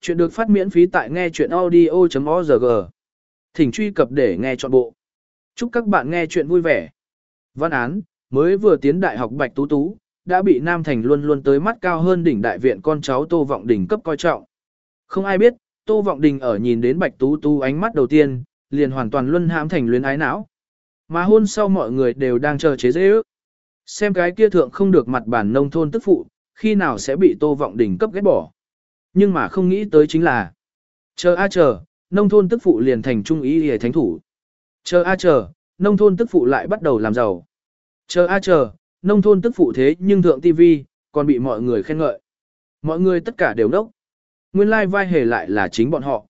Chuyện được phát miễn phí tại nghe chuyện audio.org. Thỉnh truy cập để nghe trọn bộ. Chúc các bạn nghe chuyện vui vẻ. Văn án, mới vừa tiến đại học Bạch Tú Tú, đã bị Nam Thành luôn luôn tới mắt cao hơn đỉnh đại viện con cháu Tô Vọng Đình cấp coi trọng. Không ai biết, Tô Vọng Đình ở nhìn đến Bạch Tú Tú ánh mắt đầu tiên, liền hoàn toàn luân hãm thành luyến ái não. Mà hôn sau mọi người đều đang chờ chế dễ ước. Xem cái kia thượng không được mặt bản nông thôn tức phụ, khi nào sẽ bị Tô Vọng Đình cấp ghét bỏ. Nhưng mà không nghĩ tới chính là, chờ a chờ, nông thôn tức phụ liền thành trung ý hề thánh thủ. Chờ a chờ, nông thôn tức phụ lại bắt đầu làm giàu. Chờ a chờ, nông thôn tức phụ thế nhưng thượng tivi còn bị mọi người khen ngợi. Mọi người tất cả đều đốc. Nguyên lai like vai hề lại là chính bọn họ.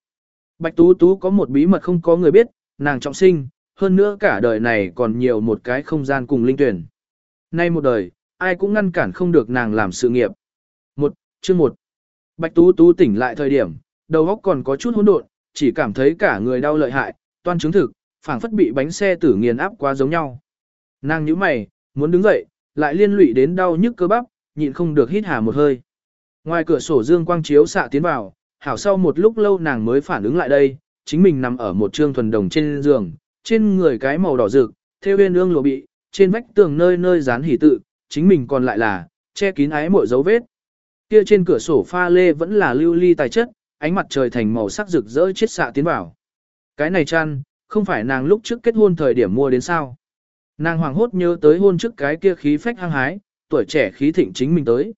Bạch Tú Tú có một bí mật không có người biết, nàng trọng sinh, hơn nữa cả đời này còn nhiều một cái không gian cùng linh tuyển. Nay một đời, ai cũng ngăn cản không được nàng làm sự nghiệp. Một, chương một. Bạch Tú Tú tỉnh lại thời điểm, đầu óc còn có chút hỗn độn, chỉ cảm thấy cả người đau lợi hại, toan chứng thực, phảng phất bị bánh xe tử nghiền áp quá giống nhau. Nàng nhíu mày, muốn đứng dậy, lại liên lụy đến đau nhức cơ bắp, nhịn không được hít hà một hơi. Ngoài cửa sổ dương quang chiếu xạ tiến vào, hảo sau một lúc lâu nàng mới phản ứng lại đây, chính mình nằm ở một trương thuần đồng trên giường, trên người cái màu đỏ rực, theo bên ương lộ bị, trên vách tường nơi nơi dán hỉ tự, chính mình còn lại là, che kín ái mọi dấu vết. Kia trên cửa sổ pha lê vẫn là lưu ly tài chất, ánh mặt trời thành màu sắc rực rỡ chiết xạ tiến vào. Cái này chăn, không phải nàng lúc trước kết hôn thời điểm mua đến sao. Nàng hoàng hốt nhớ tới hôn trước cái kia khí phách hăng hái, tuổi trẻ khí thịnh chính mình tới.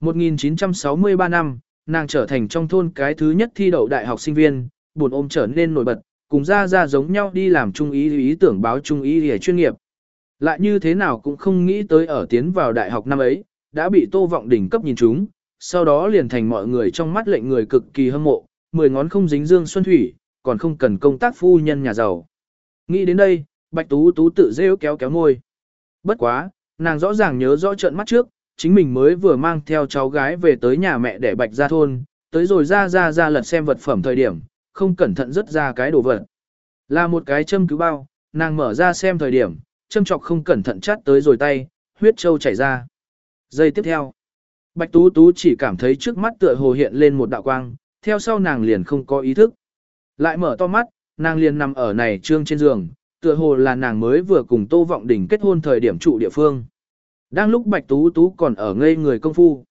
1963 năm, nàng trở thành trong thôn cái thứ nhất thi đậu đại học sinh viên, buồn ôm trở nên nổi bật, cùng ra ra giống nhau đi làm trung ý ý tưởng báo trung ý để chuyên nghiệp. Lại như thế nào cũng không nghĩ tới ở tiến vào đại học năm ấy, đã bị Tô Vọng đỉnh cấp nhìn chúng, sau đó liền thành mọi người trong mắt lệnh người cực kỳ hâm mộ, mười ngón không dính dương xuân thủy, còn không cần công tác phu nhân nhà giàu. Nghĩ đến đây, Bạch Tú Tú tự rêu kéo kéo môi. Bất quá, nàng rõ ràng nhớ rõ trận mắt trước, chính mình mới vừa mang theo cháu gái về tới nhà mẹ để Bạch ra thôn, tới rồi ra ra ra lật xem vật phẩm thời điểm, không cẩn thận rất ra cái đồ vật. Là một cái châm cứu bao, nàng mở ra xem thời điểm, châm chọc không cẩn thận chát tới rồi tay, huyết trâu chảy ra. Giây tiếp theo, Bạch Tú Tú chỉ cảm thấy trước mắt tựa hồ hiện lên một đạo quang, theo sau nàng liền không có ý thức. Lại mở to mắt, nàng liền nằm ở này trương trên giường, tựa hồ là nàng mới vừa cùng Tô Vọng Đình kết hôn thời điểm trụ địa phương. Đang lúc Bạch Tú Tú còn ở ngây người công phu,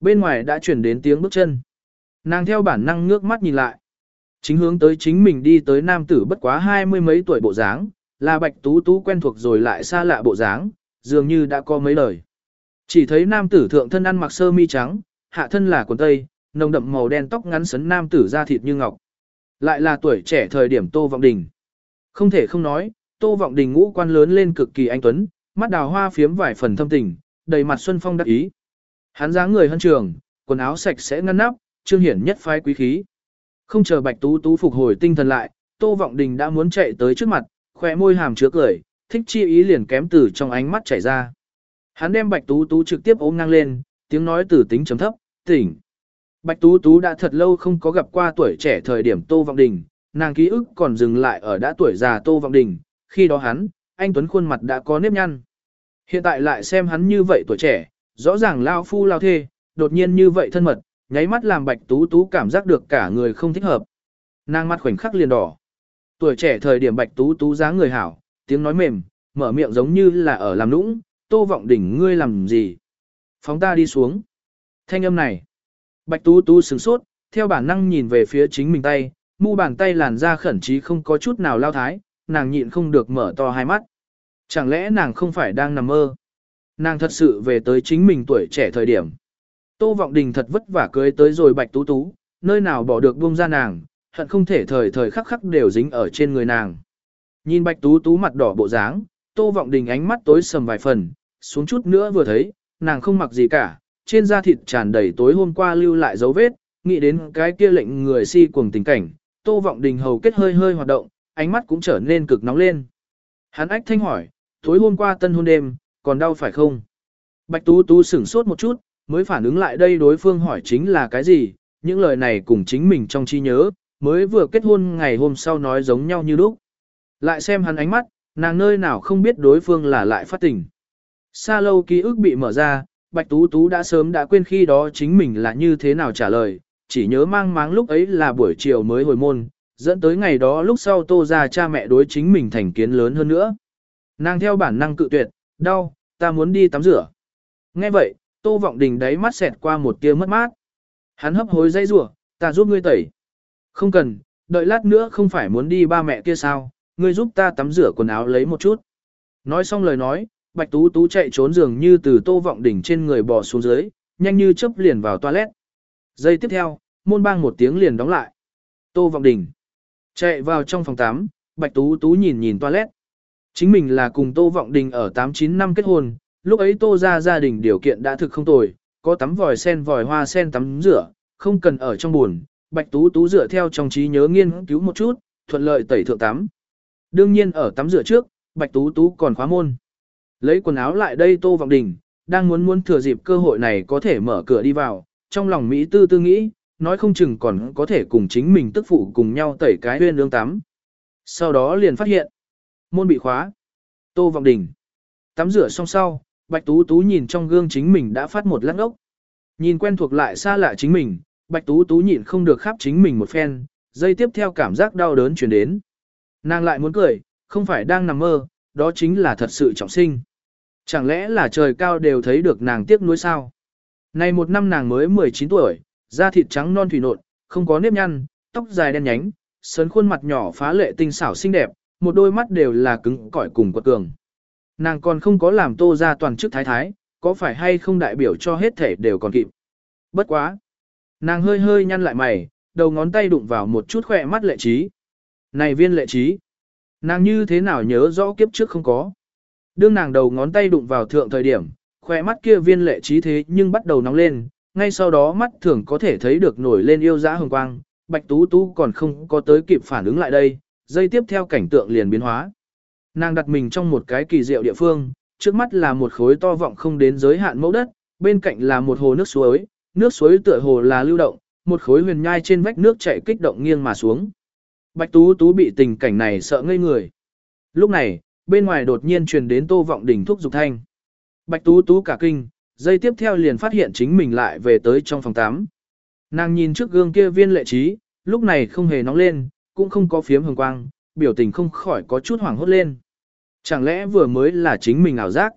bên ngoài đã truyền đến tiếng bước chân. Nàng theo bản năng ngước mắt nhìn lại. Chính hướng tới chính mình đi tới nam tử bất quá hai mươi mấy tuổi bộ dáng, là Bạch Tú Tú quen thuộc rồi lại xa lạ bộ dáng, dường như đã có mấy lời. Chỉ thấy nam tử thượng thân ăn mặc sơ mi trắng, hạ thân là quần tây, nồng đậm màu đen tóc ngắn sấn nam tử da thịt như ngọc. Lại là tuổi trẻ thời điểm Tô Vọng Đình. Không thể không nói, Tô Vọng Đình ngũ quan lớn lên cực kỳ anh tuấn, mắt đào hoa phiếm vài phần thâm tình, đầy mặt xuân phong đắc ý. Hắn dáng người hân trường, quần áo sạch sẽ ngăn nắp, trương hiển nhất phái quý khí. Không chờ Bạch Tú Tú phục hồi tinh thần lại, Tô Vọng Đình đã muốn chạy tới trước mặt, khóe môi hàm chứa cười, thích chi ý liền kém từ trong ánh mắt chảy ra. Hắn đem Bạch Tú Tú trực tiếp ôm ngang lên, tiếng nói từ tính chấm thấp, tỉnh. Bạch Tú Tú đã thật lâu không có gặp qua tuổi trẻ thời điểm Tô Vọng Đình, nàng ký ức còn dừng lại ở đã tuổi già Tô Vọng Đình, khi đó hắn, anh Tuấn khuôn mặt đã có nếp nhăn. Hiện tại lại xem hắn như vậy tuổi trẻ, rõ ràng lao phu lao thê, đột nhiên như vậy thân mật, nháy mắt làm Bạch Tú Tú cảm giác được cả người không thích hợp. Nàng mắt khoảnh khắc liền đỏ. Tuổi trẻ thời điểm Bạch Tú Tú dáng người hảo, tiếng nói mềm, mở miệng giống như là ở làm nũng, tô vọng Đình ngươi làm gì? Phóng ta đi xuống. Thanh âm này. Bạch Tú Tú sửng sốt, theo bản năng nhìn về phía chính mình tay, mu bàn tay làn da khẩn trí không có chút nào lao thái, nàng nhịn không được mở to hai mắt. Chẳng lẽ nàng không phải đang nằm mơ? Nàng thật sự về tới chính mình tuổi trẻ thời điểm. Tô Vọng Đình thật vất vả cưới tới rồi Bạch Tú Tú, nơi nào bỏ được buông ra nàng, hận không thể thời thời khắc khắc đều dính ở trên người nàng. Nhìn Bạch Tú Tú mặt đỏ bộ dáng, Tô Vọng Đình ánh mắt tối sầm vài phần, xuống chút nữa vừa thấy, nàng không mặc gì cả, trên da thịt tràn đầy tối hôm qua lưu lại dấu vết, nghĩ đến cái kia lệnh người si cuồng tình cảnh, Tô Vọng Đình hầu kết hơi hơi hoạt động, ánh mắt cũng trở nên cực nóng lên. Hắn ách thanh hỏi, tối hôm qua tân hôn đêm, còn đau phải không? Bạch Tú Tú sửng sốt một chút, mới phản ứng lại đây đối phương hỏi chính là cái gì, những lời này cùng chính mình trong trí nhớ, mới vừa kết hôn ngày hôm sau nói giống nhau như lúc. Lại xem hắn ánh mắt, nàng nơi nào không biết đối phương là lại phát tình. Xa lâu ký ức bị mở ra, Bạch Tú Tú đã sớm đã quên khi đó chính mình là như thế nào trả lời, chỉ nhớ mang máng lúc ấy là buổi chiều mới hồi môn, dẫn tới ngày đó lúc sau tô ra cha mẹ đối chính mình thành kiến lớn hơn nữa. Nàng theo bản năng cự tuyệt, đau, ta muốn đi tắm rửa. Nghe vậy, tô vọng đình đáy mắt xẹt qua một tia mất mát. Hắn hấp hối dây rủa ta giúp ngươi tẩy. Không cần, đợi lát nữa không phải muốn đi ba mẹ kia sao, ngươi giúp ta tắm rửa quần áo lấy một chút. Nói xong lời nói, Bạch Tú Tú chạy trốn giường như từ tô vọng đỉnh trên người bò xuống dưới, nhanh như chớp liền vào toilet. Giây tiếp theo, môn bang một tiếng liền đóng lại. Tô vọng đỉnh chạy vào trong phòng tắm, Bạch Tú Tú nhìn nhìn toilet. Chính mình là cùng Tô Vọng Đình ở 8-9 năm kết hôn, lúc ấy Tô gia gia đình điều kiện đã thực không tồi, có tắm vòi sen vòi hoa sen tắm rửa, không cần ở trong buồn, Bạch Tú Tú dựa theo trong trí nhớ nghiên cứu một chút, thuận lợi tẩy thượng tắm. Đương nhiên ở tắm rửa trước, Bạch Tú Tú còn khóa môn. Lấy quần áo lại đây Tô Vọng Đình, đang muốn muốn thừa dịp cơ hội này có thể mở cửa đi vào, trong lòng Mỹ tư tư nghĩ, nói không chừng còn có thể cùng chính mình tức phụ cùng nhau tẩy cái huyên lương tắm. Sau đó liền phát hiện, môn bị khóa. Tô Vọng Đình. Tắm rửa xong sau, Bạch Tú Tú nhìn trong gương chính mình đã phát một lát ốc. Nhìn quen thuộc lại xa lạ chính mình, Bạch Tú Tú nhịn không được khắp chính mình một phen, dây tiếp theo cảm giác đau đớn chuyển đến. Nàng lại muốn cười, không phải đang nằm mơ, đó chính là thật sự trọng sinh. Chẳng lẽ là trời cao đều thấy được nàng tiếc nuối sao? Nay một năm nàng mới 19 tuổi, da thịt trắng non thủy nộn, không có nếp nhăn, tóc dài đen nhánh, sấn khuôn mặt nhỏ phá lệ tinh xảo xinh đẹp, một đôi mắt đều là cứng cỏi cùng quật cường. Nàng còn không có làm tô ra toàn chức thái thái, có phải hay không đại biểu cho hết thể đều còn kịp. Bất quá. Nàng hơi hơi nhăn lại mày, đầu ngón tay đụng vào một chút khỏe mắt lệ trí. Này viên lệ trí. Nàng như thế nào nhớ rõ kiếp trước không có. Đương nàng đầu ngón tay đụng vào thượng thời điểm, khỏe mắt kia viên lệ trí thế nhưng bắt đầu nóng lên, ngay sau đó mắt thường có thể thấy được nổi lên yêu dã hồng quang, bạch tú tú còn không có tới kịp phản ứng lại đây, dây tiếp theo cảnh tượng liền biến hóa. Nàng đặt mình trong một cái kỳ diệu địa phương, trước mắt là một khối to vọng không đến giới hạn mẫu đất, bên cạnh là một hồ nước suối, nước suối tựa hồ là lưu động, một khối huyền nhai trên vách nước chảy kích động nghiêng mà xuống. Bạch Tú Tú bị tình cảnh này sợ ngây người. Lúc này, bên ngoài đột nhiên truyền đến Tô Vọng Đình thúc dục thanh. Bạch Tú Tú cả kinh, giây tiếp theo liền phát hiện chính mình lại về tới trong phòng 8. Nàng nhìn trước gương kia viên lệ trí, lúc này không hề nóng lên, cũng không có phiếm hồng quang, biểu tình không khỏi có chút hoảng hốt lên. Chẳng lẽ vừa mới là chính mình ảo giác?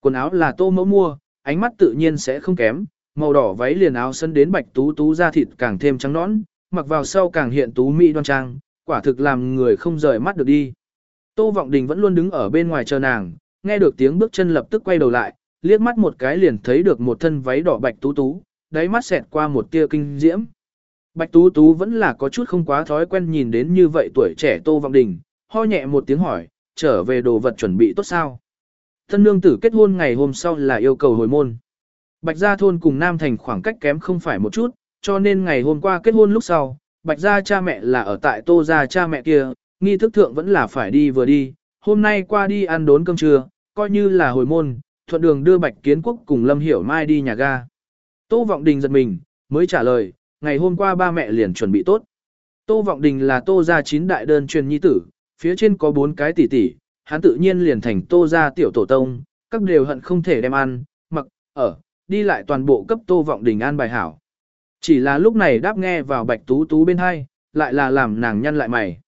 Quần áo là tô mẫu mua, ánh mắt tự nhiên sẽ không kém, màu đỏ váy liền áo sân đến bạch tú tú da thịt càng thêm trắng nõn, mặc vào sau càng hiện tú mỹ đoan trang, quả thực làm người không rời mắt được đi. Tô Vọng Đình vẫn luôn đứng ở bên ngoài chờ nàng, nghe được tiếng bước chân lập tức quay đầu lại, liếc mắt một cái liền thấy được một thân váy đỏ bạch tú tú, đáy mắt xẹt qua một tia kinh diễm. Bạch tú tú vẫn là có chút không quá thói quen nhìn đến như vậy tuổi trẻ Tô Vọng Đình, ho nhẹ một tiếng hỏi, trở về đồ vật chuẩn bị tốt sao? Thân nương tử kết hôn ngày hôm sau là yêu cầu hồi môn. Bạch Gia thôn cùng Nam Thành khoảng cách kém không phải một chút, cho nên ngày hôm qua kết hôn lúc sau, Bạch Gia cha mẹ là ở tại Tô Gia cha mẹ kia, nghi thức thượng vẫn là phải đi vừa đi, hôm nay qua đi ăn đốn cơm trưa, coi như là hồi môn, thuận đường đưa Bạch Kiến Quốc cùng Lâm Hiểu Mai đi nhà ga. Tô Vọng Đình giật mình, mới trả lời, ngày hôm qua ba mẹ liền chuẩn bị tốt. Tô Vọng Đình là Tô Gia chín đại đơn truyền nhi tử, phía trên có bốn cái tỷ tỷ, hắn tự nhiên liền thành Tô Gia tiểu tổ tông, các đều hận không thể đem ăn, mặc, ở, đi lại toàn bộ cấp Tô Vọng Đình an bài hảo. Chỉ là lúc này đáp nghe vào Bạch Tú Tú bên hai, lại là làm nàng nhăn lại mày.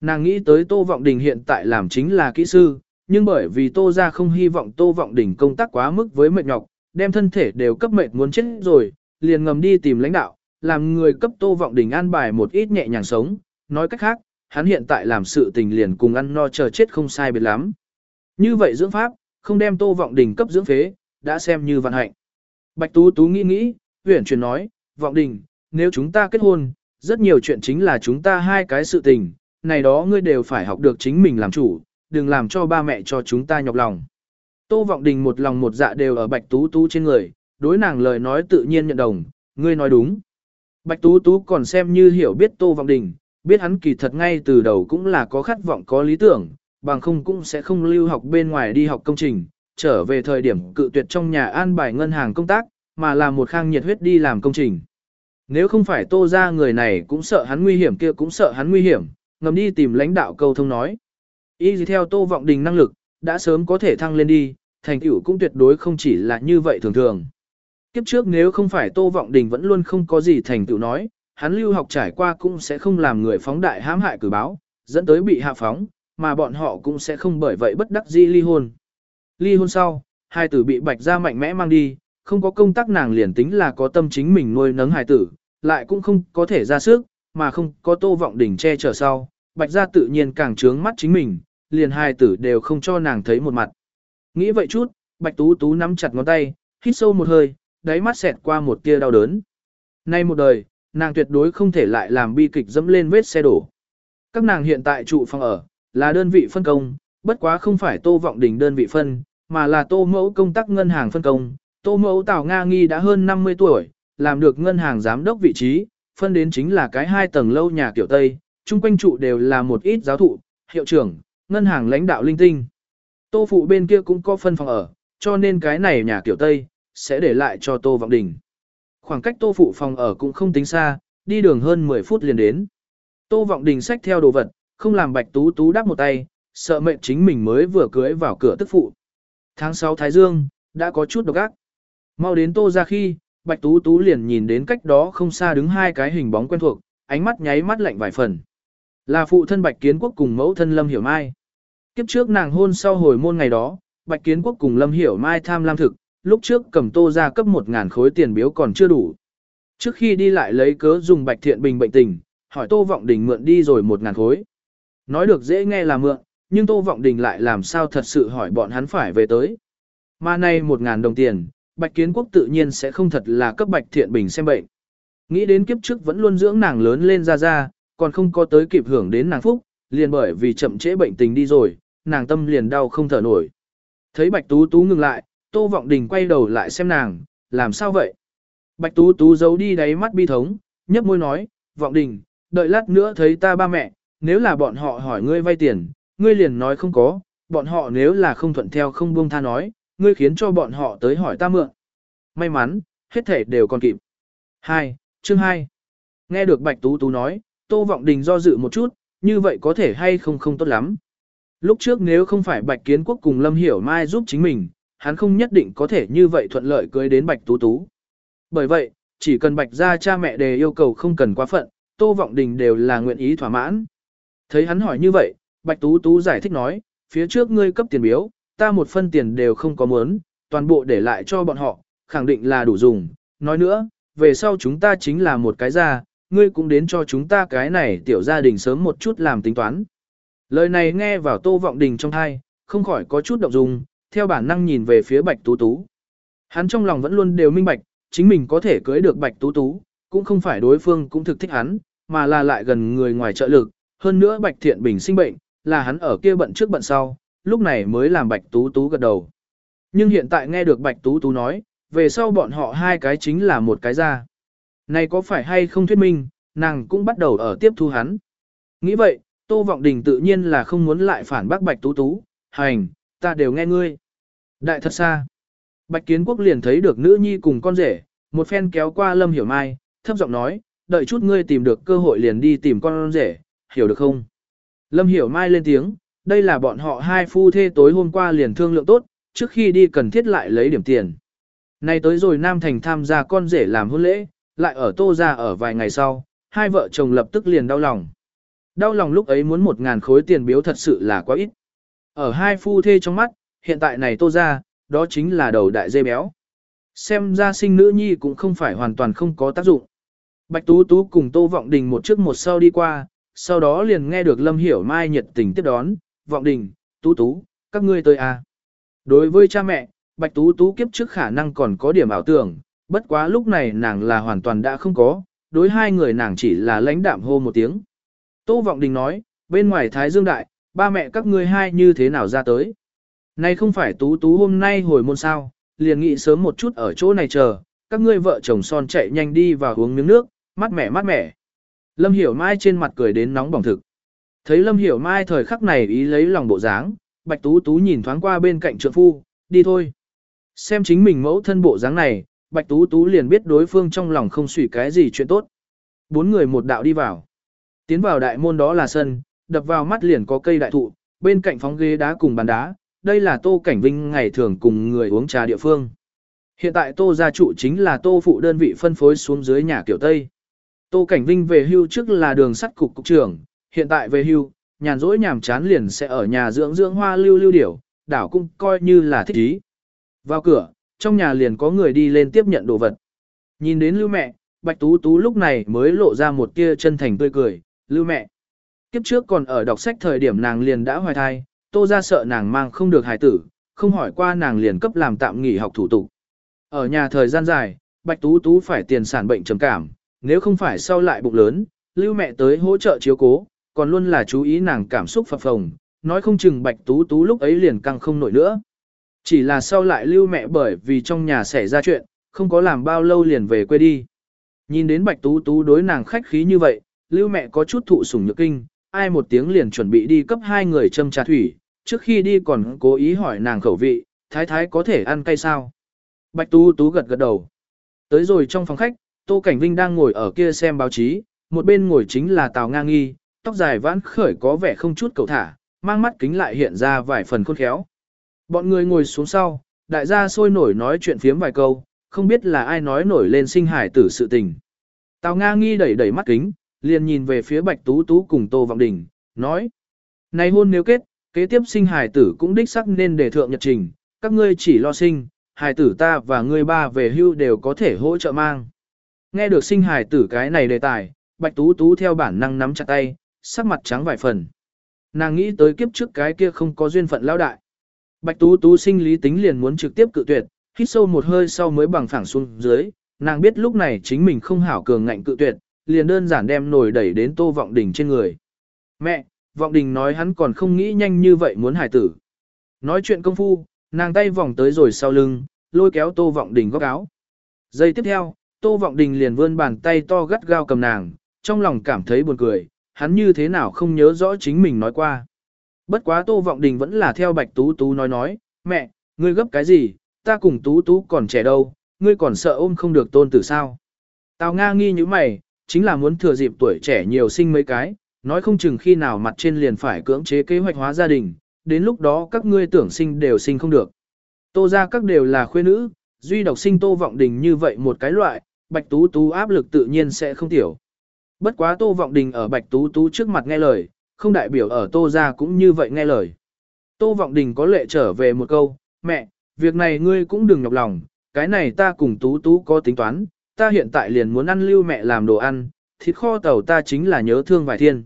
Nàng nghĩ tới Tô Vọng Đình hiện tại làm chính là kỹ sư, nhưng bởi vì Tô gia không hy vọng Tô Vọng Đình công tác quá mức với mệt nhọc, đem thân thể đều cấp mệt muốn chết rồi, liền ngầm đi tìm lãnh đạo, làm người cấp Tô Vọng Đình an bài một ít nhẹ nhàng sống, nói cách khác, hắn hiện tại làm sự tình liền cùng ăn no chờ chết không sai biệt lắm. Như vậy dưỡng pháp, không đem Tô Vọng Đình cấp dưỡng phế, đã xem như vận hạnh. Bạch Tú Tú nghĩ nghĩ, huyền chuyển nói, Vọng Đình, nếu chúng ta kết hôn, rất nhiều chuyện chính là chúng ta hai cái sự tình, này đó ngươi đều phải học được chính mình làm chủ, đừng làm cho ba mẹ cho chúng ta nhọc lòng. Tô Vọng Đình một lòng một dạ đều ở Bạch Tú Tú trên người, đối nàng lời nói tự nhiên nhận đồng, ngươi nói đúng. Bạch Tú Tú còn xem như hiểu biết Tô Vọng Đình, biết hắn kỳ thật ngay từ đầu cũng là có khát vọng có lý tưởng, bằng không cũng sẽ không lưu học bên ngoài đi học công trình, trở về thời điểm cự tuyệt trong nhà an bài ngân hàng công tác, mà là một khang nhiệt huyết đi làm công trình. Nếu không phải tô ra người này cũng sợ hắn nguy hiểm kia cũng sợ hắn nguy hiểm, ngầm đi tìm lãnh đạo câu thông nói. Y theo tô vọng đình năng lực, đã sớm có thể thăng lên đi, thành tựu cũng tuyệt đối không chỉ là như vậy thường thường. Kiếp trước nếu không phải Tô Vọng Đình vẫn luôn không có gì thành tựu nói, hắn lưu học trải qua cũng sẽ không làm người phóng đại hãm hại cử báo, dẫn tới bị hạ phóng, mà bọn họ cũng sẽ không bởi vậy bất đắc dĩ ly hôn. Ly hôn sau, hai tử bị bạch gia mạnh mẽ mang đi, không có công tác nàng liền tính là có tâm chính mình nuôi nấng hài tử, lại cũng không có thể ra sức, mà không có tô vọng đỉnh che chở sau, bạch gia tự nhiên càng trướng mắt chính mình, liền hài tử đều không cho nàng thấy một mặt. Nghĩ vậy chút, bạch tú tú nắm chặt ngón tay, hít sâu một hơi, đáy mắt xẹt qua một tia đau đớn. Nay một đời, nàng tuyệt đối không thể lại làm bi kịch dẫm lên vết xe đổ. Các nàng hiện tại trụ phòng ở, là đơn vị phân công, bất quá không phải tô vọng đỉnh đơn vị phân, mà là tô mẫu công tác ngân hàng phân công. Tô mẫu Tào Nga Nghi đã hơn 50 tuổi, làm được ngân hàng giám đốc vị trí, phân đến chính là cái hai tầng lâu nhà kiểu Tây, chung quanh trụ đều là một ít giáo thụ, hiệu trưởng, ngân hàng lãnh đạo linh tinh. Tô phụ bên kia cũng có phân phòng ở, cho nên cái này nhà kiểu Tây, sẽ để lại cho Tô Vọng Đình. Khoảng cách Tô phụ phòng ở cũng không tính xa, đi đường hơn 10 phút liền đến. Tô Vọng Đình xách theo đồ vật, không làm Bạch Tú Tú đáp một tay, sợ mệnh chính mình mới vừa cưới vào cửa tức phụ. Tháng 6 Thái Dương, đã có chút độc ác. Mau đến Tô ra khi, Bạch Tú Tú liền nhìn đến cách đó không xa đứng hai cái hình bóng quen thuộc, ánh mắt nháy mắt lạnh vài phần. Là phụ thân Bạch Kiến Quốc cùng mẫu thân Lâm Hiểu Mai. Kiếp trước nàng hôn sau hồi môn ngày đó, Bạch Kiến Quốc cùng Lâm Hiểu Mai tham lam thực, lúc trước cầm tô ra cấp 1.000 khối tiền biếu còn chưa đủ. Trước khi đi lại lấy cớ dùng Bạch Thiện Bình bệnh tình, hỏi Tô Vọng Đình mượn đi rồi 1.000 khối. Nói được dễ nghe là mượn, nhưng Tô Vọng Đình lại làm sao thật sự hỏi bọn hắn phải về tới. Mà nay 1.000 đồng tiền, Bạch Kiến Quốc tự nhiên sẽ không thật là cấp Bạch Thiện Bình xem bệnh. Nghĩ đến kiếp trước vẫn luôn dưỡng nàng lớn lên ra ra, còn không có tới kịp hưởng đến nàng phúc, liền bởi vì chậm trễ bệnh tình đi rồi, nàng tâm liền đau không thở nổi. Thấy Bạch Tú Tú ngừng lại, Tô Vọng Đình quay đầu lại xem nàng, làm sao vậy? Bạch Tú Tú giấu đi đáy mắt bi thống, nhấp môi nói, Vọng Đình, đợi lát nữa thấy ta ba mẹ, nếu là bọn họ hỏi ngươi vay tiền, ngươi liền nói không có, bọn họ nếu là không thuận theo không buông tha nói, ngươi khiến cho bọn họ tới hỏi ta mượn. May mắn, hết thể đều còn kịp. 2. Chương 2. Nghe được Bạch Tú Tú nói, Tô Vọng Đình do dự một chút, như vậy có thể hay không không tốt lắm. Lúc trước nếu không phải Bạch Kiến Quốc cùng Lâm Hiểu Mai giúp chính mình, hắn không nhất định có thể như vậy thuận lợi cưới đến Bạch Tú Tú. Bởi vậy, chỉ cần Bạch gia cha mẹ đề yêu cầu không cần quá phận, Tô Vọng Đình đều là nguyện ý thỏa mãn. Thấy hắn hỏi như vậy, Bạch Tú Tú giải thích nói, phía trước ngươi cấp tiền biếu, ta một phân tiền đều không có muốn, toàn bộ để lại cho bọn họ, khẳng định là đủ dùng. Nói nữa, về sau chúng ta chính là một cái gia, ngươi cũng đến cho chúng ta cái này tiểu gia đình sớm một chút làm tính toán. Lời này nghe vào Tô Vọng Đình trong thai, không khỏi có chút động dung, theo bản năng nhìn về phía Bạch Tú Tú. Hắn trong lòng vẫn luôn đều minh bạch, chính mình có thể cưới được Bạch Tú Tú, cũng không phải đối phương cũng thực thích hắn, mà là lại gần người ngoài trợ lực, hơn nữa Bạch Thiện Bình sinh bệnh, là hắn ở kia bận trước bận sau, lúc này mới làm Bạch Tú Tú gật đầu. Nhưng hiện tại nghe được Bạch Tú Tú nói, về sau bọn họ hai cái chính là một cái ra. Này có phải hay không thuyết minh, nàng cũng bắt đầu ở tiếp thu hắn. Nghĩ vậy, Tô Vọng Đình tự nhiên là không muốn lại phản bác Bạch Tú Tú, hành, ta đều nghe ngươi. Đại thật xa. Bạch Kiến Quốc liền thấy được nữ nhi cùng con rể, một phen kéo qua Lâm Hiểu Mai, thấp giọng nói, đợi chút ngươi tìm được cơ hội liền đi tìm con rể, hiểu được không? Lâm Hiểu Mai lên tiếng, đây là bọn họ hai phu thê tối hôm qua liền thương lượng tốt, trước khi đi cần thiết lại lấy điểm tiền. Nay tới rồi Nam Thành tham gia con rể làm hôn lễ, lại ở tô gia ở vài ngày sau, hai vợ chồng lập tức liền đau lòng. Đau lòng lúc ấy muốn một ngàn khối tiền biếu thật sự là quá ít. Ở hai phu thê trong mắt, hiện tại này tô gia, đó chính là đầu đại dê béo. Xem ra sinh nữ nhi cũng không phải hoàn toàn không có tác dụng. Bạch Tú Tú cùng Tô Vọng Đình một trước một sau đi qua, sau đó liền nghe được Lâm Hiểu Mai nhiệt tình tiếp đón, Vọng Đình, Tú Tú, các ngươi tới à. Đối với cha mẹ, Bạch Tú Tú kiếp trước khả năng còn có điểm ảo tưởng, bất quá lúc này nàng là hoàn toàn đã không có, đối hai người nàng chỉ là lãnh đạm hô một tiếng. Tô Vọng Đình nói, bên ngoài Thái Dương Đại, ba mẹ các ngươi hai như thế nào ra tới. Này không phải Tú Tú hôm nay hồi môn sao, liền nghĩ sớm một chút ở chỗ này chờ, các ngươi vợ chồng son chạy nhanh đi và uống miếng nước, mát mẻ mát mẻ. Lâm Hiểu Mai trên mặt cười đến nóng bỏng thực. Thấy Lâm Hiểu Mai thời khắc này ý lấy lòng bộ dáng, Bạch Tú Tú nhìn thoáng qua bên cạnh trượng phu, đi thôi. Xem chính mình mẫu thân bộ dáng này, Bạch Tú Tú liền biết đối phương trong lòng không suy cái gì chuyện tốt. Bốn người một đạo đi vào. Tiến vào đại môn đó là sân, đập vào mắt liền có cây đại thụ, bên cạnh phóng ghế đá cùng bàn đá, đây là Tô Cảnh Vinh ngày thường cùng người uống trà địa phương. Hiện tại Tô gia trụ chính là Tô phụ đơn vị phân phối xuống dưới nhà kiểu Tây. Tô Cảnh Vinh về hưu trước là đường sắt cục cục trưởng, hiện tại về hưu, nhàn rỗi nhàm chán liền sẽ ở nhà dưỡng dưỡng hoa lưu lưu điểu, đảo cũng coi như là thích ý. Vào cửa, trong nhà liền có người đi lên tiếp nhận đồ vật. Nhìn đến lưu mẹ, Bạch Tú Tú lúc này mới lộ ra một tia chân thành tươi cười, lưu mẹ. Kiếp trước còn ở đọc sách thời điểm nàng liền đã hoài thai, tô ra sợ nàng mang không được hài tử, không hỏi qua nàng liền cấp làm tạm nghỉ học thủ tục. Ở nhà thời gian dài, Bạch Tú Tú phải tiền sản bệnh trầm cảm, nếu không phải sau lại bụng lớn, lưu mẹ tới hỗ trợ chiếu cố, còn luôn là chú ý nàng cảm xúc phập phồng, nói không chừng Bạch Tú Tú lúc ấy liền căng không nổi nữa. Chỉ là sau lại lưu mẹ bởi vì trong nhà xảy ra chuyện, không có làm bao lâu liền về quê đi. Nhìn đến Bạch Tú Tú đối nàng khách khí như vậy, lưu mẹ có chút thụ sủng nhược kinh, ai một tiếng liền chuẩn bị đi cấp hai người châm trà thủy, trước khi đi còn cố ý hỏi nàng khẩu vị, thái thái có thể ăn cay sao? Bạch Tú Tú gật gật đầu. Tới rồi trong phòng khách, Tô Cảnh Vinh đang ngồi ở kia xem báo chí, một bên ngồi chính là Tào Nga Nghi, tóc dài vãn khởi có vẻ không chút cầu thả, mang mắt kính lại hiện ra vài phần khôn khéo. Bọn người ngồi xuống sau, đại gia sôi nổi nói chuyện phiếm vài câu, không biết là ai nói nổi lên sinh hải tử sự tình. Tào Nga nghi đẩy đẩy mắt kính, liền nhìn về phía Bạch Tú Tú cùng Tô Vọng Đình, nói. Này hôn nếu kết, kế tiếp sinh hải tử cũng đích sắc nên để thượng nhật trình, các ngươi chỉ lo sinh, hải tử ta và ngươi ba về hưu đều có thể hỗ trợ mang. Nghe được sinh hải tử cái này đề tài, Bạch Tú Tú theo bản năng nắm chặt tay, sắc mặt trắng vài phần. Nàng nghĩ tới kiếp trước cái kia không có duyên phận lao đại. Bạch Tú Tú sinh lý tính liền muốn trực tiếp cự tuyệt, hít sâu một hơi sau mới bằng phẳng xuống dưới, nàng biết lúc này chính mình không hảo cường ngạnh cự tuyệt, liền đơn giản đem nồi đẩy đến Tô Vọng Đình trên người. Mẹ, Vọng Đình nói hắn còn không nghĩ nhanh như vậy muốn hài tử. Nói chuyện công phu, nàng tay vòng tới rồi sau lưng, lôi kéo Tô Vọng Đình góc áo. Giây tiếp theo, Tô Vọng Đình liền vươn bàn tay to gắt gao cầm nàng, trong lòng cảm thấy buồn cười, hắn như thế nào không nhớ rõ chính mình nói qua. Bất quá Tô Vọng Đình vẫn là theo Bạch Tú Tú nói nói, mẹ, ngươi gấp cái gì, ta cùng Tú Tú còn trẻ đâu, ngươi còn sợ ôm không được tôn tử sao. Tào Nga nghi như mày, chính là muốn thừa dịp tuổi trẻ nhiều sinh mấy cái, nói không chừng khi nào mặt trên liền phải cưỡng chế kế hoạch hóa gia đình, đến lúc đó các ngươi tưởng sinh đều sinh không được. Tô ra các đều là khuê nữ, duy độc sinh Tô Vọng Đình như vậy một cái loại, Bạch Tú Tú áp lực tự nhiên sẽ không tiểu. Bất quá Tô Vọng Đình ở Bạch Tú Tú trước mặt nghe lời, không đại biểu ở Tô gia cũng như vậy nghe lời. Tô Vọng Đình có lệ trở về một câu, mẹ, việc này ngươi cũng đừng nhọc lòng, cái này ta cùng Tú Tú có tính toán, ta hiện tại liền muốn ăn lưu mẹ làm đồ ăn, thịt kho tàu ta chính là nhớ thương vài thiên.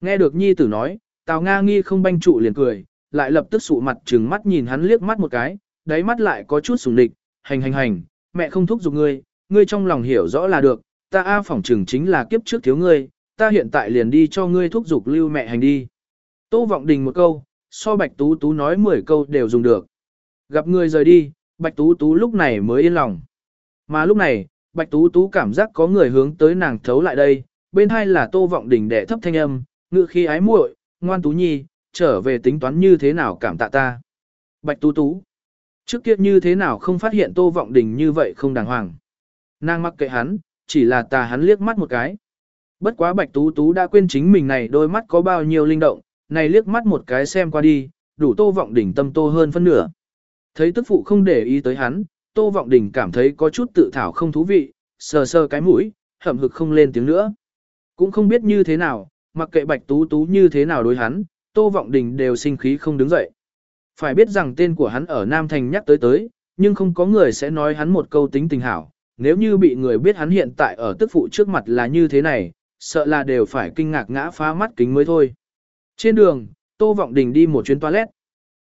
Nghe được nhi tử nói, Tào Nga nghi không banh trụ liền cười, lại lập tức sụ mặt trừng mắt nhìn hắn liếc mắt một cái, đáy mắt lại có chút sùng địch, hành hành hành, mẹ không thúc giục ngươi, ngươi trong lòng hiểu rõ là được, ta A phỏng trừng chính là kiếp trước thiếu ngươi, ta hiện tại liền đi cho ngươi thúc giục lưu mẹ hành đi. Tô Vọng Đình một câu, so Bạch Tú Tú nói 10 câu đều dùng được. Gặp người rời đi, Bạch Tú Tú lúc này mới yên lòng. Mà lúc này, Bạch Tú Tú cảm giác có người hướng tới nàng thấu lại đây, bên hai là Tô Vọng Đình đệ thấp thanh âm, ngự khí ái muội, ngoan Tú Nhi, trở về tính toán như thế nào cảm tạ ta. Bạch Tú Tú, trước kia như thế nào không phát hiện Tô Vọng Đình như vậy không đàng hoàng. Nàng mặc kệ hắn, chỉ là tà hắn liếc mắt một cái. Bất quá Bạch Tú Tú đã quên chính mình này đôi mắt có bao nhiêu linh động, này liếc mắt một cái xem qua đi, đủ Tô Vọng Đình tâm tô hơn phân nửa. Thấy tức phụ không để ý tới hắn, Tô Vọng Đình cảm thấy có chút tự thảo không thú vị, sờ sờ cái mũi, hậm hực không lên tiếng nữa. Cũng không biết như thế nào, mặc kệ Bạch Tú Tú như thế nào đối hắn, Tô Vọng Đình đều sinh khí không đứng dậy. Phải biết rằng tên của hắn ở Nam Thành nhắc tới tới, nhưng không có người sẽ nói hắn một câu tính tình hảo. Nếu như bị người biết hắn hiện tại ở tức phụ trước mặt là như thế này, sợ là đều phải kinh ngạc ngã phá mắt kính mới thôi. Trên đường, Tô Vọng Đình đi một chuyến toilet.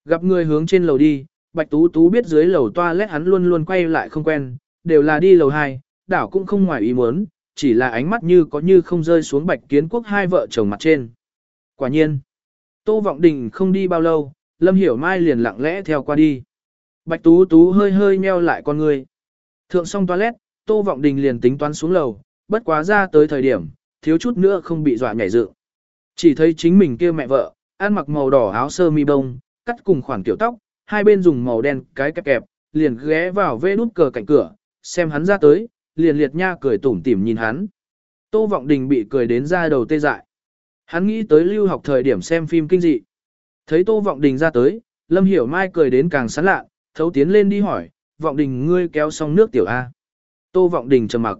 Gặp người hướng trên lầu đi, Bạch Tú Tú biết dưới lầu toilet hắn luôn luôn quay lại không quen, đều là đi lầu 2, đảo cũng không ngoài ý muốn, chỉ là ánh mắt như có như không rơi xuống Bạch Kiến Quốc hai vợ chồng mặt trên. Quả nhiên, Tô Vọng Đình không đi bao lâu, Lâm Hiểu Mai liền lặng lẽ theo qua đi. Bạch Tú Tú hơi hơi nheo lại con người. Thượng xong toilet, Tô Vọng Đình liền tính toán xuống lầu, bất quá ra tới thời điểm, thiếu chút nữa không bị dọa nhảy dựng. Chỉ thấy chính mình kia mẹ vợ, ăn mặc màu đỏ áo sơ mi bông, cắt cùng khoảng tiểu tóc, hai bên dùng màu đen cái kẹp kẹp, liền ghé vào vê nút cờ cạnh cửa, xem hắn ra tới, liền liệt nha cười tủm tỉm nhìn hắn. Tô Vọng Đình bị cười đến ra đầu tê dại. Hắn nghĩ tới lưu học thời điểm xem phim kinh dị. Thấy Tô Vọng Đình ra tới, Lâm Hiểu Mai cười đến càng sán lạ, thấu tiến lên đi hỏi, vọng đình ngươi kéo xong nước tiểu A. Tô vọng đình trầm mặc.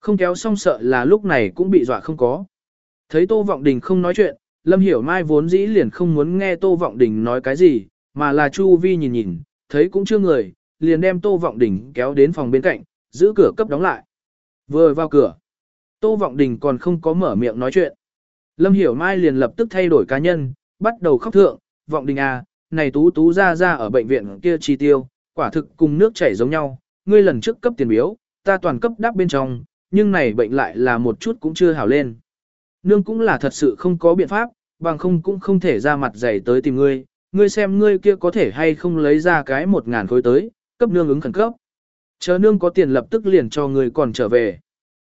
Không kéo xong sợ là lúc này cũng bị dọa không có. Thấy Tô Vọng Đình không nói chuyện, Lâm Hiểu Mai vốn dĩ liền không muốn nghe Tô Vọng Đình nói cái gì, mà là Chu Vi nhìn nhìn, thấy cũng chưa người, liền đem Tô Vọng Đình kéo đến phòng bên cạnh, giữ cửa cấp đóng lại. Vừa vào cửa, Tô Vọng Đình còn không có mở miệng nói chuyện. Lâm Hiểu Mai liền lập tức thay đổi cá nhân, bắt đầu khóc thượng, Vọng Đình à, này tú tú ra ra ở bệnh viện kia chi tiêu, quả thực cùng nước chảy giống nhau, ngươi lần trước cấp tiền biếu, ta toàn cấp đáp bên trong, nhưng này bệnh lại là một chút cũng chưa hảo lên. Nương cũng là thật sự không có biện pháp, bằng không cũng không thể ra mặt dày tới tìm ngươi, ngươi xem ngươi kia có thể hay không lấy ra cái một ngàn khối tới, cấp nương ứng khẩn cấp. Chờ nương có tiền lập tức liền cho ngươi còn trở về.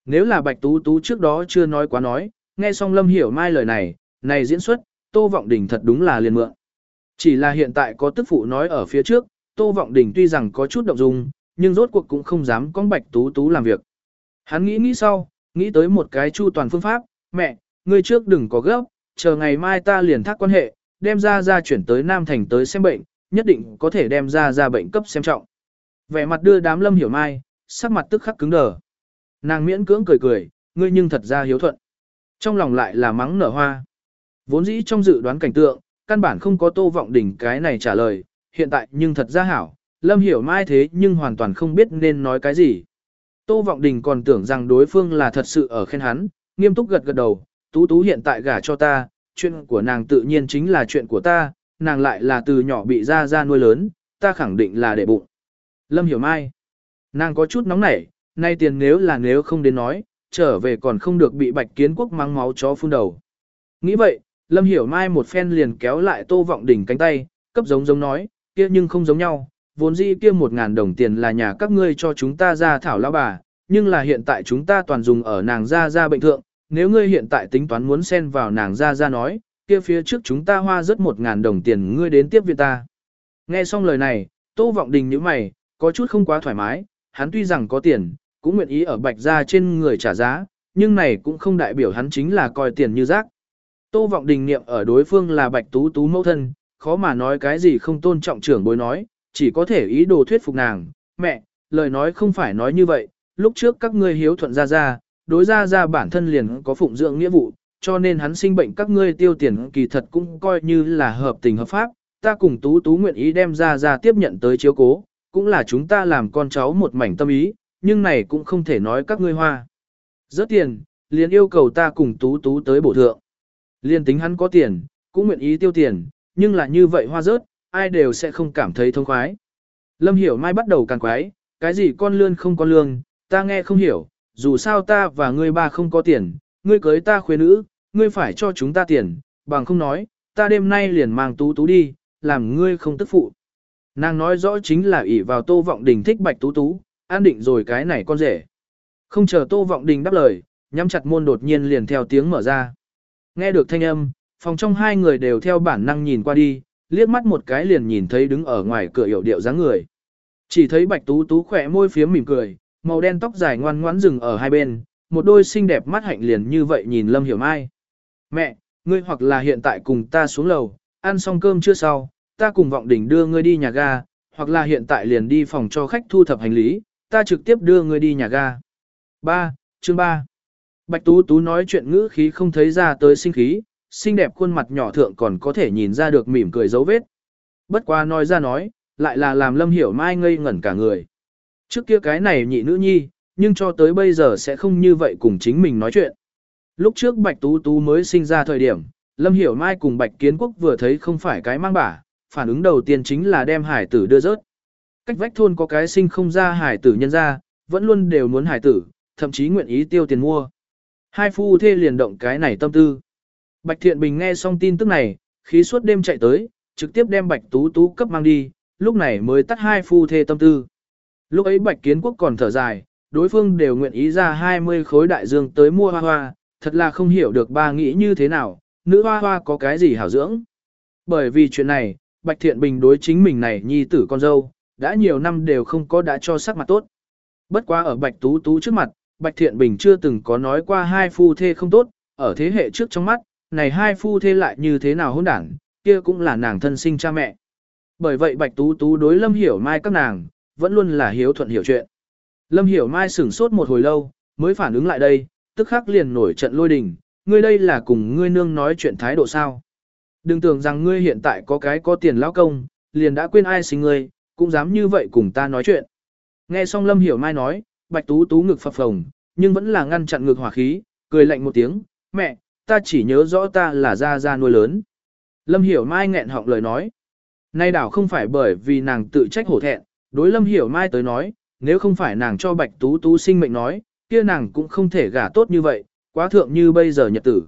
Nếu là Bạch Tú Tú trước đó chưa nói quá nói, nghe xong Lâm Hiểu Mai lời này, này diễn xuất, Tô Vọng Đình thật đúng là liền mượn. Chỉ là hiện tại có tức phụ nói ở phía trước, Tô Vọng Đình tuy rằng có chút động dung, nhưng rốt cuộc cũng không dám con Bạch Tú Tú làm việc. Hắn nghĩ nghĩ sau, nghĩ tới một cái chu toàn phương pháp, mẹ, ngươi trước đừng có gấp, chờ ngày mai ta liền thác quan hệ, đem ra ra chuyển tới Nam Thành tới xem bệnh, nhất định có thể đem ra ra bệnh cấp xem trọng. Vẻ mặt đưa đám lâm hiểu mai, sắc mặt tức khắc cứng đờ. Nàng miễn cưỡng cười cười, ngươi nhưng thật ra hiếu thuận. Trong lòng lại là mắng nở hoa. Vốn dĩ trong dự đoán cảnh tượng, căn bản không có tô vọng đỉnh cái này trả lời, hiện tại nhưng thật ra hảo, lâm hiểu mai thế nhưng hoàn toàn không biết nên nói cái gì. Tô Vọng Đình còn tưởng rằng đối phương là thật sự ở khen hắn, nghiêm túc gật gật đầu, Tú Tú hiện tại gả cho ta, chuyện của nàng tự nhiên chính là chuyện của ta, nàng lại là từ nhỏ bị ra ra nuôi lớn, ta khẳng định là để bụng. Lâm Hiểu Mai, nàng có chút nóng nảy, nay tiền nếu là nếu không đến nói, trở về còn không được bị Bạch Kiến Quốc mang máu chó phun đầu. Nghĩ vậy, Lâm Hiểu Mai một phen liền kéo lại Tô Vọng Đình cánh tay, cấp giống giống nói, kia nhưng không giống nhau, vốn dĩ kia một ngàn đồng tiền là nhà các ngươi cho chúng ta ra thảo lão bà, nhưng là hiện tại chúng ta toàn dùng ở nàng ra ra bệnh thượng, nếu ngươi hiện tại tính toán muốn xen vào nàng ra ra nói, kia phía trước chúng ta hoa rất một ngàn đồng tiền ngươi đến tiếp viện ta. Nghe xong lời này, Tô Vọng Đình như mày, có chút không quá thoải mái, hắn tuy rằng có tiền, cũng nguyện ý ở bạch gia trên người trả giá, nhưng này cũng không đại biểu hắn chính là coi tiền như rác. Tô Vọng Đình niệm ở đối phương là bạch tú tú mẫu thân, khó mà nói cái gì không tôn trọng trưởng bối nói, chỉ có thể ý đồ thuyết phục nàng, mẹ, lời nói không phải nói như vậy, lúc trước các ngươi hiếu thuận ra ra, đối ra ra bản thân liền có phụng dưỡng nghĩa vụ, cho nên hắn sinh bệnh các ngươi tiêu tiền kỳ thật cũng coi như là hợp tình hợp pháp, ta cùng tú tú nguyện ý đem ra ra tiếp nhận tới chiếu cố, cũng là chúng ta làm con cháu một mảnh tâm ý, nhưng này cũng không thể nói các ngươi hoa. Rớt tiền, liền yêu cầu ta cùng tú tú tới bổ thượng. Liên tính hắn có tiền, cũng nguyện ý tiêu tiền, nhưng là như vậy hoa rớt, ai đều sẽ không cảm thấy thông khoái. Lâm Hiểu Mai bắt đầu càng quái, cái gì con lươn không con lương, ta nghe không hiểu, dù sao ta và ngươi ba không có tiền, ngươi cưới ta khuê nữ, ngươi phải cho chúng ta tiền, bằng không nói, ta đêm nay liền mang tú tú đi, làm ngươi không tức phụ. Nàng nói rõ chính là ỷ vào tô vọng đình thích bạch tú tú, an định rồi cái này con rể. Không chờ tô vọng đình đáp lời, nhắm chặt môn đột nhiên liền theo tiếng mở ra. Nghe được thanh âm, phòng trong hai người đều theo bản năng nhìn qua đi, liếc mắt một cái liền nhìn thấy đứng ở ngoài cửa hiểu điệu dáng người. Chỉ thấy bạch tú tú khỏe môi phía mỉm cười, màu đen tóc dài ngoan ngoãn dừng ở hai bên, một đôi xinh đẹp mắt hạnh liền như vậy nhìn Lâm Hiểu Mai. Mẹ, ngươi hoặc là hiện tại cùng ta xuống lầu, ăn xong cơm chưa sau, ta cùng vọng đỉnh đưa ngươi đi nhà ga, hoặc là hiện tại liền đi phòng cho khách thu thập hành lý, ta trực tiếp đưa ngươi đi nhà ga. 3. Chương 3 Bạch Tú Tú nói chuyện ngữ khí không thấy ra tới sinh khí, xinh đẹp khuôn mặt nhỏ thượng còn có thể nhìn ra được mỉm cười dấu vết. Bất quá nói ra nói, lại là làm Lâm Hiểu Mai ngây ngẩn cả người. Trước kia cái này nhị nữ nhi, nhưng cho tới bây giờ sẽ không như vậy cùng chính mình nói chuyện. Lúc trước Bạch Tú Tú mới sinh ra thời điểm, Lâm Hiểu Mai cùng Bạch Kiến Quốc vừa thấy không phải cái mang bả, phản ứng đầu tiên chính là đem hải tử đưa rớt. Cách vách thôn có cái sinh không ra hải tử nhân ra, vẫn luôn đều muốn hải tử, thậm chí nguyện ý tiêu tiền mua. Hai phu thê liền động cái này tâm tư. Bạch Thiện Bình nghe xong tin tức này, khí suốt đêm chạy tới, trực tiếp đem Bạch Tú Tú cấp mang đi, lúc này mới tắt hai phu thê tâm tư. Lúc ấy Bạch Kiến Quốc còn thở dài, đối phương đều nguyện ý ra 20 khối đại dương tới mua hoa hoa, thật là không hiểu được ba nghĩ như thế nào, nữ hoa hoa có cái gì hảo dưỡng. Bởi vì chuyện này, Bạch Thiện Bình đối chính mình này nhi tử con dâu, đã nhiều năm đều không có đã cho sắc mặt tốt. Bất quá ở Bạch Tú Tú trước mặt, Bạch Thiện Bình chưa từng có nói qua hai phu thê không tốt, ở thế hệ trước trong mắt, này hai phu thế lại như thế nào hôn đảng, kia cũng là nàng thân sinh cha mẹ. Bởi vậy Bạch Tú Tú đối Lâm Hiểu Mai các nàng, vẫn luôn là hiếu thuận hiểu chuyện. Lâm Hiểu Mai sửng sốt một hồi lâu, mới phản ứng lại đây, tức khắc liền nổi trận lôi đình, ngươi đây là cùng ngươi nương nói chuyện thái độ sao. Đừng tưởng rằng ngươi hiện tại có cái có tiền lão công, liền đã quên ai sinh ngươi, cũng dám như vậy cùng ta nói chuyện. Nghe xong Lâm Hiểu Mai nói, Bạch Tú Tú ngực phập phồng, nhưng vẫn là ngăn chặn ngực hỏa khí, cười lạnh một tiếng, mẹ, ta chỉ nhớ rõ ta là gia gia nuôi lớn. Lâm Hiểu Mai nghẹn họng lời nói. Nay đảo không phải bởi vì nàng tự trách hổ thẹn, đối Lâm Hiểu Mai tới nói, nếu không phải nàng cho Bạch Tú Tú sinh mệnh nói, kia nàng cũng không thể gả tốt như vậy, quá thượng như bây giờ nhật tử.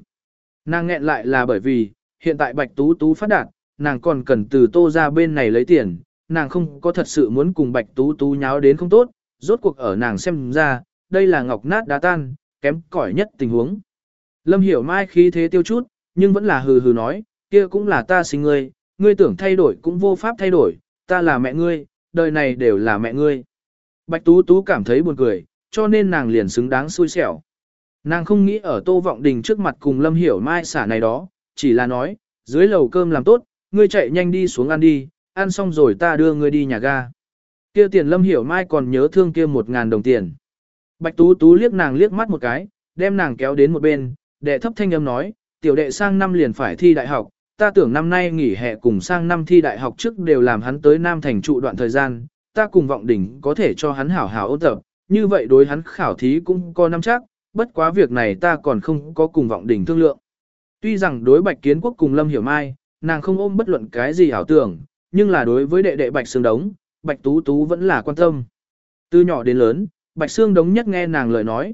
Nàng nghẹn lại là bởi vì, hiện tại Bạch Tú Tú phát đạt, nàng còn cần từ tô ra bên này lấy tiền, nàng không có thật sự muốn cùng Bạch Tú Tú nháo đến không tốt, rốt cuộc ở nàng xem ra, đây là ngọc nát đá tan, kém cỏi nhất tình huống. Lâm hiểu mai khí thế tiêu chút, nhưng vẫn là hừ hừ nói, kia cũng là ta sinh ngươi, ngươi tưởng thay đổi cũng vô pháp thay đổi, ta là mẹ ngươi, đời này đều là mẹ ngươi. Bạch Tú Tú cảm thấy buồn cười, cho nên nàng liền xứng đáng xui xẻo. Nàng không nghĩ ở Tô Vọng Đình trước mặt cùng Lâm Hiểu Mai xả này đó, chỉ là nói, dưới lầu cơm làm tốt, ngươi chạy nhanh đi xuống ăn đi, ăn xong rồi ta đưa ngươi đi nhà ga. Kia tiền Lâm Hiểu Mai còn nhớ thương kia một ngàn đồng tiền. Bạch Tú Tú liếc nàng liếc mắt một cái, đem nàng kéo đến một bên, đệ thấp thanh âm nói, tiểu đệ sang năm liền phải thi đại học, ta tưởng năm nay nghỉ hè cùng sang năm thi đại học trước đều làm hắn tới Nam Thành trụ đoạn thời gian, ta cùng vọng đỉnh có thể cho hắn hảo hảo ôn tập, như vậy đối hắn khảo thí cũng có năm chắc, bất quá việc này ta còn không có cùng vọng đỉnh thương lượng. Tuy rằng đối Bạch Kiến Quốc cùng Lâm Hiểu Mai, nàng không ôm bất luận cái gì ảo tưởng, nhưng là đối với đệ đệ Bạch Sương Đống, Bạch Tú Tú vẫn là quan tâm. Từ nhỏ đến lớn, Bạch Sương Đống nhất nghe nàng lời nói.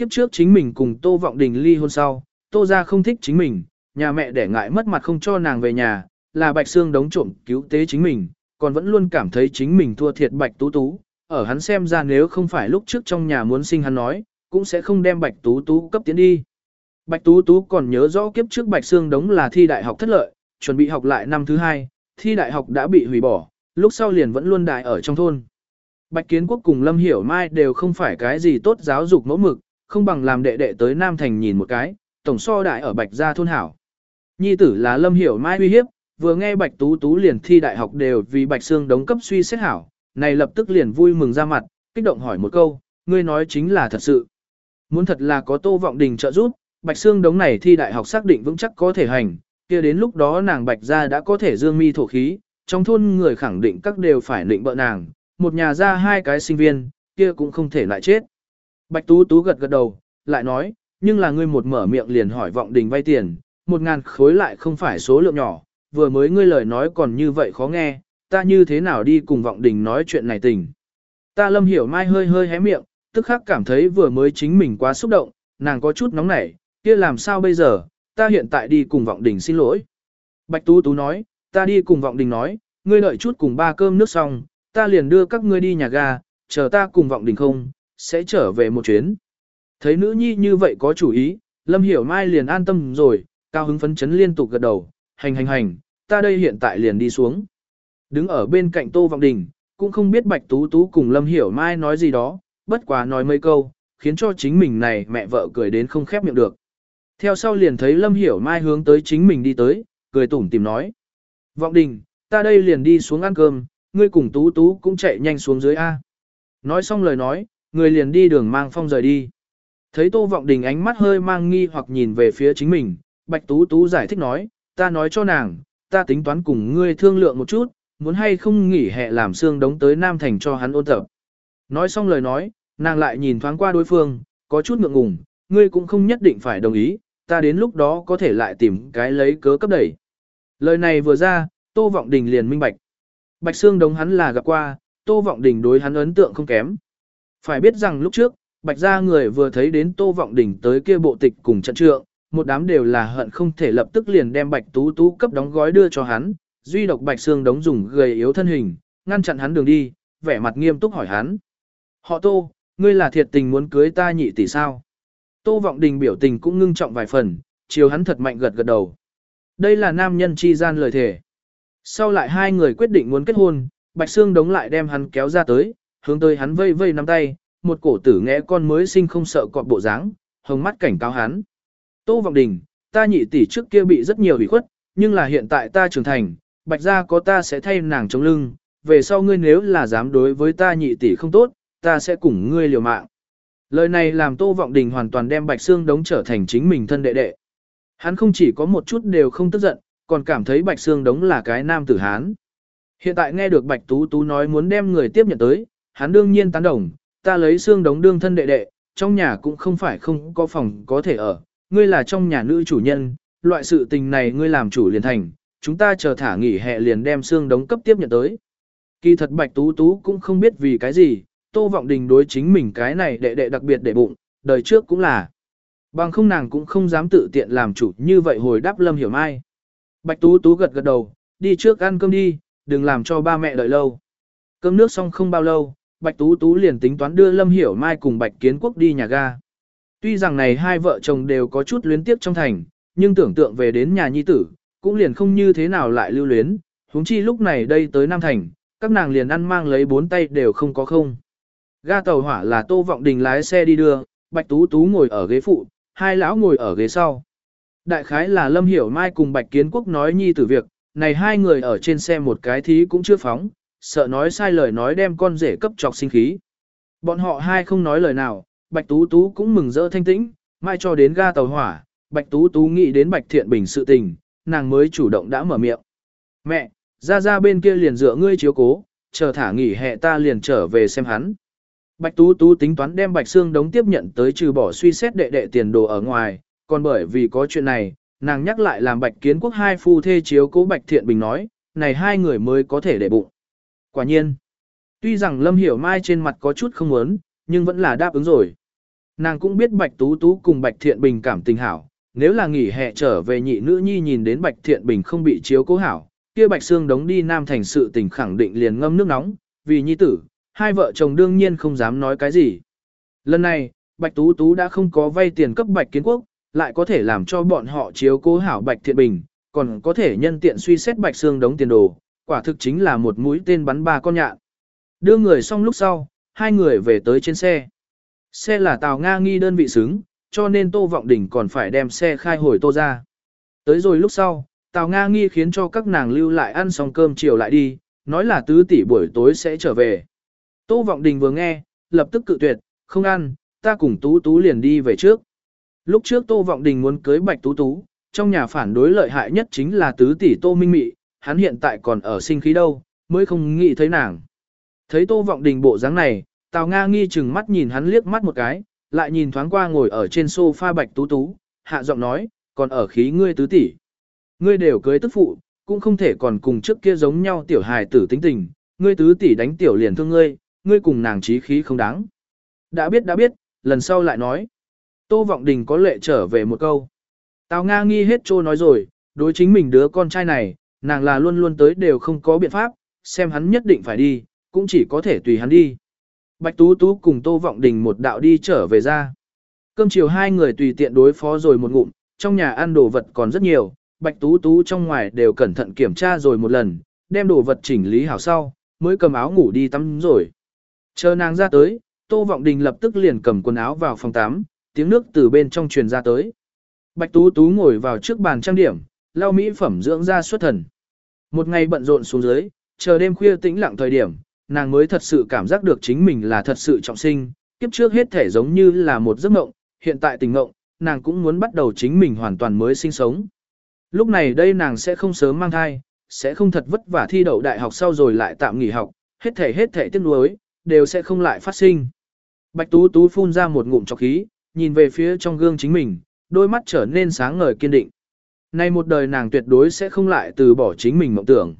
Kiếp trước chính mình cùng Tô Vọng Đình ly hôn sau, Tô gia không thích chính mình, nhà mẹ để ngại mất mặt không cho nàng về nhà, là Bạch Sương Đống trộm cứu tế chính mình, còn vẫn luôn cảm thấy chính mình thua thiệt Bạch Tú Tú. Ở hắn xem ra nếu không phải lúc trước trong nhà muốn sinh hắn nói, cũng sẽ không đem Bạch Tú Tú cấp tiến đi. Bạch Tú Tú còn nhớ rõ kiếp trước Bạch Sương Đống là thi đại học thất lợi, chuẩn bị học lại năm thứ hai, thi đại học đã bị hủy bỏ, lúc sau liền vẫn luôn đại ở trong thôn. Bạch Kiến Quốc cùng Lâm Hiểu Mai đều không phải cái gì tốt giáo dục mẫu mực, không bằng làm đệ đệ tới Nam Thành nhìn một cái, tổng so đại ở Bạch Gia thôn hảo. Nhi tử là Lâm Hiểu Mai uy hiếp, vừa nghe Bạch Tú Tú liền thi đại học đều vì Bạch Sương đống cấp suy xét hảo, này lập tức liền vui mừng ra mặt, kích động hỏi một câu, ngươi nói chính là thật sự. Muốn thật là có Tô Vọng Đình trợ giúp, Bạch Sương đống này thi đại học xác định vững chắc có thể hành, kia đến lúc đó nàng Bạch gia đã có thể dương mi thổ khí, trong thôn người khẳng định các đều phải định bợ nàng, một nhà ra hai cái sinh viên, kia cũng không thể lại chết. Bạch Tú Tú gật gật đầu, lại nói, nhưng là ngươi một mở miệng liền hỏi vọng đình vay tiền, một ngàn khối lại không phải số lượng nhỏ, vừa mới ngươi lời nói còn như vậy khó nghe, ta như thế nào đi cùng vọng đình nói chuyện này tình. Ta lâm hiểu mai hơi hơi hé miệng, tức khắc cảm thấy vừa mới chính mình quá xúc động, nàng có chút nóng nảy, kia làm sao bây giờ, ta hiện tại đi cùng vọng đình xin lỗi. Bạch Tú Tú nói, ta đi cùng vọng đình nói, ngươi đợi chút cùng ba cơm nước xong, ta liền đưa các ngươi đi nhà ga, chờ ta cùng vọng đình không, sẽ trở về một chuyến. Thấy nữ nhi như vậy có chủ ý, Lâm Hiểu Mai liền an tâm rồi, cao hứng phấn chấn liên tục gật đầu, hành hành hành, ta đây hiện tại liền đi xuống. Đứng ở bên cạnh Tô Vọng Đình, cũng không biết Bạch Tú Tú cùng Lâm Hiểu Mai nói gì đó, bất quá nói mấy câu, khiến cho chính mình này mẹ vợ cười đến không khép miệng được. Theo sau liền thấy Lâm Hiểu Mai hướng tới chính mình đi tới, cười tủm tìm nói. Vọng Đình, ta đây liền đi xuống ăn cơm, ngươi cùng Tú Tú cũng chạy nhanh xuống dưới A. Nói xong lời nói, người liền đi đường mang phong rời đi. Thấy Tô Vọng Đình ánh mắt hơi mang nghi hoặc nhìn về phía chính mình, Bạch Tú Tú giải thích nói, ta nói cho nàng, ta tính toán cùng ngươi thương lượng một chút, muốn hay không nghỉ hè làm xương đống tới Nam Thành cho hắn ôn tập. Nói xong lời nói, nàng lại nhìn thoáng qua đối phương, có chút ngượng ngùng, ngươi cũng không nhất định phải đồng ý, ta đến lúc đó có thể lại tìm cái lấy cớ cấp đẩy. Lời này vừa ra, Tô Vọng Đình liền minh bạch. Bạch Sương Đống hắn là gặp qua, Tô Vọng Đình đối hắn ấn tượng không kém. Phải biết rằng lúc trước, Bạch gia người vừa thấy đến Tô Vọng Đình tới kia bộ tịch cùng trận trượng, một đám đều là hận không thể lập tức liền đem Bạch Tú Tú cấp đóng gói đưa cho hắn, duy độc Bạch xương Đống dùng gầy yếu thân hình, ngăn chặn hắn đường đi, vẻ mặt nghiêm túc hỏi hắn. Họ Tô, ngươi là thiệt tình muốn cưới ta nhị tỷ sao? Tô Vọng Đình biểu tình cũng ngưng trọng vài phần, chiều hắn thật mạnh gật gật đầu. Đây là nam nhân chi gian lời thề. Sau lại hai người quyết định muốn kết hôn, Bạch Sương đống lại đem hắn kéo ra tới, hướng tới hắn vây vây nắm tay, một cổ tử nghe con mới sinh không sợ cọp bộ dáng, hồng mắt cảnh cáo hắn. Tô Vọng Đình, ta nhị tỷ trước kia bị rất nhiều ủy khuất, nhưng là hiện tại ta trưởng thành, Bạch gia có ta sẽ thay nàng chống lưng, về sau ngươi nếu là dám đối với ta nhị tỷ không tốt, ta sẽ cùng ngươi liều mạng. Lời này làm Tô Vọng Đình hoàn toàn đem Bạch Sương Đống trở thành chính mình thân đệ đệ. Hắn không chỉ có một chút đều không tức giận, còn cảm thấy Bạch Sương Đống là cái nam tử Hán. Hiện tại nghe được Bạch Tú Tú nói muốn đem người tiếp nhận tới, hắn đương nhiên tán đồng, ta lấy xương Đống đương thân đệ đệ, trong nhà cũng không phải không có phòng có thể ở, ngươi là trong nhà nữ chủ nhân, loại sự tình này ngươi làm chủ liền thành, chúng ta chờ thả nghỉ hè liền đem xương Đống cấp tiếp nhận tới. Kỳ thật Bạch Tú Tú cũng không biết vì cái gì, Tô Vọng Đình đối chính mình cái này đệ đệ đặc biệt để bụng, đời trước cũng là. Bằng không nàng cũng không dám tự tiện làm chủ như vậy hồi đáp Lâm Hiểu Mai. Bạch Tú Tú gật gật đầu, đi trước ăn cơm đi, đừng làm cho ba mẹ đợi lâu. Cơm nước xong không bao lâu, Bạch Tú Tú liền tính toán đưa Lâm Hiểu Mai cùng Bạch Kiến Quốc đi nhà ga. Tuy rằng này hai vợ chồng đều có chút luyến tiếc trong thành, nhưng tưởng tượng về đến nhà nhi tử, cũng liền không như thế nào lại lưu luyến, huống chi lúc này đây tới Nam Thành, các nàng liền ăn mang lấy bốn tay đều không có không. Ga tàu hỏa là Tô Vọng Đình lái xe đi đưa, Bạch Tú Tú ngồi ở ghế phụ, hai lão ngồi ở ghế sau. Đại khái là Lâm Hiểu Mai cùng Bạch Kiến Quốc nói nhi tử việc, này hai người ở trên xe một cái thí cũng chưa phóng, sợ nói sai lời nói đem con rể cấp trọc sinh khí. Bọn họ hai không nói lời nào, Bạch Tú Tú cũng mừng rỡ thanh tĩnh, mai cho đến ga tàu hỏa, Bạch Tú Tú nghĩ đến Bạch Thiện Bình sự tình, nàng mới chủ động đã mở miệng. Mẹ, ra ra bên kia liền dựa ngươi chiếu cố, chờ thả nghỉ hè ta liền trở về xem hắn. Bạch Tú Tú tính toán đem Bạch Sương đống tiếp nhận tới trừ bỏ suy xét đệ đệ tiền đồ ở ngoài, còn bởi vì có chuyện này, nàng nhắc lại làm Bạch Kiến Quốc hai phu thê chiếu cố Bạch Thiện Bình nói, này hai người mới có thể để bụng. Quả nhiên, tuy rằng Lâm Hiểu Mai trên mặt có chút không muốn, nhưng vẫn là đáp ứng rồi. Nàng cũng biết Bạch Tú Tú cùng Bạch Thiện Bình cảm tình hảo, nếu là nghỉ hè trở về nhị nữ nhi nhìn đến Bạch Thiện Bình không bị chiếu cố hảo, kia Bạch Sương đống đi Nam thành sự tình khẳng định liền ngâm nước nóng, vì nhi tử, hai vợ chồng đương nhiên không dám nói cái gì. Lần này, Bạch Tú Tú đã không có vay tiền cấp Bạch Kiến Quốc, lại có thể làm cho bọn họ chiếu cố hảo Bạch Thiện Bình, còn có thể nhân tiện suy xét Bạch Sương đống tiền đồ, quả thực chính là một mũi tên bắn ba con nhạn. Đưa người xong lúc sau, hai người về tới trên xe. Xe là Tàu Nga nghi đơn vị xứng, cho nên Tô Vọng Đình còn phải đem xe khai hồi Tô ra. Tới rồi lúc sau, Tàu Nga nghi khiến cho các nàng lưu lại ăn xong cơm chiều lại đi, nói là tứ tỷ buổi tối sẽ trở về. Tô Vọng Đình vừa nghe, lập tức cự tuyệt, không ăn, ta cùng Tú Tú liền đi về trước. Lúc trước Tô Vọng Đình muốn cưới Bạch Tú Tú, trong nhà phản đối lợi hại nhất chính là tứ tỷ Tô Minh Mị, hắn hiện tại còn ở sinh khí đâu, mới không nghĩ thấy nàng. Thấy Tô Vọng Đình bộ dáng này, Tào Nga nghi chừng mắt nhìn hắn liếc mắt một cái, lại nhìn thoáng qua ngồi ở trên sofa Bạch Tú Tú, hạ giọng nói, còn ở khí ngươi tứ tỷ. Ngươi đều cưới tức phụ, cũng không thể còn cùng trước kia giống nhau tiểu hài tử tính tình, ngươi tứ tỷ đánh tiểu liền thương ngươi, ngươi cùng nàng trí khí không đáng. Đã biết đã biết, lần sau lại nói. Tô Vọng Đình có lệ trở về một câu. Tào Nga nghi hết trô nói rồi, đối chính mình đứa con trai này, nàng là luôn luôn tới đều không có biện pháp, xem hắn nhất định phải đi, cũng chỉ có thể tùy hắn đi. Bạch Tú Tú cùng Tô Vọng Đình một đạo đi trở về ra. Cơm chiều hai người tùy tiện đối phó rồi một ngụm, trong nhà ăn đồ vật còn rất nhiều, Bạch Tú Tú trong ngoài đều cẩn thận kiểm tra rồi một lần, đem đồ vật chỉnh lý hảo sau, mới cầm áo ngủ đi tắm rồi. Chờ nàng ra tới, Tô Vọng Đình lập tức liền cầm quần áo vào phòng tắm, tiếng nước từ bên trong truyền ra tới. Bạch Tú Tú ngồi vào trước bàn trang điểm, lau mỹ phẩm dưỡng da xuất thần. Một ngày bận rộn xuống dưới, chờ đêm khuya tĩnh lặng thời điểm, nàng mới thật sự cảm giác được chính mình là thật sự trọng sinh, kiếp trước hết thể giống như là một giấc mộng, hiện tại tình mộng, nàng cũng muốn bắt đầu chính mình hoàn toàn mới sinh sống. Lúc này đây nàng sẽ không sớm mang thai, sẽ không thật vất vả thi đậu đại học sau rồi lại tạm nghỉ học, hết thể hết thể tiếc nuối, đều sẽ không lại phát sinh. Bạch Tú Tú phun ra một ngụm trọc khí, nhìn về phía trong gương chính mình, đôi mắt trở nên sáng ngời kiên định. Nay một đời nàng tuyệt đối sẽ không lại từ bỏ chính mình mộng tưởng.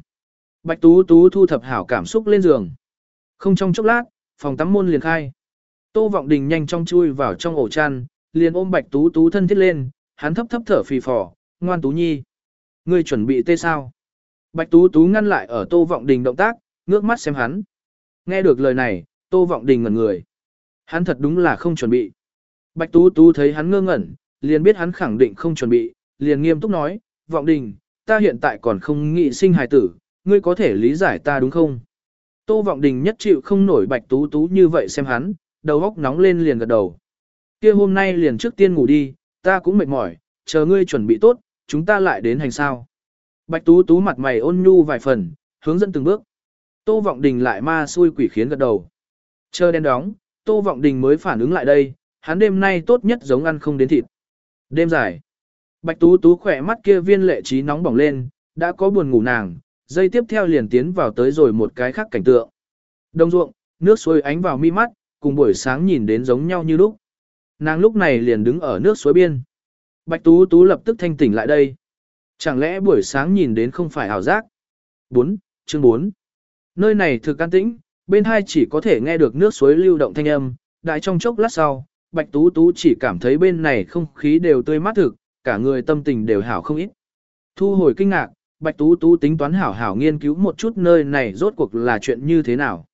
Bạch Tú Tú thu thập hảo cảm xúc lên giường. Không trong chốc lát, phòng tắm môn liền khai. Tô Vọng Đình nhanh chóng chui vào trong ổ chăn, liền ôm Bạch Tú Tú thân thiết lên, hắn thấp thấp thở phì phò, ngoan Tú Nhi. Ngươi chuẩn bị tê sao? Bạch Tú Tú ngăn lại ở Tô Vọng Đình động tác, ngước mắt xem hắn. Nghe được lời này, Tô Vọng Đình ngẩn người. Hắn thật đúng là không chuẩn bị. Bạch Tú Tú thấy hắn ngơ ngẩn, liền biết hắn khẳng định không chuẩn bị, liền nghiêm túc nói, Vọng Đình, ta hiện tại còn không nghị sinh hài tử, ngươi có thể lý giải ta đúng không? Tô Vọng Đình nhất chịu không nổi Bạch Tú Tú như vậy xem hắn, đầu óc nóng lên liền gật đầu. Kia hôm nay liền trước tiên ngủ đi, ta cũng mệt mỏi, chờ ngươi chuẩn bị tốt, chúng ta lại đến hành sao. Bạch Tú Tú mặt mày ôn nhu vài phần, hướng dẫn từng bước. Tô Vọng Đình lại ma xui quỷ khiến gật đầu. Chờ đen đóng, Tô Vọng Đình mới phản ứng lại đây, hắn đêm nay tốt nhất giống ăn không đến thịt. Đêm dài. Bạch Tú Tú khỏe mắt kia viên lệ trí nóng bỏng lên, đã có buồn ngủ nàng, dây tiếp theo liền tiến vào tới rồi một cái khác cảnh tượng. Đông ruộng, nước suối ánh vào mi mắt, cùng buổi sáng nhìn đến giống nhau như lúc. Nàng lúc này liền đứng ở nước suối biên. Bạch Tú Tú lập tức thanh tỉnh lại đây. Chẳng lẽ buổi sáng nhìn đến không phải ảo giác? 4. Chương 4 Nơi này thực an tĩnh, bên hai chỉ có thể nghe được nước suối lưu động thanh âm, đại trong chốc lát sau, Bạch Tú Tú chỉ cảm thấy bên này không khí đều tươi mát thực, cả người tâm tình đều hảo không ít. Thu hồi kinh ngạc, Bạch Tú Tú tính toán hảo hảo nghiên cứu một chút nơi này rốt cuộc là chuyện như thế nào.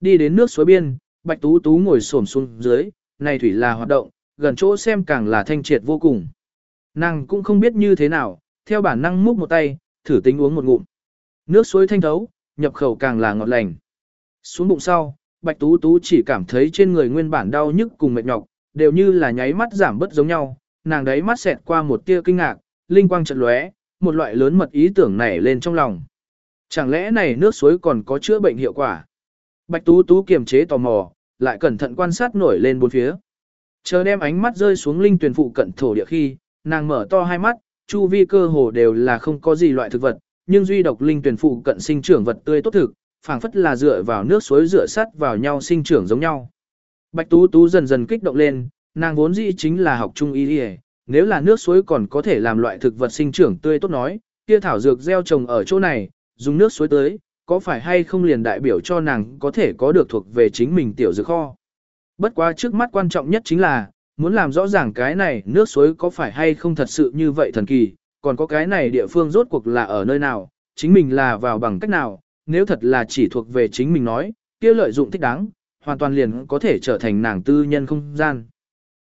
Đi đến nước suối biên, Bạch Tú Tú ngồi xổm xuống dưới, này thủy là hoạt động, gần chỗ xem càng là thanh triệt vô cùng. Nàng cũng không biết như thế nào, theo bản năng múc một tay, thử tính uống một ngụm. Nước suối thanh thấu, nhập khẩu càng là ngọt lành. Xuống bụng sau, Bạch Tú Tú chỉ cảm thấy trên người nguyên bản đau nhức cùng mệt nhọc, đều như là nháy mắt giảm bớt giống nhau, nàng đấy mắt xẹt qua một tia kinh ngạc, linh quang chợt lóe, một loại lớn mật ý tưởng nảy lên trong lòng. Chẳng lẽ này nước suối còn có chữa bệnh hiệu quả? Bạch Tú Tú kiềm chế tò mò, lại cẩn thận quan sát nổi lên bốn phía. Chờ đem ánh mắt rơi xuống linh tuyển phụ cận thổ địa khi, nàng mở to hai mắt, chu vi cơ hồ đều là không có gì loại thực vật, nhưng duy độc linh tuyển phụ cận sinh trưởng vật tươi tốt thực, phảng phất là dựa vào nước suối rửa sắt vào nhau sinh trưởng giống nhau. Bạch Tú Tú dần dần kích động lên, nàng vốn dĩ chính là học trung y y, nếu là nước suối còn có thể làm loại thực vật sinh trưởng tươi tốt nói, kia thảo dược gieo trồng ở chỗ này, dùng nước suối tới, có phải hay không liền đại biểu cho nàng có thể có được thuộc về chính mình tiểu dược kho. Bất quá trước mắt quan trọng nhất chính là, muốn làm rõ ràng cái này nước suối có phải hay không thật sự như vậy thần kỳ, còn có cái này địa phương rốt cuộc là ở nơi nào, chính mình là vào bằng cách nào, nếu thật là chỉ thuộc về chính mình nói, kia lợi dụng thích đáng, hoàn toàn liền có thể trở thành nàng tư nhân không gian.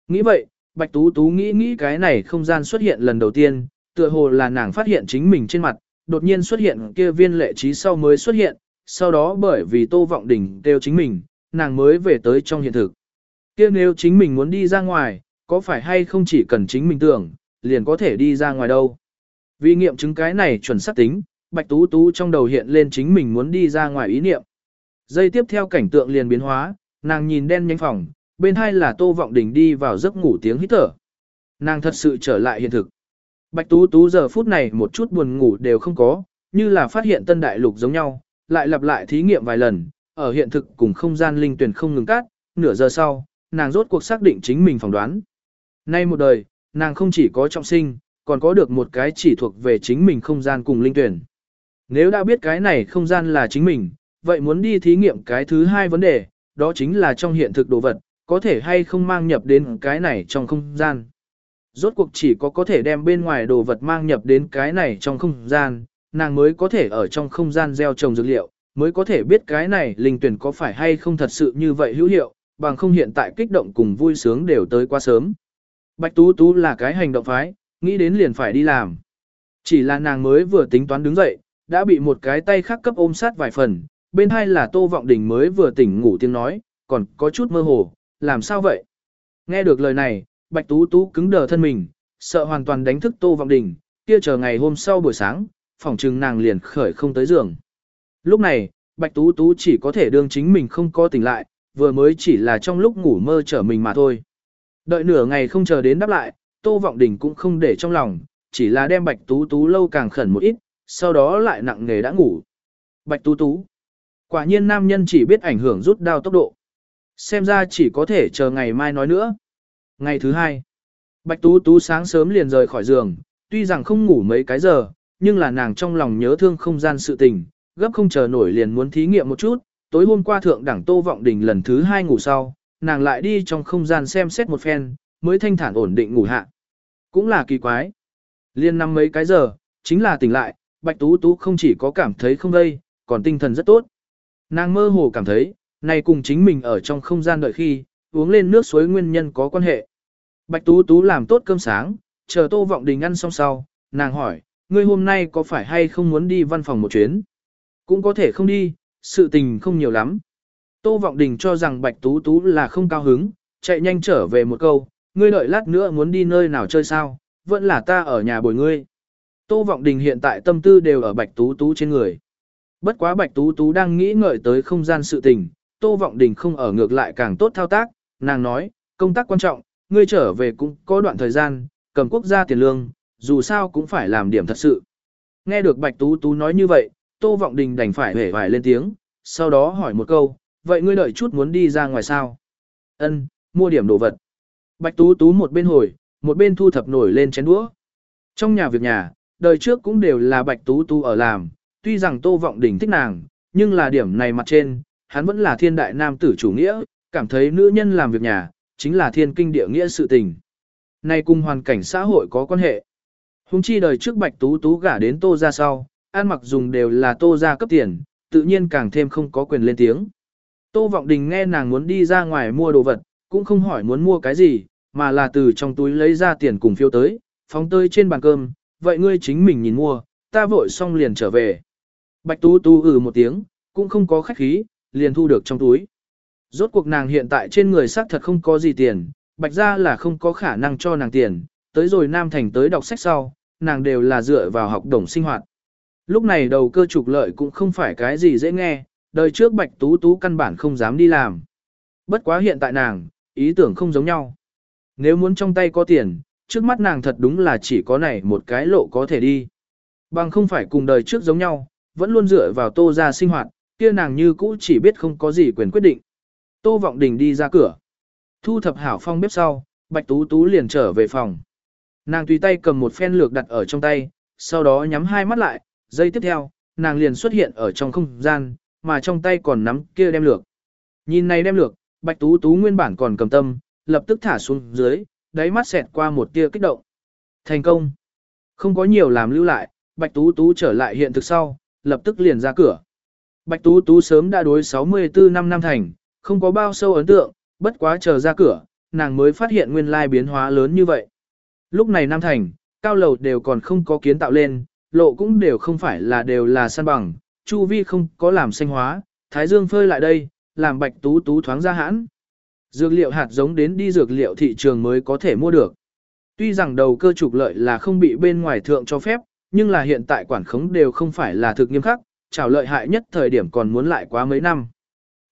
Nghĩ vậy, Bạch Tú Tú nghĩ nghĩ cái này không gian xuất hiện lần đầu tiên, tựa hồ là nàng phát hiện chính mình trên mặt, đột nhiên xuất hiện kia viên lệ trí sau mới xuất hiện, sau đó bởi vì Tô Vọng Đình kêu chính mình, nàng mới về tới trong hiện thực. Kia nếu chính mình muốn đi ra ngoài, có phải hay không chỉ cần chính mình tưởng, liền có thể đi ra ngoài đâu. Vì nghiệm chứng cái này chuẩn xác tính, Bạch Tú Tú trong đầu hiện lên chính mình muốn đi ra ngoài ý niệm. Giây tiếp theo cảnh tượng liền biến hóa, nàng nhìn đen nhánh phòng, bên hai là Tô Vọng Đình đi vào giấc ngủ tiếng hít thở. Nàng thật sự trở lại hiện thực. Bạch Tú Tú giờ phút này một chút buồn ngủ đều không có, như là phát hiện tân đại lục giống nhau, lại lặp lại thí nghiệm vài lần, ở hiện thực cùng không gian linh tuyển không ngừng cắt, nửa giờ sau, nàng rốt cuộc xác định chính mình phỏng đoán. Nay một đời, nàng không chỉ có trọng sinh, còn có được một cái chỉ thuộc về chính mình không gian cùng linh tuyển. Nếu đã biết cái này không gian là chính mình, vậy muốn đi thí nghiệm cái thứ hai vấn đề, đó chính là trong hiện thực đồ vật, có thể hay không mang nhập đến cái này trong không gian. Rốt cuộc chỉ có có thể đem bên ngoài đồ vật mang nhập đến cái này trong không gian, nàng mới có thể ở trong không gian gieo trồng dược liệu, mới có thể biết cái này linh tuyển có phải hay không thật sự như vậy hữu hiệu, bằng không hiện tại kích động cùng vui sướng đều tới quá sớm. Bạch Tú Tú là cái hành động phái, nghĩ đến liền phải đi làm. Chỉ là nàng mới vừa tính toán đứng dậy, đã bị một cái tay khác cấp ôm sát vài phần, bên hai là Tô Vọng Đình mới vừa tỉnh ngủ tiếng nói, còn có chút mơ hồ, làm sao vậy? Nghe được lời này, Bạch Tú Tú cứng đờ thân mình, sợ hoàn toàn đánh thức Tô Vọng Đình, kia chờ ngày hôm sau buổi sáng, phòng trừng nàng liền khởi không tới giường. Lúc này, Bạch Tú Tú chỉ có thể đương chính mình không có tỉnh lại, vừa mới chỉ là trong lúc ngủ mơ trở mình mà thôi. Đợi nửa ngày không chờ đến đáp lại, Tô Vọng Đình cũng không để trong lòng, chỉ là đem Bạch Tú Tú lâu càng khẩn một ít, sau đó lại nặng nề đã ngủ. Bạch Tú Tú. Quả nhiên nam nhân chỉ biết ảnh hưởng rút đao tốc độ. Xem ra chỉ có thể chờ ngày mai nói nữa. Ngày thứ hai, Bạch Tú Tú sáng sớm liền rời khỏi giường, tuy rằng không ngủ mấy cái giờ, nhưng là nàng trong lòng nhớ thương không gian sự tình, gấp không chờ nổi liền muốn thí nghiệm một chút. Tối hôm qua thượng đẳng Tô Vọng Đình lần thứ hai ngủ sau, nàng lại đi trong không gian xem xét một phen, mới thanh thản ổn định ngủ hạ. Cũng là kỳ quái. Liên năm mấy cái giờ, chính là tỉnh lại, Bạch Tú Tú không chỉ có cảm thấy không đây còn tinh thần rất tốt. Nàng mơ hồ cảm thấy, này cùng chính mình ở trong không gian đợi khi, uống lên nước suối nguyên nhân có quan hệ. Bạch Tú Tú làm tốt cơm sáng, chờ Tô Vọng Đình ăn xong sau, nàng hỏi, ngươi hôm nay có phải hay không muốn đi văn phòng một chuyến? Cũng có thể không đi, sự tình không nhiều lắm. Tô Vọng Đình cho rằng Bạch Tú Tú là không cao hứng, chạy nhanh trở về một câu, ngươi đợi lát nữa muốn đi nơi nào chơi sao, vẫn là ta ở nhà bồi ngươi. Tô Vọng Đình hiện tại tâm tư đều ở Bạch Tú Tú trên người. Bất quá Bạch Tú Tú đang nghĩ ngợi tới không gian sự tình, Tô Vọng Đình không ở ngược lại càng tốt thao tác, nàng nói, công tác quan trọng, ngươi trở về cũng có đoạn thời gian, cầm quốc gia tiền lương, dù sao cũng phải làm điểm thật sự. Nghe được Bạch Tú Tú nói như vậy, Tô Vọng Đình đành phải hề vải lên tiếng, sau đó hỏi một câu, vậy ngươi đợi chút muốn đi ra ngoài sao? Ân, mua điểm đồ vật. Bạch Tú Tú một bên hồi, một bên thu thập nổi lên chén đũa. Trong nhà việc nhà, đời trước cũng đều là Bạch Tú Tú ở làm, tuy rằng Tô Vọng Đình thích nàng, nhưng là điểm này mặt trên, hắn vẫn là thiên đại nam tử chủ nghĩa, cảm thấy nữ nhân làm việc nhà, chính là thiên kinh địa nghĩa sự tình. Nay cùng hoàn cảnh xã hội có quan hệ. Hùng chi đời trước Bạch Tú Tú gả đến Tô ra sau, ăn mặc dùng đều là Tô ra cấp tiền, tự nhiên càng thêm không có quyền lên tiếng. Tô Vọng Đình nghe nàng muốn đi ra ngoài mua đồ vật, cũng không hỏi muốn mua cái gì, mà là từ trong túi lấy ra tiền cùng phiếu tới, phóng tới trên bàn cơm, vậy ngươi chính mình nhìn mua, ta vội xong liền trở về. Bạch Tú Tú ừ một tiếng, cũng không có khách khí, liền thu được trong túi. Rốt cuộc nàng hiện tại trên người xác thật không có gì tiền, bạch ra là không có khả năng cho nàng tiền, tới rồi Nam Thành tới đọc sách sau, nàng đều là dựa vào học đồng sinh hoạt. Lúc này đầu cơ trục lợi cũng không phải cái gì dễ nghe, đời trước bạch tú tú căn bản không dám đi làm. Bất quá hiện tại nàng, ý tưởng không giống nhau. Nếu muốn trong tay có tiền, trước mắt nàng thật đúng là chỉ có này một cái lộ có thể đi. Bằng không phải cùng đời trước giống nhau, vẫn luôn dựa vào tô ra sinh hoạt, kia nàng như cũ chỉ biết không có gì quyền quyết định. Tô Vọng Đình đi ra cửa. Thu thập hảo phong bếp sau, Bạch Tú Tú liền trở về phòng. Nàng tùy tay cầm một phen lược đặt ở trong tay, sau đó nhắm hai mắt lại, giây tiếp theo, nàng liền xuất hiện ở trong không gian, mà trong tay còn nắm kia đem lược. Nhìn này đem lược, Bạch Tú Tú nguyên bản còn cầm tâm, lập tức thả xuống dưới, đáy mắt xẹt qua một tia kích động. Thành công. Không có nhiều làm lưu lại, Bạch Tú Tú trở lại hiện thực sau, lập tức liền ra cửa. Bạch Tú Tú sớm đã đối 64 năm năm thành, không có bao sâu ấn tượng, bất quá chờ ra cửa, nàng mới phát hiện nguyên lai biến hóa lớn như vậy. Lúc này Nam Thành, cao lầu đều còn không có kiến tạo lên, lộ cũng đều không phải là đều là san bằng, chu vi không có làm xanh hóa, thái dương phơi lại đây, làm bạch tú tú thoáng ra hãn. Dược liệu hạt giống đến đi dược liệu thị trường mới có thể mua được. Tuy rằng đầu cơ trục lợi là không bị bên ngoài thượng cho phép, nhưng là hiện tại quản khống đều không phải là thực nghiêm khắc, chảo lợi hại nhất thời điểm còn muốn lại quá mấy năm.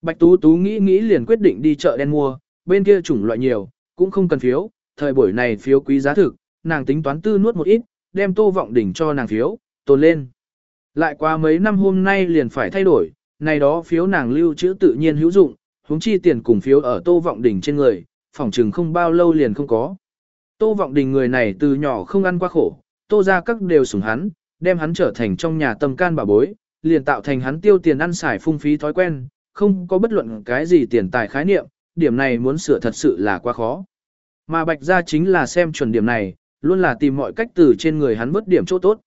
Bạch Tú Tú nghĩ nghĩ liền quyết định đi chợ đen mua, bên kia chủng loại nhiều, cũng không cần phiếu, thời buổi này phiếu quý giá thực, nàng tính toán tư nuốt một ít, đem tô vọng đỉnh cho nàng phiếu, tồn lên. Lại qua mấy năm hôm nay liền phải thay đổi, này đó phiếu nàng lưu trữ tự nhiên hữu dụng, huống chi tiền cùng phiếu ở tô vọng đỉnh trên người, phỏng chừng không bao lâu liền không có. Tô vọng đỉnh người này từ nhỏ không ăn qua khổ, tô ra các đều sủng hắn, đem hắn trở thành trong nhà tâm can bà bối, liền tạo thành hắn tiêu tiền ăn xài phung phí thói quen, không có bất luận cái gì tiền tài khái niệm, điểm này muốn sửa thật sự là quá khó. Mà bạch ra chính là xem chuẩn điểm này, luôn là tìm mọi cách từ trên người hắn vớt điểm chỗ tốt.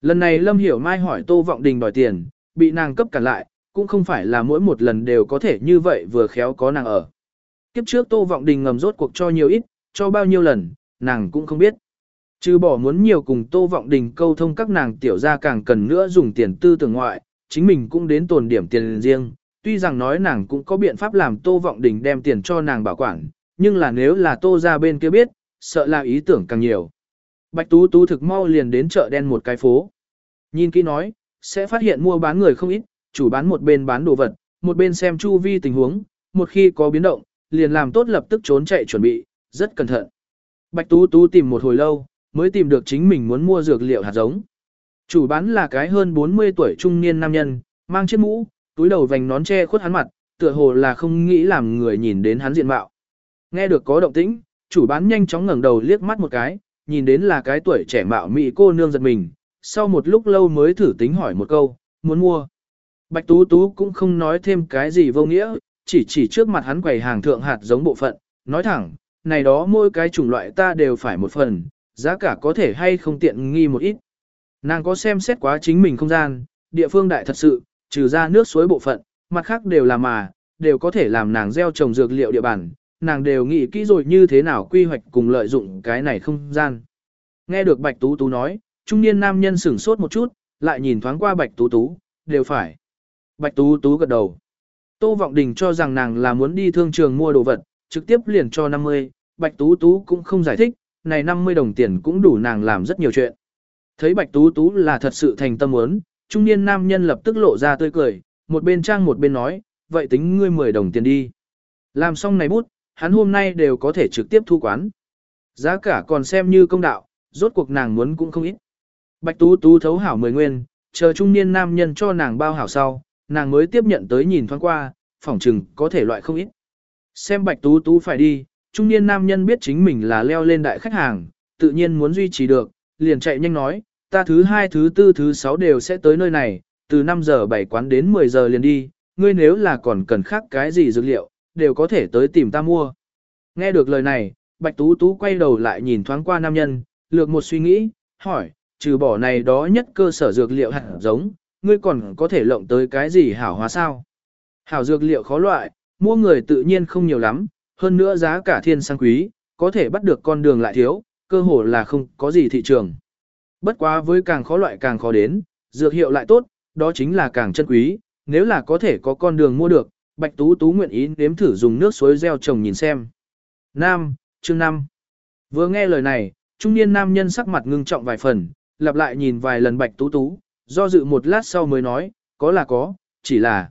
Lần này Lâm Hiểu Mai hỏi Tô Vọng Đình đòi tiền, bị nàng cấp cản lại, cũng không phải là mỗi một lần đều có thể như vậy vừa khéo có nàng ở. Kiếp trước Tô Vọng Đình ngầm rốt cuộc cho nhiều ít, cho bao nhiêu lần, nàng cũng không biết. Trừ bỏ muốn nhiều cùng Tô Vọng Đình câu thông các nàng tiểu gia càng cần nữa dùng tiền tư tưởng ngoại, chính mình cũng đến tồn điểm tiền riêng, tuy rằng nói nàng cũng có biện pháp làm Tô Vọng Đình đem tiền cho nàng bảo quản, nhưng là nếu là Tô gia bên kia biết, sợ là ý tưởng càng nhiều. Bạch Tú Tú thực mau liền đến chợ đen một cái phố. Nhìn kỹ nói, sẽ phát hiện mua bán người không ít, chủ bán một bên bán đồ vật, một bên xem chu vi tình huống, một khi có biến động, liền làm tốt lập tức trốn chạy chuẩn bị, rất cẩn thận. Bạch Tú Tú tìm một hồi lâu, mới tìm được chính mình muốn mua dược liệu hạt giống. Chủ bán là cái hơn 40 tuổi trung niên nam nhân, mang chiếc mũ, túi đầu vành nón che khuất hắn mặt, tựa hồ là không nghĩ làm người nhìn đến hắn diện mạo. Nghe được có động tĩnh, chủ bán nhanh chóng ngẩng đầu liếc mắt một cái, nhìn đến là cái tuổi trẻ mạo mỹ cô nương giật mình, sau một lúc lâu mới thử tính hỏi một câu, muốn mua. Bạch Tú Tú cũng không nói thêm cái gì vô nghĩa, chỉ chỉ trước mặt hắn quầy hàng thượng hạt giống bộ phận, nói thẳng, này đó mỗi cái chủng loại ta đều phải một phần, giá cả có thể hay không tiện nghi một ít. Nàng có xem xét quá chính mình không gian, địa phương đại thật sự, trừ ra nước suối bộ phận, mặt khác đều là mà, đều có thể làm nàng gieo trồng dược liệu địa bàn, nàng đều nghĩ kỹ rồi như thế nào quy hoạch cùng lợi dụng cái này không gian. Nghe được Bạch Tú Tú nói, trung niên nam nhân sửng sốt một chút, lại nhìn thoáng qua Bạch Tú Tú, đều phải. Bạch Tú Tú gật đầu. Tô Vọng Đình cho rằng nàng là muốn đi thương trường mua đồ vật, trực tiếp liền cho 50, Bạch Tú Tú cũng không giải thích, này 50 đồng tiền cũng đủ nàng làm rất nhiều chuyện. Thấy Bạch Tú Tú là thật sự thành tâm muốn, trung niên nam nhân lập tức lộ ra tươi cười, một bên trang một bên nói, vậy tính ngươi 10 đồng tiền đi. Làm xong này bút, hắn hôm nay đều có thể trực tiếp thu quán. Giá cả còn xem như công đạo, rốt cuộc nàng muốn cũng không ít. Bạch Tú Tú thấu hảo mười nguyên, chờ trung niên nam nhân cho nàng bao hảo sau, nàng mới tiếp nhận tới nhìn thoáng qua, phỏng chừng có thể loại không ít. Xem Bạch Tú Tú phải đi, trung niên nam nhân biết chính mình là leo lên đại khách hàng, tự nhiên muốn duy trì được, liền chạy nhanh nói, ta thứ hai thứ tư thứ sáu đều sẽ tới nơi này, từ 5 giờ 7 quán đến 10 giờ liền đi, ngươi nếu là còn cần khác cái gì dược liệu, đều có thể tới tìm ta mua. Nghe được lời này, Bạch Tú Tú quay đầu lại nhìn thoáng qua nam nhân, lược một suy nghĩ, hỏi, trừ bỏ này đó nhất cơ sở dược liệu hạt giống, ngươi còn có thể lộng tới cái gì hảo hóa sao? Hảo dược liệu khó loại, mua người tự nhiên không nhiều lắm, hơn nữa giá cả thiên sang quý, có thể bắt được con đường lại thiếu, cơ hồ là không có gì thị trường. Bất quá với càng khó loại càng khó đến, dược hiệu lại tốt, đó chính là càng chân quý, nếu là có thể có con đường mua được, Bạch Tú Tú nguyện ý nếm thử dùng nước suối gieo trồng nhìn xem. Nam, chương 5. Vừa nghe lời này, trung niên nam nhân sắc mặt ngưng trọng vài phần, lặp lại nhìn vài lần Bạch Tú Tú, do dự một lát sau mới nói, có là có, chỉ là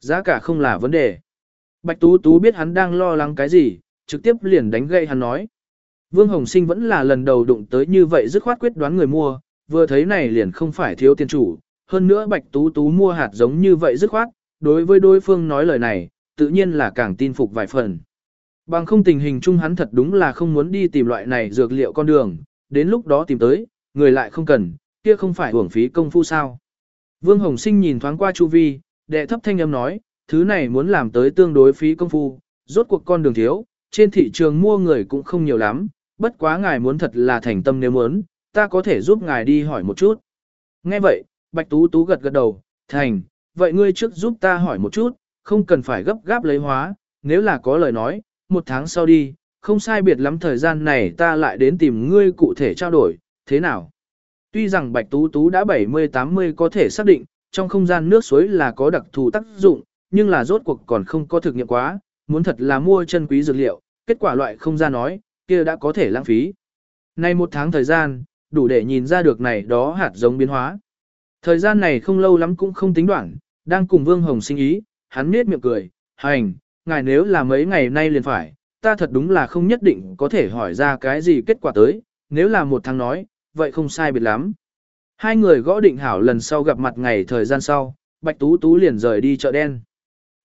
giá cả không là vấn đề. Bạch Tú Tú biết hắn đang lo lắng cái gì, trực tiếp liền đánh gậy hắn nói. Vương Hồng Sinh vẫn là lần đầu đụng tới như vậy dứt khoát quyết đoán người mua, vừa thấy này liền không phải thiếu tiền chủ, hơn nữa Bạch Tú Tú mua hạt giống như vậy dứt khoát, đối với đối phương nói lời này, tự nhiên là càng tin phục vài phần. Bằng không tình hình chung hắn thật đúng là không muốn đi tìm loại này dược liệu con đường, đến lúc đó tìm tới, người lại không cần, kia không phải hưởng phí công phu sao. Vương Hồng Sinh nhìn thoáng qua Chu Vi, đệ thấp thanh âm nói, thứ này muốn làm tới tương đối phí công phu, rốt cuộc con đường thiếu, trên thị trường mua người cũng không nhiều lắm, bất quá ngài muốn thật là thành tâm nếu muốn, ta có thể giúp ngài đi hỏi một chút. Nghe vậy, Bạch Tú Tú gật gật đầu, thành, vậy ngươi trước giúp ta hỏi một chút, không cần phải gấp gáp lấy hóa, nếu là có lời nói, một tháng sau đi, không sai biệt lắm thời gian này ta lại đến tìm ngươi cụ thể trao đổi, thế nào? Tuy rằng Bạch Tú Tú đã 70-80 có thể xác định, trong không gian nước suối là có đặc thù tác dụng, nhưng là rốt cuộc còn không có thực nghiệm quá, muốn thật là mua chân quý dược liệu, kết quả loại không ra nói, kia đã có thể lãng phí. Nay một tháng thời gian, đủ để nhìn ra được này đó hạt giống biến hóa. Thời gian này không lâu lắm cũng không tính đoạn, đang cùng Vương Hồng sinh ý, hắn nết miệng cười, hành, ngài nếu là mấy ngày nay liền phải, ta thật đúng là không nhất định có thể hỏi ra cái gì kết quả tới, nếu là một tháng nói, vậy không sai biệt lắm. Hai người gõ định hảo lần sau gặp mặt ngày thời gian sau, Bạch Tú Tú liền rời đi chợ đen.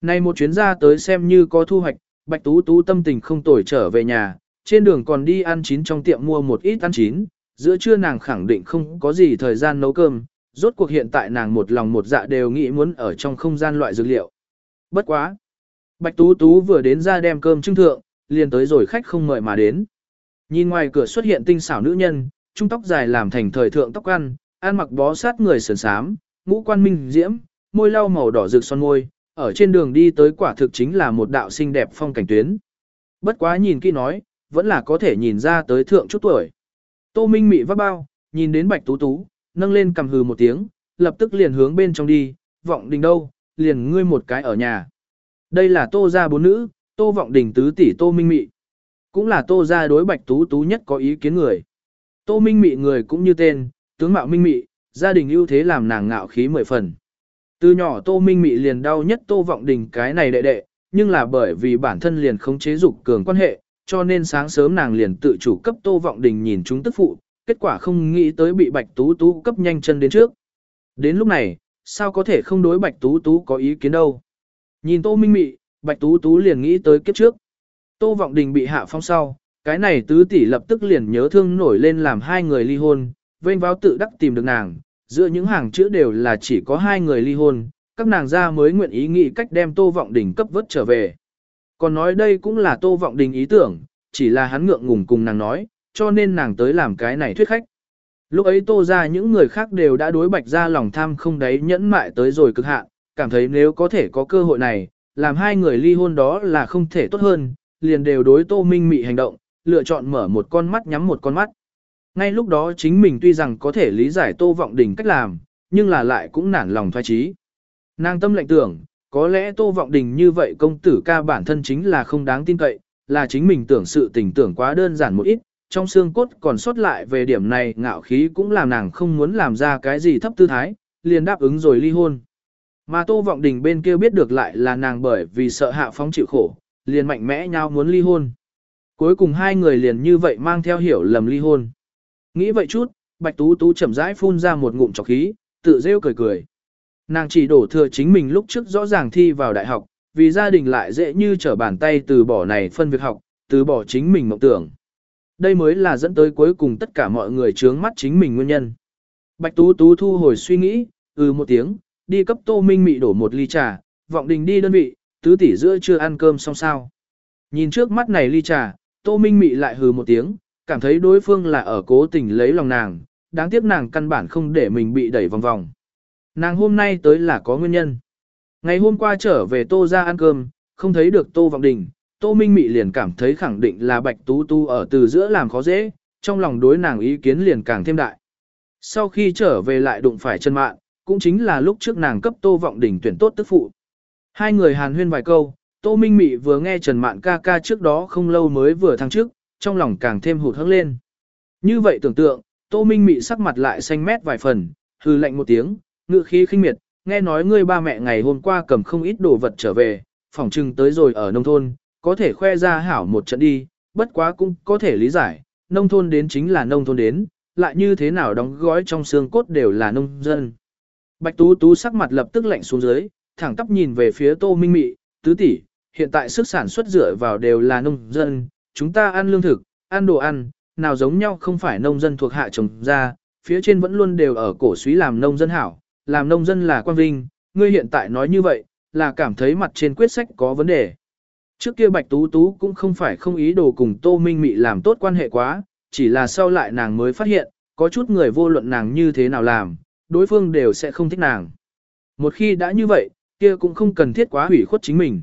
Nay một chuyến ra tới xem như có thu hoạch, Bạch Tú Tú tâm tình không tồi trở về nhà, trên đường còn đi ăn chín trong tiệm mua một ít ăn chín, giữa trưa nàng khẳng định không có gì thời gian nấu cơm, rốt cuộc hiện tại nàng một lòng một dạ đều nghĩ muốn ở trong không gian loại dược liệu. Bất quá. Bạch Tú Tú vừa đến ra đem cơm trưng thượng, liền tới rồi khách không mời mà đến. Nhìn ngoài cửa xuất hiện tinh xảo nữ nhân, trung tóc dài làm thành thời thượng tóc ăn, ăn mặc bó sát người sườn sám, ngũ quan minh diễm, môi lau màu đỏ rực son môi, ở trên đường đi tới quả thực chính là một đạo xinh đẹp phong cảnh tuyến. Bất quá nhìn kỹ nói, vẫn là có thể nhìn ra tới thượng chút tuổi. Tô Minh mị vác bao, nhìn đến Bạch Tú Tú, nâng lên cầm hừ một tiếng, lập tức liền hướng bên trong đi, vọng đình đâu, liền ngươi một cái ở nhà. Đây là Tô gia bốn nữ, Tô vọng đình tứ tỷ Tô Minh mị. Cũng là Tô gia đối Bạch Tú Tú nhất có ý kiến người. Tô Minh mị người cũng như tên, tướng mạo Minh mị, gia đình ưu thế làm nàng ngạo khí mười phần. Từ nhỏ Tô Minh Mị liền đau nhất Tô Vọng Đình cái này đệ đệ, nhưng là bởi vì bản thân liền không chế dục cường quan hệ, cho nên sáng sớm nàng liền tự chủ cấp Tô Vọng Đình nhìn chúng tức phụ, kết quả không nghĩ tới bị Bạch Tú Tú cấp nhanh chân đến trước. Đến lúc này, sao có thể không đối Bạch Tú Tú có ý kiến đâu. Nhìn Tô Minh Mị, Bạch Tú Tú liền nghĩ tới kiếp trước. Tô Vọng Đình bị hạ phong sau, cái này tứ tỷ lập tức liền nhớ thương nổi lên làm hai người ly hôn, vênh vào tự đắc tìm được nàng, giữa những hàng chữ đều là chỉ có hai người ly hôn, các nàng ra mới nguyện ý nghĩ cách đem Tô Vọng Đình cấp vớt trở về. Còn nói đây cũng là Tô Vọng Đình ý tưởng, chỉ là hắn ngượng ngùng cùng nàng nói, cho nên nàng tới làm cái này thuyết khách. Lúc ấy Tô ra những người khác đều đã đối bạch ra lòng tham không đáy nhẫn mại tới rồi cực hạn, cảm thấy nếu có thể có cơ hội này, làm hai người ly hôn đó là không thể tốt hơn, liền đều đối Tô Minh Mị hành động, lựa chọn mở một con mắt nhắm một con mắt. Ngay lúc đó chính mình tuy rằng có thể lý giải Tô Vọng Đình cách làm, nhưng là lại cũng nản lòng thoái trí. Nàng tâm lệnh tưởng, có lẽ Tô Vọng Đình như vậy công tử ca bản thân chính là không đáng tin cậy, là chính mình tưởng sự tình tưởng quá đơn giản một ít, trong xương cốt còn sót lại về điểm này ngạo khí cũng làm nàng không muốn làm ra cái gì thấp tư thái, liền đáp ứng rồi ly hôn. Mà Tô Vọng Đình bên kia biết được lại là nàng bởi vì sợ hạ phóng chịu khổ, liền mạnh mẽ nhau muốn ly hôn. Cuối cùng hai người liền như vậy mang theo hiểu lầm ly hôn. Nghĩ vậy chút, Bạch Tú Tú chậm rãi phun ra một ngụm trọc khí, tự rêu cười cười. Nàng chỉ đổ thừa chính mình lúc trước rõ ràng thi vào đại học, vì gia đình lại dễ như trở bàn tay từ bỏ này phân việc học, từ bỏ chính mình mộng tưởng. Đây mới là dẫn tới cuối cùng tất cả mọi người trướng mắt chính mình nguyên nhân. Bạch Tú Tú thu hồi suy nghĩ, ừ một tiếng, đi cấp Tô Minh Mị đổ một ly trà, vọng đình đi đơn vị, tứ tỷ giữa chưa ăn cơm xong sao. Nhìn trước mắt này ly trà, Tô Minh Mị lại hừ một tiếng, cảm thấy đối phương là ở cố tình lấy lòng nàng, đáng tiếc nàng căn bản không để mình bị đẩy vòng vòng. Nàng hôm nay tới là có nguyên nhân. Ngày hôm qua trở về Tô ra ăn cơm, không thấy được Tô Vọng Đình, Tô Minh Mị liền cảm thấy khẳng định là Bạch Tú Tu ở từ giữa làm khó dễ, trong lòng đối nàng ý kiến liền càng thêm đại. Sau khi trở về lại đụng phải chân mạng, cũng chính là lúc trước nàng cấp Tô Vọng Đình tuyển tốt tức phụ. Hai người hàn huyên vài câu, Tô Minh Mị vừa nghe Trần Mạn ca ca trước đó không lâu mới vừa thăng trước, trong lòng càng thêm hụt hẫng lên. Như vậy tưởng tượng, Tô Minh Mị sắc mặt lại xanh mét vài phần, hư lạnh một tiếng, ngựa khí khinh miệt, nghe nói ngươi ba mẹ ngày hôm qua cầm không ít đồ vật trở về, phỏng chừng tới rồi ở nông thôn, có thể khoe ra hảo một trận đi, bất quá cũng có thể lý giải, nông thôn đến chính là nông thôn đến, lại như thế nào đóng gói trong xương cốt đều là nông dân. Bạch Tú Tú sắc mặt lập tức lạnh xuống dưới, thẳng tắp nhìn về phía Tô Minh Mị, tứ tỷ, hiện tại sức sản xuất dựa vào đều là nông dân, chúng ta ăn lương thực, ăn đồ ăn, nào giống nhau không phải nông dân thuộc hạ trồng ra, phía trên vẫn luôn đều ở cổ suý làm nông dân hảo, làm nông dân là quan vinh, ngươi hiện tại nói như vậy, là cảm thấy mặt trên quyết sách có vấn đề. Trước kia Bạch Tú Tú cũng không phải không ý đồ cùng Tô Minh Mị làm tốt quan hệ quá, chỉ là sau lại nàng mới phát hiện, có chút người vô luận nàng như thế nào làm, đối phương đều sẽ không thích nàng. Một khi đã như vậy, kia cũng không cần thiết quá hủy khuất chính mình.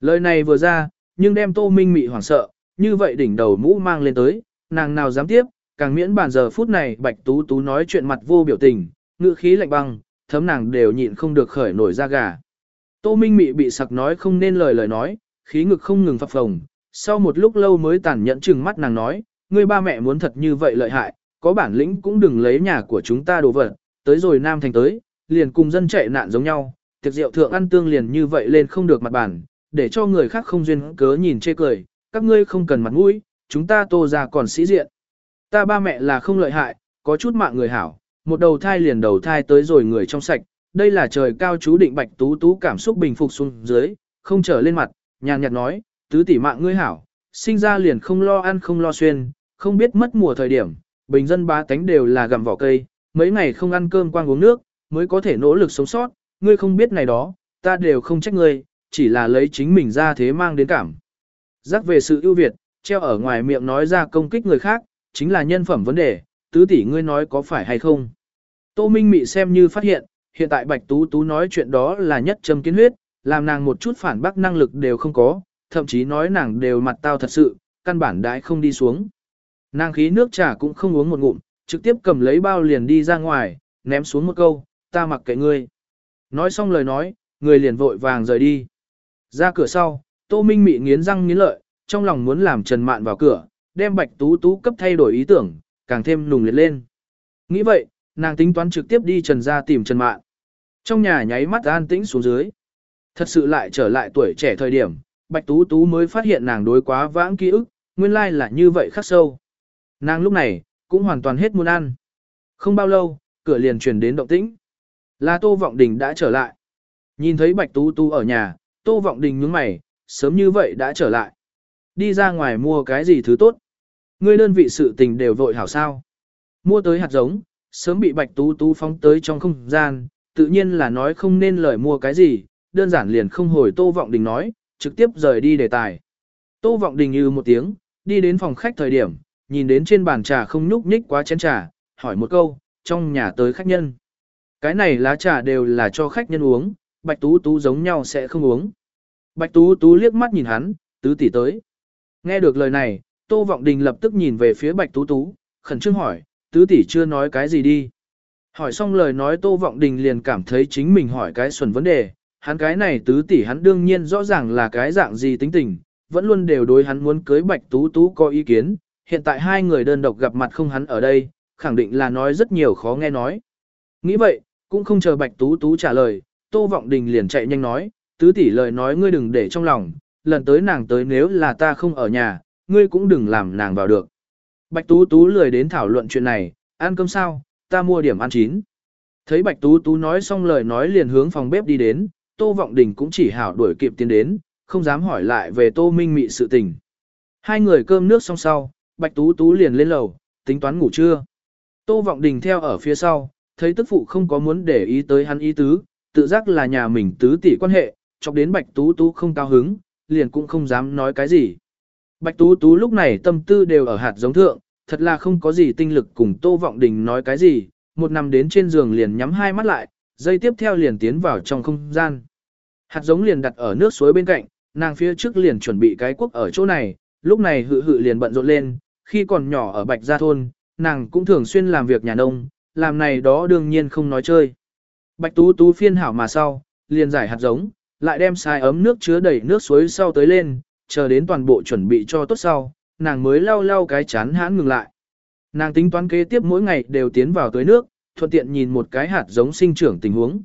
Lời này vừa ra, nhưng đem Tô Minh Mị hoảng sợ, như vậy đỉnh đầu mũ mang lên tới, nàng nào dám tiếp, càng miễn bàn giờ phút này Bạch Tú Tú nói chuyện mặt vô biểu tình, ngữ khí lạnh băng, thấm nàng đều nhịn không được khởi nổi da gà. Tô Minh Mị bị sặc nói không nên lời lời nói, khí ngực không ngừng phập phồng, sau một lúc lâu mới tàn nhẫn chừng mắt nàng nói, ngươi ba mẹ muốn thật như vậy lợi hại, có bản lĩnh cũng đừng lấy nhà của chúng ta đồ vật, tới rồi Nam Thành tới, liền cùng dân chạy nạn giống nhau, tiệc rượu thượng ăn tương liền như vậy lên không được mặt bản, để cho người khác không duyên cớ nhìn chê cười, các ngươi không cần mặt mũi, chúng ta tô ra còn sĩ diện. Ta ba mẹ là không lợi hại, có chút mạng người hảo, một đầu thai liền đầu thai tới rồi người trong sạch, đây là trời cao chú định bạch tú tú cảm xúc bình phục xuống dưới, không trở lên mặt, nhàn nhạt nói, tứ tỷ mạng ngươi hảo, sinh ra liền không lo ăn không lo xuyên, không biết mất mùa thời điểm, bình dân bá tánh đều là gặm vỏ cây, mấy ngày không ăn cơm quang uống nước, mới có thể nỗ lực sống sót, ngươi không biết này đó, ta đều không trách ngươi, chỉ là lấy chính mình ra thế mang đến cảm. Giác về sự ưu việt, treo ở ngoài miệng nói ra công kích người khác, chính là nhân phẩm vấn đề, tứ tỷ ngươi nói có phải hay không. Tô Minh Mị xem như phát hiện, hiện tại Bạch Tú Tú nói chuyện đó là nhất châm kiến huyết, làm nàng một chút phản bác năng lực đều không có, thậm chí nói nàng đều mặt tao thật sự, căn bản đãi không đi xuống. Nàng khí nước trà cũng không uống một ngụm, trực tiếp cầm lấy bao liền đi ra ngoài, ném xuống một câu, ta mặc kệ ngươi. Nói xong lời nói, người liền vội vàng rời đi. Ra cửa sau, Tô Minh Mị nghiến răng nghiến lợi, trong lòng muốn làm Trần Mạn vào cửa, đem Bạch Tú Tú cấp thay đổi ý tưởng, càng thêm nùng liệt lên. Nghĩ vậy, nàng tính toán trực tiếp đi Trần gia tìm Trần Mạn. Trong nhà nháy mắt an tĩnh xuống dưới. Thật sự lại trở lại tuổi trẻ thời điểm, Bạch Tú Tú mới phát hiện nàng đối quá vãng ký ức, nguyên lai là như vậy khắc sâu. Nàng lúc này, cũng hoàn toàn hết muốn ăn. Không bao lâu, cửa liền truyền đến động tĩnh. Là Tô Vọng Đình đã trở lại. Nhìn thấy Bạch Tú Tú ở nhà, Tô Vọng Đình nhướng mày, sớm như vậy đã trở lại. Đi ra ngoài mua cái gì thứ tốt. Ngươi đơn vị sự tình đều vội hảo sao. Mua tới hạt giống, sớm bị Bạch Tú Tú phóng tới trong không gian, tự nhiên là nói không nên lời mua cái gì, đơn giản liền không hồi Tô Vọng Đình nói, trực tiếp rời đi đề tài. Tô Vọng Đình như một tiếng, đi đến phòng khách thời điểm, nhìn đến trên bàn trà không nhúc nhích quá chén trà, hỏi một câu, trong nhà tới khách nhân. Cái này lá trà đều là cho khách nhân uống, Bạch Tú Tú giống nhau sẽ không uống. Bạch Tú Tú liếc mắt nhìn hắn, tứ tỷ tới. Nghe được lời này, Tô Vọng Đình lập tức nhìn về phía Bạch Tú Tú, khẩn trương hỏi, tứ tỷ chưa nói cái gì đi. Hỏi xong lời nói Tô Vọng Đình liền cảm thấy chính mình hỏi cái xuẩn vấn đề, hắn cái này tứ tỷ hắn đương nhiên rõ ràng là cái dạng gì tính tình, vẫn luôn đều đối hắn muốn cưới Bạch Tú Tú có ý kiến, hiện tại hai người đơn độc gặp mặt không hắn ở đây, khẳng định là nói rất nhiều khó nghe nói. Nghĩ vậy, cũng không chờ Bạch Tú Tú trả lời, Tô Vọng Đình liền chạy nhanh nói, tứ tỷ lời nói ngươi đừng để trong lòng, lần tới nàng tới nếu là ta không ở nhà, ngươi cũng đừng làm nàng vào được. Bạch Tú Tú lười đến thảo luận chuyện này, ăn cơm sao, ta mua điểm ăn chín. Thấy Bạch Tú Tú nói xong lời nói liền hướng phòng bếp đi đến, Tô Vọng Đình cũng chỉ hảo đuổi kịp tiến đến, không dám hỏi lại về Tô Minh Mị sự tình. Hai người cơm nước xong sau, Bạch Tú Tú liền lên lầu, tính toán ngủ trưa. Tô Vọng Đình theo ở phía sau, thấy tức phụ không có muốn để ý tới hắn ý tứ, tự giác là nhà mình tứ tỷ quan hệ, chọc đến Bạch Tú Tú không cao hứng, liền cũng không dám nói cái gì. Bạch Tú Tú lúc này tâm tư đều ở hạt giống thượng, thật là không có gì tinh lực cùng Tô Vọng Đình nói cái gì, một nằm đến trên giường liền nhắm hai mắt lại, dây tiếp theo liền tiến vào trong không gian. Hạt giống liền đặt ở nước suối bên cạnh, nàng phía trước liền chuẩn bị cái quốc ở chỗ này, lúc này hự hự liền bận rộn lên, khi còn nhỏ ở Bạch Gia Thôn, nàng cũng thường xuyên làm việc nhà nông, làm này đó đương nhiên không nói chơi. Bạch Tú Tú phiên hảo mà sau, liền giải hạt giống, lại đem xài ấm nước chứa đầy nước suối sau tới lên, chờ đến toàn bộ chuẩn bị cho tốt sau, nàng mới lau lau cái chán hãn ngừng lại. Nàng tính toán kế tiếp mỗi ngày đều tiến vào tới nước, thuận tiện nhìn một cái hạt giống sinh trưởng tình huống.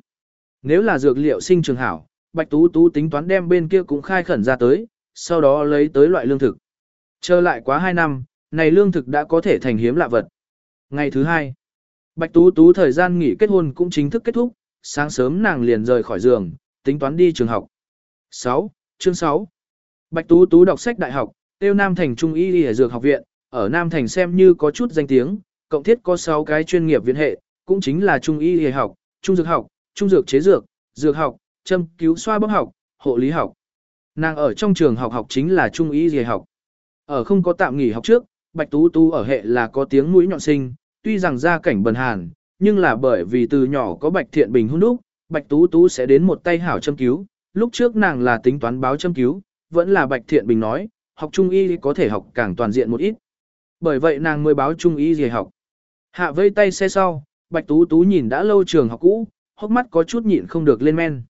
Nếu là dược liệu sinh trưởng hảo, Bạch Tú Tú tính toán đem bên kia cũng khai khẩn ra tới, sau đó lấy tới loại lương thực. Chờ lại quá 2 năm, này lương thực đã có thể thành hiếm lạ vật. Ngày thứ hai, Bạch Tú Tú thời gian nghỉ kết hôn cũng chính thức kết thúc, sáng sớm nàng liền rời khỏi giường, tính toán đi trường học. 6. Chương 6 Bạch Tú Tú đọc sách đại học, tiêu Nam Thành Trung Y Y Dược học viện, ở Nam Thành xem như có chút danh tiếng, cộng thiết có 6 cái chuyên nghiệp viện hệ, cũng chính là Trung Y Y học, Trung Dược học, Trung Dược chế dược, Dược học, châm cứu xoa bóp học, hộ lý học. Nàng ở trong trường học học chính là Trung Y Y học. Ở không có tạm nghỉ học trước, Bạch Tú Tú ở hệ là có tiếng mũi nhọn sinh, tuy rằng gia cảnh bần hàn, nhưng là bởi vì từ nhỏ có Bạch Thiện Bình hôn đúc, Bạch Tú Tú sẽ đến một tay hảo châm cứu. Lúc trước nàng là tính toán báo châm cứu, vẫn là Bạch Thiện Bình nói, học trung y có thể học càng toàn diện một ít. Bởi vậy nàng mới báo trung y gì học. Hạ vây tay xe sau, Bạch Tú Tú nhìn đã lâu trường học cũ, hốc mắt có chút nhịn không được lên men.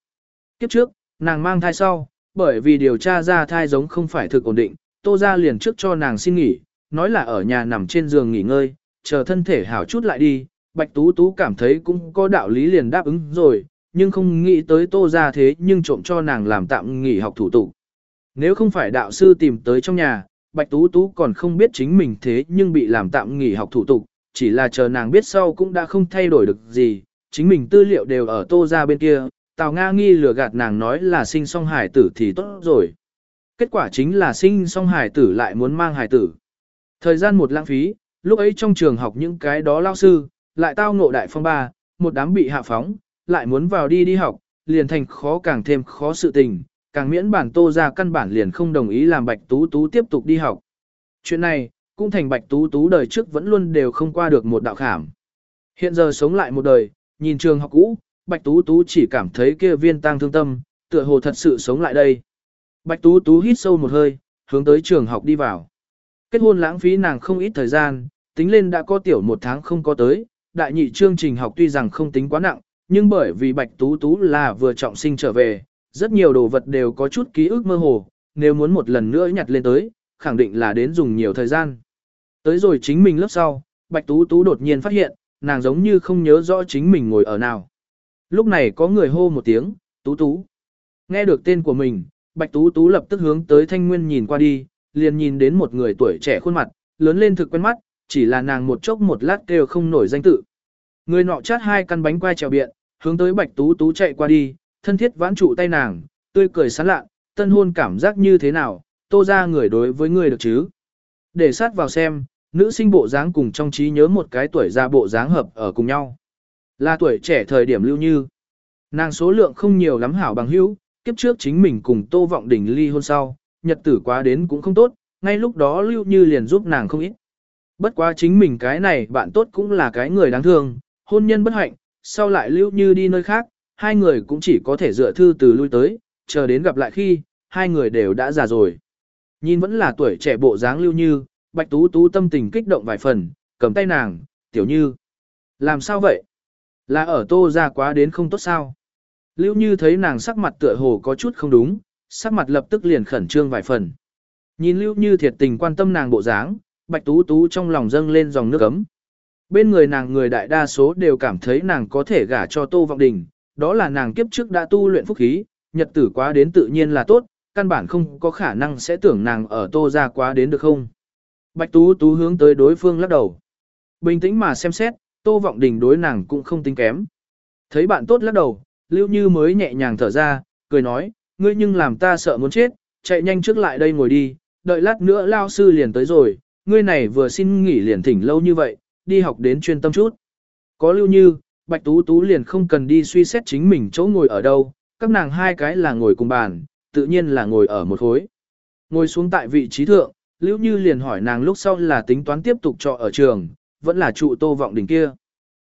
Kiếp trước, nàng mang thai sau, bởi vì điều tra ra thai giống không phải thực ổn định, Tô ra liền trước cho nàng xin nghỉ, nói là ở nhà nằm trên giường nghỉ ngơi, chờ thân thể hảo chút lại đi. Bạch Tú Tú cảm thấy cũng có đạo lý liền đáp ứng rồi, nhưng không nghĩ tới Tô ra thế nhưng trộm cho nàng làm tạm nghỉ học thủ tục. Nếu không phải đạo sư tìm tới trong nhà, Bạch Tú Tú còn không biết chính mình thế nhưng bị làm tạm nghỉ học thủ tục, chỉ là chờ nàng biết sau cũng đã không thay đổi được gì, chính mình tư liệu đều ở tô ra bên kia, Tào Nga nghi lừa gạt nàng nói là sinh song hải tử thì tốt rồi. Kết quả chính là sinh song hải tử lại muốn mang hải tử. Thời gian một lãng phí, lúc ấy trong trường học những cái đó lao sư, lại tao ngộ đại phong ba, một đám bị hạ phóng, lại muốn vào đi đi học, liền thành khó càng thêm khó sự tình, càng miễn bản tô ra căn bản liền không đồng ý làm Bạch Tú Tú tiếp tục đi học. Chuyện này, cũng thành Bạch Tú Tú đời trước vẫn luôn đều không qua được một đạo khảm. Hiện giờ sống lại một đời, nhìn trường học cũ, Bạch Tú Tú chỉ cảm thấy kia viên tang thương tâm, tựa hồ thật sự sống lại đây. Bạch Tú Tú hít sâu một hơi, hướng tới trường học đi vào. Kết hôn lãng phí nàng không ít thời gian, tính lên đã có tiểu một tháng không có tới, đại nhị chương trình học tuy rằng không tính quá nặng, nhưng bởi vì Bạch Tú Tú là vừa trọng sinh trở về, rất nhiều đồ vật đều có chút ký ức mơ hồ, nếu muốn một lần nữa nhặt lên tới, khẳng định là đến dùng nhiều thời gian. Tới rồi chính mình lớp sau, Bạch Tú Tú đột nhiên phát hiện, nàng giống như không nhớ rõ chính mình ngồi ở nào. Lúc này có người hô một tiếng, Tú Tú. Nghe được tên của mình, Bạch Tú Tú lập tức hướng tới Thanh Nguyên nhìn qua đi, liền nhìn đến một người tuổi trẻ khuôn mặt, lớn lên thực quen mắt, chỉ là nàng một chốc một lát kêu không nổi danh tự. Người nọ chát hai căn bánh quai trèo biện, hướng tới Bạch Tú Tú chạy qua đi, thân thiết vãn trụ tay nàng, tươi cười sán lạ, tân hôn cảm giác như thế nào, tô ra người đối với người được chứ. Để sát vào xem, nữ sinh bộ dáng cùng trong trí nhớ một cái tuổi ra bộ dáng hợp ở cùng nhau. Là tuổi trẻ thời điểm lưu như. Nàng số lượng không nhiều lắm hảo bằng hữu, kiếp trước chính mình cùng tô vọng đỉnh ly hôn sau, nhật tử quá đến cũng không tốt, ngay lúc đó lưu như liền giúp nàng không ít. Bất quá chính mình cái này bạn tốt cũng là cái người đáng thương, hôn nhân bất hạnh, sau lại lưu như đi nơi khác, hai người cũng chỉ có thể dựa thư từ lui tới, chờ đến gặp lại khi, hai người đều đã già rồi. Nhìn vẫn là tuổi trẻ bộ dáng lưu như, bạch tú tú tâm tình kích động vài phần, cầm tay nàng, tiểu như. Làm sao vậy? Là ở tô ra quá đến không tốt sao? Lưu như thấy nàng sắc mặt tựa hồ có chút không đúng, sắc mặt lập tức liền khẩn trương vài phần. Nhìn lưu như thiệt tình quan tâm nàng bộ dáng, bạch tú tú trong lòng dâng lên dòng nước ấm. Bên người nàng người đại đa số đều cảm thấy nàng có thể gả cho Tô Vọng Đình, đó là nàng kiếp trước đã tu luyện phúc khí, nhật tử quá đến tự nhiên là tốt, căn bản không có khả năng sẽ tưởng nàng ở Tô gia quá đến được không. Bạch Tú Tú hướng tới đối phương lắc đầu. Bình tĩnh mà xem xét, Tô Vọng Đình đối nàng cũng không tính kém. Thấy bạn tốt lắc đầu, Lưu Như mới nhẹ nhàng thở ra, cười nói, ngươi nhưng làm ta sợ muốn chết, chạy nhanh trước lại đây ngồi đi, đợi lát nữa lao sư liền tới rồi, ngươi này vừa xin nghỉ liền thỉnh lâu như vậy, đi học đến chuyên tâm chút. Có Lưu Như, Bạch Tú Tú liền không cần đi suy xét chính mình chỗ ngồi ở đâu, các nàng hai cái là ngồi cùng bàn, tự nhiên là ngồi ở một khối. Ngồi xuống tại vị trí thượng, Lưu Như liền hỏi nàng lúc sau là tính toán tiếp tục trọ ở trường, vẫn là trụ tô vọng đỉnh kia.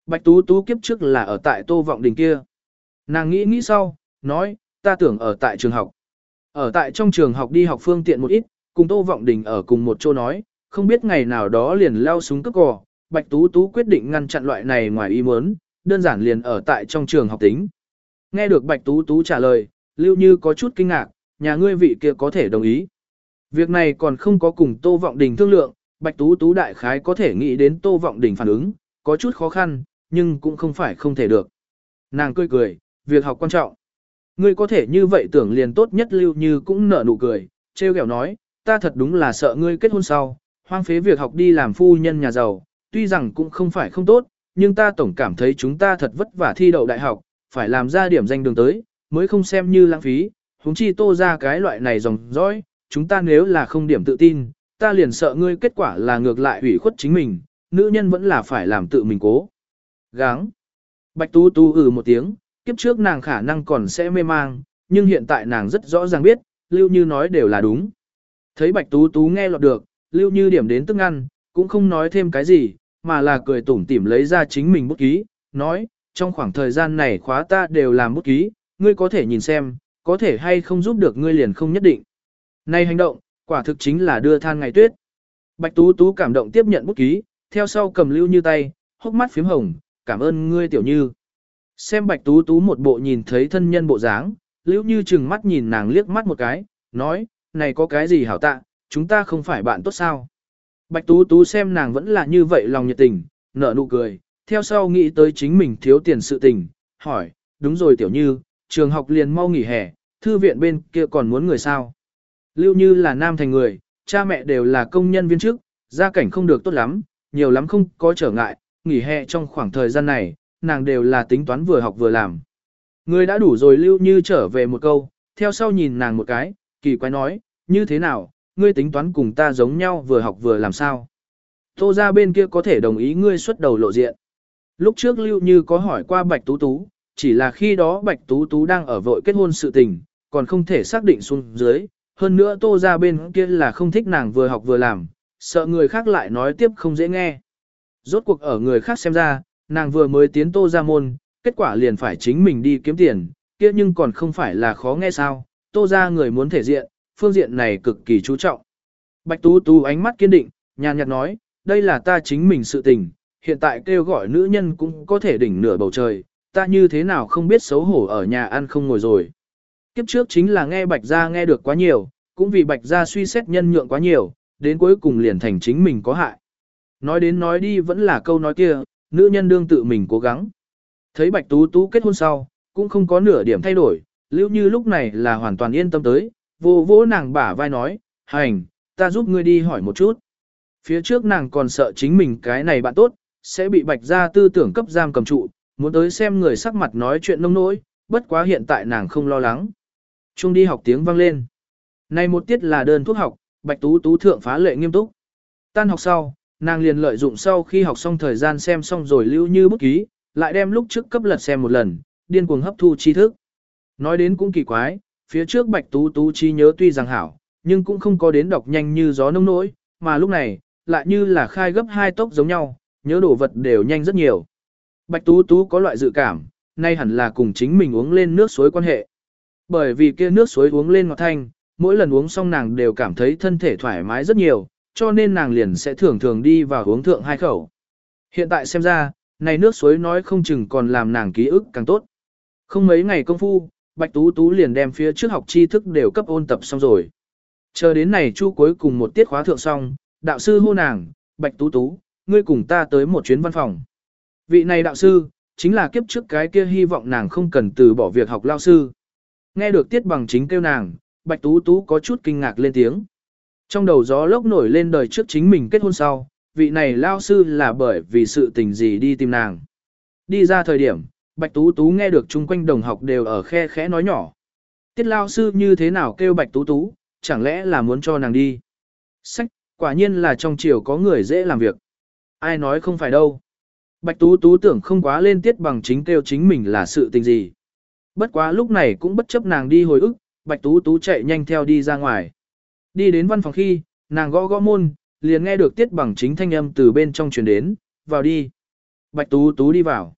Bạch Tú Tú kiếp trước là ở tại tô vọng đỉnh kia. Nàng nghĩ nghĩ sau, nói, ta tưởng ở tại trường học. Ở tại trong trường học đi học phương tiện một ít, cùng tô vọng đỉnh ở cùng một chỗ nói, không biết ngày nào đó liền lao súng cướp cỏ, Bạch Tú Tú quyết định ngăn chặn loại này ngoài ý muốn, đơn giản liền ở tại trong trường học tính. Nghe được Bạch Tú Tú trả lời, Lưu Như có chút kinh ngạc, nhà ngươi vị kia có thể đồng ý. Việc này còn không có cùng Tô Vọng Đình thương lượng, Bạch Tú Tú đại khái có thể nghĩ đến Tô Vọng Đình phản ứng, có chút khó khăn, nhưng cũng không phải không thể được. Nàng cười cười, việc học quan trọng. Ngươi có thể như vậy tưởng liền tốt nhất Lưu Như cũng nở nụ cười, trêu ghẹo nói, ta thật đúng là sợ ngươi kết hôn sau, hoang phế việc học đi làm phu nhân nhà giàu, tuy rằng cũng không phải không tốt, nhưng ta tổng cảm thấy chúng ta thật vất vả thi đậu đại học, phải làm ra điểm danh đường tới, mới không xem như lãng phí, huống chi tô ra cái loại này dòng dõi, chúng ta nếu là không điểm tự tin, ta liền sợ ngươi kết quả là ngược lại hủy khuất chính mình, nữ nhân vẫn là phải làm tự mình cố. Gắng. Bạch Tú Tú ừ một tiếng, kiếp trước nàng khả năng còn sẽ mê mang, nhưng hiện tại nàng rất rõ ràng biết, Lưu Như nói đều là đúng. Thấy Bạch Tú Tú nghe lọt được, Lưu Như điểm đến tức ăn, cũng không nói thêm cái gì, mà là cười tủm tỉm lấy ra chính mình bút ký, nói, trong khoảng thời gian này khóa ta đều làm bút ký, ngươi có thể nhìn xem, có thể hay không giúp được ngươi liền không nhất định. Này hành động, quả thực chính là đưa than ngày tuyết. Bạch Tú Tú cảm động tiếp nhận bút ký, theo sau cầm lưu như tay, hốc mắt phím hồng, cảm ơn ngươi tiểu như. Xem Bạch Tú Tú một bộ nhìn thấy thân nhân bộ dáng, lưu như chừng mắt nhìn nàng liếc mắt một cái, nói, này có cái gì hảo tạ, chúng ta không phải bạn tốt sao. Bạch Tú Tú xem nàng vẫn là như vậy lòng nhiệt tình, nở nụ cười, theo sau nghĩ tới chính mình thiếu tiền sự tình, hỏi, đúng rồi tiểu như, trường học liền mau nghỉ hè, thư viện bên kia còn muốn người sao. Lưu Như là nam thành người, cha mẹ đều là công nhân viên chức, gia cảnh không được tốt lắm, nhiều lắm không có trở ngại, nghỉ hè trong khoảng thời gian này, nàng đều là tính toán vừa học vừa làm. Người đã đủ rồi Lưu Như trở về một câu, theo sau nhìn nàng một cái, kỳ quái nói, như thế nào, ngươi tính toán cùng ta giống nhau vừa học vừa làm sao. Tô ra bên kia có thể đồng ý ngươi xuất đầu lộ diện. Lúc trước Lưu Như có hỏi qua Bạch Tú Tú, chỉ là khi đó Bạch Tú Tú đang ở vội kết hôn sự tình, còn không thể xác định xuống dưới, hơn nữa tô ra bên kia là không thích nàng vừa học vừa làm, sợ người khác lại nói tiếp không dễ nghe. Rốt cuộc ở người khác xem ra, nàng vừa mới tiến tô ra môn, kết quả liền phải chính mình đi kiếm tiền, kia nhưng còn không phải là khó nghe sao, tô ra người muốn thể diện, phương diện này cực kỳ chú trọng. Bạch Tú Tú ánh mắt kiên định, nhàn nhạt nói, đây là ta chính mình sự tình, hiện tại kêu gọi nữ nhân cũng có thể đỉnh nửa bầu trời, ta như thế nào không biết xấu hổ ở nhà ăn không ngồi rồi. Kiếp trước chính là nghe Bạch Gia nghe được quá nhiều, cũng vì Bạch Gia suy xét nhân nhượng quá nhiều, đến cuối cùng liền thành chính mình có hại. Nói đến nói đi vẫn là câu nói kia, nữ nhân đương tự mình cố gắng. Thấy Bạch Tú Tú kết hôn sau, cũng không có nửa điểm thay đổi, lưu như lúc này là hoàn toàn yên tâm tới, vô vỗ nàng bả vai nói, hành, ta giúp ngươi đi hỏi một chút. Phía trước nàng còn sợ chính mình cái này bạn tốt, sẽ bị Bạch Gia tư tưởng cấp giam cầm trụ, muốn tới xem người sắc mặt nói chuyện nông nỗi, bất quá hiện tại nàng không lo lắng. Trung đi học tiếng vang lên. Này một tiết là đơn thuốc học, Bạch Tú Tú thượng phá lệ nghiêm túc. Tan học sau, nàng liền lợi dụng sau khi học xong thời gian xem xong rồi lưu như bút ký, lại đem lúc trước cấp lật xem một lần, điên cuồng hấp thu tri thức. Nói đến cũng kỳ quái, phía trước Bạch Tú Tú trí nhớ tuy rằng hảo, nhưng cũng không có đến đọc nhanh như gió nông nỗi, mà lúc này, lại như là khai gấp hai tốc giống nhau, nhớ đồ vật đều nhanh rất nhiều. Bạch Tú Tú có loại dự cảm, nay hẳn là cùng chính mình uống lên nước suối quan hệ. Bởi vì kia nước suối uống lên ngọt thanh, mỗi lần uống xong nàng đều cảm thấy thân thể thoải mái rất nhiều, cho nên nàng liền sẽ thường thường đi vào uống thượng hai khẩu. Hiện tại xem ra, này nước suối nói không chừng còn làm nàng ký ức càng tốt. Không mấy ngày công phu, Bạch Tú Tú liền đem phía trước học tri thức đều cấp ôn tập xong rồi. Chờ đến này chu cuối cùng một tiết khóa thượng xong, đạo sư hô nàng, Bạch Tú Tú, ngươi cùng ta tới một chuyến văn phòng. Vị này đạo sư, chính là kiếp trước cái kia hy vọng nàng không cần từ bỏ việc học lao sư. Nghe được tiết bằng chính kêu nàng, Bạch Tú Tú có chút kinh ngạc lên tiếng. Trong đầu gió lốc nổi lên đời trước chính mình kết hôn sau, vị này lao sư là bởi vì sự tình gì đi tìm nàng. Đi ra thời điểm, Bạch Tú Tú nghe được chung quanh đồng học đều ở khe khẽ nói nhỏ. Tiết lao sư như thế nào kêu Bạch Tú Tú, chẳng lẽ là muốn cho nàng đi. Sách, quả nhiên là trong chiều có người dễ làm việc. Ai nói không phải đâu. Bạch Tú Tú tưởng không quá lên tiết bằng chính kêu chính mình là sự tình gì. Bất quá lúc này cũng bất chấp nàng đi hồi ức, Bạch Tú Tú chạy nhanh theo đi ra ngoài. Đi đến văn phòng khi, nàng gõ gõ môn, liền nghe được tiết bằng chính thanh âm từ bên trong truyền đến, vào đi. Bạch Tú Tú đi vào.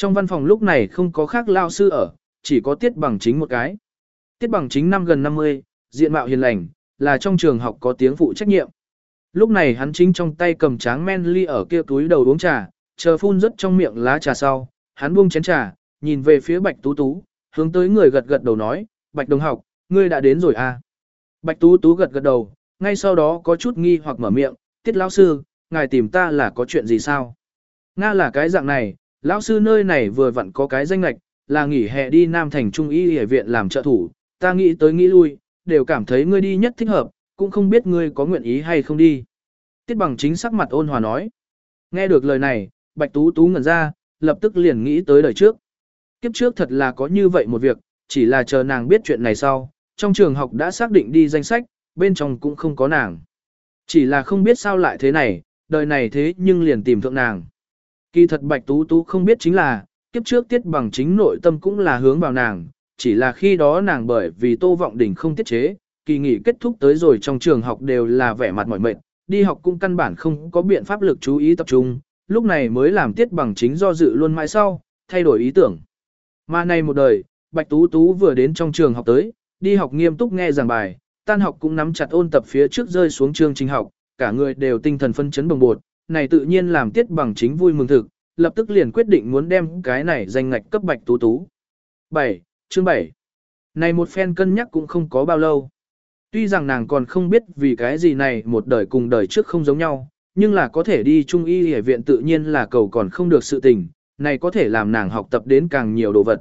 Trong văn phòng lúc này không có khác lao sư ở, chỉ có tiết bằng chính một cái. Tiết bằng chính năm gần 50, diện mạo hiền lành, là trong trường học có tiếng phụ trách nhiệm. Lúc này hắn chính trong tay cầm tráng men ly ở kia túi đầu uống trà, chờ phun rất trong miệng lá trà sau, hắn buông chén trà, nhìn về phía Bạch Tú Tú, hướng tới người gật gật đầu nói, Bạch đồng học, ngươi đã đến rồi à. Bạch Tú Tú gật gật đầu, ngay sau đó có chút nghi hoặc mở miệng, tiết lão sư, ngài tìm ta là có chuyện gì sao? Nga là cái dạng này, lão sư nơi này vừa vặn có cái danh lệch, là nghỉ hè đi Nam Thành Trung Y Y viện làm trợ thủ, ta nghĩ tới nghĩ lui, đều cảm thấy ngươi đi nhất thích hợp, cũng không biết ngươi có nguyện ý hay không đi. Tiết bằng chính sắc mặt ôn hòa nói. Nghe được lời này, Bạch Tú Tú ngẩn ra, lập tức liền nghĩ tới đời trước. Kiếp trước thật là có như vậy một việc, chỉ là chờ nàng biết chuyện này sau, trong trường học đã xác định đi danh sách, bên trong cũng không có nàng. Chỉ là không biết sao lại thế này, đời này thế nhưng liền tìm thượng nàng. Kỳ thật Bạch Tú Tú không biết chính là, kiếp trước tiết bằng chính nội tâm cũng là hướng vào nàng, chỉ là khi đó nàng bởi vì tô vọng đỉnh không tiết chế, kỳ nghỉ kết thúc tới rồi trong trường học đều là vẻ mặt mỏi mệt, đi học cũng căn bản không có biện pháp lực chú ý tập trung, lúc này mới làm tiết bằng chính do dự luôn mãi sau, thay đổi ý tưởng. Mà này một đời, Bạch Tú Tú vừa đến trong trường học tới, đi học nghiêm túc nghe giảng bài, tan học cũng nắm chặt ôn tập phía trước rơi xuống chương trình học, cả người đều tinh thần phân chấn bồng bột, này tự nhiên làm tiết bằng chính vui mừng thực, lập tức liền quyết định muốn đem cái này danh ngạch cấp Bạch Tú Tú. 7. Chương 7 Này một phen cân nhắc cũng không có bao lâu. Tuy rằng nàng còn không biết vì cái gì này một đời cùng đời trước không giống nhau, nhưng là có thể đi trung y hệ viện tự nhiên là cầu còn không được sự tình, này có thể làm nàng học tập đến càng nhiều đồ vật.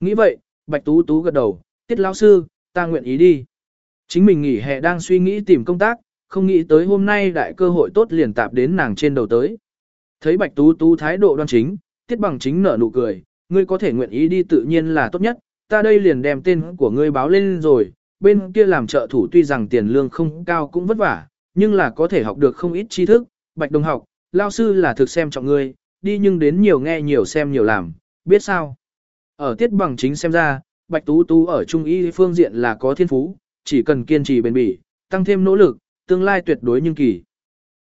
Nghĩ vậy, Bạch Tú Tú gật đầu, tiết lão sư, ta nguyện ý đi. Chính mình nghỉ hè đang suy nghĩ tìm công tác, không nghĩ tới hôm nay đại cơ hội tốt liền tạp đến nàng trên đầu tới. Thấy Bạch Tú Tú thái độ đoan chính, tiết bằng chính nở nụ cười, ngươi có thể nguyện ý đi tự nhiên là tốt nhất, ta đây liền đem tên của ngươi báo lên rồi, bên kia làm trợ thủ tuy rằng tiền lương không cao cũng vất vả, nhưng là có thể học được không ít tri thức, bạch đồng học, lao sư là thực xem trọng ngươi, đi nhưng đến nhiều nghe nhiều xem nhiều làm, biết sao. Ở tiết bằng chính xem ra, bạch tú tú ở trung y phương diện là có thiên phú, chỉ cần kiên trì bền bỉ, tăng thêm nỗ lực, tương lai tuyệt đối nhưng kỳ.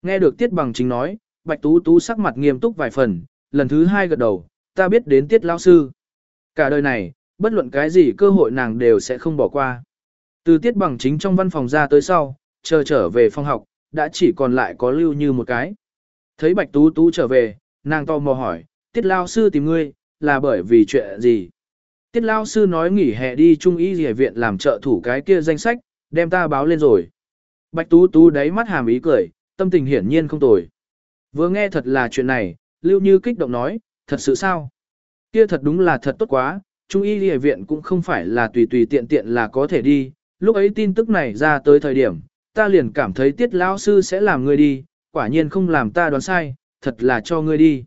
Nghe được tiết bằng chính nói, bạch tú tú sắc mặt nghiêm túc vài phần, lần thứ hai gật đầu, ta biết đến tiết lao sư. Cả đời này, bất luận cái gì cơ hội nàng đều sẽ không bỏ qua. Từ tiết bằng chính trong văn phòng ra tới sau, chờ trở về phòng học, đã chỉ còn lại có lưu như một cái. Thấy Bạch Tú Tú trở về, nàng to mò hỏi, tiết lao sư tìm ngươi, là bởi vì chuyện gì? Tiết lao sư nói nghỉ hè đi trung y dì viện làm trợ thủ cái kia danh sách, đem ta báo lên rồi. Bạch Tú Tú đáy mắt hàm ý cười, tâm tình hiển nhiên không tồi. Vừa nghe thật là chuyện này, lưu như kích động nói, thật sự sao? Kia thật đúng là thật tốt quá, trung y y viện cũng không phải là tùy tùy tiện tiện là có thể đi, lúc ấy tin tức này ra tới thời điểm, ta liền cảm thấy tiết lão sư sẽ làm ngươi đi, quả nhiên không làm ta đoán sai, thật là cho ngươi đi.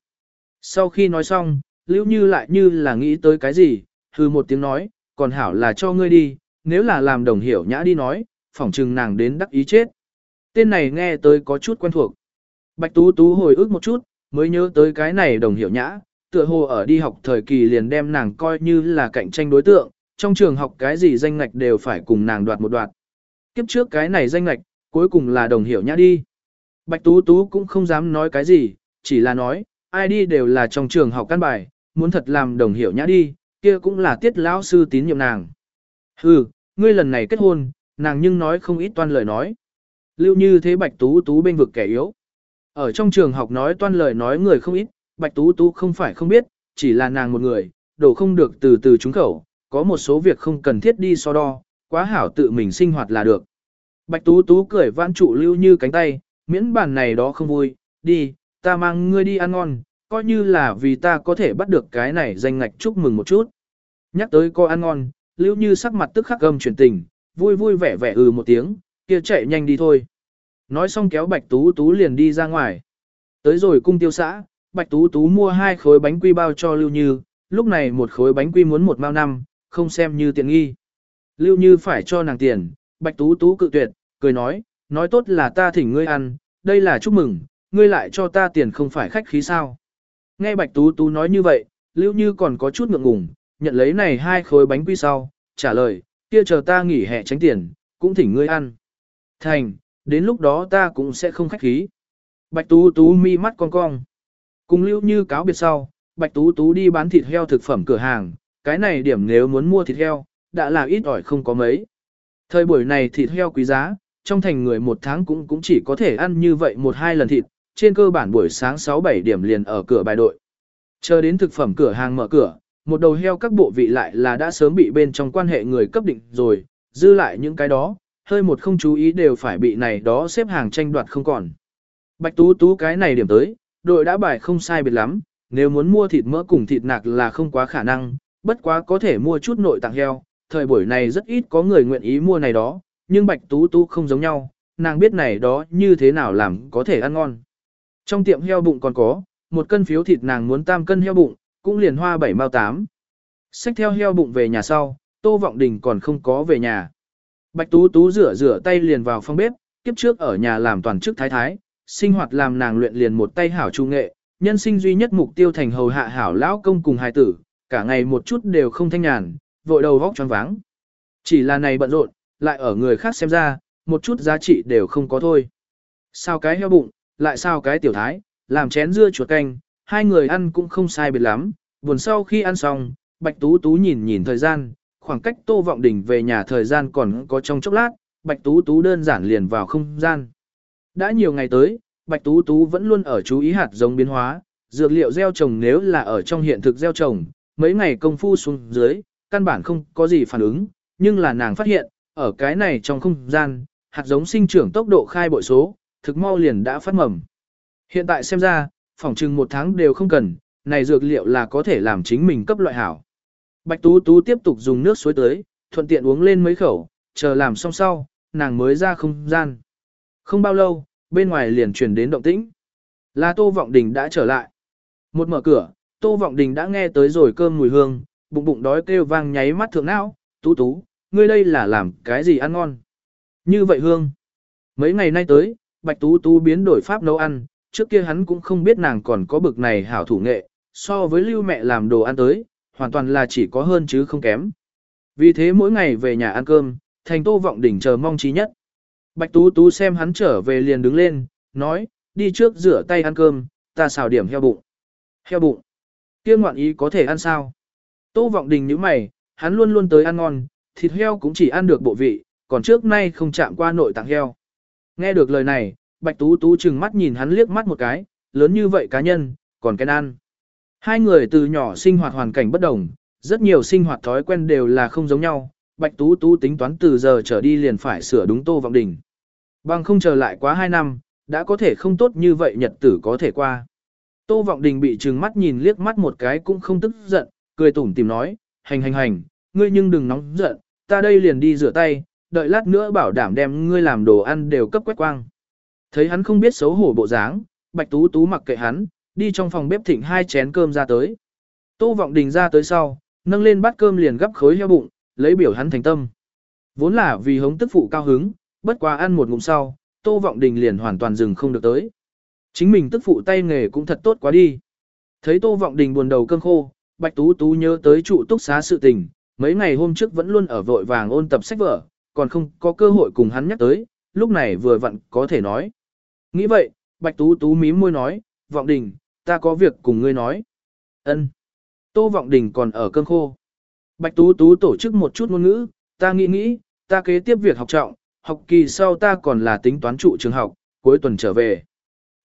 Sau khi nói xong, Lưu Như lại như là nghĩ tới cái gì, hư một tiếng nói, còn hảo là cho ngươi đi, nếu là làm đồng hiểu nhã đi nói, phỏng chừng nàng đến đắc ý chết. Tên này nghe tới có chút quen thuộc. Bạch Tú Tú hồi ức một chút, mới nhớ tới cái này đồng hiểu nhã, tựa hồ ở đi học thời kỳ liền đem nàng coi như là cạnh tranh đối tượng, trong trường học cái gì danh ngạch đều phải cùng nàng đoạt một đoạt. Kiếp trước cái này danh ngạch, cuối cùng là đồng hiểu nhã đi. Bạch Tú Tú cũng không dám nói cái gì, chỉ là nói, ai đi đều là trong trường học căn bài, muốn thật làm đồng hiểu nhã đi, kia cũng là tiết lão sư tín nhiệm nàng. Hừ, ngươi lần này kết hôn, nàng nhưng nói không ít toan lời nói. Lưu như thế Bạch Tú Tú bên vực kẻ yếu. Ở trong trường học nói toan lời nói người không ít, Bạch Tú Tú không phải không biết, chỉ là nàng một người, đổ không được từ từ trúng khẩu, có một số việc không cần thiết đi so đo, quá hảo tự mình sinh hoạt là được. Bạch Tú Tú cười vãn trụ lưu như cánh tay, miễn bản này đó không vui, đi, ta mang ngươi đi ăn ngon, coi như là vì ta có thể bắt được cái này danh ngạch chúc mừng một chút. Nhắc tới coi ăn ngon, Lưu Như sắc mặt tức khắc gầm chuyển tình, vui vui vẻ vẻ ừ một tiếng, kia chạy nhanh đi thôi. Nói xong kéo Bạch Tú Tú liền đi ra ngoài. Tới rồi cung tiêu xã, Bạch Tú Tú mua hai khối bánh quy bao cho Lưu Như, lúc này một khối bánh quy muốn một mao năm, không xem như tiện nghi. Lưu Như phải cho nàng tiền, Bạch Tú Tú cự tuyệt, cười nói, nói tốt là ta thỉnh ngươi ăn, đây là chúc mừng, ngươi lại cho ta tiền không phải khách khí sao. Nghe Bạch Tú Tú nói như vậy, Lưu Như còn có chút ngượng ngùng, nhận lấy này hai khối bánh quy sau, trả lời, kia chờ ta nghỉ hè tránh tiền, cũng thỉnh ngươi ăn. Thành, đến lúc đó ta cũng sẽ không khách khí. Bạch Tú Tú mi mắt cong cong. Cùng Lưu Như cáo biệt sau, Bạch Tú Tú đi bán thịt heo thực phẩm cửa hàng, cái này điểm nếu muốn mua thịt heo, đã là ít ỏi không có mấy. Thời buổi này thịt heo quý giá, trong thành người một tháng cũng cũng chỉ có thể ăn như vậy một hai lần thịt, trên cơ bản buổi sáng 6-7 điểm liền ở cửa bài đội. Chờ đến thực phẩm cửa hàng mở cửa, một đầu heo các bộ vị lại là đã sớm bị bên trong quan hệ người cấp định rồi, dư lại những cái đó, hơi một không chú ý đều phải bị này đó xếp hàng tranh đoạt không còn. Bạch Tú Tú cái này điểm tới, đội đã bài không sai biệt lắm, nếu muốn mua thịt mỡ cùng thịt nạc là không quá khả năng, bất quá có thể mua chút nội tạng heo, thời buổi này rất ít có người nguyện ý mua này đó, nhưng Bạch Tú Tú không giống nhau, nàng biết này đó như thế nào làm có thể ăn ngon. Trong tiệm heo bụng còn có, một cân phiếu thịt nàng muốn tam cân heo bụng, cũng liền hoa bảy mao tám. Xách theo heo bụng về nhà sau, Tô Vọng Đình còn không có về nhà. Bạch Tú Tú rửa rửa tay liền vào phòng bếp, kiếp trước ở nhà làm toàn chức thái thái, sinh hoạt làm nàng luyện liền một tay hảo trung nghệ, nhân sinh duy nhất mục tiêu thành hầu hạ hảo lão công cùng hài tử, cả ngày một chút đều không thanh nhàn, vội đầu vóc choáng váng. Chỉ là này bận rộn, lại ở người khác xem ra, một chút giá trị đều không có thôi. Sao cái heo bụng, lại sao cái tiểu thái, làm chén dưa chuột canh, hai người ăn cũng không sai biệt lắm, buồn sau khi ăn xong, Bạch Tú Tú nhìn nhìn thời gian, khoảng cách Tô Vọng Đình về nhà thời gian còn có trong chốc lát, Bạch Tú Tú đơn giản liền vào không gian. Đã nhiều ngày tới, Bạch Tú Tú vẫn luôn ở chú ý hạt giống biến hóa, dược liệu gieo trồng nếu là ở trong hiện thực gieo trồng, mấy ngày công phu xuống dưới, căn bản không có gì phản ứng, nhưng là nàng phát hiện, ở cái này trong không gian, hạt giống sinh trưởng tốc độ khai bội số, thực mau liền đã phát mầm. Hiện tại xem ra, phòng chừng một tháng đều không cần, này dược liệu là có thể làm chính mình cấp loại hảo. Bạch Tú Tú tiếp tục dùng nước suối tới, thuận tiện uống lên mấy khẩu, chờ làm xong sau, nàng mới ra không gian. Không bao lâu, bên ngoài liền truyền đến động tĩnh. Là Tô Vọng Đình đã trở lại. Một mở cửa, Tô Vọng Đình đã nghe tới rồi cơm mùi hương, bụng bụng đói kêu vang nháy mắt thượng não, "Tú Tú, ngươi đây là làm cái gì ăn ngon?" Như vậy hương. Mấy ngày nay tới, Bạch Tú Tú biến đổi pháp nấu ăn, trước kia hắn cũng không biết nàng còn có bực này hảo thủ nghệ, so với lưu mẹ làm đồ ăn tới, hoàn toàn là chỉ có hơn chứ không kém. Vì thế mỗi ngày về nhà ăn cơm, thành Tô Vọng đỉnh chờ mong trí nhất. Bạch Tú Tú xem hắn trở về liền đứng lên, nói, đi trước rửa tay ăn cơm, ta xào điểm heo bụng. Heo bụng. Kia ngoạn ý có thể ăn sao? Tô Vọng Đình nhíu mày, hắn luôn luôn tới ăn ngon, thịt heo cũng chỉ ăn được bộ vị, còn trước nay không chạm qua nội tạng heo. Nghe được lời này, Bạch Tú Tú chừng mắt nhìn hắn liếc mắt một cái, lớn như vậy cá nhân, còn cái ăn. Hai người từ nhỏ sinh hoạt hoàn cảnh bất đồng, rất nhiều sinh hoạt thói quen đều là không giống nhau. Bạch Tú Tú tính toán từ giờ trở đi liền phải sửa đúng Tô Vọng Đình. Bằng không chờ lại quá hai năm, đã có thể không tốt như vậy nhật tử có thể qua. Tô Vọng Đình bị trừng mắt nhìn liếc mắt một cái cũng không tức giận, cười tủm tỉm nói, hành hành hành, ngươi nhưng đừng nóng giận, ta đây liền đi rửa tay, đợi lát nữa bảo đảm đem ngươi làm đồ ăn đều cấp quét quang. Thấy hắn không biết xấu hổ bộ dáng, Bạch Tú Tú mặc kệ hắn, đi trong phòng bếp thịnh hai chén cơm ra tới. Tô Vọng Đình ra tới sau, nâng lên bát cơm liền gấp khối heo bụng, lấy biểu hắn thành tâm. Vốn là vì hống tức phụ cao hứng, bất quá ăn một ngụm sau, Tô Vọng Đình liền hoàn toàn dừng không được tới. Chính mình tức phụ tay nghề cũng thật tốt quá đi. Thấy Tô Vọng Đình buồn đầu cơm khô, Bạch Tú Tú nhớ tới trụ túc xá sự tình, mấy ngày hôm trước vẫn luôn ở vội vàng ôn tập sách vở, còn không có cơ hội cùng hắn nhắc tới, lúc này vừa vặn có thể nói. Nghĩ vậy, Bạch Tú Tú mím môi nói, Vọng Đình, ta có việc cùng ngươi nói. Ân. Tô Vọng Đình còn ở cơn khô. Bạch Tú Tú tổ chức một chút ngôn ngữ, ta nghĩ nghĩ, ta kế tiếp việc học trọng, học kỳ sau ta còn là tính toán trụ trường học, cuối tuần trở về.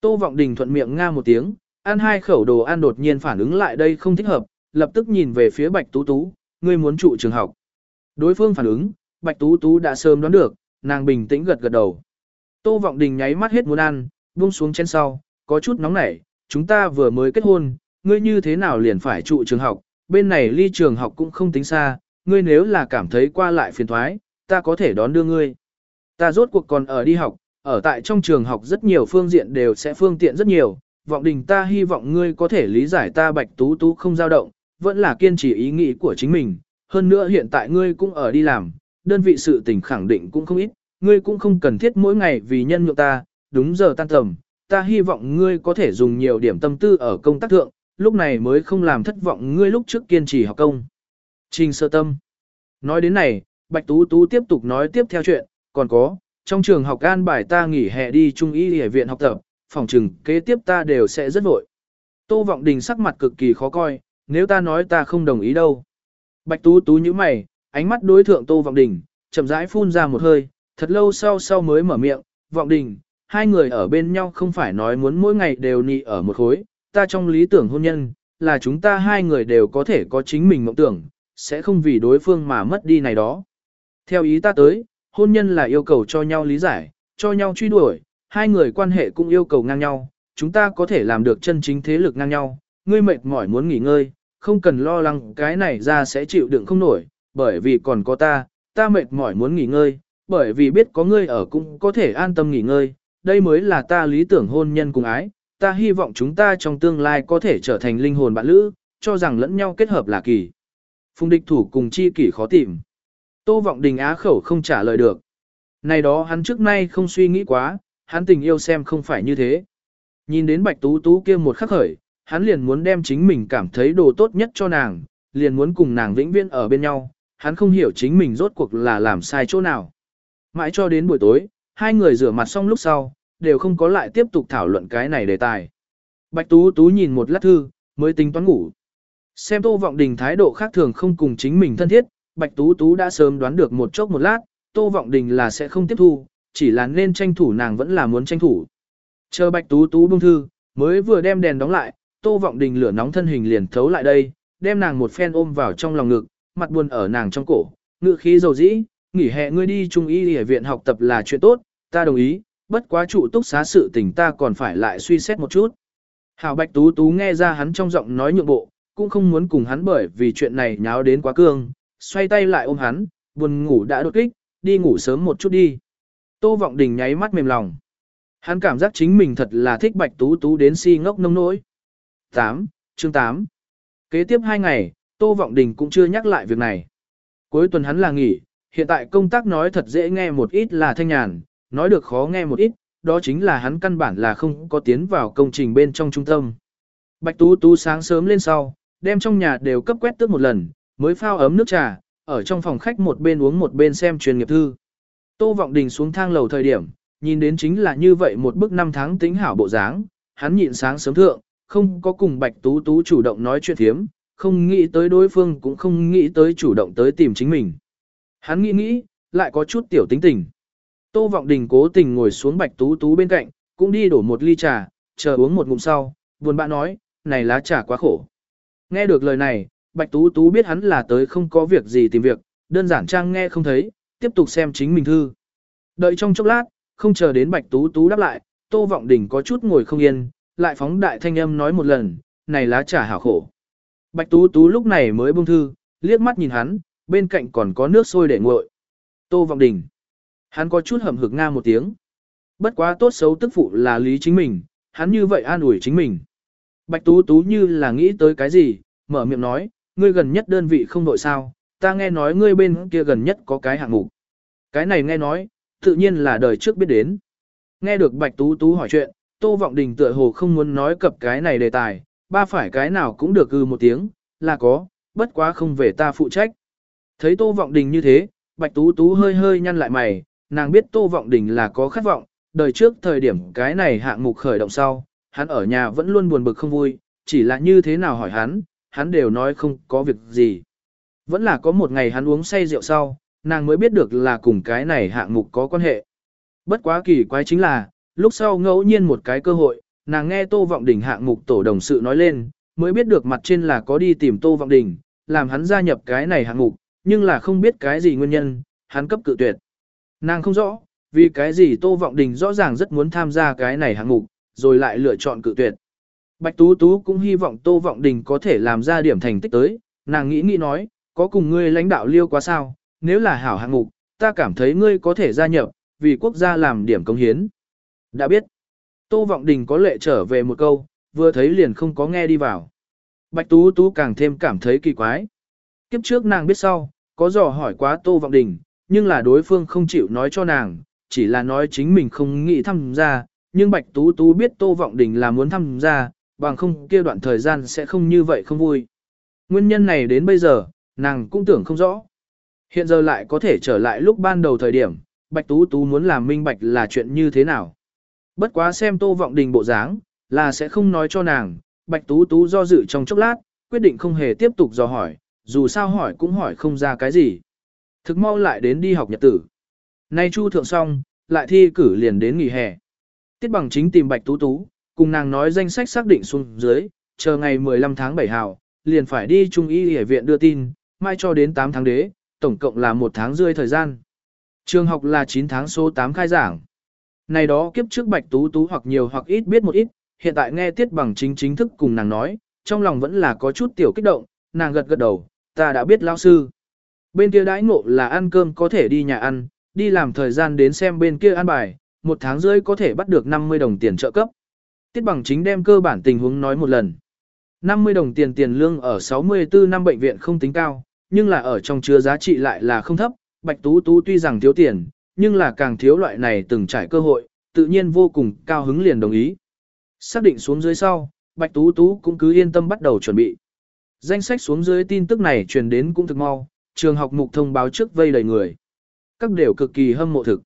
Tô Vọng Đình thuận miệng nga một tiếng, ăn hai khẩu đồ ăn đột nhiên phản ứng lại đây không thích hợp, lập tức nhìn về phía Bạch Tú Tú, ngươi muốn trụ trường học. Đối phương phản ứng, Bạch Tú Tú đã sớm đoán được, nàng bình tĩnh gật gật đầu. Tô Vọng Đình nháy mắt hết muốn ăn, buông xuống trên sau, có chút nóng nảy, chúng ta vừa mới kết hôn, ngươi như thế nào liền phải trụ trường học, bên này ly trường học cũng không tính xa, ngươi nếu là cảm thấy qua lại phiền toái, ta có thể đón đưa ngươi. Ta rốt cuộc còn ở đi học, ở tại trong trường học rất nhiều phương diện đều sẽ phương tiện rất nhiều, vọng đình ta hy vọng ngươi có thể lý giải ta bạch tú tú không dao động, vẫn là kiên trì ý nghĩ của chính mình, hơn nữa hiện tại ngươi cũng ở đi làm, đơn vị sự tình khẳng định cũng không ít, ngươi cũng không cần thiết mỗi ngày vì nhân nhượng ta, đúng giờ tan tầm, ta hy vọng ngươi có thể dùng nhiều điểm tâm tư ở công tác thượng, lúc này mới không làm thất vọng ngươi lúc trước kiên trì học công. Trình sơ tâm. Nói đến này, Bạch Tú Tú tiếp tục nói tiếp theo chuyện, còn có, trong trường học an bài ta nghỉ hè đi trung y y viện học tập, phòng trừng kế tiếp ta đều sẽ rất vội. Tô Vọng Đình sắc mặt cực kỳ khó coi, nếu ta nói ta không đồng ý đâu. Bạch Tú Tú như mày, ánh mắt đối thượng Tô Vọng Đình, chậm rãi phun ra một hơi, thật lâu sau sau mới mở miệng, Vọng Đình, hai người ở bên nhau không phải nói muốn mỗi ngày đều nị ở một khối, ta trong lý tưởng hôn nhân, là chúng ta hai người đều có thể có chính mình mộng tưởng, sẽ không vì đối phương mà mất đi này đó. Theo ý ta tới, hôn nhân là yêu cầu cho nhau lý giải, cho nhau truy đuổi, hai người quan hệ cũng yêu cầu ngang nhau, chúng ta có thể làm được chân chính thế lực ngang nhau, ngươi mệt mỏi muốn nghỉ ngơi, không cần lo lắng cái này ra sẽ chịu đựng không nổi, bởi vì còn có ta, ta mệt mỏi muốn nghỉ ngơi, bởi vì biết có ngươi ở cũng có thể an tâm nghỉ ngơi, đây mới là ta lý tưởng hôn nhân cùng ái, ta hy vọng chúng ta trong tương lai có thể trở thành linh hồn bạn lữ, cho rằng lẫn nhau kết hợp là kỳ. Phùng địch thủ cùng chi kỷ khó tìm. Tô vọng đình á khẩu không trả lời được. Này đó hắn trước nay không suy nghĩ quá, hắn tình yêu xem không phải như thế. Nhìn đến bạch tú tú kia một khắc khởi, hắn liền muốn đem chính mình cảm thấy đồ tốt nhất cho nàng, liền muốn cùng nàng vĩnh viễn ở bên nhau, hắn không hiểu chính mình rốt cuộc là làm sai chỗ nào. Mãi cho đến buổi tối, hai người rửa mặt xong lúc sau, đều không có lại tiếp tục thảo luận cái này đề tài. Bạch Tú Tú nhìn một lát thư, mới tính toán ngủ. Xem Tô Vọng Đình thái độ khác thường không cùng chính mình thân thiết, Bạch Tú Tú đã sớm đoán được một chốc một lát, Tô Vọng Đình là sẽ không tiếp thu, chỉ là nên tranh thủ nàng vẫn là muốn tranh thủ. Chờ Bạch Tú Tú buông thư, mới vừa đem đèn đóng lại, Tô Vọng Đình lửa nóng thân hình liền thấu lại đây, đem nàng một phen ôm vào trong lòng ngực, mặt buồn ở nàng trong cổ, ngựa khí dầu dĩ, nghỉ hè ngươi đi trung y y viện học tập là chuyện tốt, ta đồng ý, bất quá trụ túc xá sự tình ta còn phải lại suy xét một chút. Hảo Bạch Tú Tú nghe ra hắn trong giọng nói nhượng bộ, cũng không muốn cùng hắn bởi vì chuyện này nháo đến quá cương, xoay tay lại ôm hắn, buồn ngủ đã đột kích, đi ngủ sớm một chút đi. Tô Vọng Đình nháy mắt mềm lòng. Hắn cảm giác chính mình thật là thích Bạch Tú Tú đến si ngốc nông nỗi. 8. Chương 8 Kế tiếp 2 ngày, Tô Vọng Đình cũng chưa nhắc lại việc này. Cuối tuần hắn là nghỉ, hiện tại công tác nói thật dễ nghe một ít là thanh nhàn, nói được khó nghe một ít, đó chính là hắn căn bản là không có tiến vào công trình bên trong trung tâm. Bạch Tú Tú sáng sớm lên sau, đem trong nhà đều cấp quét tước một lần, mới phao ấm nước trà, ở trong phòng khách một bên uống một bên xem truyền nghiệp thư. Tô Vọng Đình xuống thang lầu thời điểm, nhìn đến chính là như vậy một bức năm tháng tính hảo bộ dáng, hắn nhịn sáng sớm thượng, không có cùng Bạch Tú Tú chủ động nói chuyện thiếm, không nghĩ tới đối phương cũng không nghĩ tới chủ động tới tìm chính mình. Hắn nghĩ nghĩ, lại có chút tiểu tính tình. Tô Vọng Đình cố tình ngồi xuống Bạch Tú Tú bên cạnh, cũng đi đổ một ly trà, chờ uống một ngụm sau, buồn bã nói, này lá trà quá khổ. Nghe được lời này, Bạch Tú Tú biết hắn là tới không có việc gì tìm việc, đơn giản trang nghe không thấy, tiếp tục xem chính mình thư. Đợi trong chốc lát, không chờ đến Bạch Tú Tú đáp lại, Tô Vọng Đình có chút ngồi không yên, lại phóng đại thanh âm nói một lần, này lá trà hảo khổ. Bạch Tú Tú lúc này mới buông thư, liếc mắt nhìn hắn, bên cạnh còn có nước sôi để nguội. Tô Vọng Đình. Hắn có chút hậm hực nga một tiếng. Bất quá tốt xấu tức phụ là lý chính mình, hắn như vậy an ủi chính mình. Bạch Tú Tú như là nghĩ tới cái gì, mở miệng nói, ngươi gần nhất đơn vị không đội sao, ta nghe nói ngươi bên kia gần nhất có cái hạng mục. Cái này nghe nói, tự nhiên là đời trước biết đến. Nghe được Bạch Tú Tú hỏi chuyện, Tô Vọng Đình tựa hồ không muốn nói cập cái này đề tài, ba phải cái nào cũng được gừ một tiếng, là có, bất quá không về ta phụ trách. Thấy Tô Vọng Đình như thế, Bạch Tú Tú hơi hơi nhăn lại mày, nàng biết Tô Vọng Đình là có khát vọng, đời trước thời điểm cái này hạng mục khởi động sau, hắn ở nhà vẫn luôn buồn bực không vui, chỉ là như thế nào hỏi hắn, hắn đều nói không có việc gì. Vẫn là có một ngày hắn uống say rượu sau, nàng mới biết được là cùng cái này hạng mục có quan hệ. Bất quá kỳ quái chính là, lúc sau ngẫu nhiên một cái cơ hội, nàng nghe Tô Vọng Đình hạng mục tổ đồng sự nói lên, mới biết được mặt trên là có đi tìm Tô Vọng Đình, làm hắn gia nhập cái này hạng mục, nhưng là không biết cái gì nguyên nhân, hắn cấp cự tuyệt. Nàng không rõ, vì cái gì Tô Vọng Đình rõ ràng rất muốn tham gia cái này hạng mục, rồi lại lựa chọn cự tuyệt. Bạch Tú Tú cũng hy vọng Tô Vọng Đình có thể làm ra điểm thành tích tới, nàng nghĩ nghĩ nói, có cùng ngươi lãnh đạo liêu quá sao, nếu là hảo hạng mục, ta cảm thấy ngươi có thể gia nhập, vì quốc gia làm điểm công hiến. Đã biết, Tô Vọng Đình có lệ trở về một câu, vừa thấy liền không có nghe đi vào. Bạch Tú Tú càng thêm cảm thấy kỳ quái. Kiếp trước nàng biết sau, có dò hỏi quá Tô Vọng Đình, nhưng là đối phương không chịu nói cho nàng, chỉ là nói chính mình không nghĩ tham gia, nhưng Bạch Tú Tú biết Tô Vọng Đình là muốn tham gia, bằng không kia đoạn thời gian sẽ không như vậy không vui. Nguyên nhân này đến bây giờ, nàng cũng tưởng không rõ. Hiện giờ lại có thể trở lại lúc ban đầu thời điểm, Bạch Tú Tú muốn làm minh bạch là chuyện như thế nào. Bất quá xem Tô Vọng Đình bộ dáng, là sẽ không nói cho nàng, Bạch Tú Tú do dự trong chốc lát, quyết định không hề tiếp tục dò hỏi, dù sao hỏi cũng hỏi không ra cái gì. Thực mau lại đến đi học nhật tử. Nay chu thượng xong, lại thi cử liền đến nghỉ hè. Tiết bằng chính tìm Bạch Tú Tú, cùng nàng nói danh sách xác định xuống dưới, chờ ngày 15 tháng 7 hào, liền phải đi trung y y viện đưa tin, mai cho đến 8 tháng đế, tổng cộng là một tháng rưỡi thời gian. Trường học là 9 tháng số 8 khai giảng. Này đó kiếp trước Bạch Tú Tú hoặc nhiều hoặc ít biết một ít, hiện tại nghe Tiết Bằng chính chính thức cùng nàng nói, trong lòng vẫn là có chút tiểu kích động, nàng gật gật đầu, ta đã biết lão sư. Bên kia đãi ngộ là ăn cơm có thể đi nhà ăn, đi làm thời gian đến xem bên kia ăn bài, một tháng rưỡi có thể bắt được 50 đồng tiền trợ cấp. Tiết bằng chính đem cơ bản tình huống nói một lần. 50 đồng tiền tiền lương ở 64 năm bệnh viện không tính cao, nhưng là ở trong chứa giá trị lại là không thấp. Bạch Tú Tú tuy rằng thiếu tiền, nhưng là càng thiếu loại này từng trải cơ hội, tự nhiên vô cùng cao hứng liền đồng ý. Xác định xuống dưới sau, Bạch Tú Tú cũng cứ yên tâm bắt đầu chuẩn bị. Danh sách xuống dưới tin tức này truyền đến cũng thực mau, trường học mục thông báo trước vây đầy người. Các đều cực kỳ hâm mộ thực.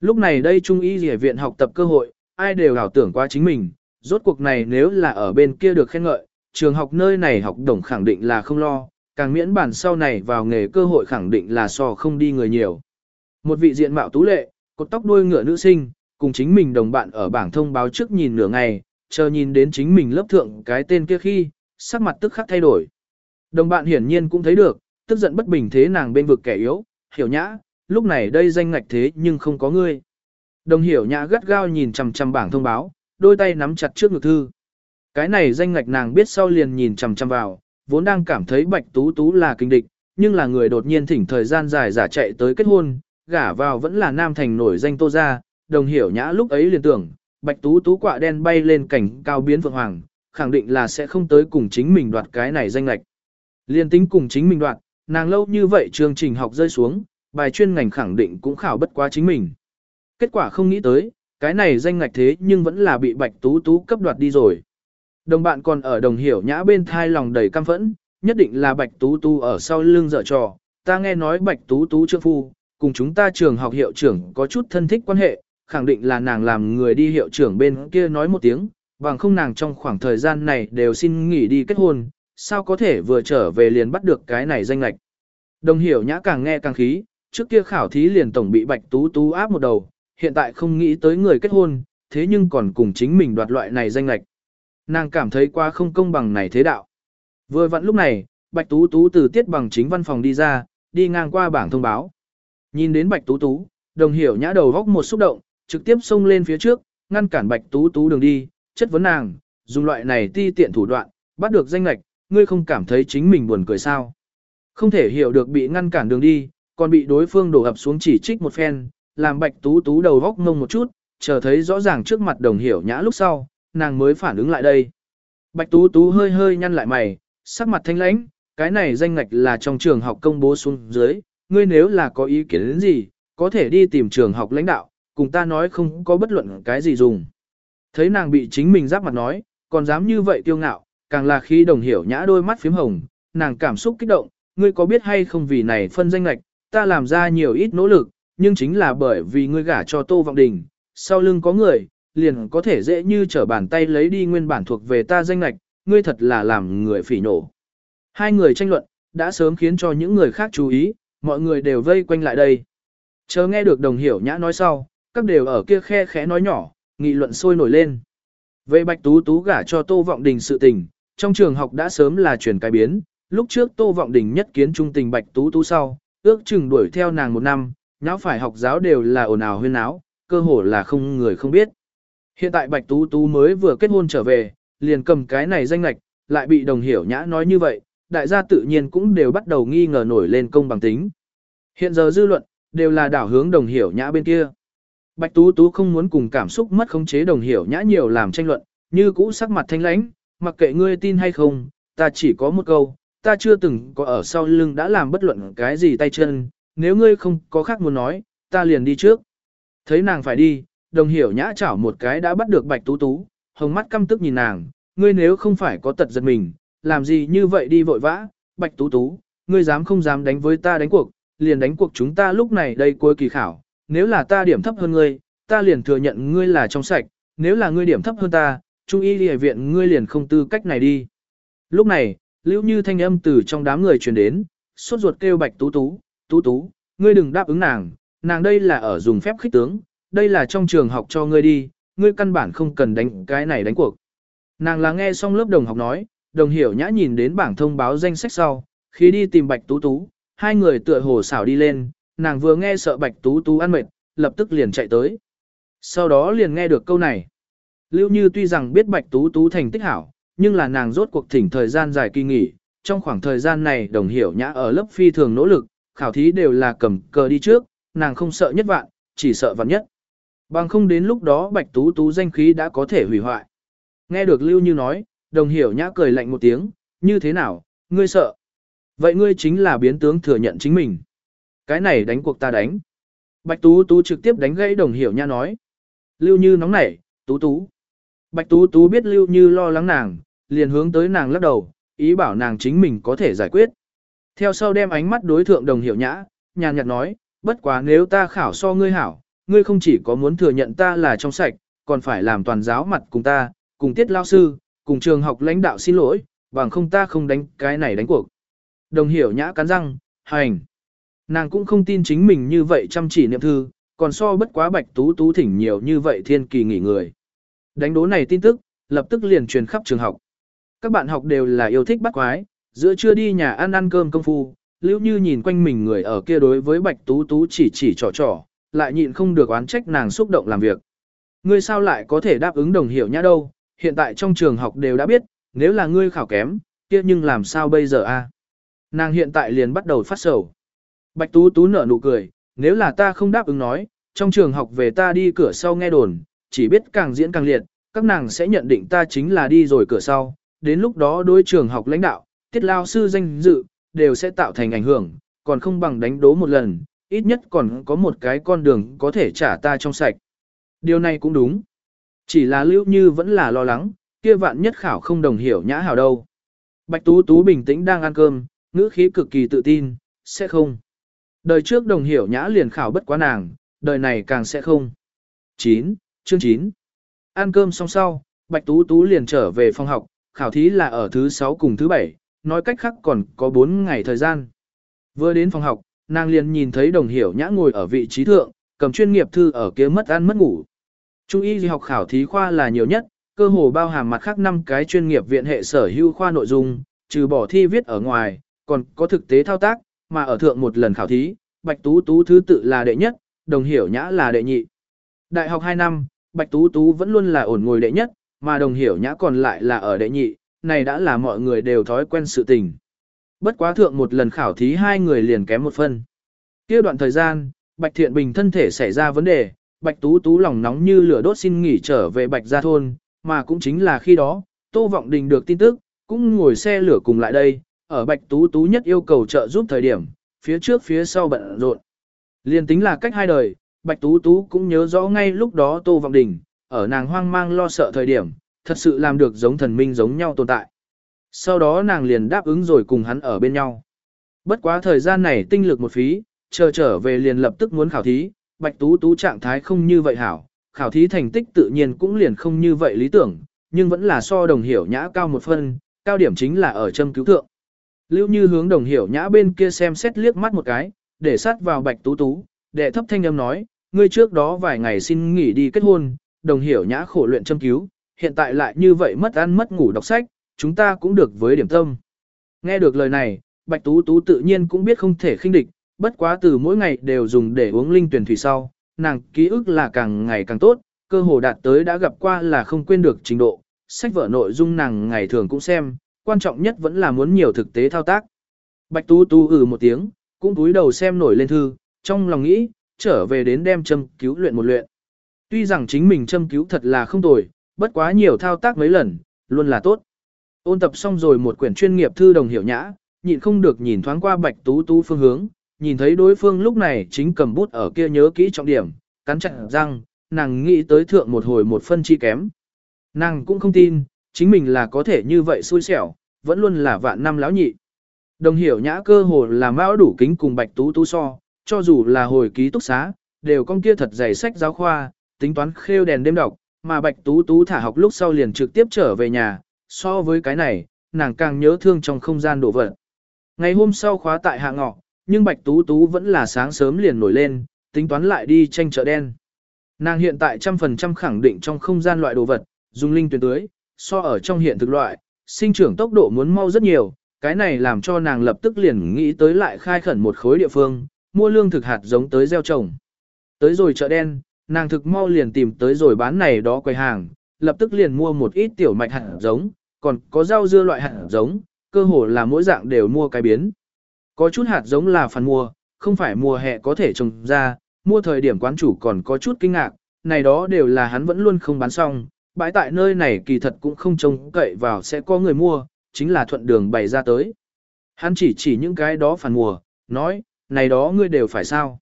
Lúc này đây Trung y Dì viện học tập cơ hội, ai đều ảo tưởng qua chính mình, rốt cuộc này nếu là ở bên kia được khen ngợi, trường học nơi này học đồng khẳng định là không lo, càng miễn bản sau này vào nghề cơ hội khẳng định là so không đi người nhiều. Một vị diện mạo tú lệ, cột tóc đuôi ngựa nữ sinh, cùng chính mình đồng bạn ở bảng thông báo trước nhìn nửa ngày, chờ nhìn đến chính mình lớp thượng cái tên kia khi, sắc mặt tức khắc thay đổi. Đồng bạn hiển nhiên cũng thấy được, tức giận bất bình thế nàng bên vực kẻ yếu, hiểu nhã, lúc này đây danh ngạch thế nhưng không có ngươi. Đồng hiểu nhã gắt gao nhìn chằm chằm bảng thông báo, đôi tay nắm chặt trước ngực thư. Cái này danh ngạch nàng biết sau liền nhìn chằm chằm vào, vốn đang cảm thấy bạch tú tú là kinh địch, nhưng là người đột nhiên thỉnh thời gian dài giả chạy tới kết hôn, gả vào vẫn là nam thành nổi danh tô ra, đồng hiểu nhã lúc ấy liền tưởng, bạch tú tú quạ đen bay lên cảnh cao biến phượng hoàng, khẳng định là sẽ không tới cùng chính mình đoạt cái này danh lệch. Liên tính cùng chính mình đoạt, nàng lâu như vậy chương trình học rơi xuống, bài chuyên ngành khẳng định cũng khảo bất quá chính mình. Kết quả không nghĩ tới, cái này danh ngạch thế nhưng vẫn là bị bạch tú tú cấp đoạt đi rồi. Đồng bạn còn ở đồng hiểu nhã bên thai lòng đầy căm phẫn, nhất định là bạch tú tú ở sau lưng dở trò, ta nghe nói bạch tú tú trượng phu, cùng chúng ta trường học hiệu trưởng có chút thân thích quan hệ, khẳng định là nàng làm người đi hiệu trưởng bên kia nói một tiếng, bằng không nàng trong khoảng thời gian này đều xin nghỉ đi kết hôn, sao có thể vừa trở về liền bắt được cái này danh lệch. Đồng hiểu nhã càng nghe càng khí, trước kia khảo thí liền tổng bị bạch tú tú áp một đầu, hiện tại không nghĩ tới người kết hôn, thế nhưng còn cùng chính mình đoạt loại này danh lệch. Nàng cảm thấy qua không công bằng này thế đạo. Vừa vặn lúc này, bạch tú tú từ tiết bằng chính văn phòng đi ra, đi ngang qua bảng thông báo. Nhìn đến bạch tú tú, đồng hiểu nhã đầu góc một xúc động, trực tiếp xông lên phía trước, ngăn cản bạch tú tú đường đi, chất vấn nàng, dùng loại này ti tiện thủ đoạn, bắt được danh lạch, ngươi không cảm thấy chính mình buồn cười sao. Không thể hiểu được bị ngăn cản đường đi, còn bị đối phương đổ ập xuống chỉ trích một phen, làm bạch tú tú đầu góc ngông một chút, chờ thấy rõ ràng trước mặt đồng hiểu nhã lúc sau, nàng mới phản ứng lại đây. Bạch tú tú hơi hơi nhăn lại mày, sắc mặt thanh lãnh, cái này danh ngạch là trong trường học công bố xuống dưới, ngươi nếu là có ý kiến đến gì, có thể đi tìm trường học lãnh đạo, cùng ta nói không có bất luận cái gì dùng. Thấy nàng bị chính mình giáp mặt nói, còn dám như vậy tiêu ngạo, càng là khi đồng hiểu nhã đôi mắt phím hồng, nàng cảm xúc kích động, ngươi có biết hay không vì này phân danh lạch, ta làm ra nhiều ít nỗ lực, nhưng chính là bởi vì ngươi gả cho Tô Vọng Đình, sau lưng có người, liền có thể dễ như trở bàn tay lấy đi nguyên bản thuộc về ta danh lạch, ngươi thật là làm người phỉ nổ. Hai người tranh luận, đã sớm khiến cho những người khác chú ý, mọi người đều vây quanh lại đây. Chờ nghe được đồng hiểu nhã nói sau, các đều ở kia khe khẽ nói nhỏ, nghị luận sôi nổi lên. Về Bạch Tú Tú gả cho Tô Vọng Đình sự tình, trong trường học đã sớm là chuyển cái biến, lúc trước Tô Vọng Đình nhất kiến trung tình Bạch Tú Tú sau, ước chừng đuổi theo nàng một năm, nháo phải học giáo đều là ồn ào huyên náo, cơ hồ là không người không biết. Hiện tại Bạch Tú Tú mới vừa kết hôn trở về, liền cầm cái này danh lạch, lại bị đồng hiểu nhã nói như vậy, đại gia tự nhiên cũng đều bắt đầu nghi ngờ nổi lên công bằng tính. Hiện giờ dư luận, đều là đảo hướng đồng hiểu nhã bên kia. Bạch Tú Tú không muốn cùng cảm xúc mất khống chế đồng hiểu nhã nhiều làm tranh luận, như cũ sắc mặt thanh lãnh, mặc kệ ngươi tin hay không, ta chỉ có một câu, ta chưa từng có ở sau lưng đã làm bất luận cái gì tay chân, nếu ngươi không có khác muốn nói, ta liền đi trước. Thấy nàng phải đi, đồng hiểu nhã chảo một cái đã bắt được Bạch Tú Tú, hồng mắt căm tức nhìn nàng, ngươi nếu không phải có tật giật mình, làm gì như vậy đi vội vã, Bạch Tú Tú, ngươi dám không dám đánh với ta đánh cuộc, liền đánh cuộc chúng ta lúc này đây cuối kỳ khảo, nếu là ta điểm thấp hơn ngươi, ta liền thừa nhận ngươi là trong sạch, nếu là ngươi điểm thấp hơn ta, trung y y viện ngươi liền không tư cách này đi. Lúc này, lưu như thanh âm từ trong đám người truyền đến, sốt ruột kêu Bạch Tú Tú, Tú Tú, ngươi đừng đáp ứng nàng, nàng đây là ở dùng phép khích tướng, đây là trong trường học cho ngươi đi, ngươi căn bản không cần đánh cái này đánh cuộc. Nàng là nghe xong lớp đồng học nói, đồng hiểu nhã nhìn đến bảng thông báo danh sách sau, khi đi tìm Bạch Tú Tú, hai người tựa hồ xảo đi lên, nàng vừa nghe sợ Bạch Tú Tú ăn mệt, lập tức liền chạy tới. Sau đó liền nghe được câu này. Lưu Như tuy rằng biết Bạch Tú Tú thành tích hảo, nhưng là nàng rốt cuộc thỉnh thời gian dài kỳ nghỉ, trong khoảng thời gian này đồng hiểu nhã ở lớp phi thường nỗ lực, khảo thí đều là cầm cờ đi trước, nàng không sợ nhất vạn, chỉ sợ vạn nhất. Bằng không đến lúc đó Bạch Tú Tú danh khí đã có thể hủy hoại. Nghe được Lưu Như nói, đồng hiểu nhã cười lạnh một tiếng, như thế nào, ngươi sợ. Vậy ngươi chính là biến tướng thừa nhận chính mình. Cái này đánh cuộc ta đánh. Bạch Tú Tú trực tiếp đánh gãy đồng hiểu nhã nói. Lưu Như nóng nảy, Tú Tú. Bạch Tú Tú biết Lưu Như lo lắng nàng, liền hướng tới nàng lắc đầu, ý bảo nàng chính mình có thể giải quyết. Theo sau đem ánh mắt đối thượng đồng hiểu nhã, nhàn nhạt nói, bất quá nếu ta khảo so ngươi hảo, ngươi không chỉ có muốn thừa nhận ta là trong sạch, còn phải làm toàn giáo mặt cùng ta, cùng tiết lao sư, cùng trường học lãnh đạo xin lỗi, bằng không ta không đánh cái này đánh cuộc. Đồng hiểu nhã cắn răng, hành. Nàng cũng không tin chính mình như vậy chăm chỉ niệm thư, còn so bất quá bạch tú tú thỉnh nhiều như vậy thiên kỳ nghỉ người. Đánh đố này tin tức, lập tức liền truyền khắp trường học. Các bạn học đều là yêu thích bắt quái, giữa trưa đi nhà ăn ăn cơm công phu, Lưu Như nhìn quanh mình người ở kia đối với Bạch Tú Tú chỉ chỉ trò trò, lại nhịn không được oán trách nàng xúc động làm việc. Ngươi sao lại có thể đáp ứng đồng hiểu nhã đâu, hiện tại trong trường học đều đã biết, nếu là ngươi khảo kém, kia nhưng làm sao bây giờ a? Nàng hiện tại liền bắt đầu phát sầu. Bạch Tú Tú nở nụ cười, nếu là ta không đáp ứng nói, trong trường học về ta đi cửa sau nghe đồn, chỉ biết càng diễn càng liệt, các nàng sẽ nhận định ta chính là đi rồi cửa sau, đến lúc đó đối trường học lãnh đạo, tiết lao sư danh dự, đều sẽ tạo thành ảnh hưởng, còn không bằng đánh đố một lần, ít nhất còn có một cái con đường có thể trả ta trong sạch. Điều này cũng đúng. Chỉ là lưu như vẫn là lo lắng, kia vạn nhất khảo không đồng hiểu nhã hảo đâu. Bạch Tú Tú bình tĩnh đang ăn cơm, ngữ khí cực kỳ tự tin, sẽ không. Đời trước đồng hiểu nhã liền khảo bất quá nàng, đời này càng sẽ không. 9. Chương 9 Ăn cơm xong sau, Bạch Tú Tú liền trở về phòng học, khảo thí là ở thứ 6 cùng thứ 7, nói cách khác còn có 4 ngày thời gian. Vừa đến phòng học, nàng liền nhìn thấy đồng hiểu nhã ngồi ở vị trí thượng, cầm chuyên nghiệp thư ở kia mất ăn mất ngủ. Trung y học khảo thí khoa là nhiều nhất, cơ hồ bao hàm mặt khác năm cái chuyên nghiệp viện hệ sở hữu khoa nội dung, trừ bỏ thi viết ở ngoài, còn có thực tế thao tác, mà ở thượng một lần khảo thí, Bạch Tú Tú thứ tự là đệ nhất, đồng hiểu nhã là đệ nhị. Đại học 2 năm, Bạch Tú Tú vẫn luôn là ổn ngồi đệ nhất, mà đồng hiểu nhã còn lại là ở đệ nhị, này đã là mọi người đều thói quen sự tình. Bất quá thượng một lần khảo thí hai người liền kém một phân. Kia đoạn thời gian, Bạch Thiện Bình thân thể xảy ra vấn đề, Bạch Tú Tú lòng nóng như lửa đốt xin nghỉ trở về Bạch Gia Thôn, mà cũng chính là khi đó, Tô Vọng Đình được tin tức, cũng ngồi xe lửa cùng lại đây, ở Bạch Tú Tú nhất yêu cầu trợ giúp thời điểm, phía trước phía sau bận rộn. Liên tính là cách hai đời, Bạch Tú Tú cũng nhớ rõ ngay lúc đó Tô Vọng Đình, ở nàng hoang mang lo sợ thời điểm, thật sự làm được giống thần minh giống nhau tồn tại. Sau đó nàng liền đáp ứng rồi cùng hắn ở bên nhau. Bất quá thời gian này tinh lực một phí, chờ trở về liền lập tức muốn khảo thí, Bạch Tú Tú trạng thái không như vậy hảo, khảo thí thành tích tự nhiên cũng liền không như vậy lý tưởng, nhưng vẫn là so đồng hiểu nhã cao một phân, cao điểm chính là ở châm cứu thượng. Lưu Như hướng đồng hiểu nhã bên kia xem xét liếc mắt một cái, để sát vào Bạch Tú Tú, đệ thấp thanh âm nói, ngươi trước đó vài ngày xin nghỉ đi kết hôn, đồng hiểu nhã khổ luyện châm cứu, hiện tại lại như vậy mất ăn mất ngủ đọc sách, chúng ta cũng được với điểm tâm. Nghe được lời này, Bạch Tú Tú tự nhiên cũng biết không thể khinh địch, bất quá từ mỗi ngày đều dùng để uống linh tuyển thủy sau, nàng ký ức là càng ngày càng tốt, cơ hồ đạt tới đã gặp qua là không quên được trình độ, sách vở nội dung nàng ngày thường cũng xem, quan trọng nhất vẫn là muốn nhiều thực tế thao tác. Bạch Tú Tú ừ một tiếng, cũng túi đầu xem nổi lên thư, trong lòng nghĩ, trở về đến đem châm cứu luyện một luyện. Tuy rằng chính mình châm cứu thật là không tồi, bất quá nhiều thao tác mấy lần, luôn là tốt. Ôn tập xong rồi một quyển chuyên nghiệp thư đồng hiểu nhã, nhịn không được nhìn thoáng qua Bạch Tú Tú phương hướng, nhìn thấy đối phương lúc này chính cầm bút ở kia nhớ kỹ trọng điểm, cắn chặt răng, nàng nghĩ tới thượng một hồi một phân chi kém. Nàng cũng không tin, chính mình là có thể như vậy xui xẻo, vẫn luôn là vạn năm lão nhị. Đồng hiểu nhã cơ hồ là mão đủ kính cùng Bạch Tú Tú so, cho dù là hồi ký túc xá, đều con kia thật dày sách giáo khoa, tính toán khêu đèn đêm đọc, mà Bạch Tú Tú thả học lúc sau liền trực tiếp trở về nhà, so với cái này, nàng càng nhớ thương trong không gian đổ vật. Ngày hôm sau khóa tại hạ ngọ, nhưng Bạch Tú Tú vẫn là sáng sớm liền nổi lên, tính toán lại đi tranh chợ đen. Nàng hiện tại trăm phần trăm khẳng định trong không gian loại đồ vật, dùng linh tuyển tưới, so ở trong hiện thực loại, sinh trưởng tốc độ muốn mau rất nhiều, cái này làm cho nàng lập tức liền nghĩ tới lại khai khẩn một khối địa phương, mua lương thực hạt giống tới gieo trồng. Tới rồi chợ đen, nàng thực mau liền tìm tới rồi bán này đó quầy hàng, lập tức liền mua một ít tiểu mạch hạt giống, còn có rau dưa loại hạt giống, cơ hồ là mỗi dạng đều mua cái biến. Có chút hạt giống là phần mua, không phải mùa hè có thể trồng ra, mua thời điểm quán chủ còn có chút kinh ngạc, này đó đều là hắn vẫn luôn không bán xong, bãi tại nơi này kỳ thật cũng không trông cậy vào sẽ có người mua, chính là thuận đường bày ra tới. Hắn chỉ chỉ những cái đó phản mùa, nói, này đó ngươi đều phải sao.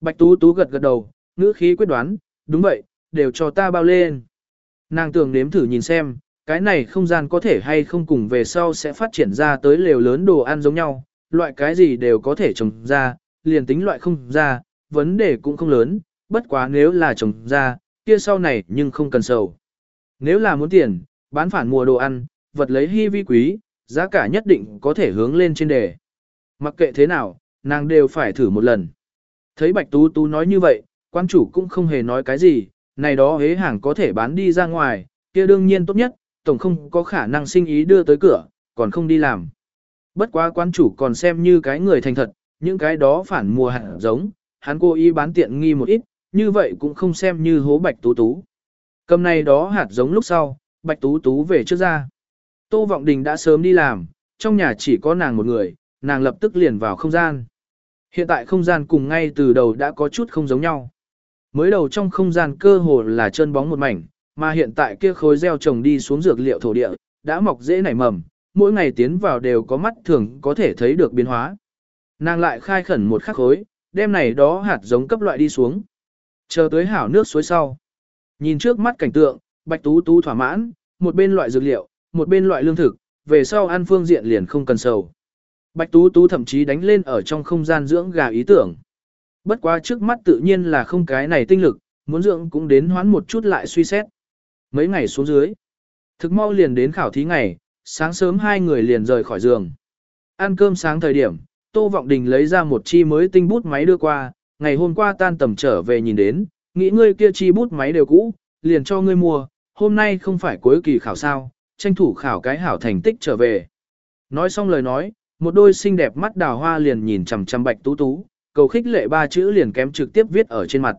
Bạch Tú Tú gật gật đầu, ngữ khí quyết đoán, đúng vậy, đều cho ta bao lên. Nàng tưởng nếm thử nhìn xem, cái này không gian có thể hay không cùng về sau sẽ phát triển ra tới lều lớn đồ ăn giống nhau, loại cái gì đều có thể trồng ra, liền tính loại không ra, vấn đề cũng không lớn, bất quá nếu là trồng ra, kia sau này nhưng không cần sầu. Nếu là muốn tiền, bán phản mùa đồ ăn, vật lấy hy vi quý, giá cả nhất định có thể hướng lên trên đề. Mặc kệ thế nào, nàng đều phải thử một lần. Thấy Bạch Tú Tú nói như vậy, quan chủ cũng không hề nói cái gì, này đó hế hàng có thể bán đi ra ngoài, kia đương nhiên tốt nhất, tổng không có khả năng sinh ý đưa tới cửa, còn không đi làm. Bất quá quan chủ còn xem như cái người thành thật, những cái đó phản mùa hẳn giống, hắn cố ý bán tiện nghi một ít, như vậy cũng không xem như hố Bạch Tú Tú. Cầm này đó hạt giống lúc sau, Bạch Tú Tú về trước ra. Tô Vọng Đình đã sớm đi làm, trong nhà chỉ có nàng một người, nàng lập tức liền vào không gian. Hiện tại không gian cùng ngay từ đầu đã có chút không giống nhau. Mới đầu trong không gian cơ hồ là chân bóng một mảnh, mà hiện tại kia khối gieo trồng đi xuống dược liệu thổ địa, đã mọc dễ nảy mầm, mỗi ngày tiến vào đều có mắt thường có thể thấy được biến hóa. Nàng lại khai khẩn một khắc khối, đem này đó hạt giống cấp loại đi xuống. Chờ tới hảo nước suối sau. Nhìn trước mắt cảnh tượng, Bạch Tú Tú thỏa mãn, một bên loại dược liệu, một bên loại lương thực, về sau ăn phương diện liền không cần sầu. Bạch Tú Tú thậm chí đánh lên ở trong không gian dưỡng gà ý tưởng. Bất quá trước mắt tự nhiên là không cái này tinh lực, muốn dưỡng cũng đến hoán một chút lại suy xét. Mấy ngày xuống dưới, thực mau liền đến khảo thí ngày, sáng sớm hai người liền rời khỏi giường. Ăn cơm sáng thời điểm, Tô Vọng Đình lấy ra một chi mới tinh bút máy đưa qua, ngày hôm qua tan tầm trở về nhìn đến, nghĩ ngươi kia chi bút máy đều cũ, liền cho ngươi mua, hôm nay không phải cuối kỳ khảo sao, tranh thủ khảo cái hảo thành tích trở về. Nói xong lời nói, một đôi xinh đẹp mắt đào hoa liền nhìn chằm chằm bạch tú tú, cầu khích lệ ba chữ liền kém trực tiếp viết ở trên mặt.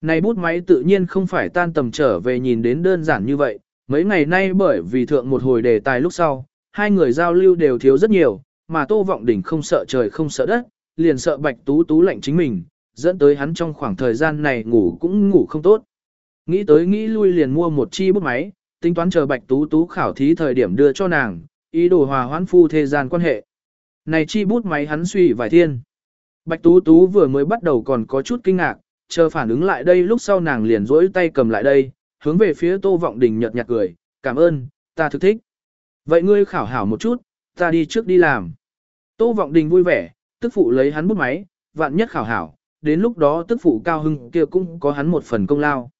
Này bút máy tự nhiên không phải tan tầm trở về nhìn đến đơn giản như vậy, mấy ngày nay bởi vì thượng một hồi đề tài lúc sau, hai người giao lưu đều thiếu rất nhiều, mà Tô Vọng Đỉnh không sợ trời không sợ đất, liền sợ Bạch Tú Tú lạnh chính mình, dẫn tới hắn trong khoảng thời gian này ngủ cũng ngủ không tốt. Nghĩ tới nghĩ lui liền mua một chi bút máy, tính toán chờ Bạch Tú Tú khảo thí thời điểm đưa cho nàng, ý đồ hòa hoãn phu thế gian quan hệ. Này chi bút máy hắn suy vài thiên. Bạch Tú Tú vừa mới bắt đầu còn có chút kinh ngạc, chờ phản ứng lại đây lúc sau nàng liền rỗi tay cầm lại đây, hướng về phía Tô Vọng Đình nhợt nhạt cười, "Cảm ơn, ta thực thích." "Vậy ngươi khảo hảo một chút, ta đi trước đi làm." Tô Vọng Đình vui vẻ, tức phụ lấy hắn bút máy, vạn nhất khảo hảo, đến lúc đó tức phụ cao hưng kia cũng có hắn một phần công lao.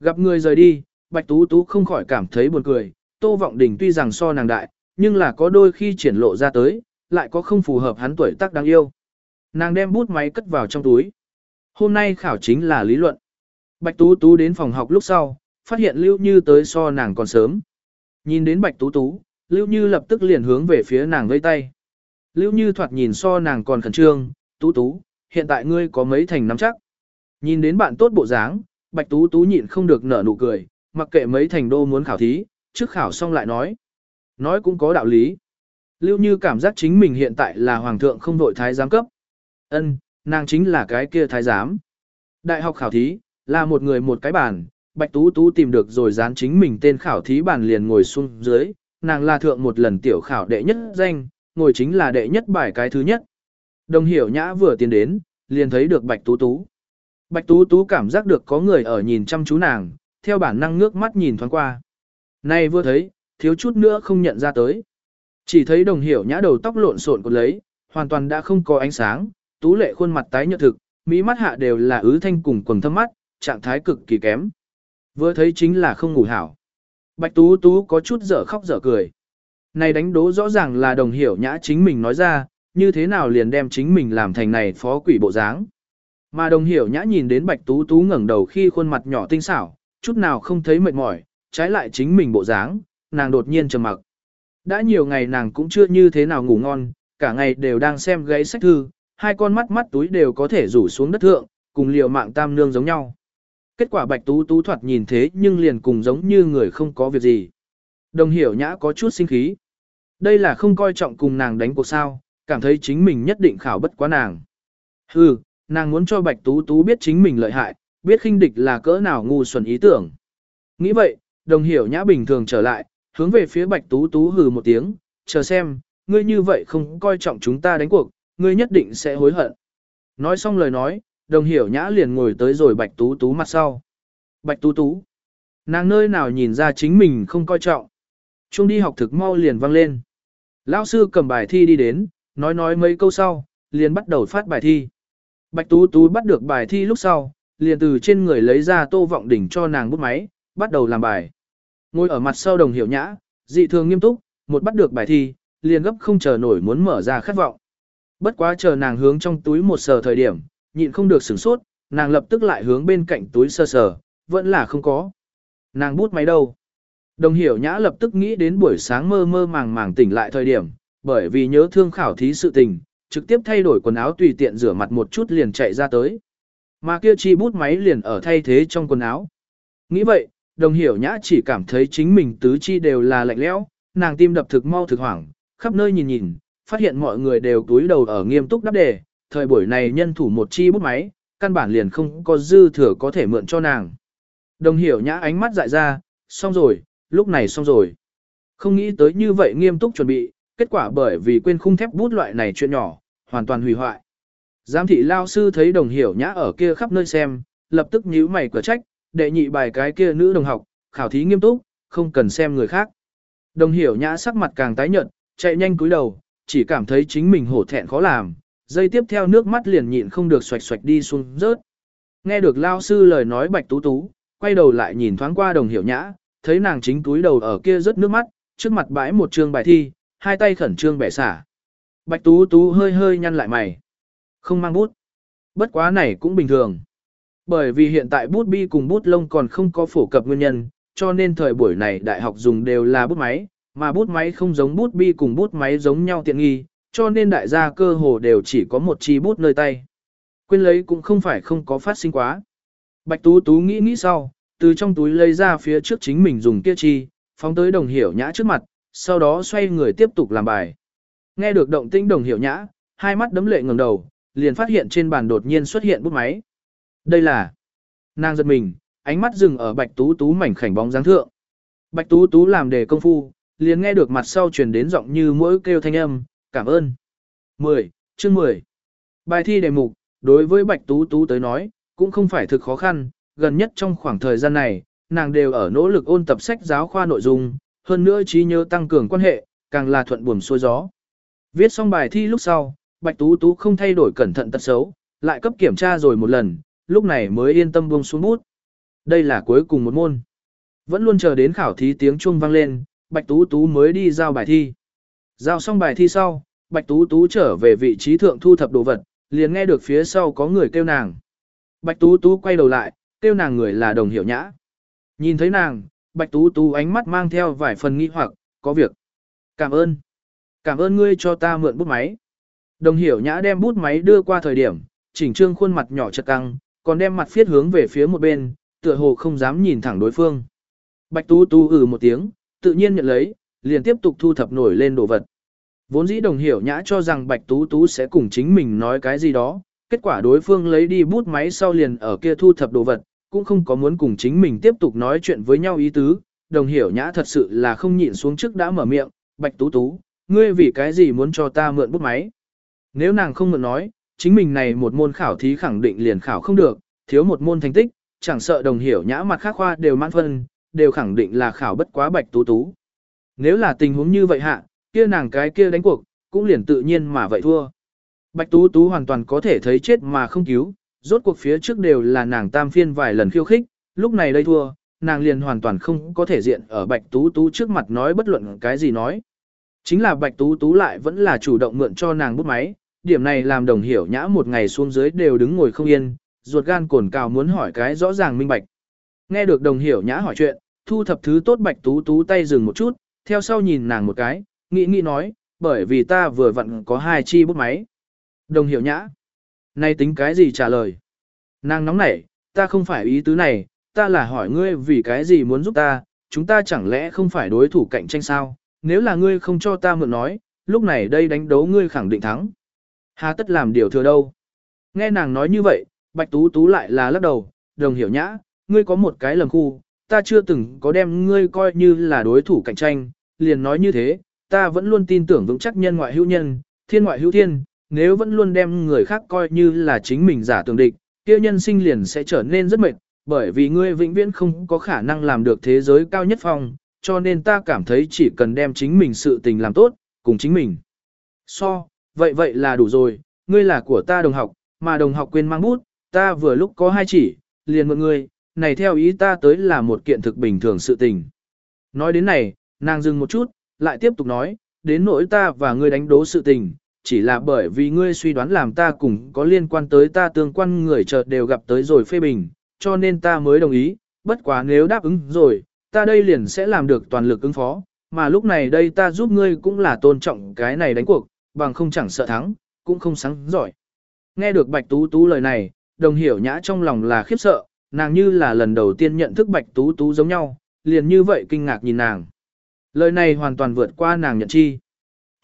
Gặp người rời đi, Bạch Tú Tú không khỏi cảm thấy buồn cười, Tô Vọng Đình tuy rằng so nàng đại, nhưng là có đôi khi triển lộ ra tới, lại có không phù hợp hắn tuổi tác đáng yêu. Nàng đem bút máy cất vào trong túi. Hôm nay khảo chính là lý luận. Bạch Tú Tú đến phòng học lúc sau, phát hiện Lưu Như tới so nàng còn sớm. Nhìn đến Bạch Tú Tú, Lưu Như lập tức liền hướng về phía nàng vẫy tay. Lưu Như thoạt nhìn so nàng còn khẩn trương, Tú Tú, hiện tại ngươi có mấy thành nắm chắc. Nhìn đến bạn tốt bộ dáng, Bạch Tú Tú nhịn không được nở nụ cười, mặc kệ mấy thành đô muốn khảo thí, trước khảo xong lại nói. Nói cũng có đạo lý. Lưu Như cảm giác chính mình hiện tại là hoàng thượng không đội thái giám cấp. Ân, nàng chính là cái kia thái giám. Đại học khảo thí, là một người một cái bàn, Bạch Tú Tú tìm được rồi dán chính mình tên khảo thí bàn liền ngồi xuống dưới, nàng là thượng một lần tiểu khảo đệ nhất danh, ngồi chính là đệ nhất bài cái thứ nhất. Đồng hiểu nhã vừa tiến đến, liền thấy được Bạch Tú Tú. Bạch Tú Tú cảm giác được có người ở nhìn chăm chú nàng, theo bản năng nước mắt nhìn thoáng qua. Này vừa thấy, thiếu chút nữa không nhận ra tới. Chỉ thấy đồng hiểu nhã đầu tóc lộn xộn của lấy, hoàn toàn đã không có ánh sáng, tú lệ khuôn mặt tái nhợt thực, mỹ mắt hạ đều là ứ thanh cùng quần thâm mắt, trạng thái cực kỳ kém. Vừa thấy chính là không ngủ hảo. Bạch Tú Tú có chút dở khóc dở cười. Này đánh đố rõ ràng là đồng hiểu nhã chính mình nói ra, như thế nào liền đem chính mình làm thành này phó quỷ bộ dáng. Mà đồng hiểu nhã nhìn đến Bạch Tú Tú ngẩng đầu khi khuôn mặt nhỏ tinh xảo, chút nào không thấy mệt mỏi, trái lại chính mình bộ dáng, nàng đột nhiên trầm mặc. Đã nhiều ngày nàng cũng chưa như thế nào ngủ ngon, cả ngày đều đang xem gáy sách thư, hai con mắt mắt túi đều có thể rủ xuống đất thượng, cùng liều mạng tam nương giống nhau. Kết quả bạch tú tú thoạt nhìn thế nhưng liền cùng giống như người không có việc gì. Đồng hiểu nhã có chút sinh khí. Đây là không coi trọng cùng nàng đánh cuộc sao, cảm thấy chính mình nhất định khảo bất quá nàng. Hừ, nàng muốn cho bạch tú tú biết chính mình lợi hại, biết khinh địch là cỡ nào ngu xuẩn ý tưởng. Nghĩ vậy, đồng hiểu nhã bình thường trở lại, hướng về phía bạch tú tú hừ một tiếng, chờ xem, ngươi như vậy không coi trọng chúng ta đánh cuộc, ngươi nhất định sẽ hối hận. Nói xong lời nói, đồng hiểu nhã liền ngồi tới rồi bạch tú tú mặt sau. Bạch tú tú. Nàng nơi nào nhìn ra chính mình không coi trọng. Trung đi học thực mau liền vang lên. Lão sư cầm bài thi đi đến, nói nói mấy câu sau, liền bắt đầu phát bài thi. Bạch tú tú bắt được bài thi lúc sau, liền từ trên người lấy ra tô vọng đỉnh cho nàng bút máy, bắt đầu làm bài. Ngồi ở mặt sau đồng hiểu nhã, dị thường nghiêm túc, một bắt được bài thi, liền gấp không chờ nổi muốn mở ra khát vọng. Bất quá chờ nàng hướng trong túi một sờ thời điểm, nhịn không được sửng sốt, nàng lập tức lại hướng bên cạnh túi sơ sờ, vẫn là không có. Nàng bút máy đâu? Đồng hiểu nhã lập tức nghĩ đến buổi sáng mơ mơ màng màng tỉnh lại thời điểm, bởi vì nhớ thương khảo thí sự tình, trực tiếp thay đổi quần áo tùy tiện rửa mặt một chút liền chạy ra tới. Mà kia chi bút máy liền ở thay thế trong quần áo. Nghĩ vậy, đồng hiểu nhã chỉ cảm thấy chính mình tứ chi đều là lạnh lẽo, nàng tim đập thực mau thực hoảng, khắp nơi nhìn nhìn, phát hiện mọi người đều túi đầu ở nghiêm túc đáp đề, thời buổi này nhân thủ một chi bút máy, căn bản liền không có dư thừa có thể mượn cho nàng. Đồng hiểu nhã ánh mắt dại ra, xong rồi, lúc này xong rồi. Không nghĩ tới như vậy nghiêm túc chuẩn bị, kết quả bởi vì quên khung thép bút loại này chuyện nhỏ, hoàn toàn hủy hoại. Giám thị lao sư thấy đồng hiểu nhã ở kia khắp nơi xem, lập tức nhíu mày cửa trách, đệ nhị bài cái kia nữ đồng học, khảo thí nghiêm túc, không cần xem người khác. Đồng hiểu nhã sắc mặt càng tái nhợt, chạy nhanh cúi đầu, chỉ cảm thấy chính mình hổ thẹn khó làm, dây tiếp theo nước mắt liền nhịn không được xoạch xoạch đi xuống rớt. Nghe được lao sư lời nói bạch tú tú, quay đầu lại nhìn thoáng qua đồng hiểu nhã, thấy nàng chính túi đầu ở kia rớt nước mắt, trước mặt bãi một trường bài thi, hai tay khẩn trương bẻ xả. Bạch tú tú hơi hơi nhăn lại mày. Không mang bút. Bất quá này cũng bình thường. Bởi vì hiện tại bút bi cùng bút lông còn không có phổ cập nguyên nhân, cho nên thời buổi này đại học dùng đều là bút máy, mà bút máy không giống bút bi cùng bút máy giống nhau tiện nghi, cho nên đại gia cơ hồ đều chỉ có một chi bút nơi tay. Quên lấy cũng không phải không có phát sinh quá. Bạch Tú Tú nghĩ nghĩ sau, từ trong túi lấy ra phía trước chính mình dùng kia chi, phóng tới đồng hiểu nhã trước mặt, sau đó xoay người tiếp tục làm bài. Nghe được động tĩnh đồng hiểu nhã, hai mắt đấm lệ ngẩng đầu, liền phát hiện trên bàn đột nhiên xuất hiện bút máy. Đây là... Nàng giật mình, ánh mắt dừng ở bạch tú tú mảnh khảnh bóng dáng thượng. Bạch tú tú làm đề công phu, liền nghe được mặt sau truyền đến giọng như mỗi kêu thanh âm, cảm ơn. 10. Chương 10. Bài thi đề mục, đối với Bạch Tú Tú tới nói, cũng không phải thực khó khăn, gần nhất trong khoảng thời gian này, nàng đều ở nỗ lực ôn tập sách giáo khoa nội dung, hơn nữa trí nhớ tăng cường quan hệ, càng là thuận buồm xuôi gió. Viết xong bài thi lúc sau, Bạch Tú Tú không thay đổi cẩn thận tật xấu, lại cấp kiểm tra rồi một lần, lúc này mới yên tâm buông xuống bút. Đây là cuối cùng một môn. Vẫn luôn chờ đến khảo thí tiếng chuông vang lên, Bạch Tú Tú mới đi giao bài thi. Giao xong bài thi sau, Bạch Tú Tú trở về vị trí thượng thu thập đồ vật, liền nghe được phía sau có người kêu nàng. Bạch Tú Tú quay đầu lại, kêu nàng người là đồng hiểu nhã. Nhìn thấy nàng, Bạch Tú Tú ánh mắt mang theo vài phần nghi hoặc, có việc. Cảm ơn. Cảm ơn ngươi cho ta mượn bút máy. Đồng hiểu nhã đem bút máy đưa qua thời điểm, chỉnh trương khuôn mặt nhỏ chật căng, còn đem mặt phiết hướng về phía một bên, tựa hồ không dám nhìn thẳng đối phương. Bạch Tú Tú ừ một tiếng, tự nhiên nhận lấy, liền tiếp tục thu thập nổi lên đồ vật. Vốn dĩ đồng hiểu nhã cho rằng Bạch Tú Tú sẽ cùng chính mình nói cái gì đó, kết quả đối phương lấy đi bút máy sau liền ở kia thu thập đồ vật, cũng không có muốn cùng chính mình tiếp tục nói chuyện với nhau ý tứ, đồng hiểu nhã thật sự là không nhịn xuống trước đã mở miệng, Bạch Tú Tú, ngươi vì cái gì muốn cho ta mượn bút máy? Nếu nàng không mượn nói, chính mình này một môn khảo thí khẳng định liền khảo không được, thiếu một môn thành tích, chẳng sợ đồng hiểu nhã mặt khác khoa đều mãn phân, đều khẳng định là khảo bất quá Bạch Tú Tú. Nếu là tình huống như vậy hạ, kia nàng cái kia đánh cuộc, cũng liền tự nhiên mà vậy thua. Bạch Tú Tú hoàn toàn có thể thấy chết mà không cứu, rốt cuộc phía trước đều là nàng tam phiên vài lần khiêu khích, lúc này đây thua, nàng liền hoàn toàn không có thể diện ở Bạch Tú Tú trước mặt nói bất luận cái gì nói. Chính là Bạch Tú Tú lại vẫn là chủ động mượn cho nàng bút máy, điểm này làm đồng hiểu nhã một ngày xuống dưới đều đứng ngồi không yên, ruột gan cồn cào muốn hỏi cái rõ ràng minh bạch. Nghe được đồng hiểu nhã hỏi chuyện, thu thập thứ tốt Bạch Tú Tú tay dừng một chút, theo sau nhìn nàng một cái, nghĩ nghĩ nói, bởi vì ta vừa vặn có hai chi bút máy. Đồng hiểu nhã nay tính cái gì trả lời? Nàng nóng nảy, ta không phải ý tứ này, ta là hỏi ngươi vì cái gì muốn giúp ta, chúng ta chẳng lẽ không phải đối thủ cạnh tranh sao? Nếu là ngươi không cho ta mượn nói, lúc này đây đánh đấu ngươi khẳng định thắng. Hà tất làm điều thừa đâu? Nghe nàng nói như vậy, Bạch Tú Tú lại là lắc đầu, đồng hiểu nhã, ngươi có một cái lầm khu, ta chưa từng có đem ngươi coi như là đối thủ cạnh tranh, liền nói như thế, ta vẫn luôn tin tưởng vững chắc nhân ngoại hữu nhân, thiên ngoại hữu thiên, nếu vẫn luôn đem người khác coi như là chính mình giả tường địch, kia nhân sinh liền sẽ trở nên rất mệt, bởi vì ngươi vĩnh viễn không có khả năng làm được thế giới cao nhất phong, cho nên ta cảm thấy chỉ cần đem chính mình sự tình làm tốt, cùng chính mình. So, vậy vậy là đủ rồi, ngươi là của ta đồng học, mà đồng học quên mang bút, ta vừa lúc có hai chỉ, liền mượn ngươi, này theo ý ta tới là một kiện thực bình thường sự tình. Nói đến này, nàng dừng một chút, lại tiếp tục nói, đến nỗi ta và ngươi đánh đố sự tình, chỉ là bởi vì ngươi suy đoán làm ta cùng có liên quan tới ta tương quan người chợt đều gặp tới rồi phê bình, cho nên ta mới đồng ý, bất quá nếu đáp ứng rồi, ta đây liền sẽ làm được toàn lực ứng phó, mà lúc này đây ta giúp ngươi cũng là tôn trọng cái này đánh cuộc, bằng không chẳng sợ thắng, cũng không sáng giỏi. Nghe được Bạch Tú Tú lời này, đồng hiểu nhã trong lòng là khiếp sợ, nàng như là lần đầu tiên nhận thức Bạch Tú Tú giống nhau, liền như vậy kinh ngạc nhìn nàng. Lời này hoàn toàn vượt qua nàng nhận chi.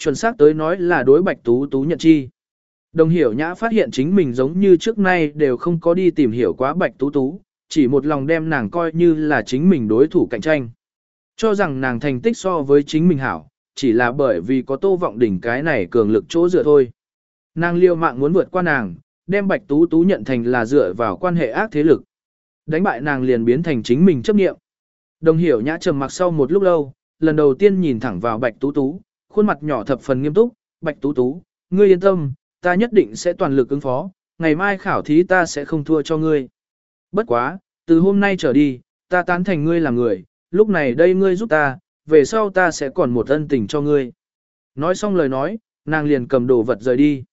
Chuẩn xác tới nói là đối Bạch Tú Tú nhận chi. Đồng hiểu nhã phát hiện chính mình giống như trước nay đều không có đi tìm hiểu quá Bạch Tú Tú, chỉ một lòng đem nàng coi như là chính mình đối thủ cạnh tranh. Cho rằng nàng thành tích so với chính mình hảo, chỉ là bởi vì có tô vọng đỉnh cái này cường lực chỗ dựa thôi. Nàng liêu mạng muốn vượt qua nàng, đem Bạch Tú Tú nhận thành là dựa vào quan hệ ác thế lực. Đánh bại nàng liền biến thành chính mình chấp nghiệm. Đồng hiểu nhã trầm mặc sau một lúc lâu, lần đầu tiên nhìn thẳng vào Bạch Tú Tú, khuôn mặt nhỏ thập phần nghiêm túc, Bạch Tú Tú, ngươi yên tâm, ta nhất định sẽ toàn lực ứng phó, ngày mai khảo thí ta sẽ không thua cho ngươi. Bất quá, từ hôm nay trở đi, ta tán thành ngươi làm người, lúc này đây ngươi giúp ta, về sau ta sẽ còn một ân tình cho ngươi. Nói xong lời nói, nàng liền cầm đồ vật rời đi.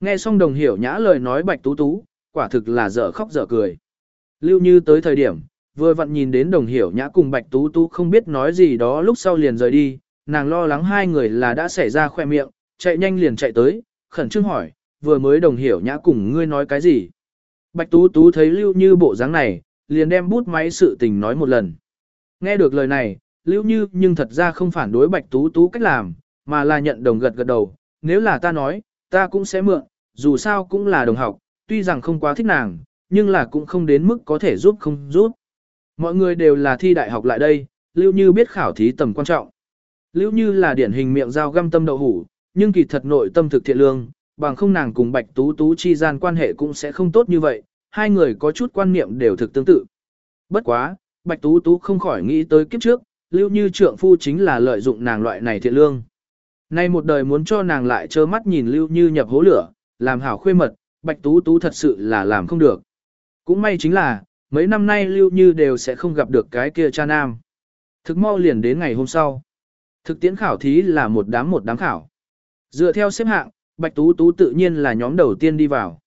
Nghe xong đồng hiểu nhã lời nói Bạch Tú Tú, quả thực là dở khóc dở cười. Lưu Như tới thời điểm, vừa vặn nhìn đến đồng hiểu nhã cùng Bạch Tú Tú không biết nói gì đó lúc sau liền rời đi, nàng lo lắng hai người là đã xảy ra khoe miệng, chạy nhanh liền chạy tới, khẩn trương hỏi, vừa mới đồng hiểu nhã cùng ngươi nói cái gì. Bạch Tú Tú thấy Lưu Như bộ dáng này, liền đem bút máy sự tình nói một lần. Nghe được lời này, Lưu Như nhưng thật ra không phản đối Bạch Tú Tú cách làm, mà là nhận đồng gật gật đầu, nếu là ta nói, ta cũng sẽ mượn, dù sao cũng là đồng học, tuy rằng không quá thích nàng, nhưng là cũng không đến mức có thể giúp không giúp. Mọi người đều là thi đại học lại đây, Lưu Như biết khảo thí tầm quan trọng. Lưu Như là điển hình miệng dao găm tâm đậu hủ, nhưng kỳ thật nội tâm thực thiện lương, bằng không nàng cùng Bạch Tú Tú chi gian quan hệ cũng sẽ không tốt như vậy, hai người có chút quan niệm đều thực tương tự. Bất quá, Bạch Tú Tú không khỏi nghĩ tới kiếp trước, Lưu Như trượng phu chính là lợi dụng nàng loại này thiện lương. Nay một đời muốn cho nàng lại trơ mắt nhìn Lưu Như nhập hố lửa, làm hảo khuê mật, Bạch Tú Tú thật sự là làm không được. Cũng may chính là, mấy năm nay Lưu Như đều sẽ không gặp được cái kia cha nam. Thực mau liền đến ngày hôm sau. Thực tiễn khảo thí là một đám một đám khảo. Dựa theo xếp hạng, Bạch Tú Tú tự nhiên là nhóm đầu tiên đi vào.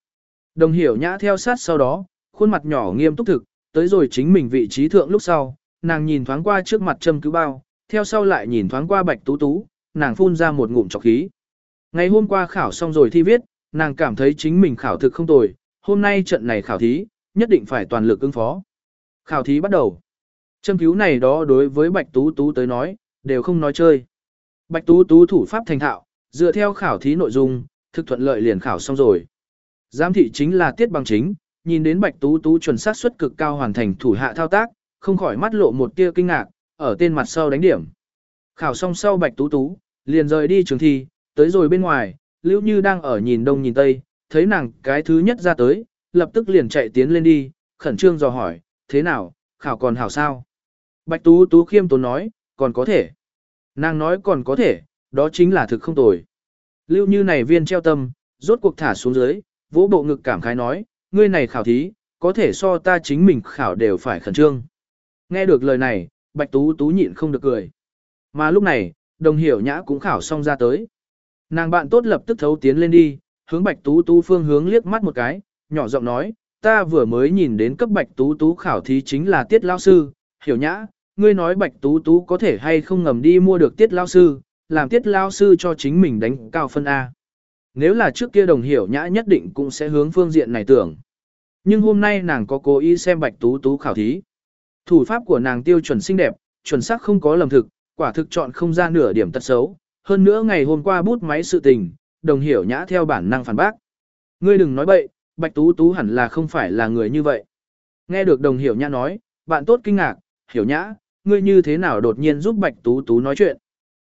Đồng hiểu nhã theo sát sau đó, khuôn mặt nhỏ nghiêm túc thực, tới rồi chính mình vị trí thượng lúc sau, nàng nhìn thoáng qua trước mặt châm cứu bao, theo sau lại nhìn thoáng qua Bạch Tú Tú, nàng phun ra một ngụm trọc khí. Ngày hôm qua khảo xong rồi thi viết, nàng cảm thấy chính mình khảo thực không tồi, hôm nay trận này khảo thí, nhất định phải toàn lực ứng phó. Khảo thí bắt đầu. Châm cứu này đó đối với Bạch Tú Tú tới nói, đều không nói chơi. Bạch Tú Tú thủ pháp thành thạo, dựa theo khảo thí nội dung, thực thuận lợi liền khảo xong rồi. Giám thị chính là tiết bằng chính, nhìn đến Bạch Tú Tú chuẩn xác suất cực cao hoàn thành thủ hạ thao tác, không khỏi mắt lộ một tia kinh ngạc, ở tên mặt sau đánh điểm. Khảo xong sau Bạch Tú Tú, liền rời đi trường thi, tới rồi bên ngoài, Lưu Như đang ở nhìn đông nhìn tây, thấy nàng cái thứ nhất ra tới, lập tức liền chạy tiến lên đi, khẩn trương dò hỏi, thế nào, khảo còn hảo sao? Bạch Tú Tú khiêm tốn nói, còn có thể. Nàng nói còn có thể, đó chính là thực không tồi. Lưu Như này viên treo tâm, rốt cuộc thả xuống dưới, vỗ bộ ngực cảm khái nói, ngươi này khảo thí, có thể so ta chính mình khảo đều phải khẩn trương. Nghe được lời này, Bạch Tú Tú nhịn không được cười. Mà lúc này, đồng hiểu nhã cũng khảo xong ra tới. Nàng bạn tốt lập tức thấu tiến lên đi, hướng Bạch Tú Tú phương hướng liếc mắt một cái, nhỏ giọng nói, ta vừa mới nhìn đến cấp Bạch Tú Tú khảo thí chính là tiết lao sư, hiểu nhã, ngươi nói Bạch Tú Tú có thể hay không ngầm đi mua được tiết lao sư, làm tiết lao sư cho chính mình đánh cao phân A. Nếu là trước kia đồng hiểu nhã nhất định cũng sẽ hướng phương diện này tưởng. Nhưng hôm nay nàng có cố ý xem Bạch Tú Tú khảo thí. Thủ pháp của nàng tiêu chuẩn xinh đẹp, chuẩn xác không có lầm thực, quả thực chọn không ra nửa điểm tật xấu. Hơn nữa ngày hôm qua bút máy sự tình, đồng hiểu nhã theo bản năng phản bác. Ngươi đừng nói bậy, Bạch Tú Tú hẳn là không phải là người như vậy. Nghe được đồng hiểu nhã nói, bạn tốt kinh ngạc, hiểu nhã, ngươi như thế nào đột nhiên giúp Bạch Tú Tú nói chuyện.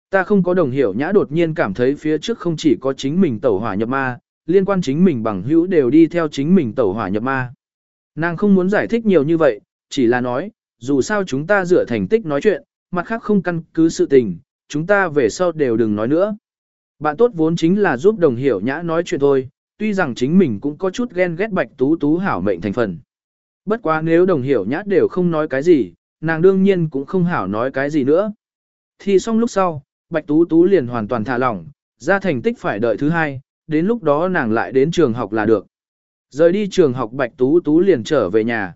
Ta không có đồng hiểu nhã đột nhiên cảm thấy phía trước không chỉ có chính mình tẩu hỏa nhập ma, liên quan chính mình bằng hữu đều đi theo chính mình tẩu hỏa nhập ma. Nàng không muốn giải thích nhiều như vậy, chỉ là nói, dù sao chúng ta dựa thành tích nói chuyện, mặt khác không căn cứ sự tình, chúng ta về sau đều đừng nói nữa. Bạn tốt vốn chính là giúp đồng hiểu nhã nói chuyện thôi, tuy rằng chính mình cũng có chút ghen ghét bạch tú tú hảo mệnh thành phần. Bất quá nếu đồng hiểu nhã đều không nói cái gì, nàng đương nhiên cũng không hảo nói cái gì nữa. Thì xong lúc sau, bạch tú tú liền hoàn toàn thả lỏng, ra thành tích phải đợi thứ hai, đến lúc đó nàng lại đến trường học là được. Rời đi trường học bạch tú tú liền trở về nhà.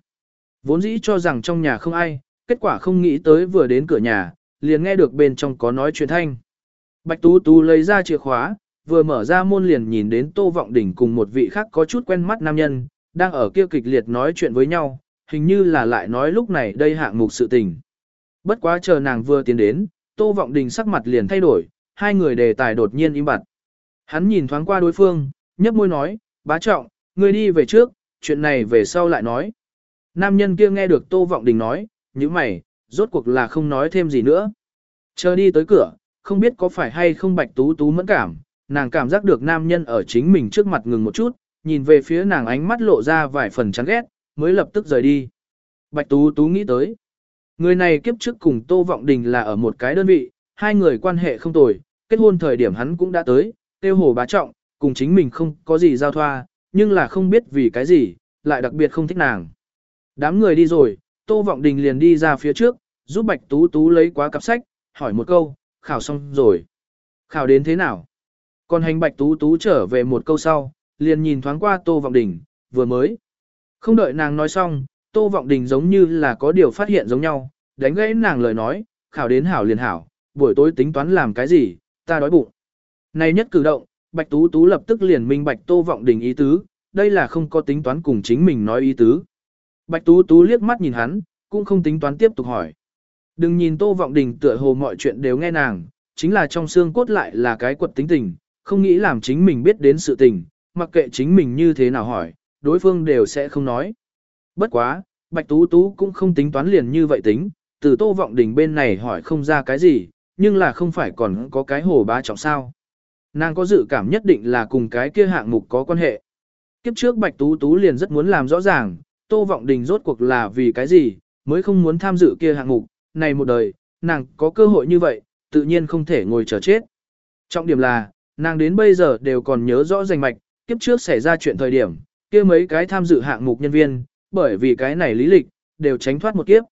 Vốn dĩ cho rằng trong nhà không ai, kết quả không nghĩ tới vừa đến cửa nhà, liền nghe được bên trong có nói chuyện thanh. Bạch Tú Tú lấy ra chìa khóa, vừa mở ra môn liền nhìn đến Tô Vọng Đình cùng một vị khác có chút quen mắt nam nhân, đang ở kia kịch liệt nói chuyện với nhau, hình như là lại nói lúc này đây hạng mục sự tình. Bất quá chờ nàng vừa tiến đến, Tô Vọng Đình sắc mặt liền thay đổi, hai người đề tài đột nhiên im bặt. Hắn nhìn thoáng qua đối phương, nhấp môi nói, bá trọng, ngươi đi về trước, chuyện này về sau lại nói. Nam nhân kia nghe được Tô Vọng Đình nói, như mày, rốt cuộc là không nói thêm gì nữa. Chờ đi tới cửa, không biết có phải hay không bạch tú tú mẫn cảm, nàng cảm giác được nam nhân ở chính mình trước mặt ngừng một chút, nhìn về phía nàng ánh mắt lộ ra vài phần chán ghét, mới lập tức rời đi. Bạch tú tú nghĩ tới. Người này kiếp trước cùng Tô Vọng Đình là ở một cái đơn vị, hai người quan hệ không tồi, kết hôn thời điểm hắn cũng đã tới, tiêu hồ bá trọng, cùng chính mình không có gì giao thoa, nhưng là không biết vì cái gì, lại đặc biệt không thích nàng. Đám người đi rồi, Tô Vọng Đình liền đi ra phía trước, giúp Bạch Tú Tú lấy quá cặp sách, hỏi một câu, khảo xong rồi. Khảo đến thế nào? Còn hành Bạch Tú Tú trở về một câu sau, liền nhìn thoáng qua Tô Vọng Đình, vừa mới. Không đợi nàng nói xong, Tô Vọng Đình giống như là có điều phát hiện giống nhau, đánh gãy nàng lời nói, khảo đến hảo liền hảo, buổi tối tính toán làm cái gì, ta đói bụng. Này nhất cử động, Bạch Tú Tú lập tức liền minh bạch Tô Vọng Đình ý tứ, đây là không có tính toán cùng chính mình nói ý tứ. Bạch Tú Tú liếc mắt nhìn hắn, cũng không tính toán tiếp tục hỏi. Đừng nhìn Tô Vọng Đình tựa hồ mọi chuyện đều nghe nàng, chính là trong xương cốt lại là cái quật tính tình, không nghĩ làm chính mình biết đến sự tình, mặc kệ chính mình như thế nào hỏi, đối phương đều sẽ không nói. Bất quá, Bạch Tú Tú cũng không tính toán liền như vậy tính, từ Tô Vọng Đình bên này hỏi không ra cái gì, nhưng là không phải còn có cái hồ bá trọng sao. Nàng có dự cảm nhất định là cùng cái kia hạng mục có quan hệ. Kiếp trước Bạch Tú Tú liền rất muốn làm rõ ràng, Tô Vọng Đình rốt cuộc là vì cái gì, mới không muốn tham dự kia hạng mục, này một đời, nàng có cơ hội như vậy, tự nhiên không thể ngồi chờ chết. Trọng điểm là, nàng đến bây giờ đều còn nhớ rõ danh mạch, kiếp trước xảy ra chuyện thời điểm, kia mấy cái tham dự hạng mục nhân viên, bởi vì cái này lý lịch, đều tránh thoát một kiếp.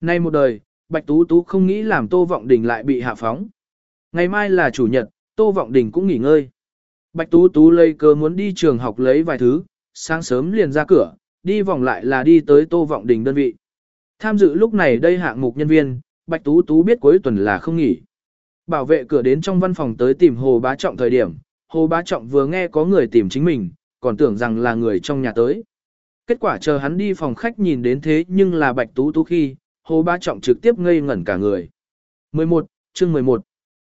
Nay một đời, Bạch Tú Tú không nghĩ làm Tô Vọng Đình lại bị hạ phóng. Ngày mai là chủ nhật, Tô Vọng Đình cũng nghỉ ngơi. Bạch Tú Tú lấy cơ muốn đi trường học lấy vài thứ, sáng sớm liền ra cửa, đi vòng lại là đi tới Tô Vọng Đình đơn vị. Tham dự lúc này đây hạng mục nhân viên, Bạch Tú Tú biết cuối tuần là không nghỉ. Bảo vệ cửa đến trong văn phòng tới tìm Hồ Bá Trọng thời điểm, Hồ Bá Trọng vừa nghe có người tìm chính mình, còn tưởng rằng là người trong nhà tới. Kết quả chờ hắn đi phòng khách nhìn đến thế nhưng là Bạch Tú Tú khi, Hồ Bá Trọng trực tiếp ngây ngẩn cả người. 11. Chương 11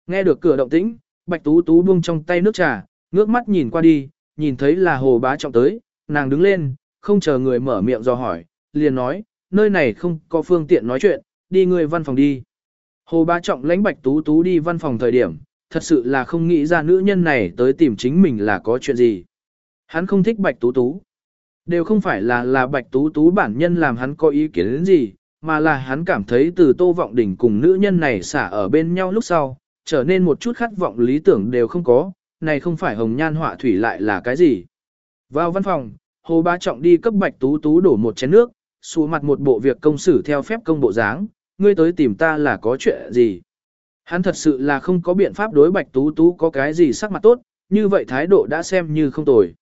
Nghe được cửa động tĩnh, Bạch Tú Tú buông trong tay nước trà, ngước mắt nhìn qua đi, nhìn thấy là Hồ Bá Trọng tới, nàng đứng lên, không chờ người mở miệng do hỏi, liền nói, nơi này không có phương tiện nói chuyện, đi người văn phòng đi. Hồ Bá Trọng lãnh Bạch Tú Tú đi văn phòng thời điểm, thật sự là không nghĩ ra nữ nhân này tới tìm chính mình là có chuyện gì. Hắn không thích Bạch Tú Tú. Đều không phải là là Bạch Tú Tú bản nhân làm hắn có ý kiến đến gì, mà là hắn cảm thấy từ Tô Vọng Đình cùng nữ nhân này xả ở bên nhau lúc sau, trở nên một chút khát vọng lý tưởng đều không có, này không phải hồng nhan họa thủy lại là cái gì. Vào văn phòng, Hồ Bá Trọng đi cấp Bạch Tú Tú đổ một chén nước, xù mặt một bộ việc công xử theo phép công bộ dáng, ngươi tới tìm ta là có chuyện gì. Hắn thật sự là không có biện pháp đối Bạch Tú Tú có cái gì sắc mặt tốt, như vậy thái độ đã xem như không tồi.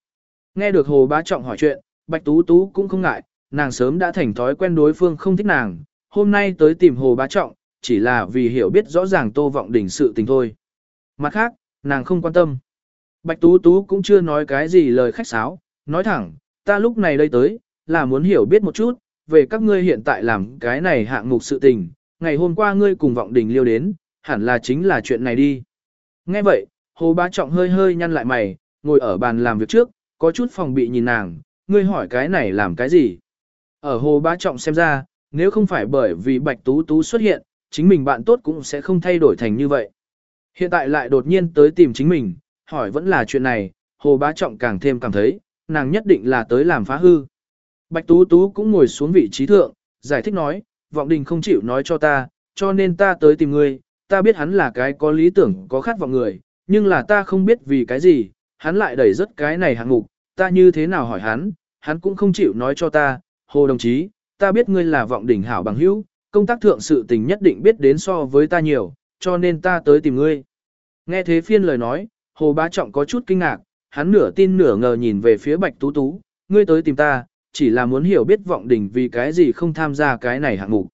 Nghe được Hồ Bá Trọng hỏi chuyện, Bạch Tú Tú cũng không ngại, nàng sớm đã thành thói quen đối phương không thích nàng, hôm nay tới tìm Hồ Bá Trọng, chỉ là vì hiểu biết rõ ràng Tô Vọng Đình sự tình thôi. Mặt khác, nàng không quan tâm. Bạch Tú Tú cũng chưa nói cái gì lời khách sáo, nói thẳng, ta lúc này đây tới, là muốn hiểu biết một chút, về các ngươi hiện tại làm cái này hạng mục sự tình, ngày hôm qua ngươi cùng Vọng Đình liêu đến, hẳn là chính là chuyện này đi. Nghe vậy, Hồ Bá Trọng hơi hơi nhăn lại mày, ngồi ở bàn làm việc trước, có chút phòng bị nhìn nàng, ngươi hỏi cái này làm cái gì? Ở Hồ Bá Trọng xem ra, nếu không phải bởi vì Bạch Tú Tú xuất hiện, chính mình bạn tốt cũng sẽ không thay đổi thành như vậy. Hiện tại lại đột nhiên tới tìm chính mình, hỏi vẫn là chuyện này, Hồ Bá Trọng càng thêm cảm thấy, nàng nhất định là tới làm phá hư. Bạch Tú Tú cũng ngồi xuống vị trí thượng, giải thích nói, vọng đình không chịu nói cho ta, cho nên ta tới tìm ngươi, ta biết hắn là cái có lý tưởng, có khát vọng người, nhưng là ta không biết vì cái gì, hắn lại đẩy rất cái này hạng mục, ta như thế nào hỏi hắn, hắn cũng không chịu nói cho ta, hồ đồng chí, ta biết ngươi là vọng đỉnh hảo bằng hữu, công tác thượng sự tình nhất định biết đến so với ta nhiều, cho nên ta tới tìm ngươi. Nghe thế phiên lời nói, hồ bá trọng có chút kinh ngạc, hắn nửa tin nửa ngờ nhìn về phía bạch tú tú, ngươi tới tìm ta, chỉ là muốn hiểu biết vọng đỉnh vì cái gì không tham gia cái này hạng mục.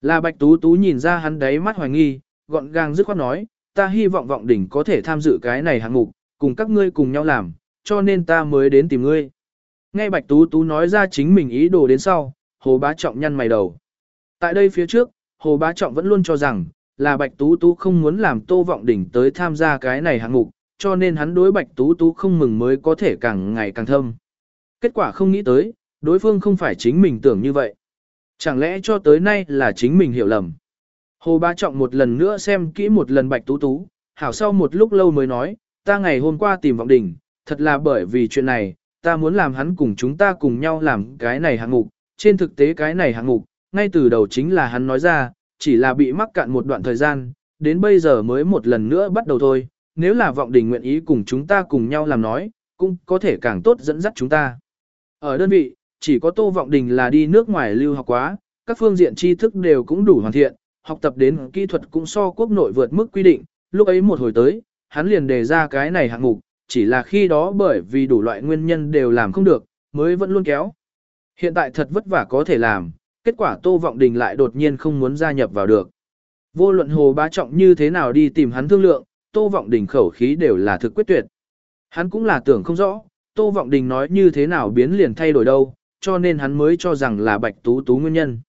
Là bạch tú tú nhìn ra hắn đáy mắt hoài nghi, gọn gàng dứt khoát nói, ta hy vọng vọng đỉnh có thể tham dự cái này hạng mục, cùng các ngươi cùng nhau làm, cho nên ta mới đến tìm ngươi. Nghe Bạch Tú Tú nói ra chính mình ý đồ đến sau, Hồ Bá Trọng nhăn mày đầu. Tại đây phía trước, Hồ Bá Trọng vẫn luôn cho rằng, là Bạch Tú Tú không muốn làm Tô Vọng Đỉnh tới tham gia cái này hạng mục, cho nên hắn đối Bạch Tú Tú không mừng mới có thể càng ngày càng thâm. Kết quả không nghĩ tới, đối phương không phải chính mình tưởng như vậy. Chẳng lẽ cho tới nay là chính mình hiểu lầm. Hồ Bá Trọng một lần nữa xem kỹ một lần Bạch Tú Tú, hảo sau một lúc lâu mới nói, ta ngày hôm qua tìm Vọng Đỉnh, thật là bởi vì chuyện này, ta muốn làm hắn cùng chúng ta cùng nhau làm cái này hạng mục, trên thực tế cái này hạng mục, ngay từ đầu chính là hắn nói ra, chỉ là bị mắc cạn một đoạn thời gian, đến bây giờ mới một lần nữa bắt đầu thôi, nếu là vọng đình nguyện ý cùng chúng ta cùng nhau làm nói, cũng có thể càng tốt dẫn dắt chúng ta. Ở đơn vị, chỉ có Tô Vọng Đình là đi nước ngoài lưu học quá, các phương diện tri thức đều cũng đủ hoàn thiện, học tập đến kỹ thuật cũng so quốc nội vượt mức quy định, lúc ấy một hồi tới, hắn liền đề ra cái này hạng mục, chỉ là khi đó bởi vì đủ loại nguyên nhân đều làm không được, mới vẫn luôn kéo. Hiện tại thật vất vả có thể làm, kết quả Tô Vọng Đình lại đột nhiên không muốn gia nhập vào được. Vô luận Hồ Bá Trọng như thế nào đi tìm hắn thương lượng, Tô Vọng Đình khẩu khí đều là thực quyết tuyệt. Hắn cũng là tưởng không rõ, Tô Vọng Đình nói như thế nào biến liền thay đổi đâu, cho nên hắn mới cho rằng là Bạch Tú Tú nguyên nhân.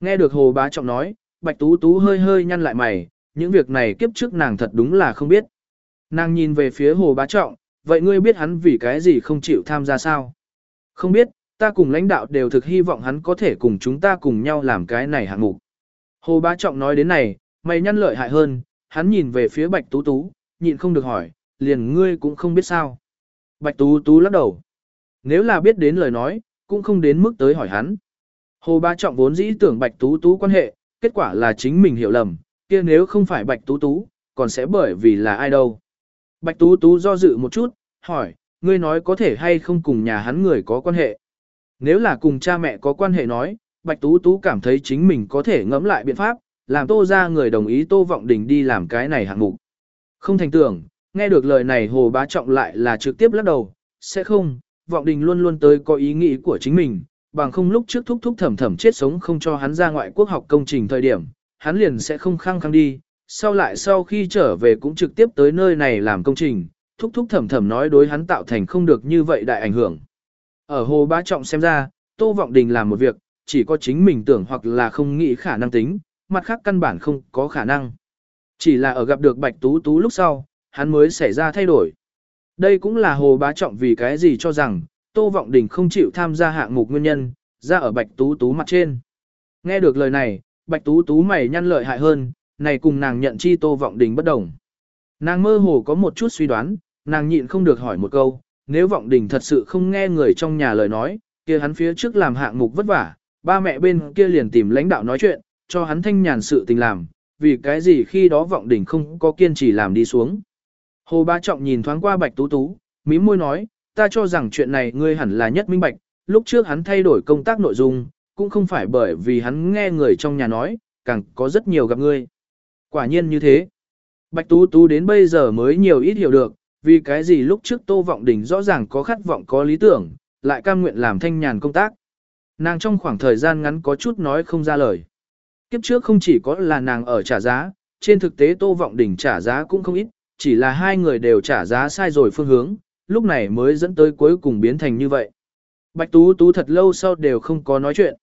Nghe được Hồ Bá Trọng nói, Bạch Tú Tú hơi hơi nhăn lại mày, những việc này kiếp trước nàng thật đúng là không biết. Nàng nhìn về phía Hồ Bá Trọng, vậy ngươi biết hắn vì cái gì không chịu tham gia sao? Không biết, ta cùng lãnh đạo đều thực hy vọng hắn có thể cùng chúng ta cùng nhau làm cái này hạng mục. Hồ Bá Trọng nói đến này, mày nhăn lợi hại hơn, hắn nhìn về phía Bạch Tú Tú, nhịn không được hỏi, liền ngươi cũng không biết sao. Bạch Tú Tú lắc đầu. Nếu là biết đến lời nói, cũng không đến mức tới hỏi hắn. Hồ Bá Trọng vốn dĩ tưởng Bạch Tú Tú quan hệ, kết quả là chính mình hiểu lầm, kia nếu không phải Bạch Tú Tú, còn sẽ bởi vì là ai đâu. Bạch Tú Tú do dự một chút, hỏi, ngươi nói có thể hay không cùng nhà hắn người có quan hệ. Nếu là cùng cha mẹ có quan hệ nói, Bạch Tú Tú cảm thấy chính mình có thể ngẫm lại biện pháp, làm tô ra người đồng ý tô vọng đình đi làm cái này hạng mục. Không thành tưởng, nghe được lời này Hồ Bá Trọng lại là trực tiếp lắc đầu, sẽ không, vọng đình luôn luôn tới có ý nghĩ của chính mình, bằng không lúc trước thúc thúc thầm thầm chết sống không cho hắn ra ngoại quốc học công trình thời điểm, hắn liền sẽ không khăng khăng đi, sau lại sau khi trở về cũng trực tiếp tới nơi này làm công trình, thúc thúc thầm thầm nói đối hắn tạo thành không được như vậy đại ảnh hưởng. Ở Hồ Bá Trọng xem ra, Tô Vọng Đình làm một việc, chỉ có chính mình tưởng hoặc là không nghĩ khả năng tính, mặt khác căn bản không có khả năng. Chỉ là ở gặp được Bạch Tú Tú lúc sau, hắn mới xảy ra thay đổi. Đây cũng là Hồ Bá Trọng vì cái gì cho rằng, Tô Vọng Đình không chịu tham gia hạng mục nguyên nhân, ra ở Bạch Tú Tú mặt trên. Nghe được lời này, Bạch Tú Tú mày nhăn lợi hại hơn, này cùng nàng nhận chi Tô Vọng Đình bất đồng. Nàng mơ hồ có một chút suy đoán, nàng nhịn không được hỏi một câu, nếu Vọng Đình thật sự không nghe người trong nhà lời nói, kia hắn phía trước làm hạng mục vất vả, ba mẹ bên kia liền tìm lãnh đạo nói chuyện, cho hắn thanh nhàn sự tình làm, vì cái gì khi đó Vọng Đình không có kiên trì làm đi xuống. Hồ Bá Trọng nhìn thoáng qua Bạch Tú Tú, mím môi nói, ta cho rằng chuyện này ngươi hẳn là nhất minh bạch, lúc trước hắn thay đổi công tác nội dung, cũng không phải bởi vì hắn nghe người trong nhà nói, càng có rất nhiều gặp ngươi. Quả nhiên như thế. Bạch Tú Tú đến bây giờ mới nhiều ít hiểu được, vì cái gì lúc trước Tô Vọng Đình rõ ràng có khát vọng có lý tưởng, lại cam nguyện làm thanh nhàn công tác. Nàng trong khoảng thời gian ngắn có chút nói không ra lời. Kiếp trước không chỉ có là nàng ở trả giá, trên thực tế Tô Vọng Đình trả giá cũng không ít, chỉ là hai người đều trả giá sai rồi phương hướng, lúc này mới dẫn tới cuối cùng biến thành như vậy. Bạch Tú Tú thật lâu sau đều không có nói chuyện.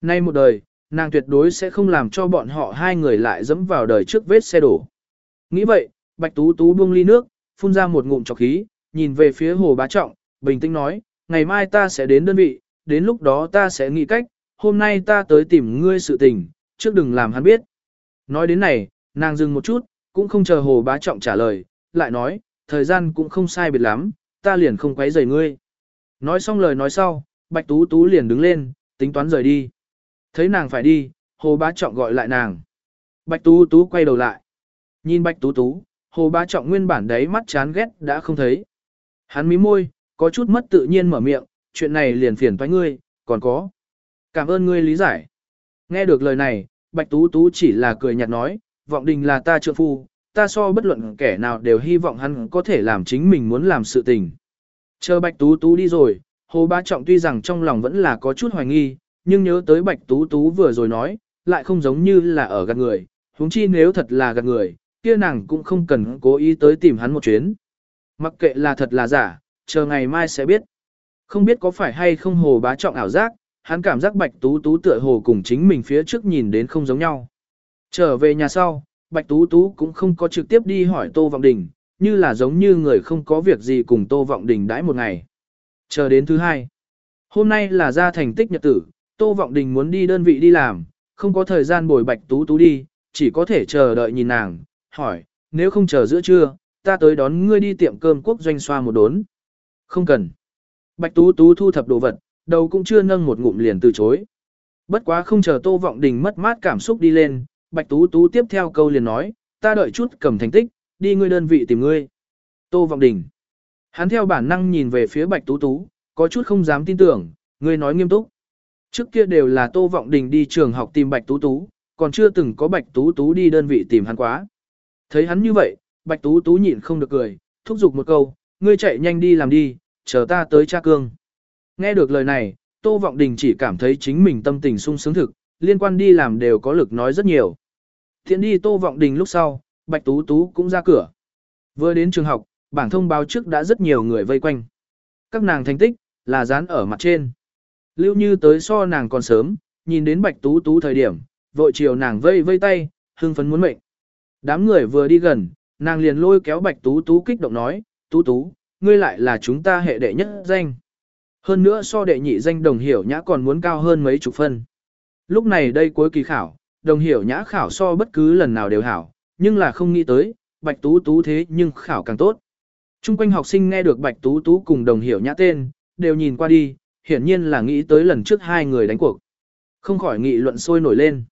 Nay một đời, nàng tuyệt đối sẽ không làm cho bọn họ hai người lại dẫm vào đời trước vết xe đổ. Nghĩ vậy, Bạch Tú Tú buông ly nước, phun ra một ngụm trọc khí, nhìn về phía Hồ Bá Trọng, bình tĩnh nói, ngày mai ta sẽ đến đơn vị, đến lúc đó ta sẽ nghĩ cách, hôm nay ta tới tìm ngươi sự tình, trước đừng làm hắn biết. Nói đến này, nàng dừng một chút, cũng không chờ Hồ Bá Trọng trả lời, lại nói, thời gian cũng không sai biệt lắm, ta liền không quấy rầy ngươi. Nói xong lời nói sau, Bạch Tú Tú liền đứng lên, tính toán rời đi. Thấy nàng phải đi, Hồ Bá Trọng gọi lại nàng. Bạch Tú Tú quay đầu lại. Nhìn Bạch Tú Tú, Hồ Bá Trọng nguyên bản đấy mắt chán ghét đã không thấy. Hắn mím môi, có chút mất tự nhiên mở miệng, chuyện này liền phiền toái ngươi, còn có. Cảm ơn ngươi lý giải. Nghe được lời này, Bạch Tú Tú chỉ là cười nhạt nói, vọng đình là ta trượng phu, ta so bất luận kẻ nào đều hy vọng hắn có thể làm chính mình muốn làm sự tình. Chờ Bạch Tú Tú đi rồi, Hồ Bá Trọng tuy rằng trong lòng vẫn là có chút hoài nghi, nhưng nhớ tới Bạch Tú Tú vừa rồi nói, lại không giống như là ở gạt người, huống chi nếu thật là gạt người, kia nàng cũng không cần cố ý tới tìm hắn một chuyến. Mặc kệ là thật là giả, chờ ngày mai sẽ biết. Không biết có phải hay không Hồ Bá Trọng ảo giác, hắn cảm giác Bạch Tú Tú tựa hồ cùng chính mình phía trước nhìn đến không giống nhau. Trở về nhà sau, Bạch Tú Tú cũng không có trực tiếp đi hỏi Tô Vọng Đình, như là giống như người không có việc gì cùng Tô Vọng Đình đãi một ngày. Chờ đến thứ hai. Hôm nay là ra thành tích nhật tử, Tô Vọng Đình muốn đi đơn vị đi làm, không có thời gian bồi Bạch Tú Tú đi, chỉ có thể chờ đợi nhìn nàng, hỏi, nếu không chờ giữa trưa, ta tới đón ngươi đi tiệm cơm quốc doanh xoa một đốn. Không cần. Bạch Tú Tú thu thập đồ vật, đầu cũng chưa nâng một ngụm liền từ chối. Bất quá không chờ Tô Vọng Đình mất mát cảm xúc đi lên, Bạch Tú Tú tiếp theo câu liền nói, ta đợi chút cầm thành tích, đi ngươi đơn vị tìm ngươi. Tô Vọng Đình. Hắn theo bản năng nhìn về phía Bạch Tú Tú, có chút không dám tin tưởng, ngươi nói nghiêm túc. Trước kia đều là Tô Vọng Đình đi trường học tìm Bạch Tú Tú, còn chưa từng có Bạch Tú Tú đi đơn vị tìm hắn quá. Thấy hắn như vậy, Bạch Tú Tú nhịn không được cười, thúc giục một câu, ngươi chạy nhanh đi làm đi, chờ ta tới cha cương. Nghe được lời này, Tô Vọng Đình chỉ cảm thấy chính mình tâm tình sung sướng thực, liên quan đi làm đều có lực nói rất nhiều. Thiện đi Tô Vọng Đình lúc sau, Bạch Tú Tú cũng ra cửa. Vừa đến trường học, bảng thông báo trước đã rất nhiều người vây quanh. Các nàng thành tích, là dán ở mặt trên. Lưu Như tới so nàng còn sớm, nhìn đến Bạch Tú Tú thời điểm, vội chiều nàng vây vây tay, hưng phấn muốn mệnh. Đám người vừa đi gần, nàng liền lôi kéo Bạch Tú Tú kích động nói, Tú Tú, ngươi lại là chúng ta hệ đệ nhất danh. Hơn nữa so đệ nhị danh đồng hiểu nhã còn muốn cao hơn mấy chục phân. Lúc này đây cuối kỳ khảo, đồng hiểu nhã khảo so bất cứ lần nào đều hảo, nhưng là không nghĩ tới, Bạch Tú Tú thế nhưng khảo càng tốt. Trung quanh học sinh nghe được Bạch Tú Tú cùng đồng hiểu nhã tên, đều nhìn qua đi, hiển nhiên là nghĩ tới lần trước hai người đánh cuộc. Không khỏi nghị luận sôi nổi lên.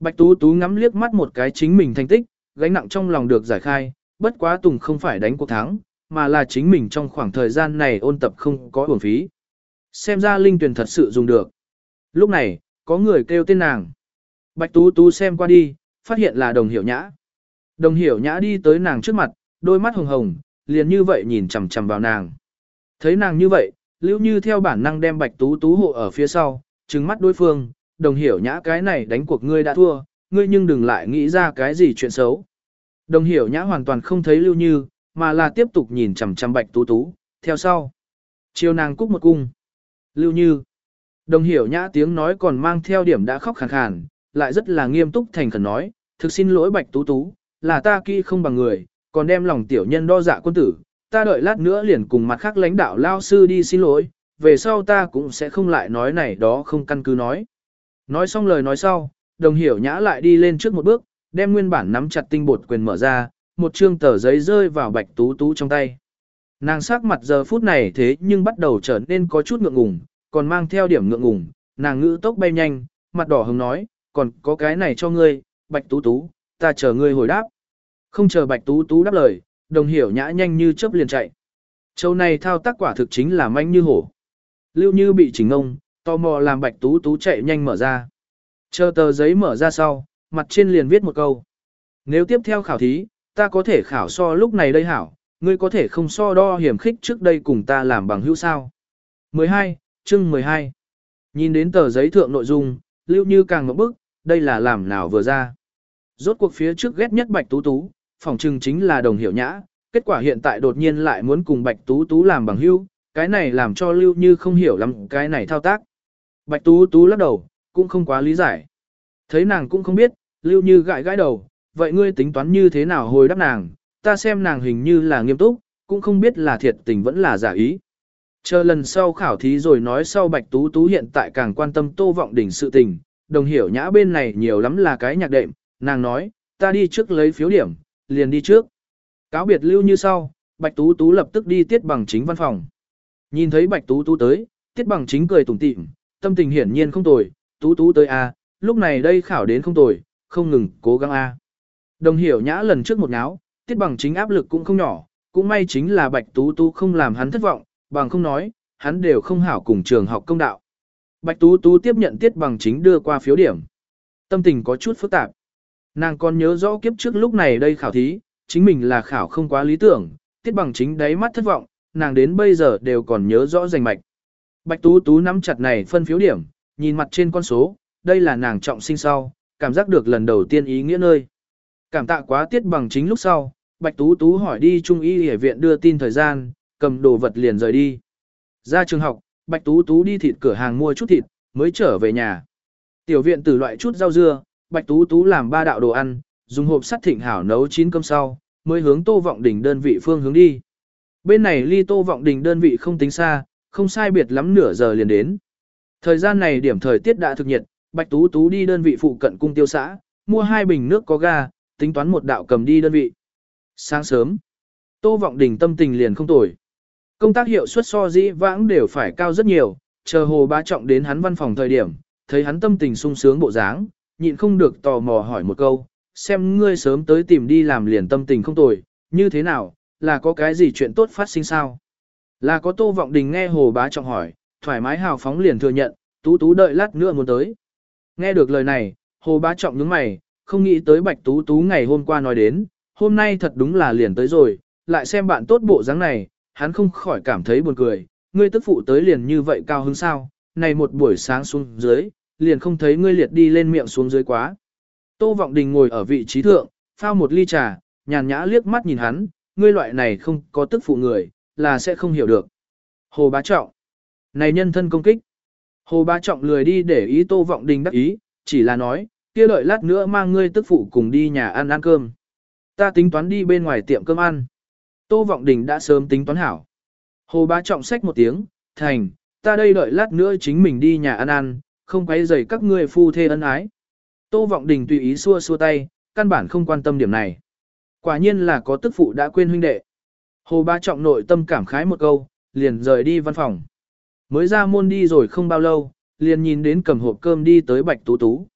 Bạch Tú Tú ngắm liếc mắt một cái chính mình thành tích, gánh nặng trong lòng được giải khai, bất quá Tùng không phải đánh cuộc thắng, mà là chính mình trong khoảng thời gian này ôn tập không có uổng phí. Xem ra linh tuyển thật sự dùng được. Lúc này, có người kêu tên nàng. Bạch Tú Tú xem qua đi, phát hiện là đồng hiểu nhã. Đồng hiểu nhã đi tới nàng trước mặt, đôi mắt hồng hồng, liền như vậy nhìn chằm chằm vào nàng. Thấy nàng như vậy, Lưu Như theo bản năng đem Bạch Tú Tú hộ ở phía sau, trừng mắt đối phương, đồng hiểu nhã cái này đánh cuộc ngươi đã thua, ngươi nhưng đừng lại nghĩ ra cái gì chuyện xấu. Đồng hiểu nhã hoàn toàn không thấy Lưu Như, mà là tiếp tục nhìn chằm chằm Bạch Tú Tú, theo sau. Chiều nàng cúc một cung. Lưu Như. Đồng hiểu nhã tiếng nói còn mang theo điểm đã khóc khàn khàn, lại rất là nghiêm túc thành khẩn nói, thực xin lỗi Bạch Tú Tú, là ta kỹ không bằng người, còn đem lòng tiểu nhân đo dạ quân tử, ta đợi lát nữa liền cùng mặt khác lãnh đạo lao sư đi xin lỗi, về sau ta cũng sẽ không lại nói này đó không căn cứ nói. Nói xong lời nói sau, đồng hiểu nhã lại đi lên trước một bước, đem nguyên bản nắm chặt tinh bột quyền mở ra, một chương tờ giấy rơi vào bạch tú tú trong tay. Nàng sắc mặt giờ phút này thế nhưng bắt đầu trở nên có chút ngượng ngùng, còn mang theo điểm ngượng ngùng, nàng ngữ tốc bay nhanh, mặt đỏ hồng nói, còn có cái này cho ngươi, bạch tú tú, ta chờ ngươi hồi đáp. Không chờ bạch tú tú đáp lời, đồng hiểu nhã nhanh như chớp liền chạy. Châu này thao tác quả thực chính là manh như hổ. Lưu như bị chỉnh ngông, tò mò làm bạch tú tú chạy nhanh mở ra. Chờ tờ giấy mở ra sau, mặt trên liền viết một câu. Nếu tiếp theo khảo thí, ta có thể khảo so lúc này đây hảo, ngươi có thể không so đo hiểm khích trước đây cùng ta làm bằng hữu sao. 12, chương 12. Nhìn đến tờ giấy thượng nội dung, lưu như càng ngậm bức, đây là làm nào vừa ra. Rốt cuộc phía trước ghét nhất bạch tú tú, phòng trừng chính là đồng hiểu nhã, kết quả hiện tại đột nhiên lại muốn cùng bạch tú tú làm bằng hữu, cái này làm cho lưu như không hiểu lắm cái này thao tác. Bạch tú tú lắc đầu, cũng không quá lý giải. Thấy nàng cũng không biết, lưu như gãi gãi đầu, vậy ngươi tính toán như thế nào hồi đáp nàng, ta xem nàng hình như là nghiêm túc, cũng không biết là thiệt tình vẫn là giả ý. Chờ lần sau khảo thí rồi nói sau Bạch Tú Tú hiện tại càng quan tâm Tô Vọng Đỉnh sự tình, đồng hiểu nhã bên này nhiều lắm là cái nhạc đệm, nàng nói, ta đi trước lấy phiếu điểm, liền đi trước. Cáo biệt lưu như sau, Bạch Tú Tú lập tức đi tiết bằng chính văn phòng. Nhìn thấy Bạch Tú Tú tới, tiết bằng chính cười tủm tỉm, tâm tình hiển nhiên không tồi, Tú Tú tới a, lúc này đây khảo đến không tồi, không ngừng cố gắng a. Đồng hiểu nhã lần trước một náo, tiết bằng chính áp lực cũng không nhỏ, cũng may chính là Bạch Tú Tú không làm hắn thất vọng, bằng không nói, hắn đều không hảo cùng trường học công đạo. Bạch Tú Tú tiếp nhận tiết bằng chính đưa qua phiếu điểm. Tâm tình có chút phức tạp. Nàng còn nhớ rõ kiếp trước lúc này đây khảo thí, chính mình là khảo không quá lý tưởng, tiết bằng chính đáy mắt thất vọng, nàng đến bây giờ đều còn nhớ rõ rành mạch. Bạch Tú Tú nắm chặt này phân phiếu điểm, nhìn mặt trên con số, đây là nàng trọng sinh sau, cảm giác được lần đầu tiên ý nghĩa nơi. Cảm tạ quá tiết bằng chính lúc sau, Bạch Tú Tú hỏi đi Trung y y viện đưa tin thời gian, cầm đồ vật liền rời đi. Ra trường học, Bạch Tú Tú đi thịt cửa hàng mua chút thịt, mới trở về nhà. Tiểu viện từ loại chút rau dưa, Bạch Tú Tú làm ba đạo đồ ăn, dùng hộp sắt thịnh hảo nấu chín cơm sau, mới hướng Tô Vọng Đình đơn vị phương hướng đi. Bên này ly Tô Vọng Đình đơn vị không tính xa, không sai biệt lắm nửa giờ liền đến. Thời gian này điểm thời tiết đã thực nhiệt, Bạch Tú Tú đi đơn vị phụ cận cung tiêu xã, mua hai bình nước có ga, tính toán một đạo cầm đi đơn vị. Sáng sớm, Tô Vọng Đình tâm tình liền không tồi. Công tác hiệu suất so dĩ vãng đều phải cao rất nhiều, chờ Hồ Bá Trọng đến hắn văn phòng thời điểm, thấy hắn tâm tình sung sướng bộ dáng, nhịn không được tò mò hỏi một câu, xem ngươi sớm tới tìm đi làm liền tâm tình không tồi, như thế nào, là có cái gì chuyện tốt phát sinh sao? Là có Tô Vọng Đình nghe Hồ Bá Trọng hỏi, thoải mái hào phóng liền thừa nhận, Tú Tú đợi lát nữa muốn tới. Nghe được lời này, Hồ Bá Trọng nhướng mày, không nghĩ tới Bạch Tú Tú ngày hôm qua nói đến, hôm nay thật đúng là liền tới rồi, lại xem bạn tốt bộ dáng này, hắn không khỏi cảm thấy buồn cười, ngươi tức phụ tới liền như vậy cao hứng sao, này một buổi sáng xuống dưới, liền không thấy ngươi liệt đi lên miệng xuống dưới quá. Tô Vọng Đình ngồi ở vị trí thượng, phao một ly trà, nhàn nhã liếc mắt nhìn hắn, ngươi loại này không có tức phụ người, là sẽ không hiểu được. Hồ Bá Trọng. Này nhân thân công kích. Hồ Bá Trọng lười đi để ý Tô Vọng Đình đắc ý, chỉ là nói, kia đợi lát nữa mang ngươi tức phụ cùng đi nhà ăn ăn cơm. Ta tính toán đi bên ngoài tiệm cơm ăn. Tô Vọng Đình đã sớm tính toán hảo. Hồ Bá Trọng xách một tiếng, thành, ta đây đợi lát nữa chính mình đi nhà ăn ăn, không quấy rầy các ngươi phu thê ân ái. Tô Vọng Đình tùy ý xua xua tay, căn bản không quan tâm điểm này. Quả nhiên là có tức phụ đã quên huynh đệ. Hồ Bá Trọng nội tâm cảm khái một câu, liền rời đi văn phòng. Mới ra môn đi rồi không bao lâu, liền nhìn đến cầm hộp cơm đi tới Bạch Tú Tú.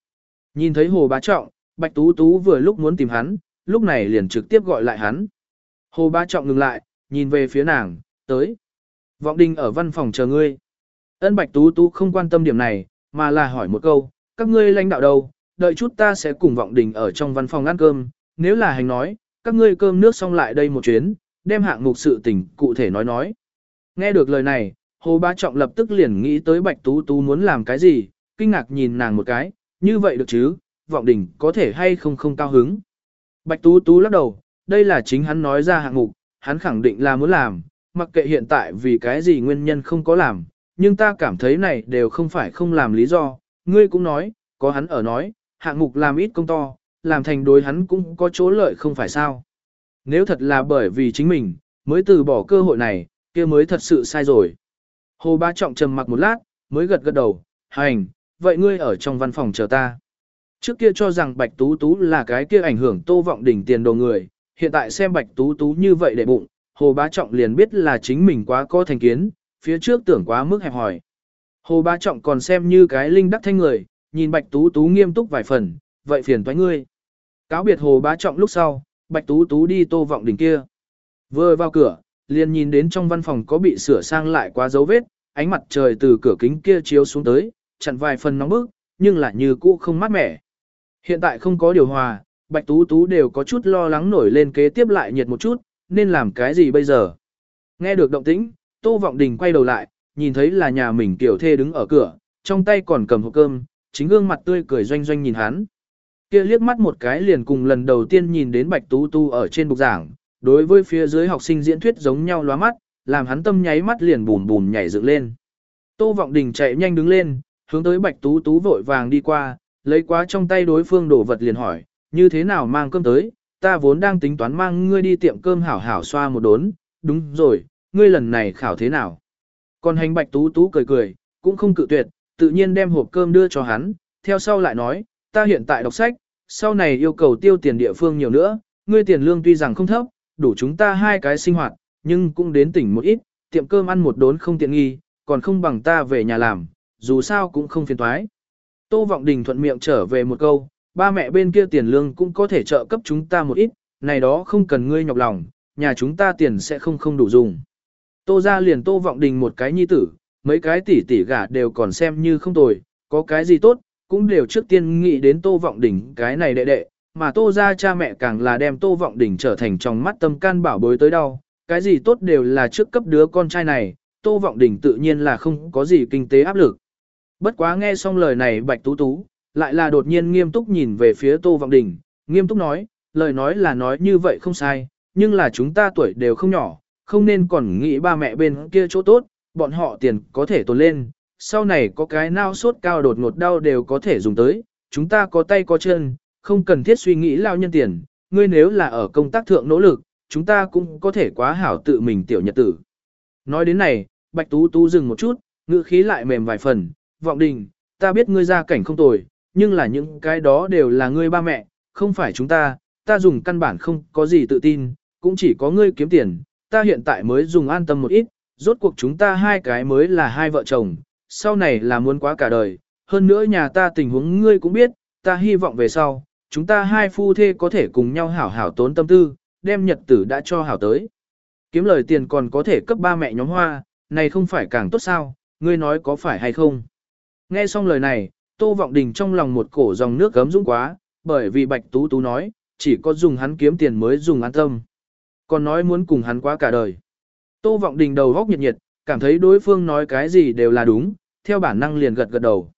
Nhìn thấy Hồ Bá Trọng, Bạch Tú Tú vừa lúc muốn tìm hắn, lúc này liền trực tiếp gọi lại hắn. Hồ Bá Trọng ngừng lại, nhìn về phía nàng, tới. Vọng Đình ở văn phòng chờ ngươi. Ân Bạch Tú Tú không quan tâm điểm này, mà là hỏi một câu, các ngươi lãnh đạo đâu, đợi chút ta sẽ cùng Vọng Đình ở trong văn phòng ăn cơm, nếu là hành nói, các ngươi cơm nước xong lại đây một chuyến, đem hạng mục sự tình cụ thể nói nói. Nghe được lời này, Hồ Bá Trọng lập tức liền nghĩ tới Bạch Tú Tú muốn làm cái gì, kinh ngạc nhìn nàng một cái, như vậy được chứ, Vọng Đình có thể hay không không cao hứng. Bạch Tú Tú lắc đầu, đây là chính hắn nói ra hạng mục, hắn khẳng định là muốn làm, mặc kệ hiện tại vì cái gì nguyên nhân không có làm, nhưng ta cảm thấy này đều không phải không làm lý do, ngươi cũng nói, có hắn ở nói, hạng mục làm ít công to, làm thành đối hắn cũng có chỗ lợi không phải sao. Nếu thật là bởi vì chính mình, mới từ bỏ cơ hội này, kia mới thật sự sai rồi. Hồ Bá Trọng trầm mặc một lát, mới gật gật đầu, hành, vậy ngươi ở trong văn phòng chờ ta. Trước kia cho rằng Bạch Tú Tú là cái kia ảnh hưởng tô vọng đỉnh tiền đồ người, hiện tại xem Bạch Tú Tú như vậy để bụng, Hồ Bá Trọng liền biết là chính mình quá có thành kiến, phía trước tưởng quá mức hẹp hòi, Hồ Bá Trọng còn xem như cái linh đắc thanh người, nhìn Bạch Tú Tú nghiêm túc vài phần, vậy phiền toái ngươi. Cáo biệt Hồ Bá Trọng lúc sau, Bạch Tú Tú đi tô vọng đỉnh kia. Vừa vào cửa, liền nhìn đến trong văn phòng có bị sửa sang lại quá dấu vết, ánh mặt trời từ cửa kính kia chiếu xuống tới, chặn vài phần nóng bức, nhưng lại như cũ không mát mẻ. Hiện tại không có điều hòa, Bạch Tú Tú đều có chút lo lắng nổi lên kế tiếp lại nhiệt một chút, nên làm cái gì bây giờ. Nghe được động tĩnh, Tô Vọng Đình quay đầu lại, nhìn thấy là nhà mình tiểu thê đứng ở cửa, trong tay còn cầm hộp cơm, chính gương mặt tươi cười doanh doanh nhìn hắn. Kia liếc mắt một cái liền cùng lần đầu tiên nhìn đến Bạch Tú Tu ở trên bục giảng, đối với phía dưới học sinh diễn thuyết giống nhau lóa mắt, làm hắn tâm nháy mắt liền bùn bùn nhảy dựng lên. Tô Vọng Đình chạy nhanh đứng lên, hướng tới Bạch Tú Tú vội vàng đi qua, lấy quá trong tay đối phương đổ vật liền hỏi, như thế nào mang cơm tới, ta vốn đang tính toán mang ngươi đi tiệm cơm hảo hảo xoa một đốn, đúng rồi, ngươi lần này khảo thế nào. Còn hành Bạch Tú Tú cười cười, cũng không cự tuyệt, tự nhiên đem hộp cơm đưa cho hắn, theo sau lại nói, ta hiện tại đọc sách, sau này yêu cầu tiêu tiền địa phương nhiều nữa, ngươi tiền lương tuy rằng không thấp, đủ chúng ta hai cái sinh hoạt, nhưng cũng đến tỉnh một ít, tiệm cơm ăn một đốn không tiện nghi, còn không bằng ta về nhà làm, dù sao cũng không phiền toái. Tô Vọng Đình thuận miệng trở về một câu, ba mẹ bên kia tiền lương cũng có thể trợ cấp chúng ta một ít, này đó không cần ngươi nhọc lòng, nhà chúng ta tiền sẽ không không đủ dùng. Tô ra liền Tô Vọng Đình một cái nhi tử, mấy cái tỷ tỷ gả đều còn xem như không tồi, có cái gì tốt, cũng đều trước tiên nghĩ đến Tô Vọng Đình cái này đệ đệ, mà Tô ra cha mẹ càng là đem Tô Vọng Đình trở thành trong mắt tâm can bảo bối tới đâu, cái gì tốt đều là trước cấp đứa con trai này, Tô Vọng Đình tự nhiên là không có gì kinh tế áp lực. Bất quá nghe xong lời này Bạch Tú Tú, lại là đột nhiên nghiêm túc nhìn về phía Tô Vọng Đình, nghiêm túc nói, lời nói là nói như vậy không sai, nhưng là chúng ta tuổi đều không nhỏ, không nên còn nghĩ ba mẹ bên kia chỗ tốt, bọn họ tiền có thể tồn lên, sau này có cái nao sốt cao đột ngột đau đều có thể dùng tới, chúng ta có tay có chân, không cần thiết suy nghĩ lao nhân tiền, ngươi nếu là ở công tác thượng nỗ lực, chúng ta cũng có thể quá hảo tự mình tiểu nhật tử. Nói đến này, Bạch Tú Tú dừng một chút, ngữ khí lại mềm vài phần, vọng đình, ta biết ngươi gia cảnh không tồi, nhưng là những cái đó đều là ngươi ba mẹ, không phải chúng ta, ta dùng căn bản không có gì tự tin, cũng chỉ có ngươi kiếm tiền, ta hiện tại mới dùng an tâm một ít, rốt cuộc chúng ta hai cái mới là hai vợ chồng, sau này là muốn quá cả đời, hơn nữa nhà ta tình huống ngươi cũng biết, ta hy vọng về sau, chúng ta hai phu thê có thể cùng nhau hảo hảo tốn tâm tư, đem nhật tử đã cho hảo tới. Kiếm lời tiền còn có thể cấp ba mẹ nhóm hoa, này không phải càng tốt sao, ngươi nói có phải hay không? Nghe xong lời này, Tô Vọng Đình trong lòng một cổ dòng nước gấm dũng quá, bởi vì Bạch Tú Tú nói, chỉ có dùng hắn kiếm tiền mới dùng an tâm. Còn nói muốn cùng hắn quá cả đời. Tô Vọng Đình đầu góc nhiệt nhiệt, cảm thấy đối phương nói cái gì đều là đúng, theo bản năng liền gật gật đầu.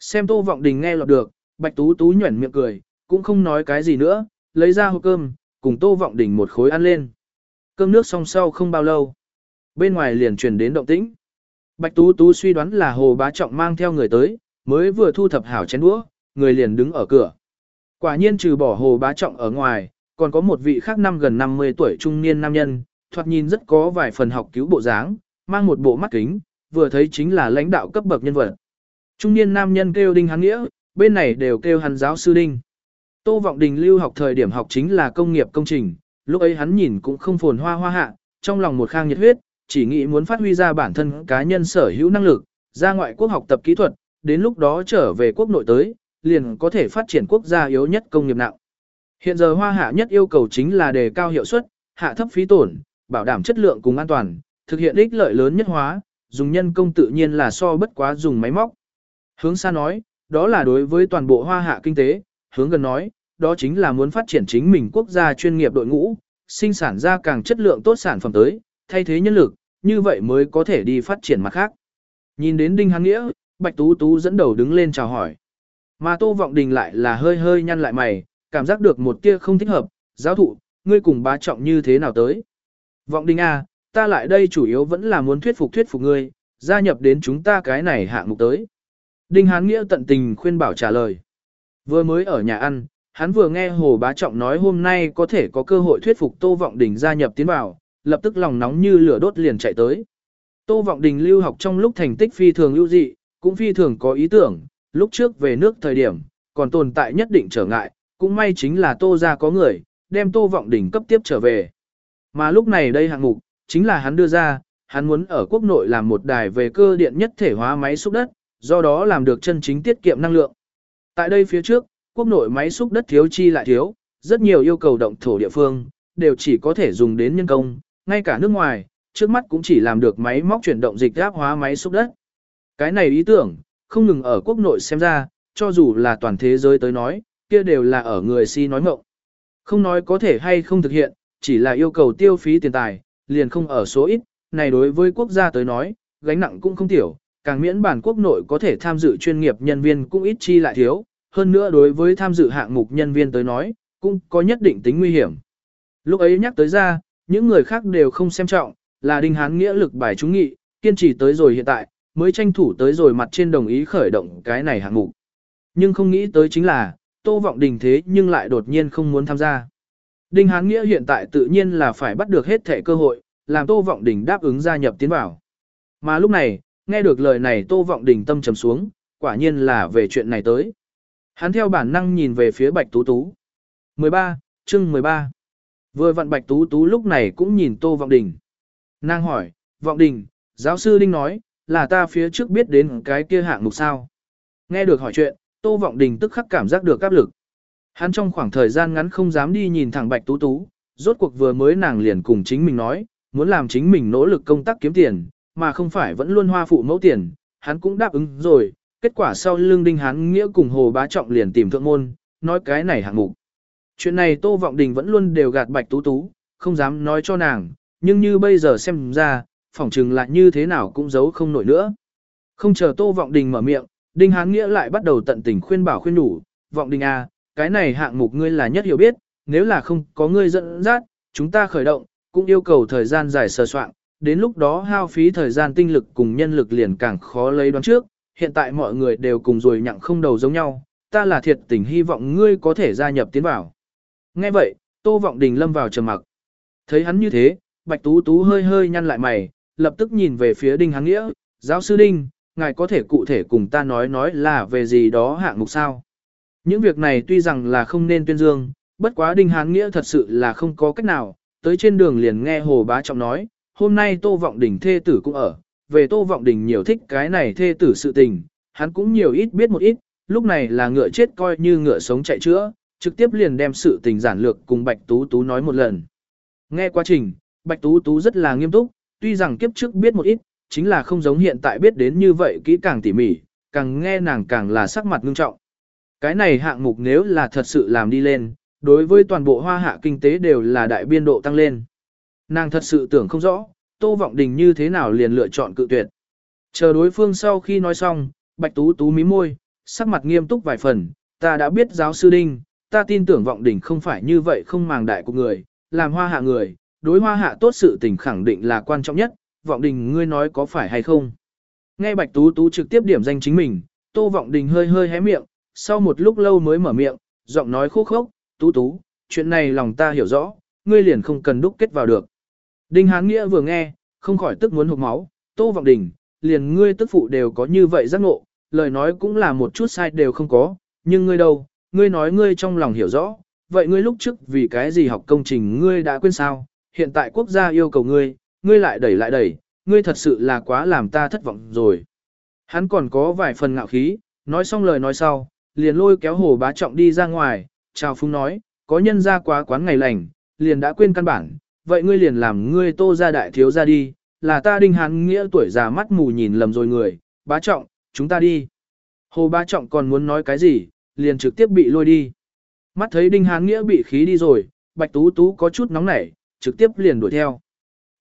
Xem Tô Vọng Đình nghe lọt được, Bạch Tú Tú nhuyễn miệng cười, cũng không nói cái gì nữa, lấy ra hộp cơm, cùng Tô Vọng Đình một khối ăn lên. Cơm nước xong sau không bao lâu, bên ngoài liền truyền đến động tĩnh. Bạch Tú Tú suy đoán là Hồ Bá Trọng mang theo người tới, mới vừa thu thập hảo chén đũa, người liền đứng ở cửa. Quả nhiên trừ bỏ Hồ Bá Trọng ở ngoài, còn có một vị khác năm gần 50 tuổi trung niên nam nhân, thoạt nhìn rất có vài phần học cứu bộ dáng, mang một bộ mắt kính, vừa thấy chính là lãnh đạo cấp bậc nhân vật. Trung niên nam nhân kêu Đinh Hán Nghĩa, bên này đều kêu hắn giáo sư Đinh. Tô Vọng Đình lưu học thời điểm học chính là công nghiệp công trình, lúc ấy hắn nhìn cũng không phồn hoa hoa hạ, trong lòng một khang nhiệt huyết, chỉ nghĩ muốn phát huy ra bản thân cá nhân sở hữu năng lực, ra ngoại quốc học tập kỹ thuật, đến lúc đó trở về quốc nội tới, liền có thể phát triển quốc gia yếu nhất công nghiệp nặng. Hiện giờ hoa hạ nhất yêu cầu chính là đề cao hiệu suất, hạ thấp phí tổn, bảo đảm chất lượng cùng an toàn, thực hiện ích lợi lớn nhất hóa, dùng nhân công tự nhiên là so bất quá dùng máy móc. Hướng xa nói, đó là đối với toàn bộ hoa hạ kinh tế, hướng gần nói, đó chính là muốn phát triển chính mình quốc gia chuyên nghiệp đội ngũ, sinh sản ra càng chất lượng tốt sản phẩm tới, thay thế nhân lực, như vậy mới có thể đi phát triển mặt khác. Nhìn đến Đinh Hán Nghĩa, Bạch Tú Tú dẫn đầu đứng lên chào hỏi. Mà Tô Vọng Đình lại là hơi hơi nhăn lại mày, cảm giác được một tia không thích hợp, giáo thụ, ngươi cùng bá trọng như thế nào tới. Vọng Đình à, ta lại đây chủ yếu vẫn là muốn thuyết phục thuyết phục ngươi, gia nhập đến chúng ta cái này hạng mục tới. Đinh Hán Nghĩa tận tình khuyên bảo trả lời. Vừa mới ở nhà ăn, hắn vừa nghe Hồ Bá Trọng nói hôm nay có thể có cơ hội thuyết phục Tô Vọng Đình gia nhập tiến vào, lập tức lòng nóng như lửa đốt liền chạy tới. Tô Vọng Đình lưu học trong lúc thành tích phi thường ưu dị, cũng phi thường có ý tưởng, lúc trước về nước thời điểm, còn tồn tại nhất định trở ngại, cũng may chính là Tô gia có người, đem Tô Vọng đỉnh cấp tiếp trở về. Mà lúc này đây hạng mục, chính là hắn đưa ra, hắn muốn ở quốc nội làm một đài về cơ điện nhất thể hóa máy xúc đất, do đó làm được chân chính tiết kiệm năng lượng. Tại đây phía trước, quốc nội máy xúc đất thiếu chi lại thiếu, rất nhiều yêu cầu động thổ địa phương, đều chỉ có thể dùng đến nhân công, ngay cả nước ngoài, trước mắt cũng chỉ làm được máy móc chuyển động dịch áp hóa máy xúc đất. Cái này ý tưởng, không ngừng ở quốc nội xem ra, cho dù là toàn thế giới tới nói, kia đều là ở người si nói mộng. Không nói có thể hay không thực hiện, chỉ là yêu cầu tiêu phí tiền tài, liền không ở số ít, này đối với quốc gia tới nói, gánh nặng cũng không tiểu, càng miễn bản quốc nội có thể tham dự chuyên nghiệp nhân viên cũng ít chi lại thiếu, hơn nữa đối với tham dự hạng mục nhân viên tới nói, cũng có nhất định tính nguy hiểm. Lúc ấy nhắc tới ra, những người khác đều không xem trọng, là Đinh Hán nghĩa lực bài trúng nghị, kiên trì tới rồi hiện tại, mới tranh thủ tới rồi mặt trên đồng ý khởi động cái này hạng mục. Nhưng không nghĩ tới chính là, Tô Vọng Đình thế nhưng lại đột nhiên không muốn tham gia. Đinh Hán Nghĩa hiện tại tự nhiên là phải bắt được hết thể cơ hội, làm Tô Vọng Đình đáp ứng gia nhập tiến vào. Mà lúc này, nghe được lời này Tô Vọng Đình tâm trầm xuống, quả nhiên là về chuyện này tới. Hắn theo bản năng nhìn về phía Bạch Tú Tú. 13, chương 13. Vừa vặn Bạch Tú Tú lúc này cũng nhìn Tô Vọng Đình. Nàng hỏi, Vọng Đình, giáo sư Đinh nói, là ta phía trước biết đến cái kia hạng mục sao. Nghe được hỏi chuyện, Tô Vọng Đình tức khắc cảm giác được áp lực. Hắn trong khoảng thời gian ngắn không dám đi nhìn thẳng Bạch Tú Tú, rốt cuộc vừa mới nàng liền cùng chính mình nói, muốn làm chính mình nỗ lực công tác kiếm tiền, mà không phải vẫn luôn hoa phụ mẫu tiền, hắn cũng đáp ứng rồi, kết quả sau lương đinh hắn nghĩa cùng Hồ Bá Trọng liền tìm thượng môn, nói cái này hạng mục. Chuyện này Tô Vọng Đình vẫn luôn đều gạt Bạch Tú Tú, không dám nói cho nàng, nhưng như bây giờ xem ra, phỏng chừng lại như thế nào cũng giấu không nổi nữa. Không chờ Tô Vọng Đình mở miệng, Đinh Hán Nghĩa lại bắt đầu tận tình khuyên bảo khuyên nhủ, "Vọng Đình à, cái này hạng mục ngươi là nhất hiểu biết, nếu là không có ngươi dẫn dắt, chúng ta khởi động, cũng yêu cầu thời gian dài sơ soạn, đến lúc đó hao phí thời gian tinh lực cùng nhân lực liền càng khó lấy đoán trước, hiện tại mọi người đều cùng rồi nhặng không đầu giống nhau, ta là thiệt tình hy vọng ngươi có thể gia nhập tiến vào." Nghe vậy, Tô Vọng Đình lâm vào trầm mặc. Thấy hắn như thế, Bạch Tú Tú hơi hơi nhăn lại mày, lập tức nhìn về phía Đinh Hán Nghĩa, giáo sư Đinh, ngài có thể cụ thể cùng ta nói nói là về gì đó hạng mục sao. Những việc này tuy rằng là không nên tuyên dương, bất quá Đinh Hán Nghĩa thật sự là không có cách nào, tới trên đường liền nghe Hồ Bá Trọng nói, hôm nay Tô Vọng Đình thê tử cũng ở, về Tô Vọng Đình nhiều thích cái này thê tử sự tình, hắn cũng nhiều ít biết một ít, lúc này là ngựa chết coi như ngựa sống chạy chữa, trực tiếp liền đem sự tình giản lược cùng Bạch Tú Tú nói một lần. Nghe quá trình, Bạch Tú Tú rất là nghiêm túc, tuy rằng kiếp trước biết một ít, chính là không giống hiện tại biết đến như vậy kỹ càng tỉ mỉ, càng nghe nàng càng là sắc mặt ngưng trọng. Cái này hạng mục nếu là thật sự làm đi lên, đối với toàn bộ hoa hạ kinh tế đều là đại biên độ tăng lên. Nàng thật sự tưởng không rõ, Tô Vọng Đình như thế nào liền lựa chọn cự tuyệt. Chờ đối phương sau khi nói xong, Bạch Tú Tú mí môi, sắc mặt nghiêm túc vài phần, ta đã biết giáo sư Đinh, ta tin tưởng Vọng Đình không phải như vậy không màng đại của người, làm hoa hạ người, đối hoa hạ tốt sự tình khẳng định là quan trọng nhất, Vọng Đình ngươi nói có phải hay không. Nghe Bạch Tú Tú trực tiếp điểm danh chính mình, Tô Vọng Đình hơi hơi hé miệng, sau một lúc lâu mới mở miệng, giọng nói khô khốc, Tú Tú, chuyện này lòng ta hiểu rõ, ngươi liền không cần đúc kết vào được. Đinh Hán Nghĩa vừa nghe, không khỏi tức muốn hụt máu, Tô Vọng Đình, liền ngươi tức phụ đều có như vậy giác ngộ, lời nói cũng là một chút sai đều không có, nhưng ngươi đâu, ngươi nói ngươi trong lòng hiểu rõ, vậy ngươi lúc trước vì cái gì học công trình ngươi đã quên sao, hiện tại quốc gia yêu cầu ngươi, ngươi lại đẩy lại đẩy, ngươi thật sự là quá làm ta thất vọng rồi. Hắn còn có vài phần ngạo khí, nói xong lời nói sau, liền lôi kéo hồ bá trọng đi ra ngoài, chào phúng nói, có nhân ra quá quán ngày lành, liền đã quên căn bản, vậy ngươi liền làm ngươi tô ra đại thiếu ra đi, là ta đinh hắn nghĩa tuổi già mắt mù nhìn lầm rồi người, bá trọng, chúng ta đi. Hồ bá trọng còn muốn nói cái gì, liền trực tiếp bị lôi đi. Mắt thấy đinh hán nghĩa bị khí đi rồi, bạch tú tú có chút nóng nảy, trực tiếp liền đuổi theo.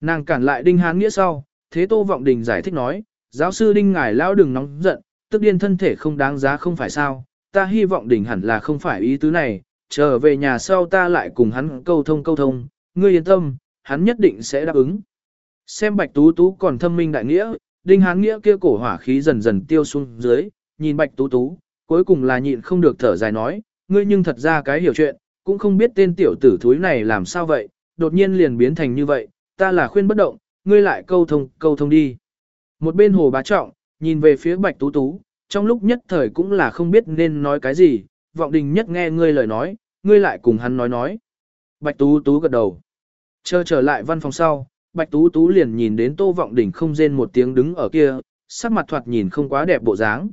Nàng cản lại đinh hán nghĩa sau, thế tô vọng đình giải thích nói, giáo sư đinh ngài lão đừng nóng giận, tức điên thân thể không đáng giá không phải sao, ta hy vọng đình hẳn là không phải ý tứ này, trở về nhà sau ta lại cùng hắn câu thông câu thông, ngươi yên tâm, hắn nhất định sẽ đáp ứng. Xem bạch tú tú còn thâm minh đại nghĩa, đinh hán nghĩa kia cổ hỏa khí dần dần tiêu xuống dưới, nhìn bạch tú tú, cuối cùng là nhịn không được thở dài nói, ngươi nhưng thật ra cái hiểu chuyện, cũng không biết tên tiểu tử thúi này làm sao vậy, đột nhiên liền biến thành như vậy, ta là khuyên bất động, ngươi lại câu thông, câu thông đi. Một bên hồ bá trọng, nhìn về phía bạch tú tú, trong lúc nhất thời cũng là không biết nên nói cái gì, vọng đình nhất nghe ngươi lời nói, ngươi lại cùng hắn nói nói. Bạch tú tú gật đầu. Chờ trở lại văn phòng sau, bạch tú tú liền nhìn đến tô vọng đình không rên một tiếng đứng ở kia, sắc mặt thoạt nhìn không quá đẹp bộ dáng.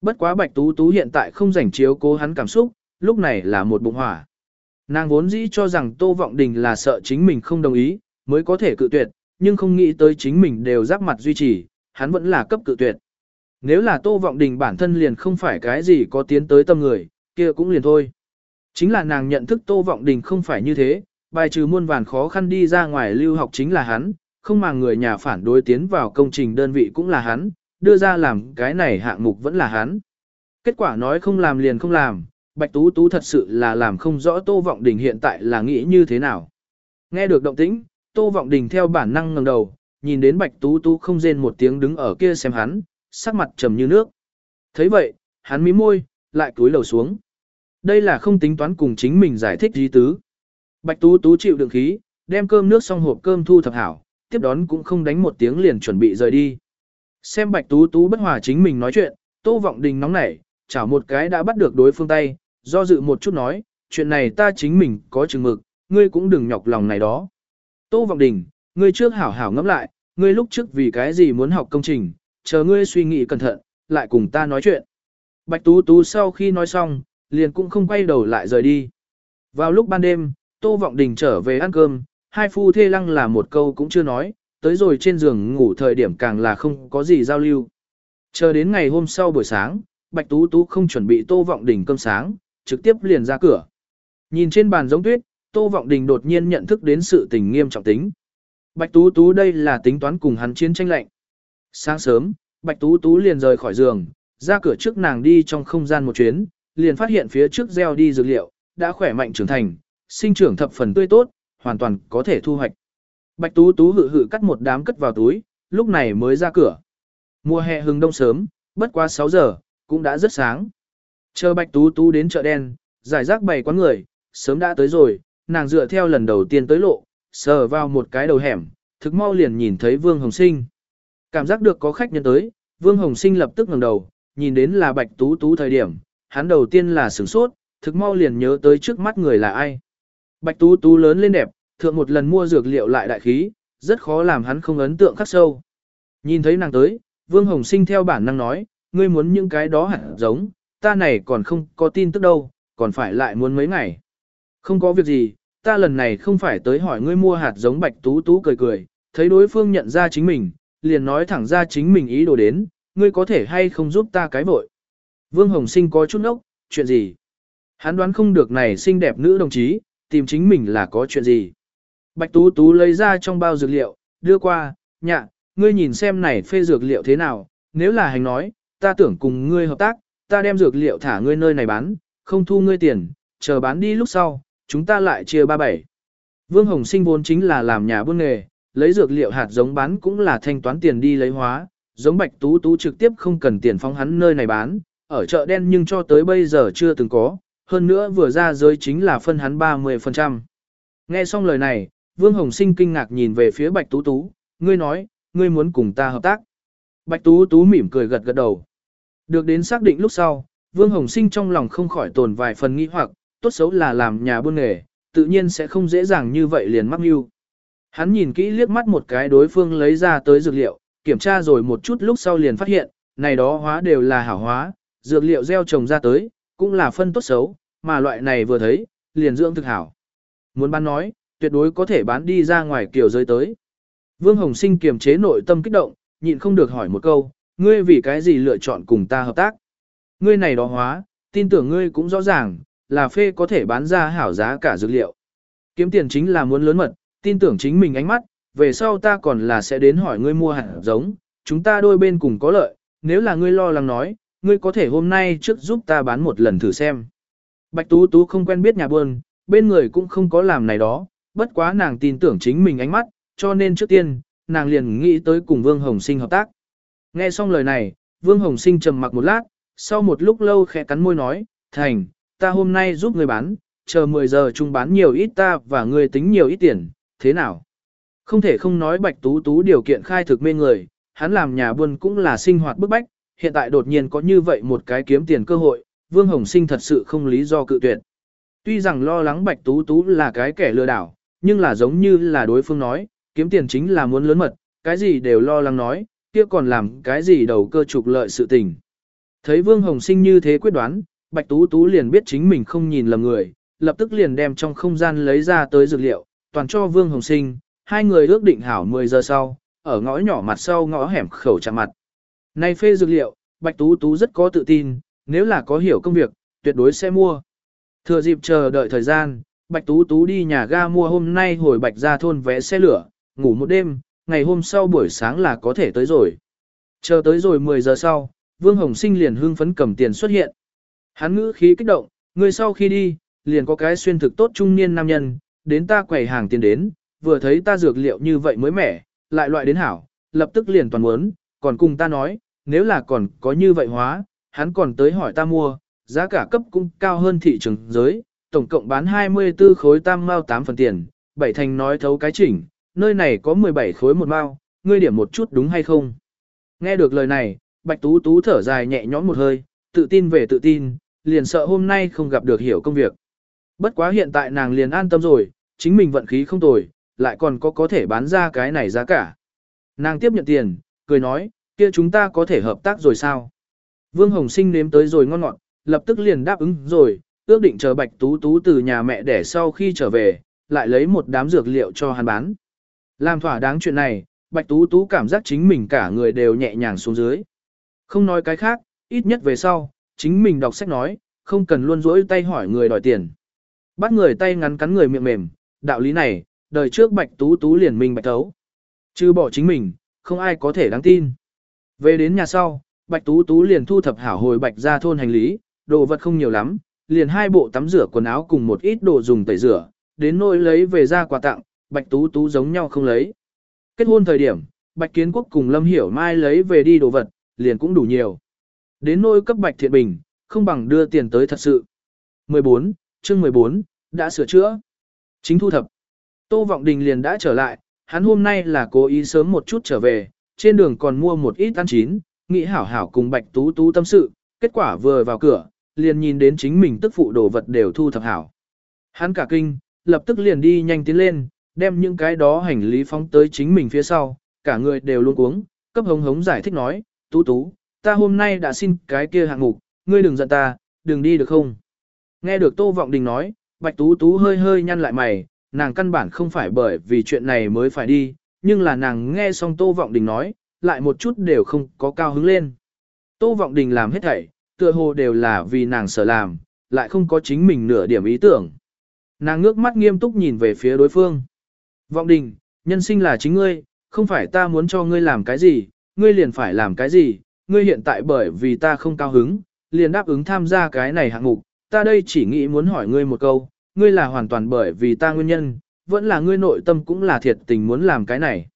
Bất quá bạch tú tú hiện tại không rảnh chiếu cố hắn cảm xúc, lúc này là một bụng hỏa. Nàng vốn dĩ cho rằng tô vọng đình là sợ chính mình không đồng ý, mới có thể cự tuyệt, nhưng không nghĩ tới chính mình đều giáp mặt duy trì, hắn vẫn là cấp cự tuyệt. Nếu là Tô Vọng Đình bản thân liền không phải cái gì có tiến tới tâm người, kia cũng liền thôi. Chính là nàng nhận thức Tô Vọng Đình không phải như thế, bài trừ muôn vàn khó khăn đi ra ngoài lưu học chính là hắn, không mà người nhà phản đối tiến vào công trình đơn vị cũng là hắn, đưa ra làm cái này hạng mục vẫn là hắn. Kết quả nói không làm liền không làm, Bạch Tú Tú thật sự là làm không rõ Tô Vọng Đình hiện tại là nghĩ như thế nào. Nghe được động tĩnh, Tô Vọng Đình theo bản năng ngẩng đầu, nhìn đến Bạch Tú Tú không rên một tiếng đứng ở kia xem hắn, sắc mặt trầm như nước. Thấy vậy, hắn mím môi, lại cúi đầu xuống. Đây là không tính toán cùng chính mình giải thích gì tứ. Bạch Tú Tú chịu đựng khí, đem cơm nước xong hộp cơm thu thập hảo, tiếp đón cũng không đánh một tiếng liền chuẩn bị rời đi. Xem Bạch Tú Tú bất hòa chính mình nói chuyện, Tô Vọng Đình nóng nảy, chảo một cái đã bắt được đối phương tay, do dự một chút nói, chuyện này ta chính mình có chừng mực, ngươi cũng đừng nhọc lòng này đó. Tô Vọng Đình, ngươi trước hảo hảo ngẫm lại, ngươi lúc trước vì cái gì muốn học công trình, chờ ngươi suy nghĩ cẩn thận, lại cùng ta nói chuyện. Bạch Tú Tú sau khi nói xong, liền cũng không quay đầu lại rời đi. Vào lúc ban đêm, Tô Vọng Đình trở về ăn cơm, hai phu thê lăng là một câu cũng chưa nói, tới rồi trên giường ngủ thời điểm càng là không có gì giao lưu. Chờ đến ngày hôm sau buổi sáng, Bạch Tú Tú không chuẩn bị Tô Vọng Đình cơm sáng, trực tiếp liền ra cửa. Nhìn trên bàn giống tuyết, Tô Vọng Đình đột nhiên nhận thức đến sự tình nghiêm trọng tính. Bạch Tú Tú đây là tính toán cùng hắn chiến tranh lạnh. Sáng sớm, Bạch Tú Tú liền rời khỏi giường, ra cửa trước nàng đi trong không gian một chuyến, liền phát hiện phía trước gieo đi dược liệu, đã khỏe mạnh trưởng thành, sinh trưởng thập phần tươi tốt, hoàn toàn có thể thu hoạch. Bạch Tú Tú hự hự cắt một đám cất vào túi, lúc này mới ra cửa. Mùa hè hừng đông sớm, bất quá 6 giờ, cũng đã rất sáng. Chờ Bạch Tú Tú đến chợ đen, giải rác bày quán người, sớm đã tới rồi, nàng dựa theo lần đầu tiên tới lộ, sờ vào một cái đầu hẻm, thực mau liền nhìn thấy Vương Hồng Sinh. Cảm giác được có khách nhân tới, Vương Hồng Sinh lập tức ngẩng đầu, nhìn đến là Bạch Tú Tú thời điểm, hắn đầu tiên là sửng sốt, thực mau liền nhớ tới trước mắt người là ai. Bạch Tú Tú lớn lên đẹp, thượng một lần mua dược liệu lại đại khí, rất khó làm hắn không ấn tượng khắc sâu. Nhìn thấy nàng tới, Vương Hồng Sinh theo bản năng nói, ngươi muốn những cái đó hẳn giống, ta này còn không có tin tức đâu, còn phải lại muốn mấy ngày. Không có việc gì, ta lần này không phải tới hỏi ngươi mua hạt giống Bạch Tú Tú cười cười, thấy đối phương nhận ra chính mình, liền nói thẳng ra chính mình ý đồ đến, ngươi có thể hay không giúp ta cái vội. Vương Hồng Sinh có chút nốc, chuyện gì? Hắn đoán không được này xinh đẹp nữ đồng chí, tìm chính mình là có chuyện gì. Bạch Tú Tú lấy ra trong bao dược liệu, đưa qua, nhạ, ngươi nhìn xem này phê dược liệu thế nào, nếu là hành nói, ta tưởng cùng ngươi hợp tác, ta đem dược liệu thả ngươi nơi này bán, không thu ngươi tiền, chờ bán đi lúc sau, chúng ta lại chia ba bảy. Vương Hồng Sinh vốn chính là làm nhà buôn nghề, lấy dược liệu hạt giống bán cũng là thanh toán tiền đi lấy hóa, giống Bạch Tú Tú trực tiếp không cần tiền phóng hắn nơi này bán, ở chợ đen nhưng cho tới bây giờ chưa từng có, hơn nữa vừa ra giới chính là phân hắn 30%. Nghe xong lời này, Vương Hồng Sinh kinh ngạc nhìn về phía Bạch Tú Tú, ngươi nói, ngươi muốn cùng ta hợp tác. Bạch Tú Tú mỉm cười gật gật đầu. Được đến xác định lúc sau, Vương Hồng Sinh trong lòng không khỏi tồn vài phần nghi hoặc, tốt xấu là làm nhà buôn nghề, tự nhiên sẽ không dễ dàng như vậy liền mắc mưu. Hắn nhìn kỹ liếc mắt một cái đối phương lấy ra tới dược liệu, kiểm tra rồi một chút lúc sau liền phát hiện, này đó hóa đều là hảo hóa, dược liệu gieo trồng ra tới, cũng là phân tốt xấu, mà loại này vừa thấy, liền dưỡng thực hảo. Muốn bán nói, tuyệt đối có thể bán đi ra ngoài kiểu giới tới. Vương Hồng Sinh kiềm chế nội tâm kích động, nhịn không được hỏi một câu, ngươi vì cái gì lựa chọn cùng ta hợp tác? Ngươi này đó hóa, tin tưởng ngươi cũng rõ ràng, là phê có thể bán ra hảo giá cả dược liệu. Kiếm tiền chính là muốn lớn mật, tin tưởng chính mình ánh mắt, về sau ta còn là sẽ đến hỏi ngươi mua hạt giống, chúng ta đôi bên cùng có lợi, nếu là ngươi lo lắng nói, ngươi có thể hôm nay trước giúp ta bán một lần thử xem. Bạch Tú Tú không quen biết nhà buôn, bên người cũng không có làm này đó, bất quá nàng tin tưởng chính mình ánh mắt, cho nên trước tiên, nàng liền nghĩ tới cùng Vương Hồng Sinh hợp tác. Nghe xong lời này, Vương Hồng Sinh trầm mặc một lát, sau một lúc lâu khẽ cắn môi nói, thành, ta hôm nay giúp ngươi bán, chờ 10 giờ chung bán nhiều ít ta và ngươi tính nhiều ít tiền, thế nào? Không thể không nói Bạch Tú Tú điều kiện khai thực mê người, hắn làm nhà buôn cũng là sinh hoạt bức bách, hiện tại đột nhiên có như vậy một cái kiếm tiền cơ hội, Vương Hồng Sinh thật sự không lý do cự tuyệt. Tuy rằng lo lắng Bạch Tú Tú là cái kẻ lừa đảo, nhưng là giống như là đối phương nói, kiếm tiền chính là muốn lớn mật, cái gì đều lo lắng nói, kia còn làm cái gì đầu cơ trục lợi sự tình. Thấy Vương Hồng Sinh như thế quyết đoán, Bạch Tú Tú liền biết chính mình không nhìn lầm người, lập tức liền đem trong không gian lấy ra tới dược liệu, toàn cho Vương Hồng Sinh, hai người ước định hảo 10 giờ sau, ở ngõ nhỏ mặt sau ngõ hẻm khẩu chạm mặt. Này phê dược liệu, Bạch Tú Tú rất có tự tin, nếu là có hiểu công việc, tuyệt đối sẽ mua. Thừa dịp chờ đợi thời gian, Bạch Tú Tú đi nhà ga mua hôm nay hồi Bạch ra thôn vé xe lửa, ngủ một đêm, ngày hôm sau buổi sáng là có thể tới rồi. Chờ tới rồi 10 giờ sau, Vương Hồng Sinh liền hưng phấn cầm tiền xuất hiện. Hắn ngữ khí kích động, người sau khi đi, liền có cái xuyên thực tốt trung niên nam nhân, đến ta quầy hàng tiền đến, vừa thấy ta dược liệu như vậy mới mẻ, lại loại đến hảo, lập tức liền toàn muốn, còn cùng ta nói, nếu là còn có như vậy hóa, hắn còn tới hỏi ta mua, giá cả cấp cũng cao hơn thị trường giới, tổng cộng bán 24 khối tam mao 8 phần tiền, bảy thành nói thấu cái chỉnh, nơi này có 17 khối một mao, ngươi điểm một chút đúng hay không? Nghe được lời này, Bạch Tú Tú thở dài nhẹ nhõm một hơi, tự tin về tự tin, liền sợ hôm nay không gặp được hiểu công việc. Bất quá hiện tại nàng liền an tâm rồi, chính mình vận khí không tồi, lại còn có có thể bán ra cái này giá cả. Nàng tiếp nhận tiền, cười nói, kia chúng ta có thể hợp tác rồi sao? Vương Hồng Sinh nếm tới rồi ngon ngọt, lập tức liền đáp ứng rồi, ước định chờ Bạch Tú Tú từ nhà mẹ để sau khi trở về, lại lấy một đám dược liệu cho hắn bán. Làm thỏa đáng chuyện này, Bạch Tú Tú cảm giác chính mình cả người đều nhẹ nhàng xuống dưới. Không nói cái khác, ít nhất về sau, chính mình đọc sách nói, không cần luôn rỗi tay hỏi người đòi tiền. Bắt người tay ngắn cắn người miệng mềm, đạo lý này, đời trước Bạch Tú Tú liền mình bạch thấu. Chứ bỏ chính mình, không ai có thể đáng tin. Về đến nhà sau, Bạch Tú Tú liền thu thập hảo hồi Bạch ra thôn hành lý, đồ vật không nhiều lắm, liền hai bộ tắm rửa quần áo cùng một ít đồ dùng tẩy rửa, đến nỗi lấy về ra quà tặng, Bạch Tú Tú giống nhau không lấy. Kết hôn thời điểm, Bạch Kiến Quốc cùng Lâm Hiểu Mai lấy về đi đồ vật, liền cũng đủ nhiều. Đến nỗi cấp Bạch Thiện Bình, không bằng đưa tiền tới thật sự. 14, chương 14, đã sửa chữa. Chính thu thập. Tô Vọng Đình liền đã trở lại, hắn hôm nay là cố ý sớm một chút trở về, trên đường còn mua một ít ăn chín, nghĩ hảo hảo cùng Bạch Tú Tú tâm sự, kết quả vừa vào cửa, liền nhìn đến chính mình tức phụ đồ vật đều thu thập hảo. Hắn cả kinh, lập tức liền đi nhanh tiến lên, đem những cái đó hành lý phóng tới chính mình phía sau, cả người đều luôn cuống, cấp hống hống giải thích nói, Tú Tú, ta hôm nay đã xin cái kia hạng mục, ngươi đừng giận ta, đừng đi được không? Nghe được Tô Vọng Đình nói, Bạch Tú Tú hơi hơi nhăn lại mày, nàng căn bản không phải bởi vì chuyện này mới phải đi, nhưng là nàng nghe xong Tô Vọng Đình nói, lại một chút đều không có cao hứng lên. Tô Vọng Đình làm hết thảy, tựa hồ đều là vì nàng sở làm, lại không có chính mình nửa điểm ý tưởng. Nàng ngước mắt nghiêm túc nhìn về phía đối phương. Vọng Đình, nhân sinh là chính ngươi, không phải ta muốn cho ngươi làm cái gì, ngươi liền phải làm cái gì, ngươi hiện tại bởi vì ta không cao hứng, liền đáp ứng tham gia cái này hạng mục, ta đây chỉ nghĩ muốn hỏi ngươi một câu, ngươi là hoàn toàn bởi vì ta nguyên nhân, vẫn là ngươi nội tâm cũng là thiệt tình muốn làm cái này.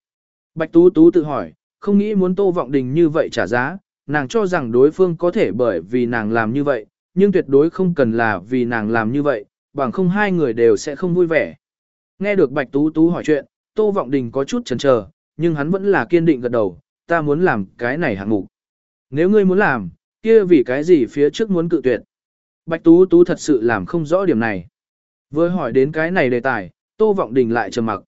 Bạch Tú Tú tự hỏi, không nghĩ muốn Tô Vọng Đình như vậy trả giá, nàng cho rằng đối phương có thể bởi vì nàng làm như vậy, nhưng tuyệt đối không cần là vì nàng làm như vậy, bằng không hai người đều sẽ không vui vẻ. Nghe được Bạch Tú Tú hỏi chuyện, Tô Vọng Đình có chút chần chờ, nhưng hắn vẫn là kiên định gật đầu, ta muốn làm cái này hạng mục. Nếu ngươi muốn làm, kia vì cái gì phía trước muốn cự tuyệt. Bạch Tú Tú thật sự làm không rõ điểm này. Vừa hỏi đến cái này đề tài, Tô Vọng Đình lại trầm mặc.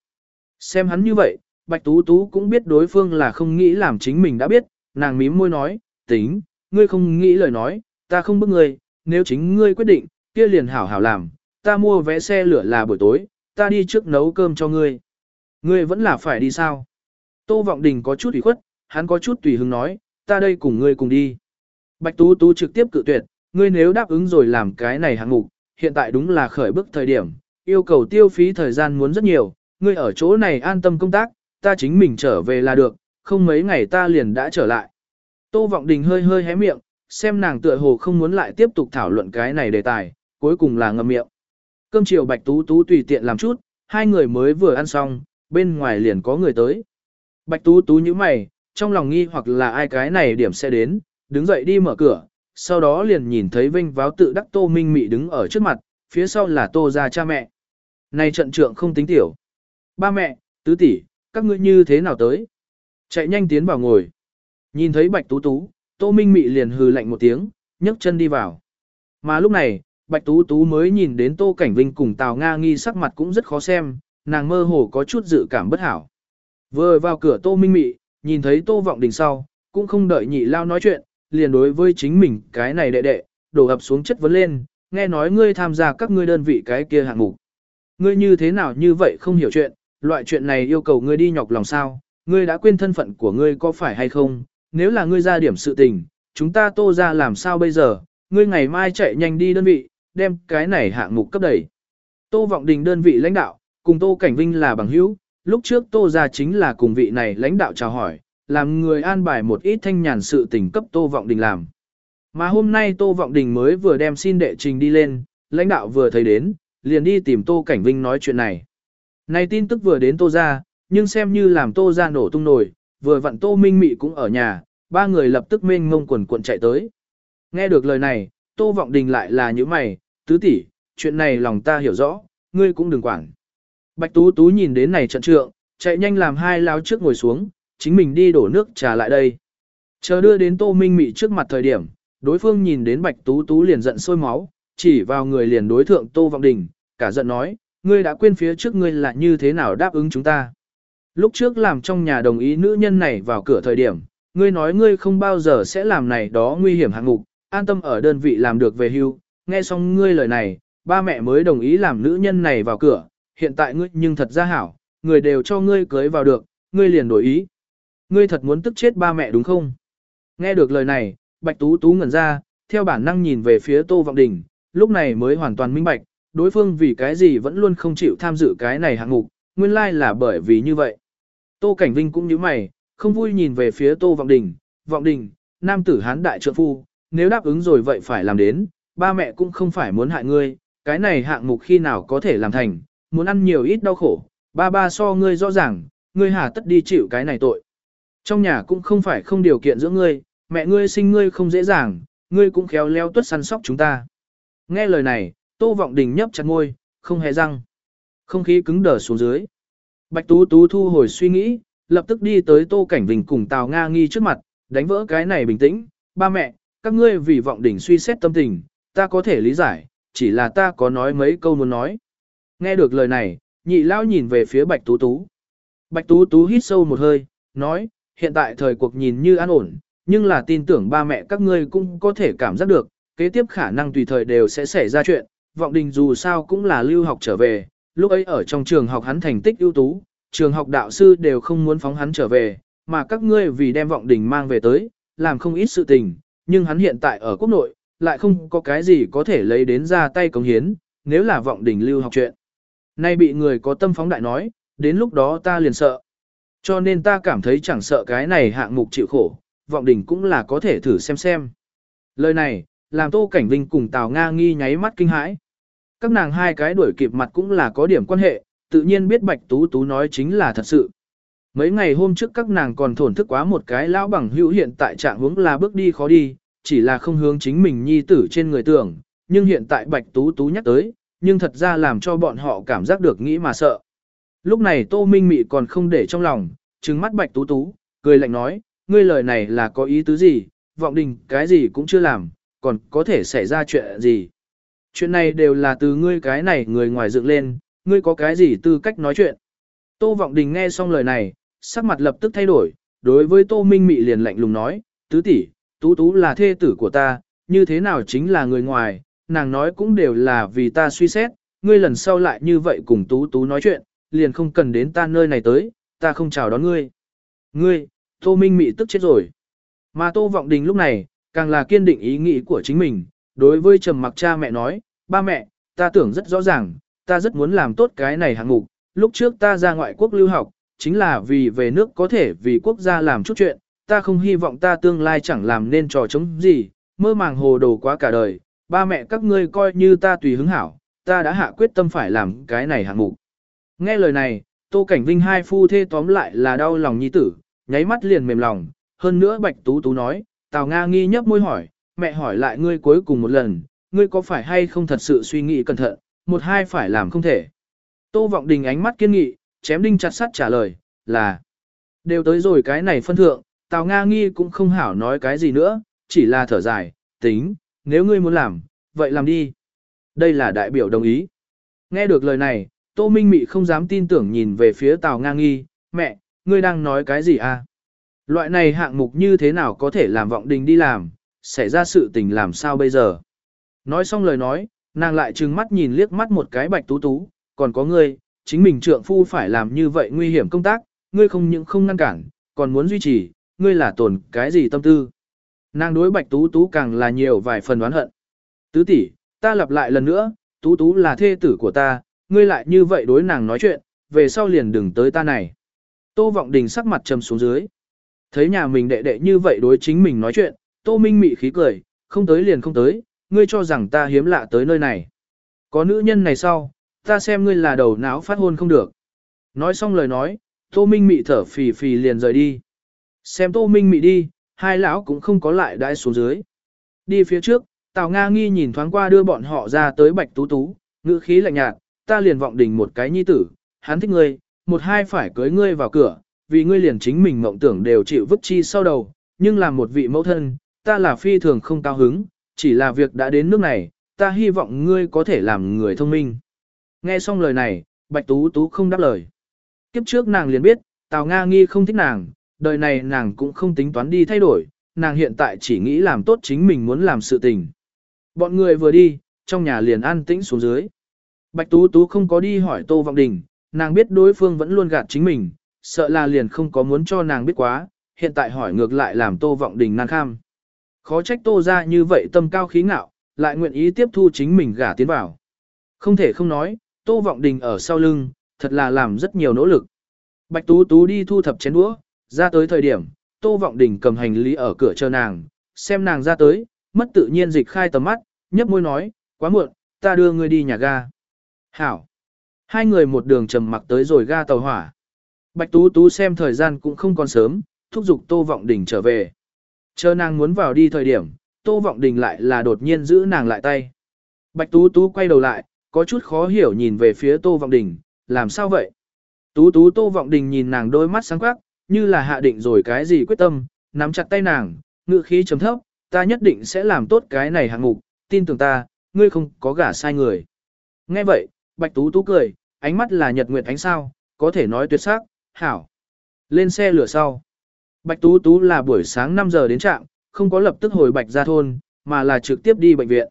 Xem hắn như vậy, Bạch Tú Tú cũng biết đối phương là không nghĩ làm chính mình đã biết, nàng mím môi nói, tính, ngươi không nghĩ lời nói, ta không bức ngươi, nếu chính ngươi quyết định, kia liền hảo hảo làm, ta mua vé xe lửa là buổi tối, ta đi trước nấu cơm cho ngươi. Ngươi vẫn là phải đi sao? Tô Vọng Đình có chút ủy khuất, hắn có chút tùy hứng nói, ta đây cùng ngươi cùng đi. Bạch Tú Tú trực tiếp cự tuyệt, ngươi nếu đáp ứng rồi làm cái này hạng mục, hiện tại đúng là khởi bước thời điểm, yêu cầu tiêu phí thời gian muốn rất nhiều, ngươi ở chỗ này an tâm công tác, ta chính mình trở về là được, không mấy ngày ta liền đã trở lại. Tô Vọng Đình hơi hơi hé miệng, xem nàng tựa hồ không muốn lại tiếp tục thảo luận cái này đề tài, cuối cùng là ngậm miệng. Cơm chiều Bạch Tú Tú tùy tiện làm chút, hai người mới vừa ăn xong, bên ngoài liền có người tới. Bạch Tú Tú nhíu mày, trong lòng nghi hoặc là ai cái này điểm sẽ đến, đứng dậy đi mở cửa, sau đó liền nhìn thấy vinh váo tự đắc Tô Minh Mị đứng ở trước mặt, phía sau là Tô gia cha mẹ. Này trận trượng không tính tiểu. Ba mẹ, tứ tỷ, các ngươi như thế nào tới? Chạy nhanh tiến vào ngồi. Nhìn thấy Bạch Tú Tú, Tô Minh Mị liền hừ lạnh một tiếng, nhấc chân đi vào. Mà lúc này, Bạch Tú Tú mới nhìn đến Tô Cảnh Vinh cùng Tào Nga nghi sắc mặt cũng rất khó xem, nàng mơ hồ có chút dự cảm bất hảo. Vừa vào cửa Tô Minh Mị, nhìn thấy Tô Vọng Đình sau, cũng không đợi nhị lao nói chuyện, liền đối với chính mình cái này đệ đệ, đổ ập xuống chất vấn lên, nghe nói ngươi tham gia các ngươi đơn vị cái kia hạng mục. Ngươi như thế nào như vậy không hiểu chuyện, loại chuyện này yêu cầu ngươi đi nhọc lòng sao, ngươi đã quên thân phận của ngươi có phải hay không, nếu là ngươi ra điểm sự tình, chúng ta tô ra làm sao bây giờ, ngươi ngày mai chạy nhanh đi đơn vị, đem cái này hạng mục cấp đẩy. Tô Vọng Đình đơn vị lãnh đạo, cùng Tô Cảnh Vinh là bằng hữu, lúc trước Tô ra chính là cùng vị này lãnh đạo chào hỏi, làm người an bài một ít thanh nhàn sự tình cấp Tô Vọng Đình làm. Mà hôm nay Tô Vọng Đình mới vừa đem xin đệ trình đi lên, lãnh đạo vừa thấy đến, liền đi tìm Tô Cảnh Vinh nói chuyện này. Này tin tức vừa đến Tô ra, nhưng xem như làm Tô ra nổ tung nổi, vừa vặn Tô Minh Mị cũng ở nhà, ba người lập tức mênh ngông quần cuộn chạy tới. Nghe được lời này, Tô Vọng Đình lại là nhíu mày, tứ tỷ, chuyện này lòng ta hiểu rõ, ngươi cũng đừng quản. Bạch Tú Tú nhìn đến này trận trượng, chạy nhanh làm hai lao trước ngồi xuống, chính mình đi đổ nước trà lại đây. Chờ đưa đến Tô Minh Mị trước mặt thời điểm, đối phương nhìn đến Bạch Tú Tú liền giận sôi máu, chỉ vào người liền đối thượng Tô Vọng Đình, cả giận nói, ngươi đã quên phía trước ngươi là như thế nào đáp ứng chúng ta. Lúc trước làm trong nhà đồng ý nữ nhân này vào cửa thời điểm, ngươi nói ngươi không bao giờ sẽ làm này đó nguy hiểm hạng mục, an tâm ở đơn vị làm được về hưu, nghe xong ngươi lời này, ba mẹ mới đồng ý làm nữ nhân này vào cửa, hiện tại ngươi nhưng thật ra hảo, người đều cho ngươi cưới vào được, ngươi liền đổi ý. Ngươi thật muốn tức chết ba mẹ đúng không? Nghe được lời này, Bạch Tú Tú ngẩn ra, theo bản năng nhìn về phía Tô Vọng Đình, lúc này mới hoàn toàn minh bạch, đối phương vì cái gì vẫn luôn không chịu tham dự cái này hạng mục, nguyên lai là bởi vì như vậy. Tô Cảnh Vinh cũng như mày, không vui nhìn về phía Tô Vọng Đình, Vọng Đình, nam tử hán đại trượng phu, nếu đáp ứng rồi vậy phải làm đến, ba mẹ cũng không phải muốn hại ngươi, cái này hạng mục khi nào có thể làm thành, muốn ăn nhiều ít đau khổ, ba ba so ngươi rõ ràng, ngươi hà tất đi chịu cái này tội. Trong nhà cũng không phải không điều kiện giữa ngươi, mẹ ngươi sinh ngươi không dễ dàng, ngươi cũng khéo léo tuất săn sóc chúng ta. Nghe lời này, Tô Vọng Đình nhấp chặt môi, không hề răng. Không khí cứng đờ xuống dưới. Bạch Tú Tú thu hồi suy nghĩ, lập tức đi tới Tô Cảnh Vinh cùng Tào Nga nghi trước mặt, đánh vỡ cái này bình tĩnh. Ba mẹ, các ngươi vì Vọng Đình suy xét tâm tình, ta có thể lý giải, chỉ là ta có nói mấy câu muốn nói. Nghe được lời này, nhị lao nhìn về phía Bạch Tú Tú. Bạch Tú Tú hít sâu một hơi, nói, hiện tại thời cuộc nhìn như an ổn, nhưng là tin tưởng ba mẹ các ngươi cũng có thể cảm giác được, kế tiếp khả năng tùy thời đều sẽ xảy ra chuyện, vọng đình dù sao cũng là lưu học trở về, lúc ấy ở trong trường học hắn thành tích ưu tú, trường học đạo sư đều không muốn phóng hắn trở về, mà các ngươi vì đem vọng đình mang về tới, làm không ít sự tình, nhưng hắn hiện tại ở quốc nội, lại không có cái gì có thể lấy đến ra tay cống hiến, nếu là vọng đình lưu học chuyện. Nay bị người có tâm phóng đại nói, đến lúc đó ta liền sợ. Cho nên ta cảm thấy chẳng sợ cái này hạng mục chịu khổ, vọng đỉnh cũng là có thể thử xem xem. Lời này, làm Tô Cảnh Vinh cùng Tào Nga nghi nháy mắt kinh hãi. Các nàng hai cái đuổi kịp mặt cũng là có điểm quan hệ, tự nhiên biết Bạch Tú Tú nói chính là thật sự. Mấy ngày hôm trước các nàng còn thổn thức quá một cái lão bằng hữu hiện tại trạng hướng là bước đi khó đi, chỉ là không hướng chính mình nhi tử trên người tưởng, nhưng hiện tại Bạch Tú Tú nhắc tới, nhưng thật ra làm cho bọn họ cảm giác được nghĩ mà sợ. Lúc này Tô Minh Mị còn không để trong lòng, trừng mắt Bạch Tú Tú, cười lạnh nói, ngươi lời này là có ý tứ gì, vọng đình cái gì cũng chưa làm, còn có thể xảy ra chuyện gì. Chuyện này đều là từ ngươi cái này người ngoài dựng lên, ngươi có cái gì tư cách nói chuyện. Tô Vọng Đình nghe xong lời này, sắc mặt lập tức thay đổi, đối với Tô Minh Mị liền lạnh lùng nói, tứ tỷ, tú tú là thê tử của ta, như thế nào chính là người ngoài, nàng nói cũng đều là vì ta suy xét, ngươi lần sau lại như vậy cùng tú tú nói chuyện, liền không cần đến ta nơi này tới, ta không chào đón ngươi. Ngươi, Tô Minh Mị tức chết rồi. Mà Tô Vọng Đình lúc này, càng là kiên định ý nghĩ của chính mình, đối với trầm mặc cha mẹ nói, ba mẹ, ta tưởng rất rõ ràng, ta rất muốn làm tốt cái này hạng mục, lúc trước ta ra ngoại quốc lưu học, chính là vì về nước có thể vì quốc gia làm chút chuyện, ta không hy vọng ta tương lai chẳng làm nên trò chống gì, mơ màng hồ đồ quá cả đời, ba mẹ các ngươi coi như ta tùy hứng hảo, ta đã hạ quyết tâm phải làm cái này hạng mục. Nghe lời này, Tô Cảnh Vinh hai phu thê tóm lại là đau lòng nhi tử, nháy mắt liền mềm lòng, hơn nữa Bạch Tú Tú nói, Tào Nga nghi nhấp môi hỏi, mẹ hỏi lại ngươi cuối cùng một lần, ngươi có phải hay không thật sự suy nghĩ cẩn thận, một hai phải làm không thể. Tô Vọng Đình ánh mắt kiên nghị, chém đinh chặt sắt trả lời, là đều tới rồi cái này phân thượng, Tào Nga nghi cũng không hảo nói cái gì nữa, chỉ là thở dài, tính, nếu ngươi muốn làm, vậy làm đi. Đây là đại biểu đồng ý. Nghe được lời này, Tô Minh Mị không dám tin tưởng nhìn về phía Tào Nga nghi, mẹ, ngươi đang nói cái gì à? Loại này hạng mục như thế nào có thể làm vọng đình đi làm, xảy ra sự tình làm sao bây giờ? Nói xong lời nói, nàng lại trừng mắt nhìn liếc mắt một cái bạch tú tú, còn có ngươi, chính mình trượng phu phải làm như vậy nguy hiểm công tác, ngươi không những không ngăn cản, còn muốn duy trì, ngươi là tổn cái gì tâm tư. Nàng đối bạch tú tú càng là nhiều vài phần oán hận. Tứ tỷ, ta lặp lại lần nữa, tú tú là thê tử của ta, ngươi lại như vậy đối nàng nói chuyện, về sau liền đừng tới ta này. Tô Vọng Đình sắc mặt trầm xuống dưới. Thấy nhà mình đệ đệ như vậy đối chính mình nói chuyện, Tô Minh mị khí cười, không tới liền không tới, ngươi cho rằng ta hiếm lạ tới nơi này. Có nữ nhân này sau, ta xem ngươi là đầu não phát hôn không được. Nói xong lời nói, Tô Minh mị thở phì phì liền rời đi. Xem Tô Minh mị đi, hai lão cũng không có lại đãi xuống dưới. Đi phía trước, Tào Nga nghi nhìn thoáng qua đưa bọn họ ra tới Bạch Tú Tú, ngữ khí lạnh nhạt, ta liền vọng đỉnh một cái nhi tử, hắn thích ngươi, một hai phải cưới ngươi vào cửa, vì ngươi liền chính mình mộng tưởng đều chịu vứt chi sau đầu, nhưng làm một vị mẫu thân, ta là phi thường không cao hứng, chỉ là việc đã đến nước này, ta hy vọng ngươi có thể làm người thông minh. Nghe xong lời này, Bạch Tú Tú không đáp lời. Kiếp trước nàng liền biết, Tào Nga nghi không thích nàng, đời này nàng cũng không tính toán đi thay đổi, nàng hiện tại chỉ nghĩ làm tốt chính mình muốn làm sự tình. Bọn người vừa đi, trong nhà liền an tĩnh xuống dưới. Bạch Tú Tú không có đi hỏi Tô Vọng Đình, nàng biết đối phương vẫn luôn gạt chính mình, sợ là liền không có muốn cho nàng biết quá, hiện tại hỏi ngược lại làm Tô Vọng Đình nan kham. Khó trách Tô ra như vậy tâm cao khí ngạo, lại nguyện ý tiếp thu chính mình gả tiến vào. Không thể không nói, Tô Vọng Đình ở sau lưng, thật là làm rất nhiều nỗ lực. Bạch Tú Tú đi thu thập chén đũa, ra tới thời điểm, Tô Vọng Đình cầm hành lý ở cửa chờ nàng, xem nàng ra tới, mất tự nhiên dịch khai tầm mắt, nhấp môi nói, quá muộn, ta đưa ngươi đi nhà ga. Hảo. Hai người một đường trầm mặc tới rồi ga tàu hỏa. Bạch Tú Tú xem thời gian cũng không còn sớm, thúc giục Tô Vọng Đình trở về. Chờ nàng muốn vào đi thời điểm, Tô Vọng Đình lại là đột nhiên giữ nàng lại tay. Bạch Tú Tú quay đầu lại, có chút khó hiểu nhìn về phía Tô Vọng Đình, làm sao vậy? Tú Tú Tô Vọng Đình nhìn nàng đôi mắt sáng quắc, như là hạ định rồi cái gì quyết tâm, nắm chặt tay nàng, ngự khí trầm thấp, ta nhất định sẽ làm tốt cái này hạng mục, tin tưởng ta, ngươi không có gả sai người. Nghe vậy, Bạch Tú Tú cười, ánh mắt là nhật nguyệt ánh sao, có thể nói tuyệt sắc, hảo. Lên xe lửa sau. Bạch Tú Tú là buổi sáng 5 giờ đến trạm, không có lập tức hồi Bạch ra thôn, mà là trực tiếp đi bệnh viện.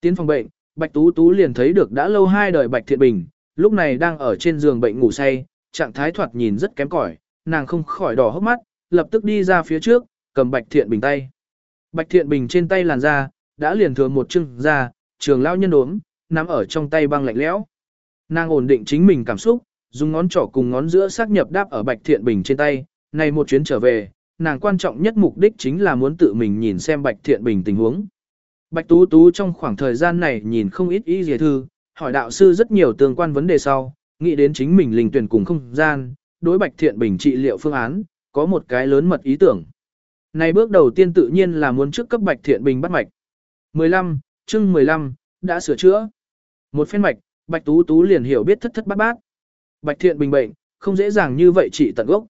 Tiến phòng bệnh, Bạch Tú Tú liền thấy được đã lâu hai đời Bạch Thiện Bình, lúc này đang ở trên giường bệnh ngủ say, trạng thái thoạt nhìn rất kém cỏi, nàng không khỏi đỏ hốc mắt, lập tức đi ra phía trước, cầm Bạch Thiện Bình tay. Bạch Thiện Bình trên tay làn da, đã liền thừa một chưng ra, trường lao nhân đốm, nắm ở trong tay băng lạnh lẽo. Nàng ổn định chính mình cảm xúc, dùng ngón trỏ cùng ngón giữa xác nhập đáp ở Bạch Thiện Bình trên tay, này một chuyến trở về, nàng quan trọng nhất mục đích chính là muốn tự mình nhìn xem Bạch Thiện Bình tình huống. Bạch Tú Tú trong khoảng thời gian này nhìn không ít ý gì thư, hỏi đạo sư rất nhiều tương quan vấn đề sau, nghĩ đến chính mình linh tuyển cùng không gian, đối Bạch Thiện Bình trị liệu phương án, có một cái lớn mật ý tưởng. Này bước đầu tiên tự nhiên là muốn trước cấp Bạch Thiện Bình bắt mạch. 15, chương 15, đã sửa chữa. Một phen mạch, Bạch Tú Tú liền hiểu biết thất thất bát bát. Bạch Thiện Bình bệnh, không dễ dàng như vậy trị tận gốc.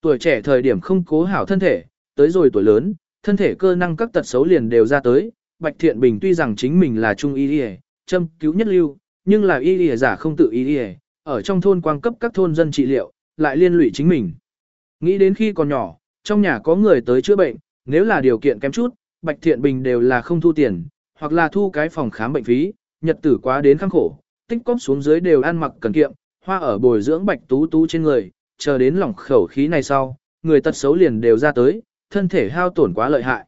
Tuổi trẻ thời điểm không cố hảo thân thể, tới rồi tuổi lớn, thân thể cơ năng các tật xấu liền đều ra tới. Bạch Thiện Bình tuy rằng chính mình là trung y y, châm cứu nhất lưu, nhưng là y y giả không tự y y, ở trong thôn quang cấp các thôn dân trị liệu, lại liên lụy chính mình. Nghĩ đến khi còn nhỏ, trong nhà có người tới chữa bệnh, nếu là điều kiện kém chút, Bạch Thiện Bình đều là không thu tiền, hoặc là thu cái phòng khám bệnh phí, nhật tử quá đến khăng khổ, tích cóp xuống dưới đều ăn mặc cần kiệm, hoa ở bồi dưỡng Bạch Tú Tú trên người, chờ đến lỏng khẩu khí này sau, người tật xấu liền đều ra tới, thân thể hao tổn quá lợi hại.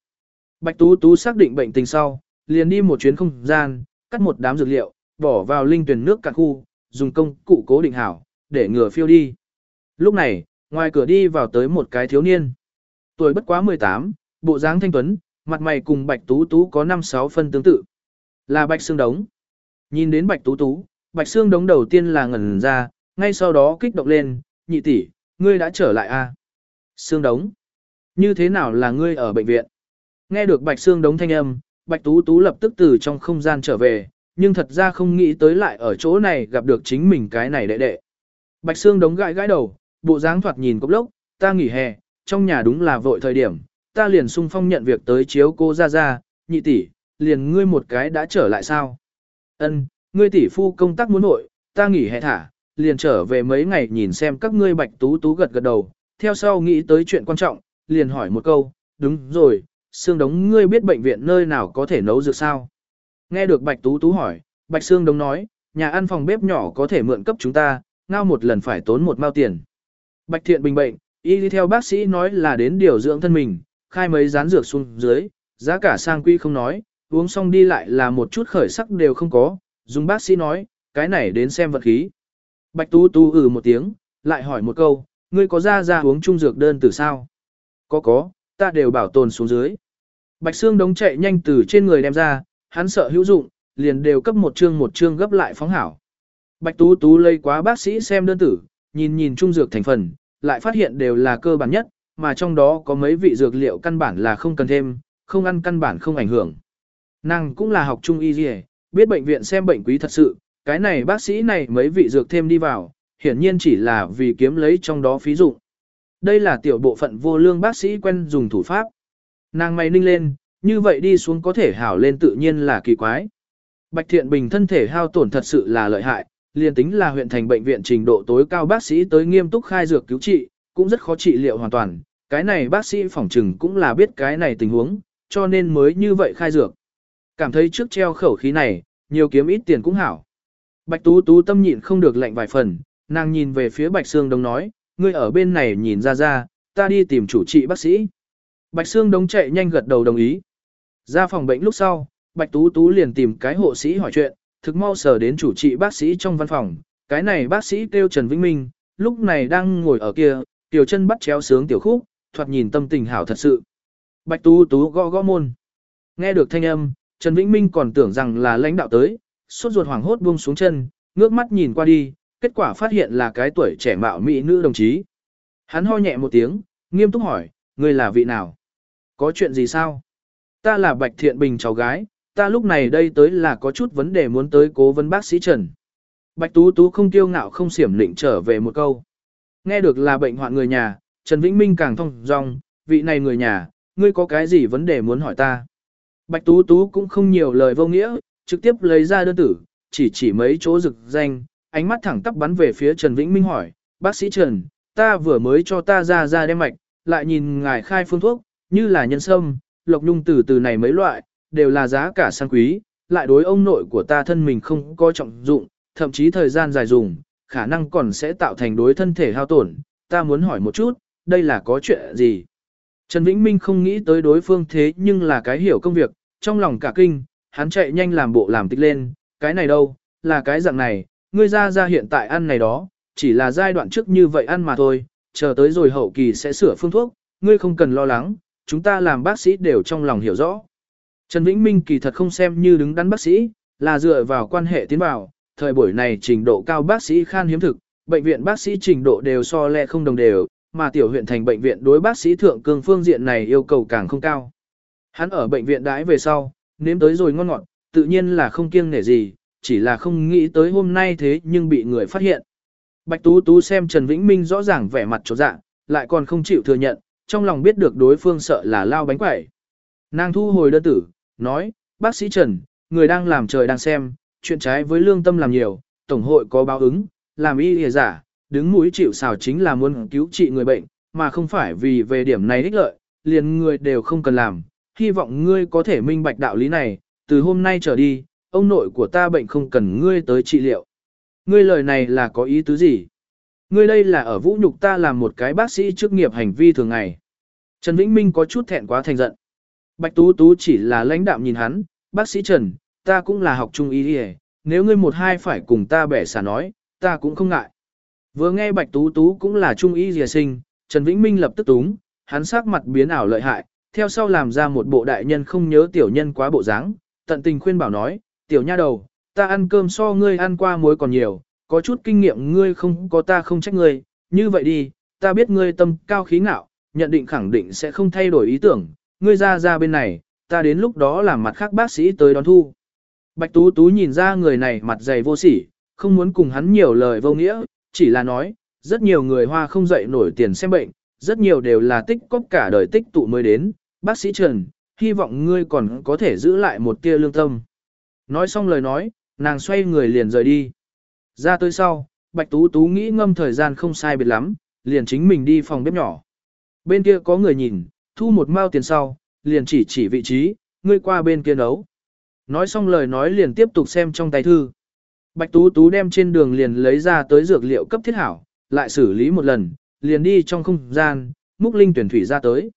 Bạch Tú Tú xác định bệnh tình sau, liền đi một chuyến không gian, cắt một đám dược liệu, bỏ vào linh tuyển nước cạn khu, dùng công cụ cố định hảo, để ngừa phiêu đi. Lúc này, ngoài cửa đi vào tới một cái thiếu niên. Tuổi bất quá 18, bộ dáng thanh tuấn, mặt mày cùng Bạch Tú Tú có 5-6 phân tương tự. Là Bạch Sương Đống. Nhìn đến Bạch Tú Tú, Bạch Sương Đống đầu tiên là ngẩn ra, ngay sau đó kích động lên, nhị tỷ, ngươi đã trở lại a? À? Sương Đống. Như thế nào là ngươi ở bệnh viện? Nghe được Bạch Sương đống thanh âm, Bạch Tú Tú lập tức từ trong không gian trở về, nhưng thật ra không nghĩ tới lại ở chỗ này gặp được chính mình cái này đệ đệ. Bạch Sương đống gãi gãi đầu, bộ dáng thoạt nhìn cốc lốc, ta nghỉ hè, trong nhà đúng là vội thời điểm, ta liền sung phong nhận việc tới chiếu cô ra ra, nhị tỷ, liền ngươi một cái đã trở lại sao? Ân, ngươi tỷ phu công tác muốn nội, ta nghỉ hè thả, liền trở về mấy ngày nhìn xem các ngươi bạch tú tú gật gật đầu, theo sau nghĩ tới chuyện quan trọng, liền hỏi một câu, đúng rồi, xương đống ngươi biết bệnh viện nơi nào có thể nấu dược sao? Nghe được bạch tú tú hỏi, bạch xương đống nói, nhà ăn phòng bếp nhỏ có thể mượn cấp chúng ta, ngao một lần phải tốn một mao tiền. Bạch thiện bình bệnh, y đi theo bác sĩ nói là đến điều dưỡng thân mình, khai mấy rán dược xuống dưới, giá cả sang quy không nói, uống xong đi lại là một chút khởi sắc đều không có, dùng bác sĩ nói, cái này đến xem vật khí. Bạch Tú Tú ừ một tiếng, lại hỏi một câu, ngươi có ra ra uống chung dược đơn từ sao? Có có, ta đều bảo tồn xuống dưới. Bạch Sương đống chạy nhanh từ trên người đem ra, hắn sợ hữu dụng, liền đều cấp một chương một chương gấp lại phóng hảo. Bạch Tú Tú lây quá bác sĩ xem đơn tử, nhìn nhìn trung dược thành phần, lại phát hiện đều là cơ bản nhất, mà trong đó có mấy vị dược liệu căn bản là không cần thêm, không ăn căn bản không ảnh hưởng. Nàng cũng là học trung y gì, biết bệnh viện xem bệnh quý thật sự, cái này bác sĩ này mấy vị dược thêm đi vào, hiển nhiên chỉ là vì kiếm lấy trong đó phí dụng. Đây là tiểu bộ phận vô lương bác sĩ quen dùng thủ pháp. Nàng mày ninh lên, như vậy đi xuống có thể hảo lên tự nhiên là kỳ quái. Bạch Thiện Bình thân thể hao tổn thật sự là lợi hại, liền tính là huyện thành bệnh viện trình độ tối cao bác sĩ tới nghiêm túc khai dược cứu trị, cũng rất khó trị liệu hoàn toàn. Cái này bác sĩ phỏng trừng cũng là biết cái này tình huống, cho nên mới như vậy khai dược. Cảm thấy trước treo khẩu khí này, nhiều kiếm ít tiền cũng hảo. Bạch Tú Tú tâm nhịn không được lạnh vài phần, nàng nhìn về phía Bạch Sương Đông nói, ngươi ở bên này nhìn ra ra, ta đi tìm chủ trị bác sĩ. Bạch Sương Đông chạy nhanh gật đầu đồng ý. Ra phòng bệnh lúc sau, Bạch Tú Tú liền tìm cái hộ sĩ hỏi chuyện, thực mau sờ đến chủ trị bác sĩ trong văn phòng. Cái này bác sĩ kêu Trần Vĩnh Minh, lúc này đang ngồi ở kia, tiểu chân bắt chéo sướng tiểu khúc, thoạt nhìn tâm tình hảo thật sự. Bạch Tú Tú gõ gõ môn. Nghe được thanh âm, Trần Vĩnh Minh còn tưởng rằng là lãnh đạo tới, suốt ruột hoảng hốt buông xuống chân, ngước mắt nhìn qua đi, kết quả phát hiện là cái tuổi trẻ mạo mỹ nữ đồng chí. Hắn ho nhẹ một tiếng, nghiêm túc hỏi, ngươi là vị nào? Có chuyện gì sao? Ta là Bạch Thiện Bình cháu gái, ta lúc này đây tới là có chút vấn đề muốn tới cố vấn bác sĩ Trần. Bạch Tú Tú không kiêu ngạo không xiểm lịnh trở về một câu. Nghe được là bệnh hoạn người nhà, Trần Vĩnh Minh càng thông dong, vị này người nhà, ngươi có cái gì vấn đề muốn hỏi ta? Bạch Tú Tú cũng không nhiều lời vô nghĩa, trực tiếp lấy ra đơn tử, chỉ chỉ mấy chỗ rực danh, ánh mắt thẳng tắp bắn về phía Trần Vĩnh Minh hỏi, bác sĩ Trần, ta vừa mới cho ta ra ra đem mạch, lại nhìn ngài khai phương thuốc, như là nhân sâm, lộc nhung từ từ này mấy loại, đều là giá cả sang quý, lại đối ông nội của ta thân mình không có trọng dụng, thậm chí thời gian dài dùng, khả năng còn sẽ tạo thành đối thân thể hao tổn, ta muốn hỏi một chút, đây là có chuyện gì? Trần Vĩnh Minh không nghĩ tới đối phương thế nhưng là cái hiểu công việc, trong lòng cả kinh, hắn chạy nhanh làm bộ làm tích lên, cái này đâu, là cái dạng này, ngươi ra ra hiện tại ăn này đó, chỉ là giai đoạn trước như vậy ăn mà thôi, chờ tới rồi hậu kỳ sẽ sửa phương thuốc, ngươi không cần lo lắng, chúng ta làm bác sĩ đều trong lòng hiểu rõ. Trần Vĩnh Minh kỳ thật không xem như đứng đắn bác sĩ, là dựa vào quan hệ tiến vào, thời buổi này trình độ cao bác sĩ khan hiếm thực, bệnh viện bác sĩ trình độ đều so lẹ không đồng đều, mà tiểu huyện thành bệnh viện đối bác sĩ thượng cường phương diện này yêu cầu càng không cao. Hắn ở bệnh viện đãi về sau, nếm tới rồi ngon ngọt, tự nhiên là không kiêng nể gì, chỉ là không nghĩ tới hôm nay thế nhưng bị người phát hiện. Bạch Tú Tú xem Trần Vĩnh Minh rõ ràng vẻ mặt chỗ dạng, lại còn không chịu thừa nhận, trong lòng biết được đối phương sợ là lao bánh quẩy. Nàng thu hồi đơn tử, nói, bác sĩ Trần, người đang làm trời đang xem, chuyện trái với lương tâm làm nhiều, Tổng hội có báo ứng, làm y hề giả, đứng mũi chịu xào chính là muốn cứu trị người bệnh, mà không phải vì về điểm này ích lợi, liền người đều không cần làm, hy vọng ngươi có thể minh bạch đạo lý này, từ hôm nay trở đi, ông nội của ta bệnh không cần ngươi tới trị liệu. Ngươi lời này là có ý tứ gì? Ngươi đây là ở vũ nhục ta làm một cái bác sĩ chức nghiệp hành vi thường ngày. Trần Vĩnh Minh có chút thẹn quá thành giận. Bạch Tú Tú chỉ là lãnh đạm nhìn hắn, bác sĩ Trần, ta cũng là học trung y đi nếu ngươi một hai phải cùng ta bẻ xả nói, ta cũng không ngại. Vừa nghe Bạch Tú Tú cũng là trung y dìa sinh, Trần Vĩnh Minh lập tức túng, hắn sắc mặt biến ảo lợi hại, theo sau làm ra một bộ đại nhân không nhớ tiểu nhân quá bộ dáng, tận tình khuyên bảo nói, tiểu nha đầu, ta ăn cơm so ngươi ăn qua muối còn nhiều, có chút kinh nghiệm ngươi không có ta không trách ngươi, như vậy đi, ta biết ngươi tâm cao khí ngạo, nhận định khẳng định sẽ không thay đổi ý tưởng, ngươi ra ra bên này, ta đến lúc đó làm mặt khác bác sĩ tới đón thu. Bạch Tú Tú nhìn ra người này mặt dày vô sỉ, không muốn cùng hắn nhiều lời vô nghĩa, chỉ là nói, rất nhiều người hoa không dậy nổi tiền xem bệnh, rất nhiều đều là tích cóp cả đời tích tụ mới đến, bác sĩ Trần, hy vọng ngươi còn có thể giữ lại một tia lương tâm. Nói xong lời nói, nàng xoay người liền rời đi. Ra tới sau, Bạch Tú Tú nghĩ ngâm thời gian không sai biệt lắm, liền chính mình đi phòng bếp nhỏ. Bên kia có người nhìn, thu một mao tiền sau, liền chỉ chỉ vị trí, ngươi qua bên kia nấu. Nói xong lời nói liền tiếp tục xem trong tay thư. Bạch Tú Tú đem trên đường liền lấy ra tới dược liệu cấp thiết hảo, lại xử lý một lần, liền đi trong không gian, múc linh tuyển thủy ra tới.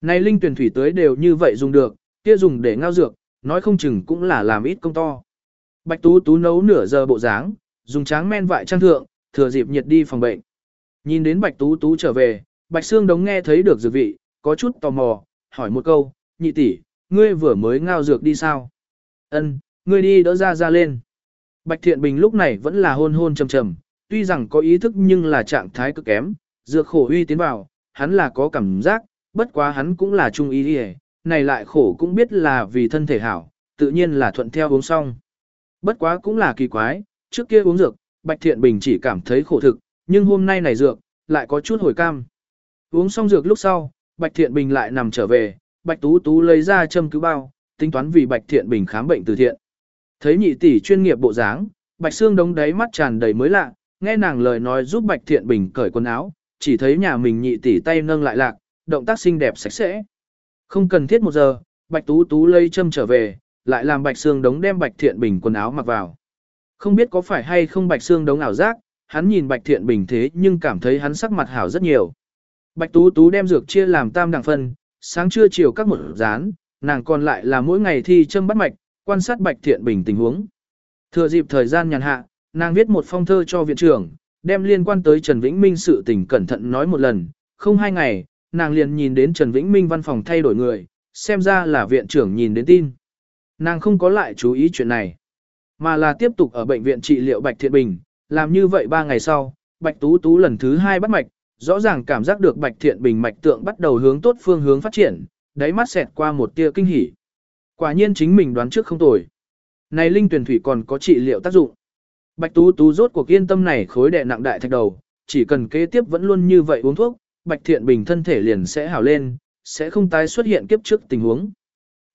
Này linh tuyển thủy tới đều như vậy dùng được, kia dùng để ngao dược, nói không chừng cũng là làm ít công to. Bạch Tú Tú nấu nửa giờ bộ dáng, dùng tráng men vại trang thượng, thừa dịp nhiệt đi phòng bệnh. Nhìn đến Bạch Tú Tú trở về, Bạch Sương Đống nghe thấy được dược vị, có chút tò mò, hỏi một câu, nhị tỷ, ngươi vừa mới ngao dược đi sao? Ân, ngươi đi đỡ ra ra lên. Bạch Thiện Bình lúc này vẫn là hôn hôn trầm trầm, tuy rằng có ý thức nhưng là trạng thái cực kém, dược khổ uy tiến vào, hắn là có cảm giác, bất quá hắn cũng là trung ý đi này lại khổ cũng biết là vì thân thể hảo, tự nhiên là thuận theo uống xong. Bất quá cũng là kỳ quái, trước kia uống dược, Bạch Thiện Bình chỉ cảm thấy khổ thực, nhưng hôm nay này dược, lại có chút hồi cam. Uống xong dược lúc sau, Bạch Thiện Bình lại nằm trở về, Bạch Tú Tú lấy ra châm cứu bao, tính toán vì Bạch Thiện Bình khám bệnh từ thiện. Thấy nhị tỷ chuyên nghiệp bộ dáng, Bạch Sương đống đáy mắt tràn đầy mới lạ, nghe nàng lời nói giúp Bạch Thiện Bình cởi quần áo, chỉ thấy nhà mình nhị tỷ tay nâng lại lạc, động tác xinh đẹp sạch sẽ. Không cần thiết một giờ, Bạch Tú Tú lấy châm trở về, lại làm Bạch Sương đống đem Bạch Thiện Bình quần áo mặc vào. Không biết có phải hay không Bạch Sương đống ảo giác, hắn nhìn Bạch Thiện Bình thế nhưng cảm thấy hắn sắc mặt hảo rất nhiều. Bạch Tú Tú đem dược chia làm tam đẳng phân, sáng trưa chiều các một dán, nàng còn lại là mỗi ngày thi châm bắt mạch, quan sát Bạch Thiện Bình tình huống. Thừa dịp thời gian nhàn hạ, nàng viết một phong thơ cho viện trưởng, đem liên quan tới Trần Vĩnh Minh sự tình cẩn thận nói một lần, không hai ngày, nàng liền nhìn đến Trần Vĩnh Minh văn phòng thay đổi người, xem ra là viện trưởng nhìn đến tin. Nàng không có lại chú ý chuyện này, mà là tiếp tục ở bệnh viện trị liệu Bạch Thiện Bình, làm như vậy ba ngày sau, Bạch Tú Tú lần thứ hai bắt mạch, rõ ràng cảm giác được Bạch Thiện Bình mạch tượng bắt đầu hướng tốt phương hướng phát triển, đáy mắt xẹt qua một tia kinh hỉ. Quả nhiên chính mình đoán trước không tồi. Này linh tuyển thủy còn có trị liệu tác dụng. Bạch Tú Tú rốt cuộc yên tâm này khối đè nặng đại thạch đầu, chỉ cần kế tiếp vẫn luôn như vậy uống thuốc, Bạch Thiện Bình thân thể liền sẽ hảo lên, sẽ không tái xuất hiện kiếp trước tình huống.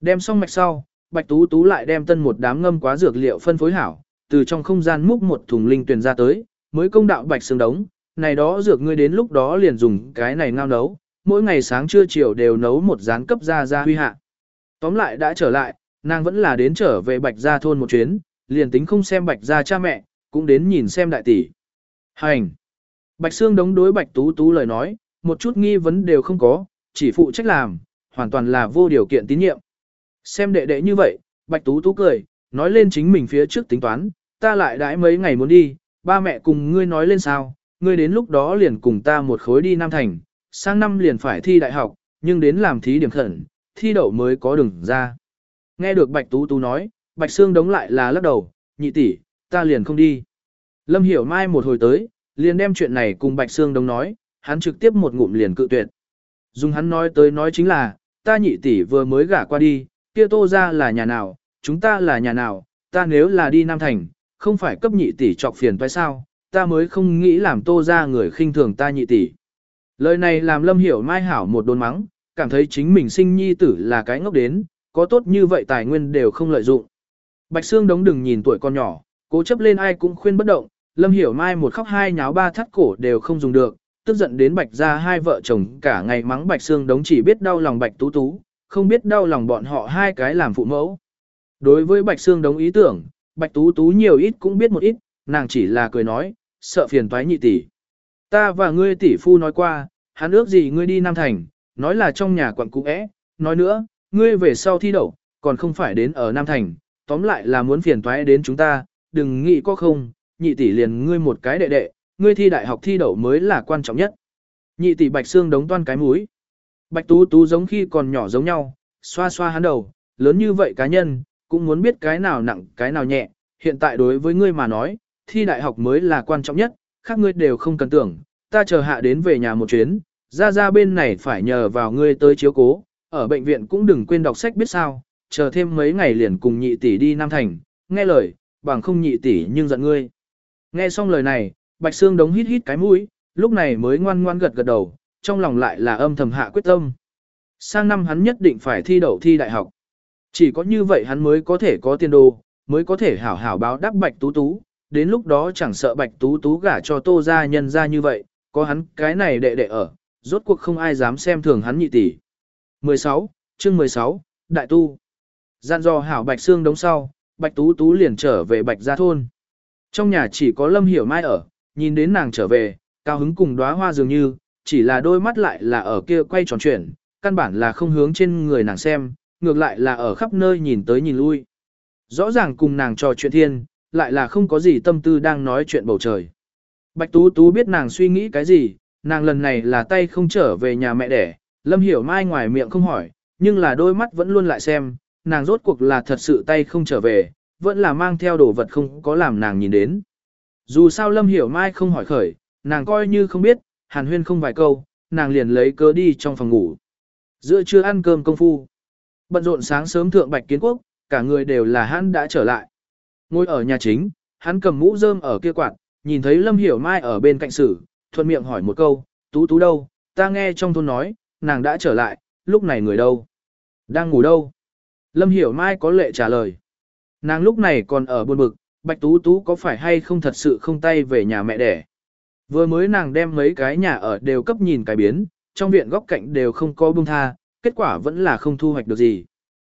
Đem xong mạch sau, Bạch Tú Tú lại đem tân một đám ngâm quá dược liệu phân phối hảo, từ trong không gian múc một thùng linh tuyển ra tới, mới công đạo Bạch Sương đống, này đó dược ngươi đến lúc đó liền dùng cái này ngao nấu, mỗi ngày sáng trưa chiều đều nấu một rán cấp ra ra huy hạ. Tóm lại đã trở lại, nàng vẫn là đến trở về Bạch Gia thôn một chuyến, liền tính không xem Bạch Gia cha mẹ, cũng đến nhìn xem đại tỷ. Hành! Bạch Sương đống đối Bạch Tú Tú lời nói, một chút nghi vấn đều không có, chỉ phụ trách làm, hoàn toàn là vô điều kiện tín nhiệm. Xem đệ đệ như vậy, Bạch Tú Tú cười, nói lên chính mình phía trước tính toán, ta lại đãi mấy ngày muốn đi, ba mẹ cùng ngươi nói lên sao, ngươi đến lúc đó liền cùng ta một khối đi Nam Thành, sang năm liền phải thi đại học, nhưng đến làm thí điểm khẩn, thi đậu mới có đường ra. Nghe được Bạch Tú Tú nói, Bạch Sương đống lại là lắc đầu, nhị tỷ, ta liền không đi. Lâm Hiểu Mai một hồi tới, liền đem chuyện này cùng Bạch Sương đống nói, hắn trực tiếp một ngụm liền cự tuyệt. Dùng hắn nói tới nói chính là, ta nhị tỷ vừa mới gả qua đi, kia tô ra là nhà nào, chúng ta là nhà nào, ta nếu là đi Nam Thành, không phải cấp nhị tỷ trọc phiền phải sao, ta mới không nghĩ làm tô ra người khinh thường ta nhị tỷ. Lời này làm Lâm Hiểu Mai hảo một đồn mắng, cảm thấy chính mình sinh nhi tử là cái ngốc đến, có tốt như vậy tài nguyên đều không lợi dụng. Bạch Sương đống đừng nhìn tuổi con nhỏ, cố chấp lên ai cũng khuyên bất động, Lâm Hiểu Mai một khóc hai nháo ba thắt cổ đều không dùng được, tức giận đến Bạch ra hai vợ chồng cả ngày mắng Bạch Sương đống chỉ biết đau lòng Bạch Tú Tú, không biết đau lòng bọn họ hai cái làm phụ mẫu. Đối với Bạch Sương đống ý tưởng, Bạch Tú Tú nhiều ít cũng biết một ít, nàng chỉ là cười nói, sợ phiền toái nhị tỷ. Ta và ngươi tỷ phu nói qua, hắn ước gì ngươi đi Nam Thành, nói là trong nhà quận cũ é, nói nữa, ngươi về sau thi đậu, còn không phải đến ở Nam Thành, tóm lại là muốn phiền toái đến chúng ta, đừng nghĩ có không, nhị tỷ liền ngươi một cái đệ đệ, ngươi thi đại học thi đậu mới là quan trọng nhất. Nhị tỷ Bạch xương đống toan cái mũi. Bạch Tú Tú giống khi còn nhỏ giống nhau, xoa xoa hắn đầu, lớn như vậy cá nhân, cũng muốn biết cái nào nặng cái nào nhẹ, hiện tại đối với ngươi mà nói, thi đại học mới là quan trọng nhất, khác ngươi đều không cần tưởng, ta chờ hạ đến về nhà một chuyến, ra ra bên này phải nhờ vào ngươi tới chiếu cố, ở bệnh viện cũng đừng quên đọc sách biết sao, chờ thêm mấy ngày liền cùng nhị tỷ đi Nam Thành, nghe lời, bằng không nhị tỷ nhưng giận ngươi. Nghe xong lời này, Bạch Sương đống hít hít cái mũi, lúc này mới ngoan ngoan gật gật đầu, trong lòng lại là âm thầm hạ quyết tâm. Sang năm hắn nhất định phải thi đậu thi đại học. Chỉ có như vậy hắn mới có thể có tiền đồ, mới có thể hảo hảo báo đáp Bạch Tú Tú, đến lúc đó chẳng sợ Bạch Tú Tú gả cho Tô gia nhân ra như vậy, có hắn cái này đệ đệ ở, rốt cuộc không ai dám xem thường hắn nhị tỷ. 16, chương 16, Đại Tu Gian dò hảo Bạch xương đống sau, Bạch Tú Tú liền trở về Bạch Gia Thôn. Trong nhà chỉ có Lâm Hiểu Mai ở, nhìn đến nàng trở về, cao hứng cùng đóa hoa dường như, chỉ là đôi mắt lại là ở kia quay tròn chuyển, căn bản là không hướng trên người nàng xem, ngược lại là ở khắp nơi nhìn tới nhìn lui. Rõ ràng cùng nàng trò chuyện thiên, lại là không có gì tâm tư đang nói chuyện bầu trời. Bạch Tú Tú biết nàng suy nghĩ cái gì, nàng lần này là tay không trở về nhà mẹ đẻ, Lâm Hiểu Mai ngoài miệng không hỏi, nhưng là đôi mắt vẫn luôn lại xem, nàng rốt cuộc là thật sự tay không trở về, vẫn là mang theo đồ vật không có làm nàng nhìn đến. Dù sao Lâm Hiểu Mai không hỏi khởi, nàng coi như không biết, hàn huyên không vài câu, nàng liền lấy cớ đi trong phòng ngủ. Giữa trưa ăn cơm công phu. Bận rộn sáng sớm thượng bạch kiến quốc, cả người đều là hắn đã trở lại. Ngồi ở nhà chính, hắn cầm mũ rơm ở kia quạt, nhìn thấy Lâm Hiểu Mai ở bên cạnh sử, thuận miệng hỏi một câu, tú tú đâu, ta nghe trong thôn nói, nàng đã trở lại, lúc này người đâu? Đang ngủ đâu? Lâm Hiểu Mai có lệ trả lời. Nàng lúc này còn ở buồn bực, Bạch Tú Tú có phải hay không thật sự không tay về nhà mẹ đẻ. Vừa mới nàng đem mấy cái nhà ở đều cấp nhìn cái biến, trong viện góc cạnh đều không có bông tha, kết quả vẫn là không thu hoạch được gì.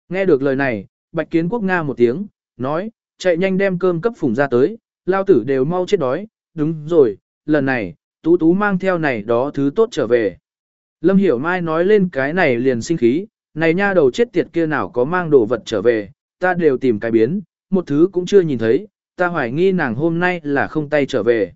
Nghe được lời này, Bạch Kiến Quốc Nga một tiếng, nói, chạy nhanh đem cơm cấp phủng ra tới, lao tử đều mau chết đói, đúng rồi, lần này, Tú Tú mang theo này đó thứ tốt trở về. Lâm Hiểu Mai nói lên cái này liền sinh khí, này nha đầu chết tiệt kia nào có mang đồ vật trở về, ta đều tìm cái biến, một thứ cũng chưa nhìn thấy, ta hoài nghi nàng hôm nay là không tay trở về.